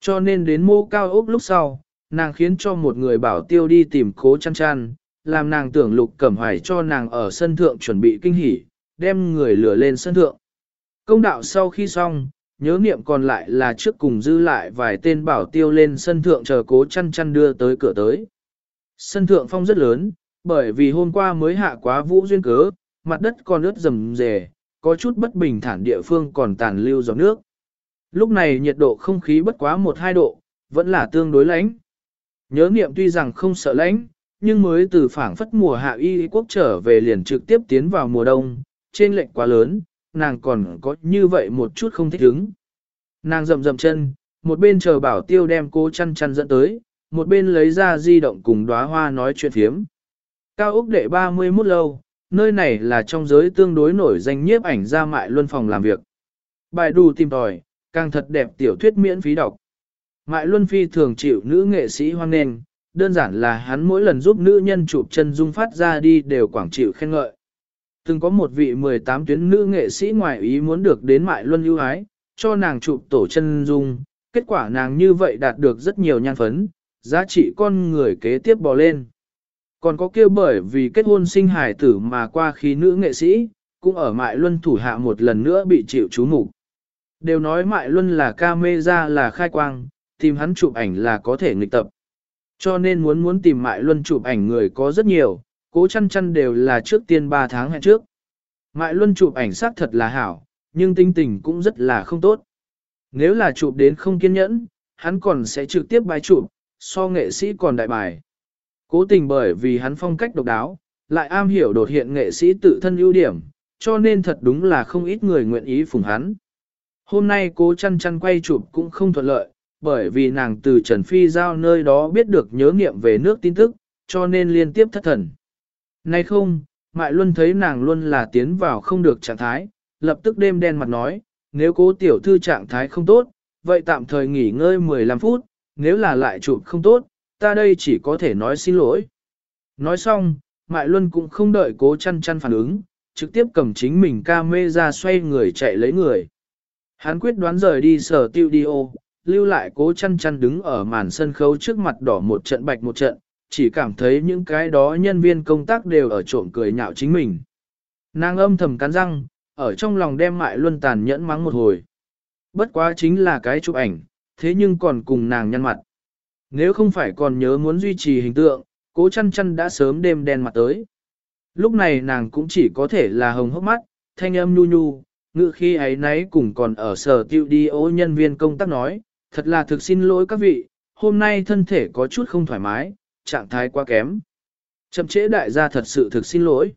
[SPEAKER 1] Cho nên đến mô cao ốc lúc sau, nàng khiến cho một người bảo tiêu đi tìm cố chăn chăn, làm nàng tưởng lục cẩm hoài cho nàng ở sân thượng chuẩn bị kinh hỉ, đem người lửa lên sân thượng. Công đạo sau khi xong, nhớ niệm còn lại là trước cùng dư lại vài tên bảo tiêu lên sân thượng chờ cố chăn chăn đưa tới cửa tới. Sân thượng phong rất lớn, bởi vì hôm qua mới hạ quá vũ duyên cớ, mặt đất còn ướt rầm rề, có chút bất bình thản địa phương còn tàn lưu giọt nước. Lúc này nhiệt độ không khí bất quá 1-2 độ, vẫn là tương đối lạnh. Nhớ niệm tuy rằng không sợ lạnh, nhưng mới từ phảng phất mùa hạ y quốc trở về liền trực tiếp tiến vào mùa đông, trên lệnh quá lớn, nàng còn có như vậy một chút không thích ứng. Nàng rầm rầm chân, một bên chờ bảo tiêu đem cô chăn chăn dẫn tới, một bên lấy ra di động cùng đóa hoa nói chuyện thiếm. Cao Úc đệ 31 lâu, nơi này là trong giới tương đối nổi danh nhiếp ảnh ra mại luân phòng làm việc. Bài đù tìm tòi, càng thật đẹp tiểu thuyết miễn phí đọc. Mại luân phi thường chịu nữ nghệ sĩ hoan nghênh, đơn giản là hắn mỗi lần giúp nữ nhân chụp chân dung phát ra đi đều quảng chịu khen ngợi. Từng có một vị 18 tuyến nữ nghệ sĩ ngoại ý muốn được đến mại luân lưu ái, cho nàng chụp tổ chân dung, kết quả nàng như vậy đạt được rất nhiều nhan phấn, giá trị con người kế tiếp bò lên. Còn có kêu bởi vì kết hôn sinh hài tử mà qua khí nữ nghệ sĩ, cũng ở Mại Luân thủ hạ một lần nữa bị chịu chú mục Đều nói Mại Luân là ca mê ra là khai quang, tìm hắn chụp ảnh là có thể nghịch tập. Cho nên muốn muốn tìm Mại Luân chụp ảnh người có rất nhiều, cố chăn chăn đều là trước tiên 3 tháng hẹn trước. Mại Luân chụp ảnh xác thật là hảo, nhưng tinh tình cũng rất là không tốt. Nếu là chụp đến không kiên nhẫn, hắn còn sẽ trực tiếp bài chụp, so nghệ sĩ còn đại bài. Cố tình bởi vì hắn phong cách độc đáo, lại am hiểu đột hiện nghệ sĩ tự thân ưu điểm, cho nên thật đúng là không ít người nguyện ý phùng hắn. Hôm nay cố chăn chăn quay chụp cũng không thuận lợi, bởi vì nàng từ Trần Phi Giao nơi đó biết được nhớ nghiệm về nước tin tức, cho nên liên tiếp thất thần. Nay không, Mại Luân thấy nàng luôn là tiến vào không được trạng thái, lập tức đêm đen mặt nói, nếu cố tiểu thư trạng thái không tốt, vậy tạm thời nghỉ ngơi 15 phút, nếu là lại chụp không tốt, ta đây chỉ có thể nói xin lỗi. Nói xong, Mại Luân cũng không đợi cố chăn chăn phản ứng, trực tiếp cầm chính mình ca mê ra xoay người chạy lấy người. Hắn quyết đoán rời đi sở tiêu đi ô, lưu lại cố chăn chăn đứng ở màn sân khấu trước mặt đỏ một trận bạch một trận, chỉ cảm thấy những cái đó nhân viên công tác đều ở trộm cười nhạo chính mình. Nàng âm thầm cắn răng, ở trong lòng đem mại luân tàn nhẫn mắng một hồi. Bất quá chính là cái chụp ảnh, thế nhưng còn cùng nàng nhăn mặt. Nếu không phải còn nhớ muốn duy trì hình tượng, cố chăn chăn đã sớm đêm đen mặt tới. Lúc này nàng cũng chỉ có thể là hồng hốc mắt, thanh âm nhu nhu, ngự khi ấy nấy cùng còn ở sở tiêu đi ô nhân viên công tác nói, thật là thực xin lỗi các vị, hôm nay thân thể có chút không thoải mái, trạng thái quá kém. Chậm trễ đại gia thật sự thực xin lỗi.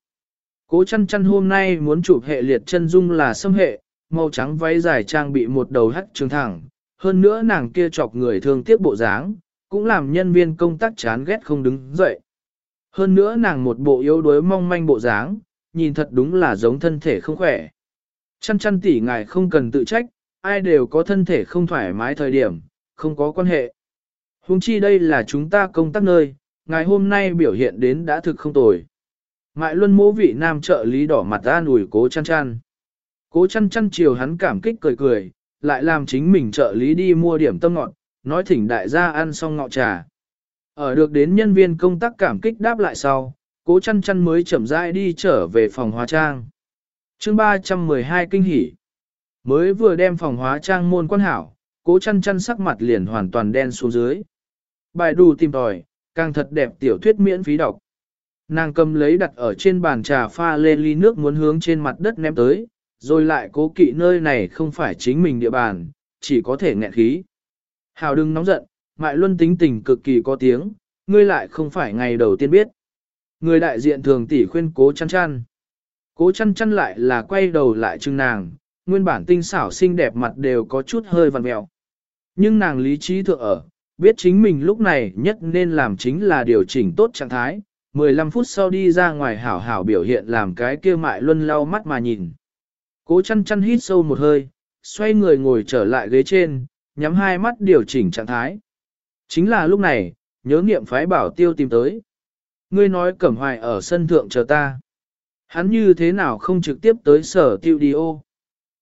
[SPEAKER 1] Cố chăn chăn hôm nay muốn chụp hệ liệt chân dung là xâm hệ, màu trắng váy dài trang bị một đầu hắt trường thẳng, hơn nữa nàng kia chọc người thương tiếc bộ dáng, cũng làm nhân viên công tác chán ghét không đứng dậy. Hơn nữa nàng một bộ yếu đuối mong manh bộ dáng, nhìn thật đúng là giống thân thể không khỏe. Chăn chăn tỉ ngài không cần tự trách, ai đều có thân thể không thoải mái thời điểm, không có quan hệ. Hùng chi đây là chúng ta công tác nơi, ngài hôm nay biểu hiện đến đã thực không tồi. Mại luân mỗ vị nam trợ lý đỏ mặt ra nùi cố chăn chăn. Cố chăn chăn chiều hắn cảm kích cười cười, lại làm chính mình trợ lý đi mua điểm tâm ngọt, nói thỉnh đại gia ăn xong ngọ trà. Ở được đến nhân viên công tác cảm kích đáp lại sau, cố chăn chăn mới chậm rãi đi trở về phòng hóa trang. chương 312 kinh hỉ. Mới vừa đem phòng hóa trang môn quan hảo, cố chăn chăn sắc mặt liền hoàn toàn đen xuống dưới. Bài đù tìm tòi, càng thật đẹp tiểu thuyết miễn phí đọc. Nàng cầm lấy đặt ở trên bàn trà pha lên ly nước muốn hướng trên mặt đất ném tới, rồi lại cố kỵ nơi này không phải chính mình địa bàn, chỉ có thể nghẹn khí. Hào đừng nóng giận, Mại Luân tính tình cực kỳ có tiếng, ngươi lại không phải ngày đầu tiên biết. Người đại diện thường tỷ khuyên cố chăn chăn. Cố chăn chăn lại là quay đầu lại chừng nàng, nguyên bản tinh xảo xinh đẹp mặt đều có chút hơi vằn mẹo. Nhưng nàng lý trí thượng ở, biết chính mình lúc này nhất nên làm chính là điều chỉnh tốt trạng thái, 15 phút sau đi ra ngoài hảo hảo biểu hiện làm cái kia mại luân lau mắt mà nhìn. Cố chăn chăn hít sâu một hơi, xoay người ngồi trở lại ghế trên, nhắm hai mắt điều chỉnh trạng thái. Chính là lúc này, nhớ nghiệm phái bảo tiêu tìm tới. Ngươi nói cẩm hoài ở sân thượng chờ ta. Hắn như thế nào không trực tiếp tới sở tiêu đi ô.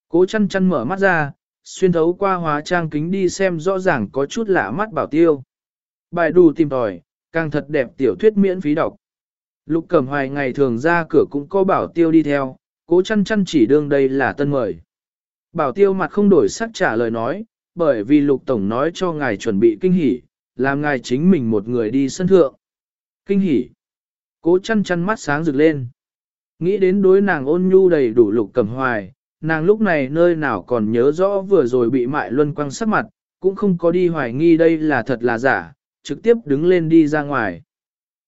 [SPEAKER 1] Cố chăn chăn mở mắt ra, xuyên thấu qua hóa trang kính đi xem rõ ràng có chút lạ mắt bảo tiêu. Bài đủ tìm tòi, càng thật đẹp tiểu thuyết miễn phí đọc. Lục cẩm hoài ngày thường ra cửa cũng có bảo tiêu đi theo, cố chăn chăn chỉ đương đây là tân mời. Bảo tiêu mặt không đổi sắc trả lời nói, bởi vì lục tổng nói cho ngài chuẩn bị kinh hỉ, làm ngài chính mình một người đi sân thượng. Kinh hỉ. Cố chăn chăn mắt sáng rực lên. Nghĩ đến đối nàng ôn nhu đầy đủ lục cẩm hoài, nàng lúc này nơi nào còn nhớ rõ vừa rồi bị mại luân quăng sắc mặt, cũng không có đi hoài nghi đây là thật là giả, trực tiếp đứng lên đi ra ngoài.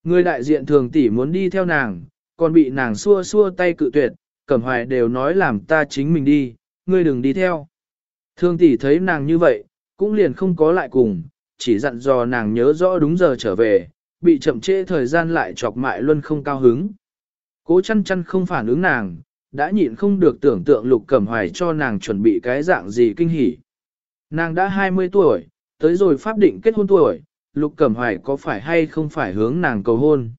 [SPEAKER 1] Người đại diện thường tỷ muốn đi theo nàng, còn bị nàng xua xua tay cự tuyệt, cẩm hoài đều nói làm ta chính mình đi, ngươi đừng đi theo. Thường tỷ thấy nàng như vậy, cũng liền không có lại cùng, chỉ dặn dò nàng nhớ rõ đúng giờ trở về, bị chậm trễ thời gian lại chọc mại luân không cao hứng. Cố chăn chăn không phản ứng nàng, đã nhịn không được tưởng tượng lục cẩm hoài cho nàng chuẩn bị cái dạng gì kinh hỉ. Nàng đã 20 tuổi, tới rồi pháp định kết hôn tuổi, lục cẩm hoài có phải hay không phải hướng nàng cầu hôn.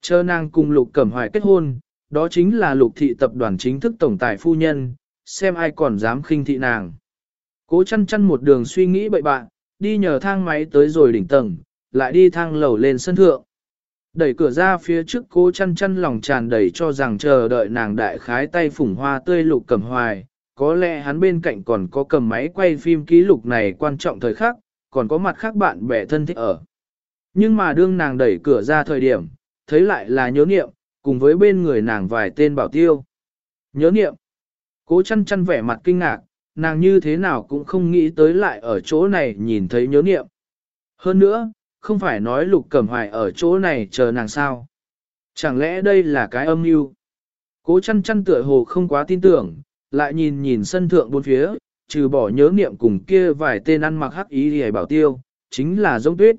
[SPEAKER 1] Chờ nàng cùng lục cẩm hoài kết hôn, đó chính là lục thị tập đoàn chính thức tổng tài phu nhân, xem ai còn dám khinh thị nàng. Cố chăn chăn một đường suy nghĩ bậy bạn, đi nhờ thang máy tới rồi đỉnh tầng, lại đi thang lầu lên sân thượng. Đẩy cửa ra phía trước cố chăn chăn lòng tràn đầy cho rằng chờ đợi nàng đại khái tay phủng hoa tươi lục cầm hoài, có lẽ hắn bên cạnh còn có cầm máy quay phim ký lục này quan trọng thời khắc, còn có mặt khác bạn bè thân thích ở. Nhưng mà đương nàng đẩy cửa ra thời điểm, thấy lại là nhớ niệm, cùng với bên người nàng vài tên bảo tiêu. Nhớ niệm, cố chăn chăn vẻ mặt kinh ngạc, nàng như thế nào cũng không nghĩ tới lại ở chỗ này nhìn thấy nhớ niệm. Hơn nữa, không phải nói lục cẩm hoài ở chỗ này chờ nàng sao. Chẳng lẽ đây là cái âm mưu? Cố chăn chăn tựa hồ không quá tin tưởng, lại nhìn nhìn sân thượng bốn phía, trừ bỏ nhớ niệm cùng kia vài tên ăn mặc hắc ý hề bảo tiêu, chính là giống tuyết.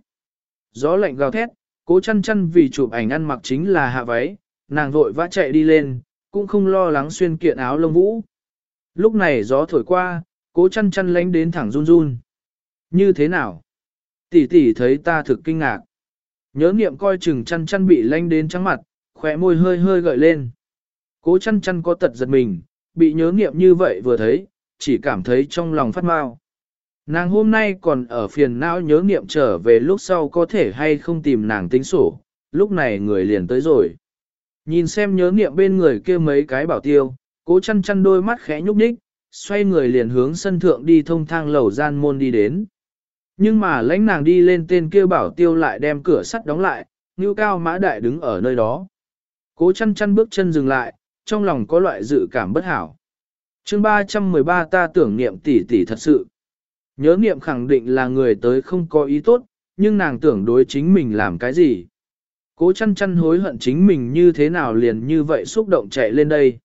[SPEAKER 1] Gió lạnh gào thét, cố chăn chăn vì chụp ảnh ăn mặc chính là hạ váy, nàng vội vã chạy đi lên, cũng không lo lắng xuyên kiện áo lông vũ. Lúc này gió thổi qua, cố chăn chăn lánh đến thẳng run run. Như thế nào? Tỷ tỷ thấy ta thực kinh ngạc. Nhớ niệm coi chừng chăn chăn bị lanh đến trắng mặt, khỏe môi hơi hơi gợi lên. Cố chăn chăn có tật giật mình, bị nhớ niệm như vậy vừa thấy, chỉ cảm thấy trong lòng phát mau. Nàng hôm nay còn ở phiền não nhớ niệm trở về lúc sau có thể hay không tìm nàng tính sổ, lúc này người liền tới rồi. Nhìn xem nhớ niệm bên người kia mấy cái bảo tiêu, cố chăn chăn đôi mắt khẽ nhúc nhích, xoay người liền hướng sân thượng đi thông thang lầu gian môn đi đến. Nhưng mà lãnh nàng đi lên tên kia bảo tiêu lại đem cửa sắt đóng lại, như cao mã đại đứng ở nơi đó. Cố chăn chăn bước chân dừng lại, trong lòng có loại dự cảm bất hảo. chương 313 ta tưởng niệm tỷ tỷ thật sự. Nhớ niệm khẳng định là người tới không có ý tốt, nhưng nàng tưởng đối chính mình làm cái gì. Cố chăn chăn hối hận chính mình như thế nào liền như vậy xúc động chạy lên đây.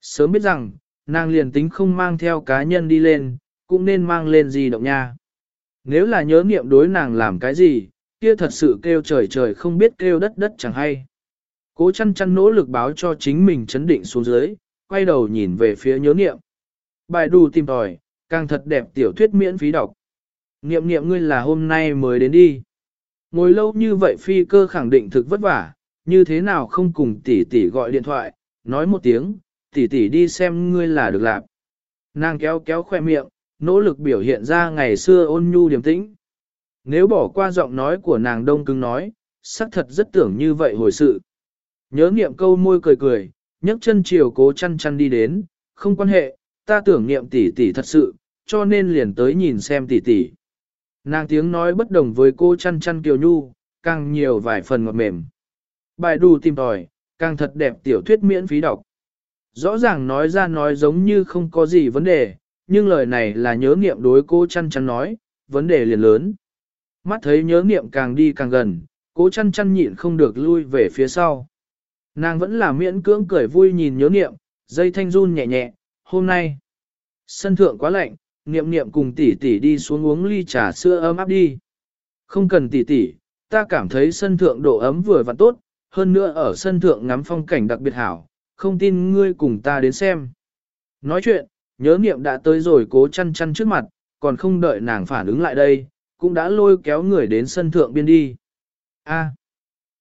[SPEAKER 1] Sớm biết rằng, nàng liền tính không mang theo cá nhân đi lên, cũng nên mang lên gì động nha. Nếu là nhớ nghiệm đối nàng làm cái gì, kia thật sự kêu trời trời không biết kêu đất đất chẳng hay. Cố chăn chăn nỗ lực báo cho chính mình chấn định xuống dưới, quay đầu nhìn về phía nhớ nghiệm. Bài đù tìm tòi, càng thật đẹp tiểu thuyết miễn phí đọc. Nghiệm nghiệm ngươi là hôm nay mới đến đi. Ngồi lâu như vậy phi cơ khẳng định thực vất vả, như thế nào không cùng tỷ tỷ gọi điện thoại, nói một tiếng, tỷ tỷ đi xem ngươi là được làm. Nàng kéo kéo khoe miệng, nỗ lực biểu hiện ra ngày xưa ôn nhu điềm tĩnh. Nếu bỏ qua giọng nói của nàng đông cứng nói, xác thật rất tưởng như vậy hồi sự. Nhớ niệm câu môi cười cười, nhấc chân chiều cố chăn chăn đi đến, không quan hệ, ta tưởng niệm tỷ tỷ thật sự, cho nên liền tới nhìn xem tỷ tỷ. Nàng tiếng nói bất đồng với cô chăn chăn kiều nhu, càng nhiều vài phần ngọt mềm. Bài đù tìm tòi, càng thật đẹp tiểu thuyết miễn phí đọc. Rõ ràng nói ra nói giống như không có gì vấn đề, nhưng lời này là nhớ niệm đối cô chăn chăn nói, vấn đề liền lớn. Mắt thấy nhớ niệm càng đi càng gần, cố chăn chăn nhịn không được lui về phía sau. Nàng vẫn là miễn cưỡng cười vui nhìn nhớ niệm, dây thanh run nhẹ nhẹ, hôm nay. Sân thượng quá lạnh, niệm niệm cùng tỷ tỷ đi xuống uống ly trà sữa ấm áp đi. Không cần tỷ tỷ, ta cảm thấy sân thượng độ ấm vừa và tốt, hơn nữa ở sân thượng ngắm phong cảnh đặc biệt hảo, không tin ngươi cùng ta đến xem. Nói chuyện, nhớ niệm đã tới rồi cố chăn chăn trước mặt, còn không đợi nàng phản ứng lại đây, cũng đã lôi kéo người đến sân thượng biên đi. A,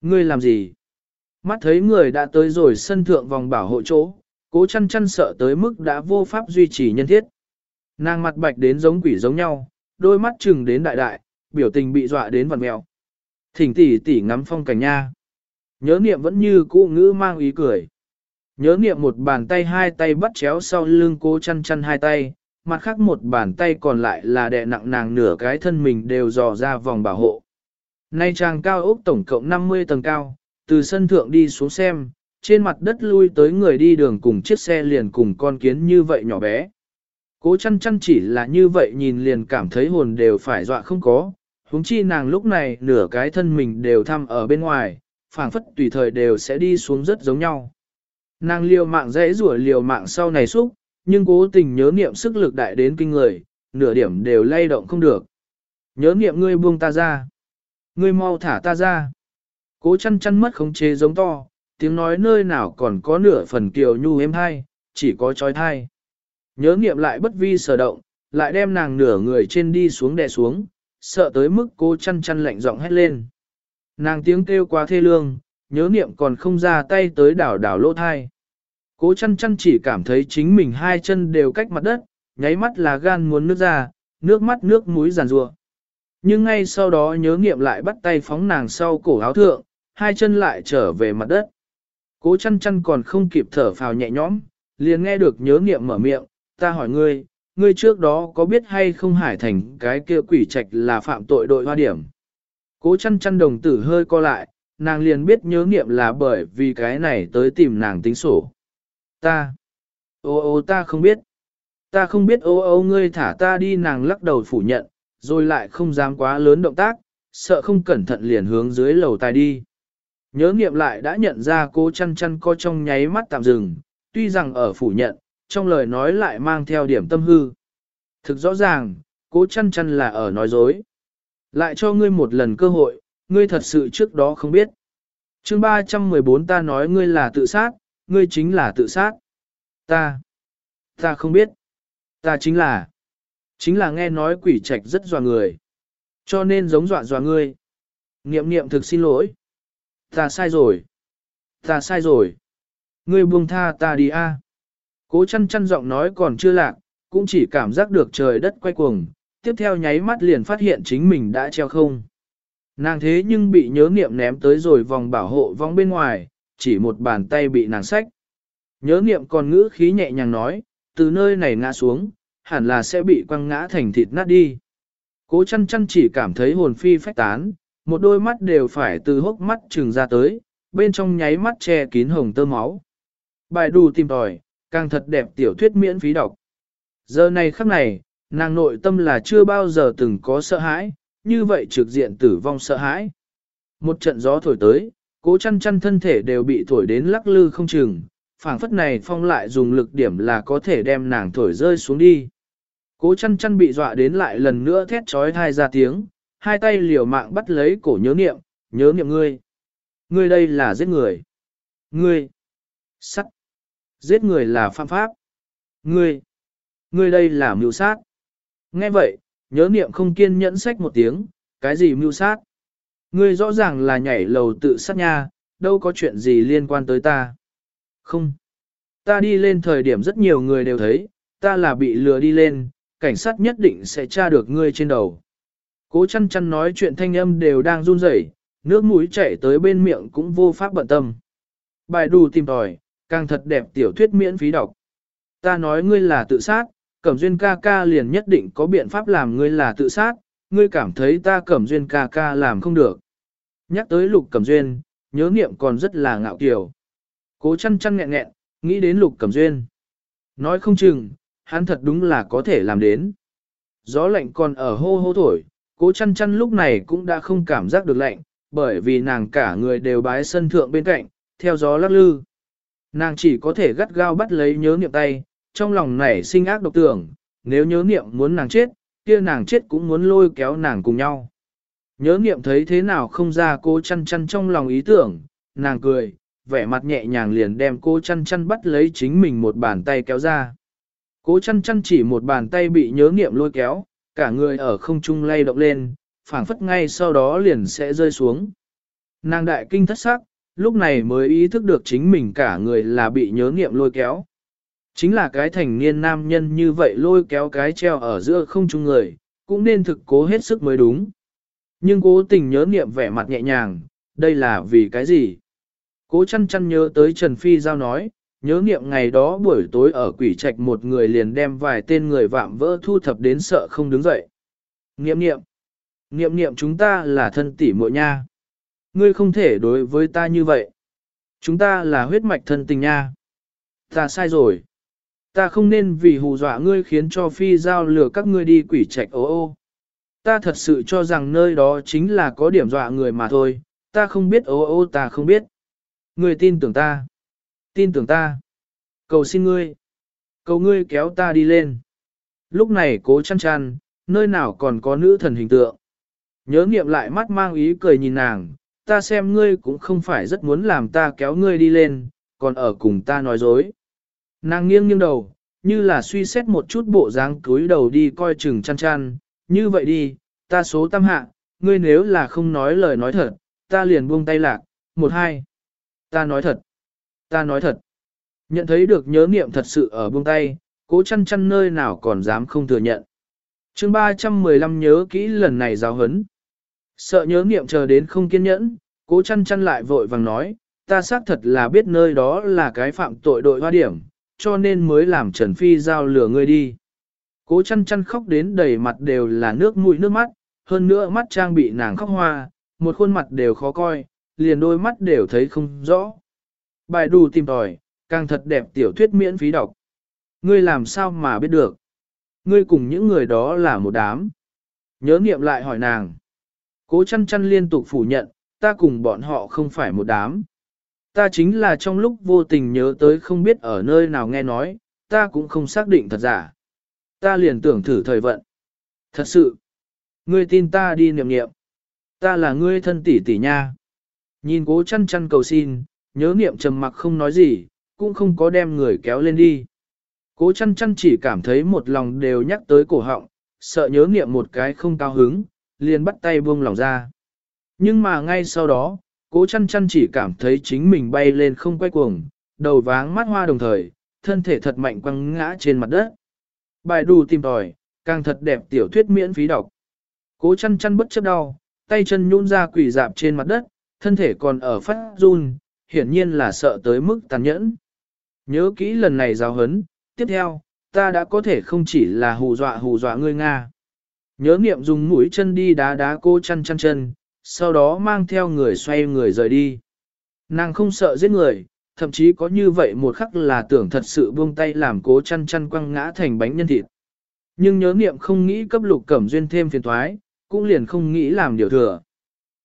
[SPEAKER 1] ngươi làm gì? Mắt thấy người đã tới rồi sân thượng vòng bảo hộ chỗ, cố chăn chăn sợ tới mức đã vô pháp duy trì nhân thiết. Nàng mặt bạch đến giống quỷ giống nhau, đôi mắt chừng đến đại đại, biểu tình bị dọa đến vằn mèo. Thỉnh tỷ tỷ ngắm phong cảnh nha. Nhớ niệm vẫn như cũ ngữ mang ý cười. Nhớ niệm một bàn tay hai tay bắt chéo sau lưng cố chăn chăn hai tay, mặt khác một bàn tay còn lại là đè nặng nàng nửa cái thân mình đều dò ra vòng bảo hộ. Nay trang cao ốc tổng cộng 50 tầng cao, từ sân thượng đi xuống xem, trên mặt đất lui tới người đi đường cùng chiếc xe liền cùng con kiến như vậy nhỏ bé. Cố chăn chăn chỉ là như vậy nhìn liền cảm thấy hồn đều phải dọa không có, huống chi nàng lúc này nửa cái thân mình đều thăm ở bên ngoài, phảng phất tùy thời đều sẽ đi xuống rất giống nhau. Nàng liều mạng dễ rủa liều mạng sau này xúc, nhưng cố tình nhớ niệm sức lực đại đến kinh người, nửa điểm đều lay động không được. Nhớ niệm ngươi buông ta ra. Ngươi mau thả ta ra. Cố chăn chăn mất khống chế giống to, tiếng nói nơi nào còn có nửa phần kiều nhu êm hai, chỉ có trói thai. Nhớ niệm lại bất vi sở động, lại đem nàng nửa người trên đi xuống đè xuống, sợ tới mức cô chăn chăn lạnh giọng hét lên. Nàng tiếng kêu quá thê lương, nhớ niệm còn không ra tay tới đảo đảo lỗ thai. Cố chăn chăn chỉ cảm thấy chính mình hai chân đều cách mặt đất, nháy mắt là gan muốn nước ra, nước mắt nước mũi giàn rua. Nhưng ngay sau đó nhớ nghiệm lại bắt tay phóng nàng sau cổ áo thượng, hai chân lại trở về mặt đất. Cố chăn chăn còn không kịp thở phào nhẹ nhõm, liền nghe được nhớ nghiệm mở miệng, ta hỏi ngươi, ngươi trước đó có biết hay không hải thành cái kia quỷ trạch là phạm tội đội hoa điểm. Cố chăn chăn đồng tử hơi co lại, nàng liền biết nhớ nghiệm là bởi vì cái này tới tìm nàng tính sổ. Ta, ô ô ta không biết. Ta không biết ô ô ngươi thả ta đi nàng lắc đầu phủ nhận, rồi lại không dám quá lớn động tác, sợ không cẩn thận liền hướng dưới lầu tài đi. Nhớ nghiệm lại đã nhận ra cô chăn chăn co trong nháy mắt tạm dừng, tuy rằng ở phủ nhận, trong lời nói lại mang theo điểm tâm hư. Thực rõ ràng, cố chăn chăn là ở nói dối. Lại cho ngươi một lần cơ hội, ngươi thật sự trước đó không biết. chương 314 ta nói ngươi là tự sát, ngươi chính là tự sát. Ta, ta không biết. Ta chính là, chính là nghe nói quỷ trạch rất dọa người. Cho nên giống dọa dọa ngươi. Niệm niệm thực xin lỗi. Ta sai rồi. Ta sai rồi. Ngươi buông tha ta đi a. Cố chăn chăn giọng nói còn chưa lạc, cũng chỉ cảm giác được trời đất quay cuồng, tiếp theo nháy mắt liền phát hiện chính mình đã treo không. Nàng thế nhưng bị nhớ niệm ném tới rồi vòng bảo hộ vòng bên ngoài, chỉ một bàn tay bị nàng sách. Nhớ niệm còn ngữ khí nhẹ nhàng nói, từ nơi này ngã xuống, hẳn là sẽ bị quăng ngã thành thịt nát đi. Cố chăn chăn chỉ cảm thấy hồn phi phách tán, một đôi mắt đều phải từ hốc mắt trừng ra tới, bên trong nháy mắt che kín hồng tơ máu. Bài đù tìm tòi, càng thật đẹp tiểu thuyết miễn phí đọc. Giờ này khắc này, nàng nội tâm là chưa bao giờ từng có sợ hãi, như vậy trực diện tử vong sợ hãi. Một trận gió thổi tới, cố chăn chăn thân thể đều bị thổi đến lắc lư không chừng, phảng phất này phong lại dùng lực điểm là có thể đem nàng thổi rơi xuống đi. Cố chăn chăn bị dọa đến lại lần nữa thét trói thai ra tiếng, hai tay liều mạng bắt lấy cổ nhớ niệm, nhớ niệm ngươi. Ngươi đây là giết người. Ngươi. Sắt. Giết người là phạm pháp. Ngươi. Ngươi đây là mưu sát. Nghe vậy, nhớ niệm không kiên nhẫn sách một tiếng, cái gì mưu sát? Ngươi rõ ràng là nhảy lầu tự sát nha, đâu có chuyện gì liên quan tới ta. Không. Ta đi lên thời điểm rất nhiều người đều thấy, ta là bị lừa đi lên, cảnh sát nhất định sẽ tra được ngươi trên đầu. Cố chăn chăn nói chuyện thanh âm đều đang run rẩy, nước mũi chảy tới bên miệng cũng vô pháp bận tâm. Bài đủ tìm tòi, càng thật đẹp tiểu thuyết miễn phí đọc. Ta nói ngươi là tự sát, Cẩm Duyên ca ca liền nhất định có biện pháp làm ngươi là tự sát, ngươi cảm thấy ta Cẩm Duyên ca ca làm không được. Nhắc tới Lục Cẩm Duyên, nhớ niệm còn rất là ngạo kiều. Cố chăn chăn nghẹn nghẹn, nghĩ đến Lục Cẩm Duyên. Nói không chừng, hắn thật đúng là có thể làm đến. Gió lạnh còn ở hô hô thổi, cố chăn chăn lúc này cũng đã không cảm giác được lạnh, bởi vì nàng cả người đều bái sân thượng bên cạnh, theo gió lắc lư. Nàng chỉ có thể gắt gao bắt lấy nhớ niệm tay, trong lòng nảy sinh ác độc tưởng, nếu nhớ niệm muốn nàng chết, kia nàng chết cũng muốn lôi kéo nàng cùng nhau. Nhớ niệm thấy thế nào không ra cô chăn chăn trong lòng ý tưởng, nàng cười, vẻ mặt nhẹ nhàng liền đem cô chăn chăn bắt lấy chính mình một bàn tay kéo ra. Cố chăn chăn chỉ một bàn tay bị nhớ niệm lôi kéo, cả người ở không trung lay động lên, phảng phất ngay sau đó liền sẽ rơi xuống. Nàng đại kinh thất sắc, lúc này mới ý thức được chính mình cả người là bị nhớ niệm lôi kéo. Chính là cái thành niên nam nhân như vậy lôi kéo cái treo ở giữa không chung người, cũng nên thực cố hết sức mới đúng. Nhưng cố tình nhớ niệm vẻ mặt nhẹ nhàng, đây là vì cái gì? Cố chăn chăn nhớ tới Trần Phi Giao nói, nhớ niệm ngày đó buổi tối ở quỷ trạch một người liền đem vài tên người vạm vỡ thu thập đến sợ không đứng dậy. Niệm niệm, niệm niệm chúng ta là thân tỷ muội nha. Ngươi không thể đối với ta như vậy. Chúng ta là huyết mạch thân tình nha. Ta sai rồi. Ta không nên vì hù dọa ngươi khiến cho phi giao lừa các ngươi đi quỷ trạch ô ô. Ta thật sự cho rằng nơi đó chính là có điểm dọa người mà thôi, ta không biết ô ô ta không biết. Ngươi tin tưởng ta. Tin tưởng ta. Cầu xin ngươi. Cầu ngươi kéo ta đi lên. Lúc này cố chăn chăn, nơi nào còn có nữ thần hình tượng. Nhớ nghiệm lại mắt mang ý cười nhìn nàng, ta xem ngươi cũng không phải rất muốn làm ta kéo ngươi đi lên, còn ở cùng ta nói dối. Nàng nghiêng nghiêng đầu, như là suy xét một chút bộ dáng cúi đầu đi coi chừng chăn chăn, như vậy đi, ta số tam hạ, ngươi nếu là không nói lời nói thật, ta liền buông tay lạc, một hai. Ta nói thật, ta nói thật. Nhận thấy được nhớ niệm thật sự ở buông tay, cố chăn chăn nơi nào còn dám không thừa nhận. chương 315 nhớ kỹ lần này giáo hấn. Sợ nhớ niệm chờ đến không kiên nhẫn, cố chăn chăn lại vội vàng nói, ta xác thật là biết nơi đó là cái phạm tội đội hoa điểm, cho nên mới làm Trần Phi giao lửa ngươi đi. Cố chăn chăn khóc đến đầy mặt đều là nước mũi nước mắt, hơn nữa mắt trang bị nàng khóc hoa, một khuôn mặt đều khó coi, liền đôi mắt đều thấy không rõ. Bài đủ tìm tòi, càng thật đẹp tiểu thuyết miễn phí đọc. Ngươi làm sao mà biết được? Ngươi cùng những người đó là một đám. Nhớ niệm lại hỏi nàng. Cố chăn chăn liên tục phủ nhận, ta cùng bọn họ không phải một đám. Ta chính là trong lúc vô tình nhớ tới không biết ở nơi nào nghe nói, ta cũng không xác định thật giả. Ta liền tưởng thử thời vận. Thật sự, ngươi tin ta đi niệm niệm. Ta là ngươi thân tỷ tỷ nha. Nhìn cố chăn chăn cầu xin, nhớ niệm trầm mặc không nói gì, cũng không có đem người kéo lên đi. Cố chăn chăn chỉ cảm thấy một lòng đều nhắc tới cổ họng, sợ nhớ niệm một cái không cao hứng, liền bắt tay buông lòng ra. Nhưng mà ngay sau đó, cố chăn chăn chỉ cảm thấy chính mình bay lên không quay cuồng, đầu váng mắt hoa đồng thời, thân thể thật mạnh quăng ngã trên mặt đất. Bài đù tìm tòi, càng thật đẹp tiểu thuyết miễn phí đọc. Cố chăn chăn bất chấp đau, tay chân nhún ra quỷ dạp trên mặt đất, thân thể còn ở phát run, hiển nhiên là sợ tới mức tàn nhẫn. Nhớ kỹ lần này giáo hấn, tiếp theo, ta đã có thể không chỉ là hù dọa hù dọa ngươi Nga. Nhớ niệm dùng mũi chân đi đá đá cô chăn chăn chân, sau đó mang theo người xoay người rời đi. Nàng không sợ giết người, thậm chí có như vậy một khắc là tưởng thật sự buông tay làm cố chăn chăn quăng ngã thành bánh nhân thịt. Nhưng nhớ niệm không nghĩ cấp lục cẩm duyên thêm phiền thoái, cũng liền không nghĩ làm điều thừa.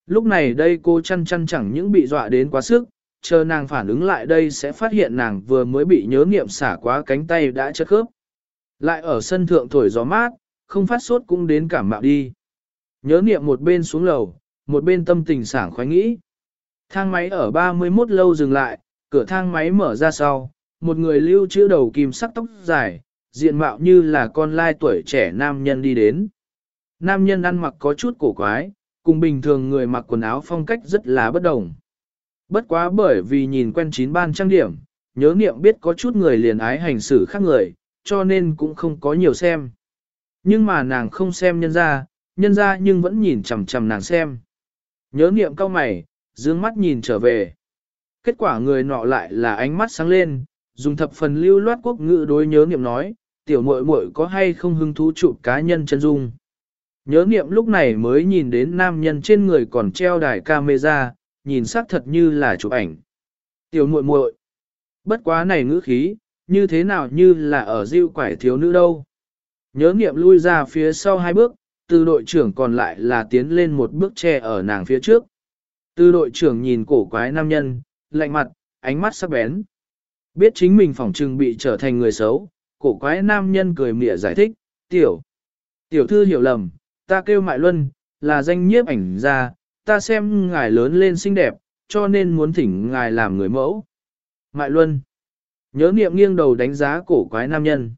[SPEAKER 1] Lúc này đây cô chăn chăn chẳng những bị dọa đến quá sức, chờ nàng phản ứng lại đây sẽ phát hiện nàng vừa mới bị nhớ niệm xả quá cánh tay đã chất khớp. Lại ở sân thượng thổi gió mát, không phát sốt cũng đến cảm mạo đi. Nhớ niệm một bên xuống lầu, một bên tâm tình sảng khoái nghĩ. Thang máy ở 31 lâu dừng lại, cửa thang máy mở ra sau, một người lưu chữ đầu kim sắc tóc dài, diện mạo như là con lai tuổi trẻ nam nhân đi đến. Nam nhân ăn mặc có chút cổ quái, cùng bình thường người mặc quần áo phong cách rất là bất đồng. Bất quá bởi vì nhìn quen chín ban trang điểm, nhớ niệm biết có chút người liền ái hành xử khác người, cho nên cũng không có nhiều xem. Nhưng mà nàng không xem nhân ra, nhân ra nhưng vẫn nhìn chằm chằm nàng xem. Nhớ niệm cao mày, dương mắt nhìn trở về. Kết quả người nọ lại là ánh mắt sáng lên, dùng thập phần lưu loát quốc ngữ đối nhớ niệm nói, tiểu muội muội có hay không hứng thú chụp cá nhân chân dung. Nhớ niệm lúc này mới nhìn đến nam nhân trên người còn treo đài camera, nhìn sắc thật như là chụp ảnh. Tiểu muội muội, bất quá này ngữ khí, như thế nào như là ở diêu quải thiếu nữ đâu. Nhớ niệm lui ra phía sau hai bước, từ đội trưởng còn lại là tiến lên một bước che ở nàng phía trước. Từ đội trưởng nhìn cổ quái nam nhân, lạnh mặt, ánh mắt sắc bén. Biết chính mình phỏng trừng bị trở thành người xấu, cổ quái nam nhân cười mỉa giải thích, tiểu. Tiểu thư hiểu lầm, ta kêu Mại Luân, là danh nhiếp ảnh gia, ta xem ngài lớn lên xinh đẹp, cho nên muốn thỉnh ngài làm người mẫu. Mại Luân. Nhớ niệm nghiêng đầu đánh giá cổ quái nam nhân.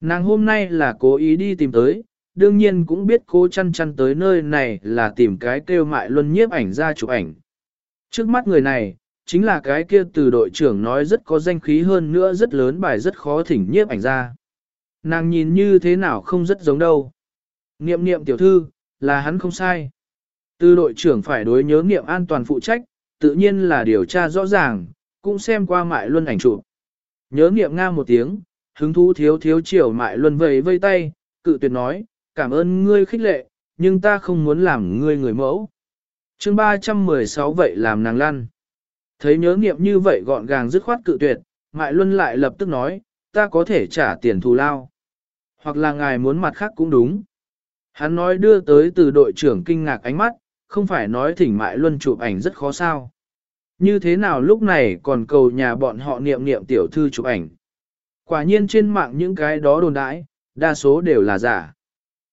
[SPEAKER 1] Nàng hôm nay là cố ý đi tìm tới, đương nhiên cũng biết cô chăn chăn tới nơi này là tìm cái kêu Mại Luân nhiếp ảnh ra chụp ảnh. Trước mắt người này, chính là cái kia từ đội trưởng nói rất có danh khí hơn nữa rất lớn bài rất khó thỉnh nhiếp ảnh ra. Nàng nhìn như thế nào không rất giống đâu. Niệm niệm tiểu thư, là hắn không sai. Từ đội trưởng phải đối nhớ niệm an toàn phụ trách, tự nhiên là điều tra rõ ràng, cũng xem qua mại luân ảnh chụp. Nhớ niệm nga một tiếng, hứng thú thiếu thiếu chiều mại luân vầy vây tay, cự tuyệt nói, cảm ơn ngươi khích lệ, nhưng ta không muốn làm ngươi người mẫu. chương 316 vậy làm nàng lăn. Thấy nhớ niệm như vậy gọn gàng dứt khoát cự tuyệt, mại luân lại lập tức nói, ta có thể trả tiền thù lao. Hoặc là ngài muốn mặt khác cũng đúng. Hắn nói đưa tới từ đội trưởng kinh ngạc ánh mắt, không phải nói thỉnh mại luân chụp ảnh rất khó sao. Như thế nào lúc này còn cầu nhà bọn họ niệm niệm tiểu thư chụp ảnh. Quả nhiên trên mạng những cái đó đồn đãi, đa số đều là giả.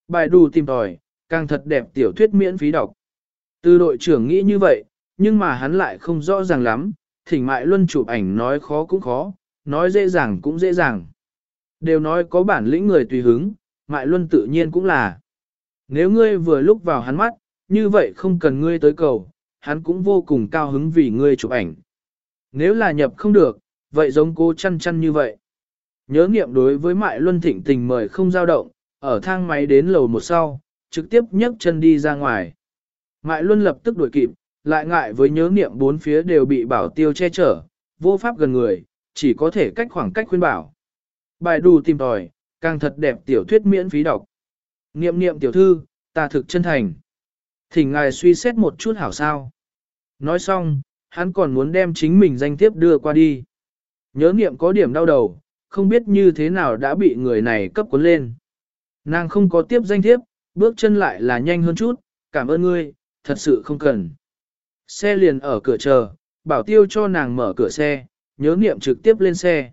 [SPEAKER 1] Bài đủ tìm tòi, càng thật đẹp tiểu thuyết miễn phí đọc. Từ đội trưởng nghĩ như vậy, nhưng mà hắn lại không rõ ràng lắm, thỉnh mại luân chụp ảnh nói khó cũng khó, nói dễ dàng cũng dễ dàng. Đều nói có bản lĩnh người tùy hứng, mại luân tự nhiên cũng là. Nếu ngươi vừa lúc vào hắn mắt, như vậy không cần ngươi tới cầu, hắn cũng vô cùng cao hứng vì ngươi chụp ảnh. Nếu là nhập không được, vậy giống cô chăn chăn như vậy. Nhớ nghiệm đối với Mại Luân Thịnh tình mời không dao động, ở thang máy đến lầu một sau, trực tiếp nhấc chân đi ra ngoài. Mại Luân lập tức đuổi kịp, lại ngại với nhớ niệm bốn phía đều bị bảo tiêu che chở, vô pháp gần người, chỉ có thể cách khoảng cách khuyên bảo. Bài đù tìm tòi, càng thật đẹp tiểu thuyết miễn phí đọc. Niệm niệm tiểu thư, ta thực chân thành. Thỉnh ngài suy xét một chút hảo sao. Nói xong, hắn còn muốn đem chính mình danh thiếp đưa qua đi. Nhớ niệm có điểm đau đầu, không biết như thế nào đã bị người này cấp cuốn lên. Nàng không có tiếp danh thiếp, bước chân lại là nhanh hơn chút, cảm ơn ngươi, thật sự không cần. Xe liền ở cửa chờ, bảo tiêu cho nàng mở cửa xe, nhớ niệm trực tiếp lên xe.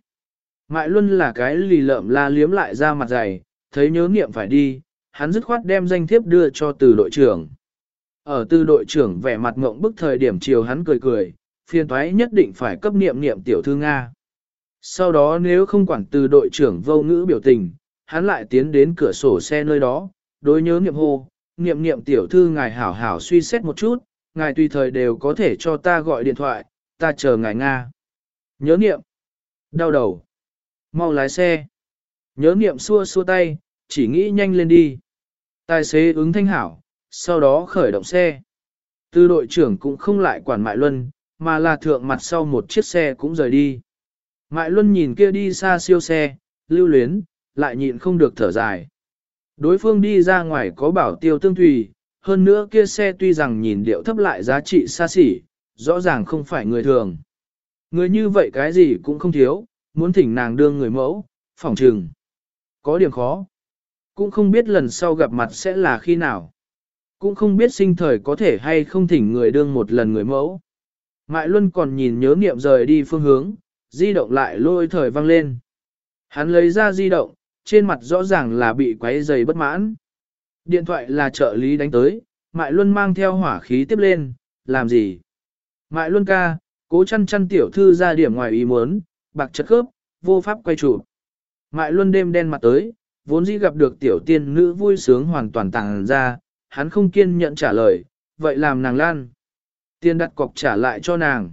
[SPEAKER 1] Mại Luân là cái lì lợm la liếm lại ra mặt dày, thấy nhớ niệm phải đi, hắn dứt khoát đem danh thiếp đưa cho từ đội trưởng. Ở từ đội trưởng vẻ mặt ngộng bức thời điểm chiều hắn cười cười, phiền thoái nhất định phải cấp niệm niệm tiểu thư Nga. Sau đó nếu không quản từ đội trưởng vô ngữ biểu tình, hắn lại tiến đến cửa sổ xe nơi đó, đối nhớ niệm hô, niệm niệm tiểu thư ngài hảo hảo suy xét một chút, ngài tùy thời đều có thể cho ta gọi điện thoại, ta chờ ngài Nga. Nhớ niệm. Đau đầu. Mau lái xe. Nhớ niệm xua xua tay, chỉ nghĩ nhanh lên đi. Tài xế ứng thanh hảo, sau đó khởi động xe. Tư đội trưởng cũng không lại quản Mại Luân, mà là thượng mặt sau một chiếc xe cũng rời đi. Mại Luân nhìn kia đi xa siêu xe, lưu luyến, lại nhịn không được thở dài. Đối phương đi ra ngoài có bảo tiêu tương thùy, hơn nữa kia xe tuy rằng nhìn điệu thấp lại giá trị xa xỉ, rõ ràng không phải người thường. Người như vậy cái gì cũng không thiếu, muốn thỉnh nàng đương người mẫu, phỏng trừng. Có điểm khó. Cũng không biết lần sau gặp mặt sẽ là khi nào. Cũng không biết sinh thời có thể hay không thỉnh người đương một lần người mẫu. Mại Luân còn nhìn nhớ niệm rời đi phương hướng, di động lại lôi thời văng lên. Hắn lấy ra di động, trên mặt rõ ràng là bị quấy dày bất mãn. Điện thoại là trợ lý đánh tới, Mại Luân mang theo hỏa khí tiếp lên, làm gì? Mại Luân ca, cố chăn chăn tiểu thư ra điểm ngoài ý muốn, bạc chất khớp, vô pháp quay chủ Mại Luân đêm đen mặt tới, vốn dĩ gặp được tiểu tiên nữ vui sướng hoàn toàn tàng ra, hắn không kiên nhẫn trả lời, vậy làm nàng lan. Tiên đặt cọc trả lại cho nàng.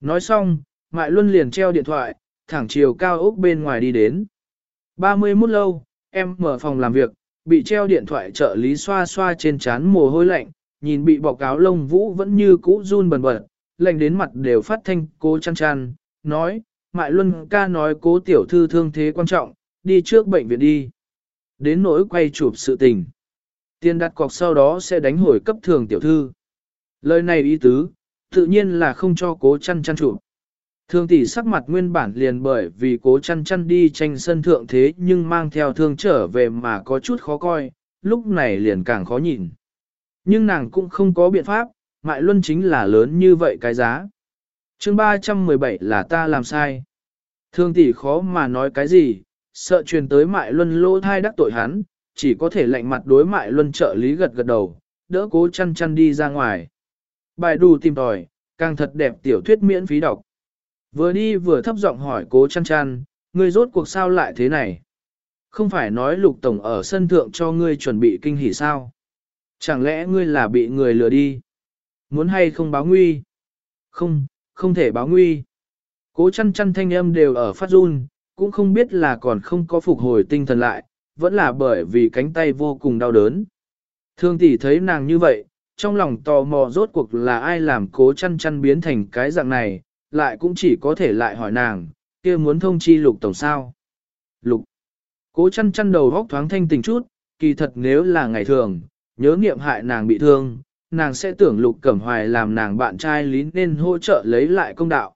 [SPEAKER 1] Nói xong, Mại Luân liền treo điện thoại, thẳng chiều cao ốc bên ngoài đi đến. 31 lâu, em mở phòng làm việc, bị treo điện thoại trợ lý xoa xoa trên chán mồ hôi lạnh, nhìn bị bọc áo lông vũ vẫn như cũ run bần bật, lạnh đến mặt đều phát thanh cố chăn chăn, nói, Mại Luân ca nói cố tiểu thư thương thế quan trọng, đi trước bệnh viện đi. Đến nỗi quay chụp sự tình. Tiền đặt cọc sau đó sẽ đánh hồi cấp thường tiểu thư. Lời này ý tứ, tự nhiên là không cho cố chăn chăn chụp. Thương tỷ sắc mặt nguyên bản liền bởi vì cố chăn chăn đi tranh sân thượng thế nhưng mang theo thương trở về mà có chút khó coi, lúc này liền càng khó nhìn. Nhưng nàng cũng không có biện pháp, mại luân chính là lớn như vậy cái giá. chương 317 là ta làm sai. Thương tỷ khó mà nói cái gì, sợ truyền tới mại luân lỗ thai đắc tội hắn, chỉ có thể lạnh mặt đối mại luân trợ lý gật gật đầu, đỡ cố chăn chăn đi ra ngoài. Bài đù tìm tòi, càng thật đẹp tiểu thuyết miễn phí đọc. Vừa đi vừa thấp giọng hỏi cố chăn chăn, ngươi rốt cuộc sao lại thế này? Không phải nói lục tổng ở sân thượng cho ngươi chuẩn bị kinh hỉ sao? Chẳng lẽ ngươi là bị người lừa đi? Muốn hay không báo nguy? Không, không thể báo nguy. Cố chăn chăn thanh âm đều ở phát run, cũng không biết là còn không có phục hồi tinh thần lại, vẫn là bởi vì cánh tay vô cùng đau đớn. Thương tỷ thấy nàng như vậy, trong lòng tò mò rốt cuộc là ai làm cố chăn chăn biến thành cái dạng này, lại cũng chỉ có thể lại hỏi nàng, kia muốn thông chi lục tổng sao. Lục. Cố chăn chăn đầu góc thoáng thanh tình chút, kỳ thật nếu là ngày thường, nhớ nghiệm hại nàng bị thương, nàng sẽ tưởng lục cẩm hoài làm nàng bạn trai lý nên hỗ trợ lấy lại công đạo.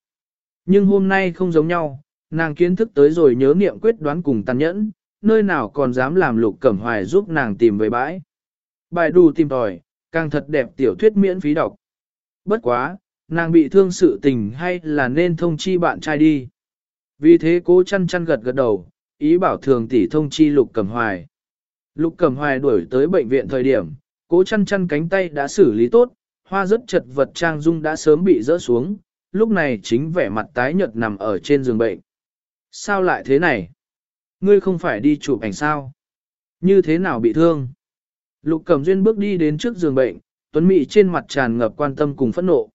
[SPEAKER 1] Nhưng hôm nay không giống nhau, nàng kiến thức tới rồi nhớ nghiệm quyết đoán cùng tàn nhẫn, nơi nào còn dám làm lục cẩm hoài giúp nàng tìm về bãi. Bài đù tìm tòi, càng thật đẹp tiểu thuyết miễn phí đọc. Bất quá, nàng bị thương sự tình hay là nên thông chi bạn trai đi. Vì thế cố chăn chăn gật gật đầu, ý bảo thường tỷ thông chi lục cẩm hoài. Lục cẩm hoài đuổi tới bệnh viện thời điểm, cố chăn chăn cánh tay đã xử lý tốt, hoa rất chật vật trang dung đã sớm bị rỡ xuống, lúc này chính vẻ mặt tái nhợt nằm ở trên giường bệnh. Sao lại thế này? Ngươi không phải đi chụp ảnh sao? Như thế nào bị thương? Lục Cẩm Duyên bước đi đến trước giường bệnh, Tuấn Mỹ trên mặt tràn ngập quan tâm cùng phẫn nộ.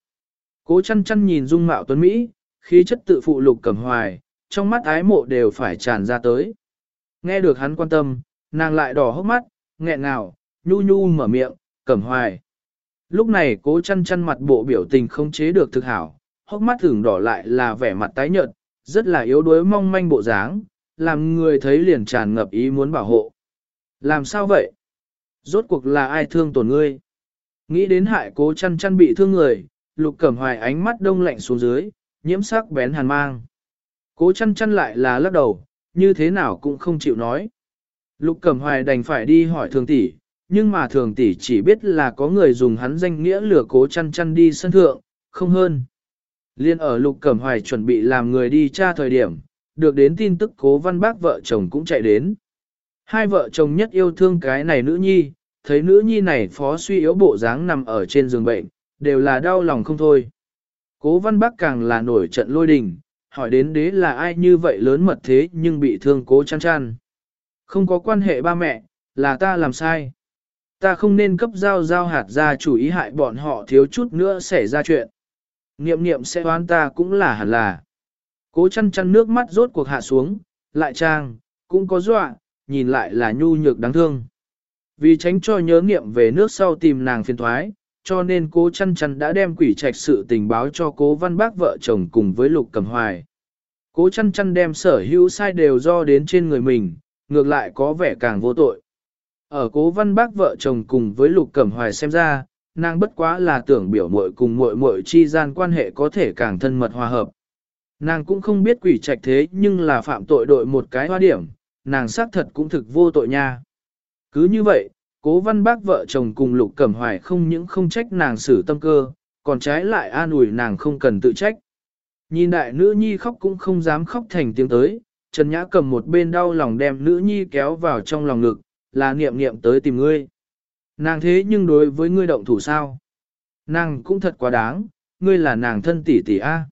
[SPEAKER 1] Cố chăn chăn nhìn dung mạo Tuấn Mỹ, khí chất tự phụ Lục Cẩm Hoài, trong mắt ái mộ đều phải tràn ra tới. Nghe được hắn quan tâm, nàng lại đỏ hốc mắt, nghẹn ngào, nhu nhu mở miệng, Cẩm Hoài. Lúc này cố chăn chăn mặt bộ biểu tình không chế được thực hảo, hốc mắt thường đỏ lại là vẻ mặt tái nhợt, rất là yếu đuối mong manh bộ dáng, làm người thấy liền tràn ngập ý muốn bảo hộ. Làm sao vậy? Rốt cuộc là ai thương tổn ngươi? Nghĩ đến hại cố chăn chăn bị thương người, lục cẩm hoài ánh mắt đông lạnh xuống dưới, nhiễm sắc bén hàn mang. Cố chăn chăn lại là lắc đầu, như thế nào cũng không chịu nói. Lục cẩm hoài đành phải đi hỏi thường tỷ, nhưng mà thường tỷ chỉ biết là có người dùng hắn danh nghĩa lừa cố chăn chăn đi sân thượng, không hơn. Liên ở lục cẩm hoài chuẩn bị làm người đi tra thời điểm, được đến tin tức cố văn bác vợ chồng cũng chạy đến. Hai vợ chồng nhất yêu thương cái này nữ nhi, thấy nữ nhi này phó suy yếu bộ dáng nằm ở trên giường bệnh, đều là đau lòng không thôi. Cố văn bác càng là nổi trận lôi đình, hỏi đến đế là ai như vậy lớn mật thế nhưng bị thương cố chăn chăn. Không có quan hệ ba mẹ, là ta làm sai. Ta không nên cấp giao giao hạt ra chủ ý hại bọn họ thiếu chút nữa xảy ra chuyện. Niệm niệm sẽ oán ta cũng là hẳn là. Cố chăn chăn nước mắt rốt cuộc hạ xuống, lại trang, cũng có dọa, nhìn lại là nhu nhược đáng thương. Vì tránh cho nhớ nghiệm về nước sau tìm nàng phiền thoái, cho nên cố chăn chăn đã đem quỷ trạch sự tình báo cho cố văn bác vợ chồng cùng với lục cầm hoài. Cố chăn chăn đem sở hữu sai đều do đến trên người mình, ngược lại có vẻ càng vô tội. Ở cố văn bác vợ chồng cùng với lục cẩm hoài xem ra, nàng bất quá là tưởng biểu muội cùng muội muội chi gian quan hệ có thể càng thân mật hòa hợp. Nàng cũng không biết quỷ trạch thế nhưng là phạm tội đội một cái hoa điểm, nàng xác thật cũng thực vô tội nha. Cứ như vậy, cố văn bác vợ chồng cùng lục cẩm hoài không những không trách nàng xử tâm cơ, còn trái lại an ủi nàng không cần tự trách. Nhìn đại nữ nhi khóc cũng không dám khóc thành tiếng tới, Trần Nhã cầm một bên đau lòng đem nữ nhi kéo vào trong lòng ngực, là niệm niệm tới tìm ngươi. Nàng thế nhưng đối với ngươi động thủ sao? Nàng cũng thật quá đáng, ngươi là nàng thân tỷ tỷ A.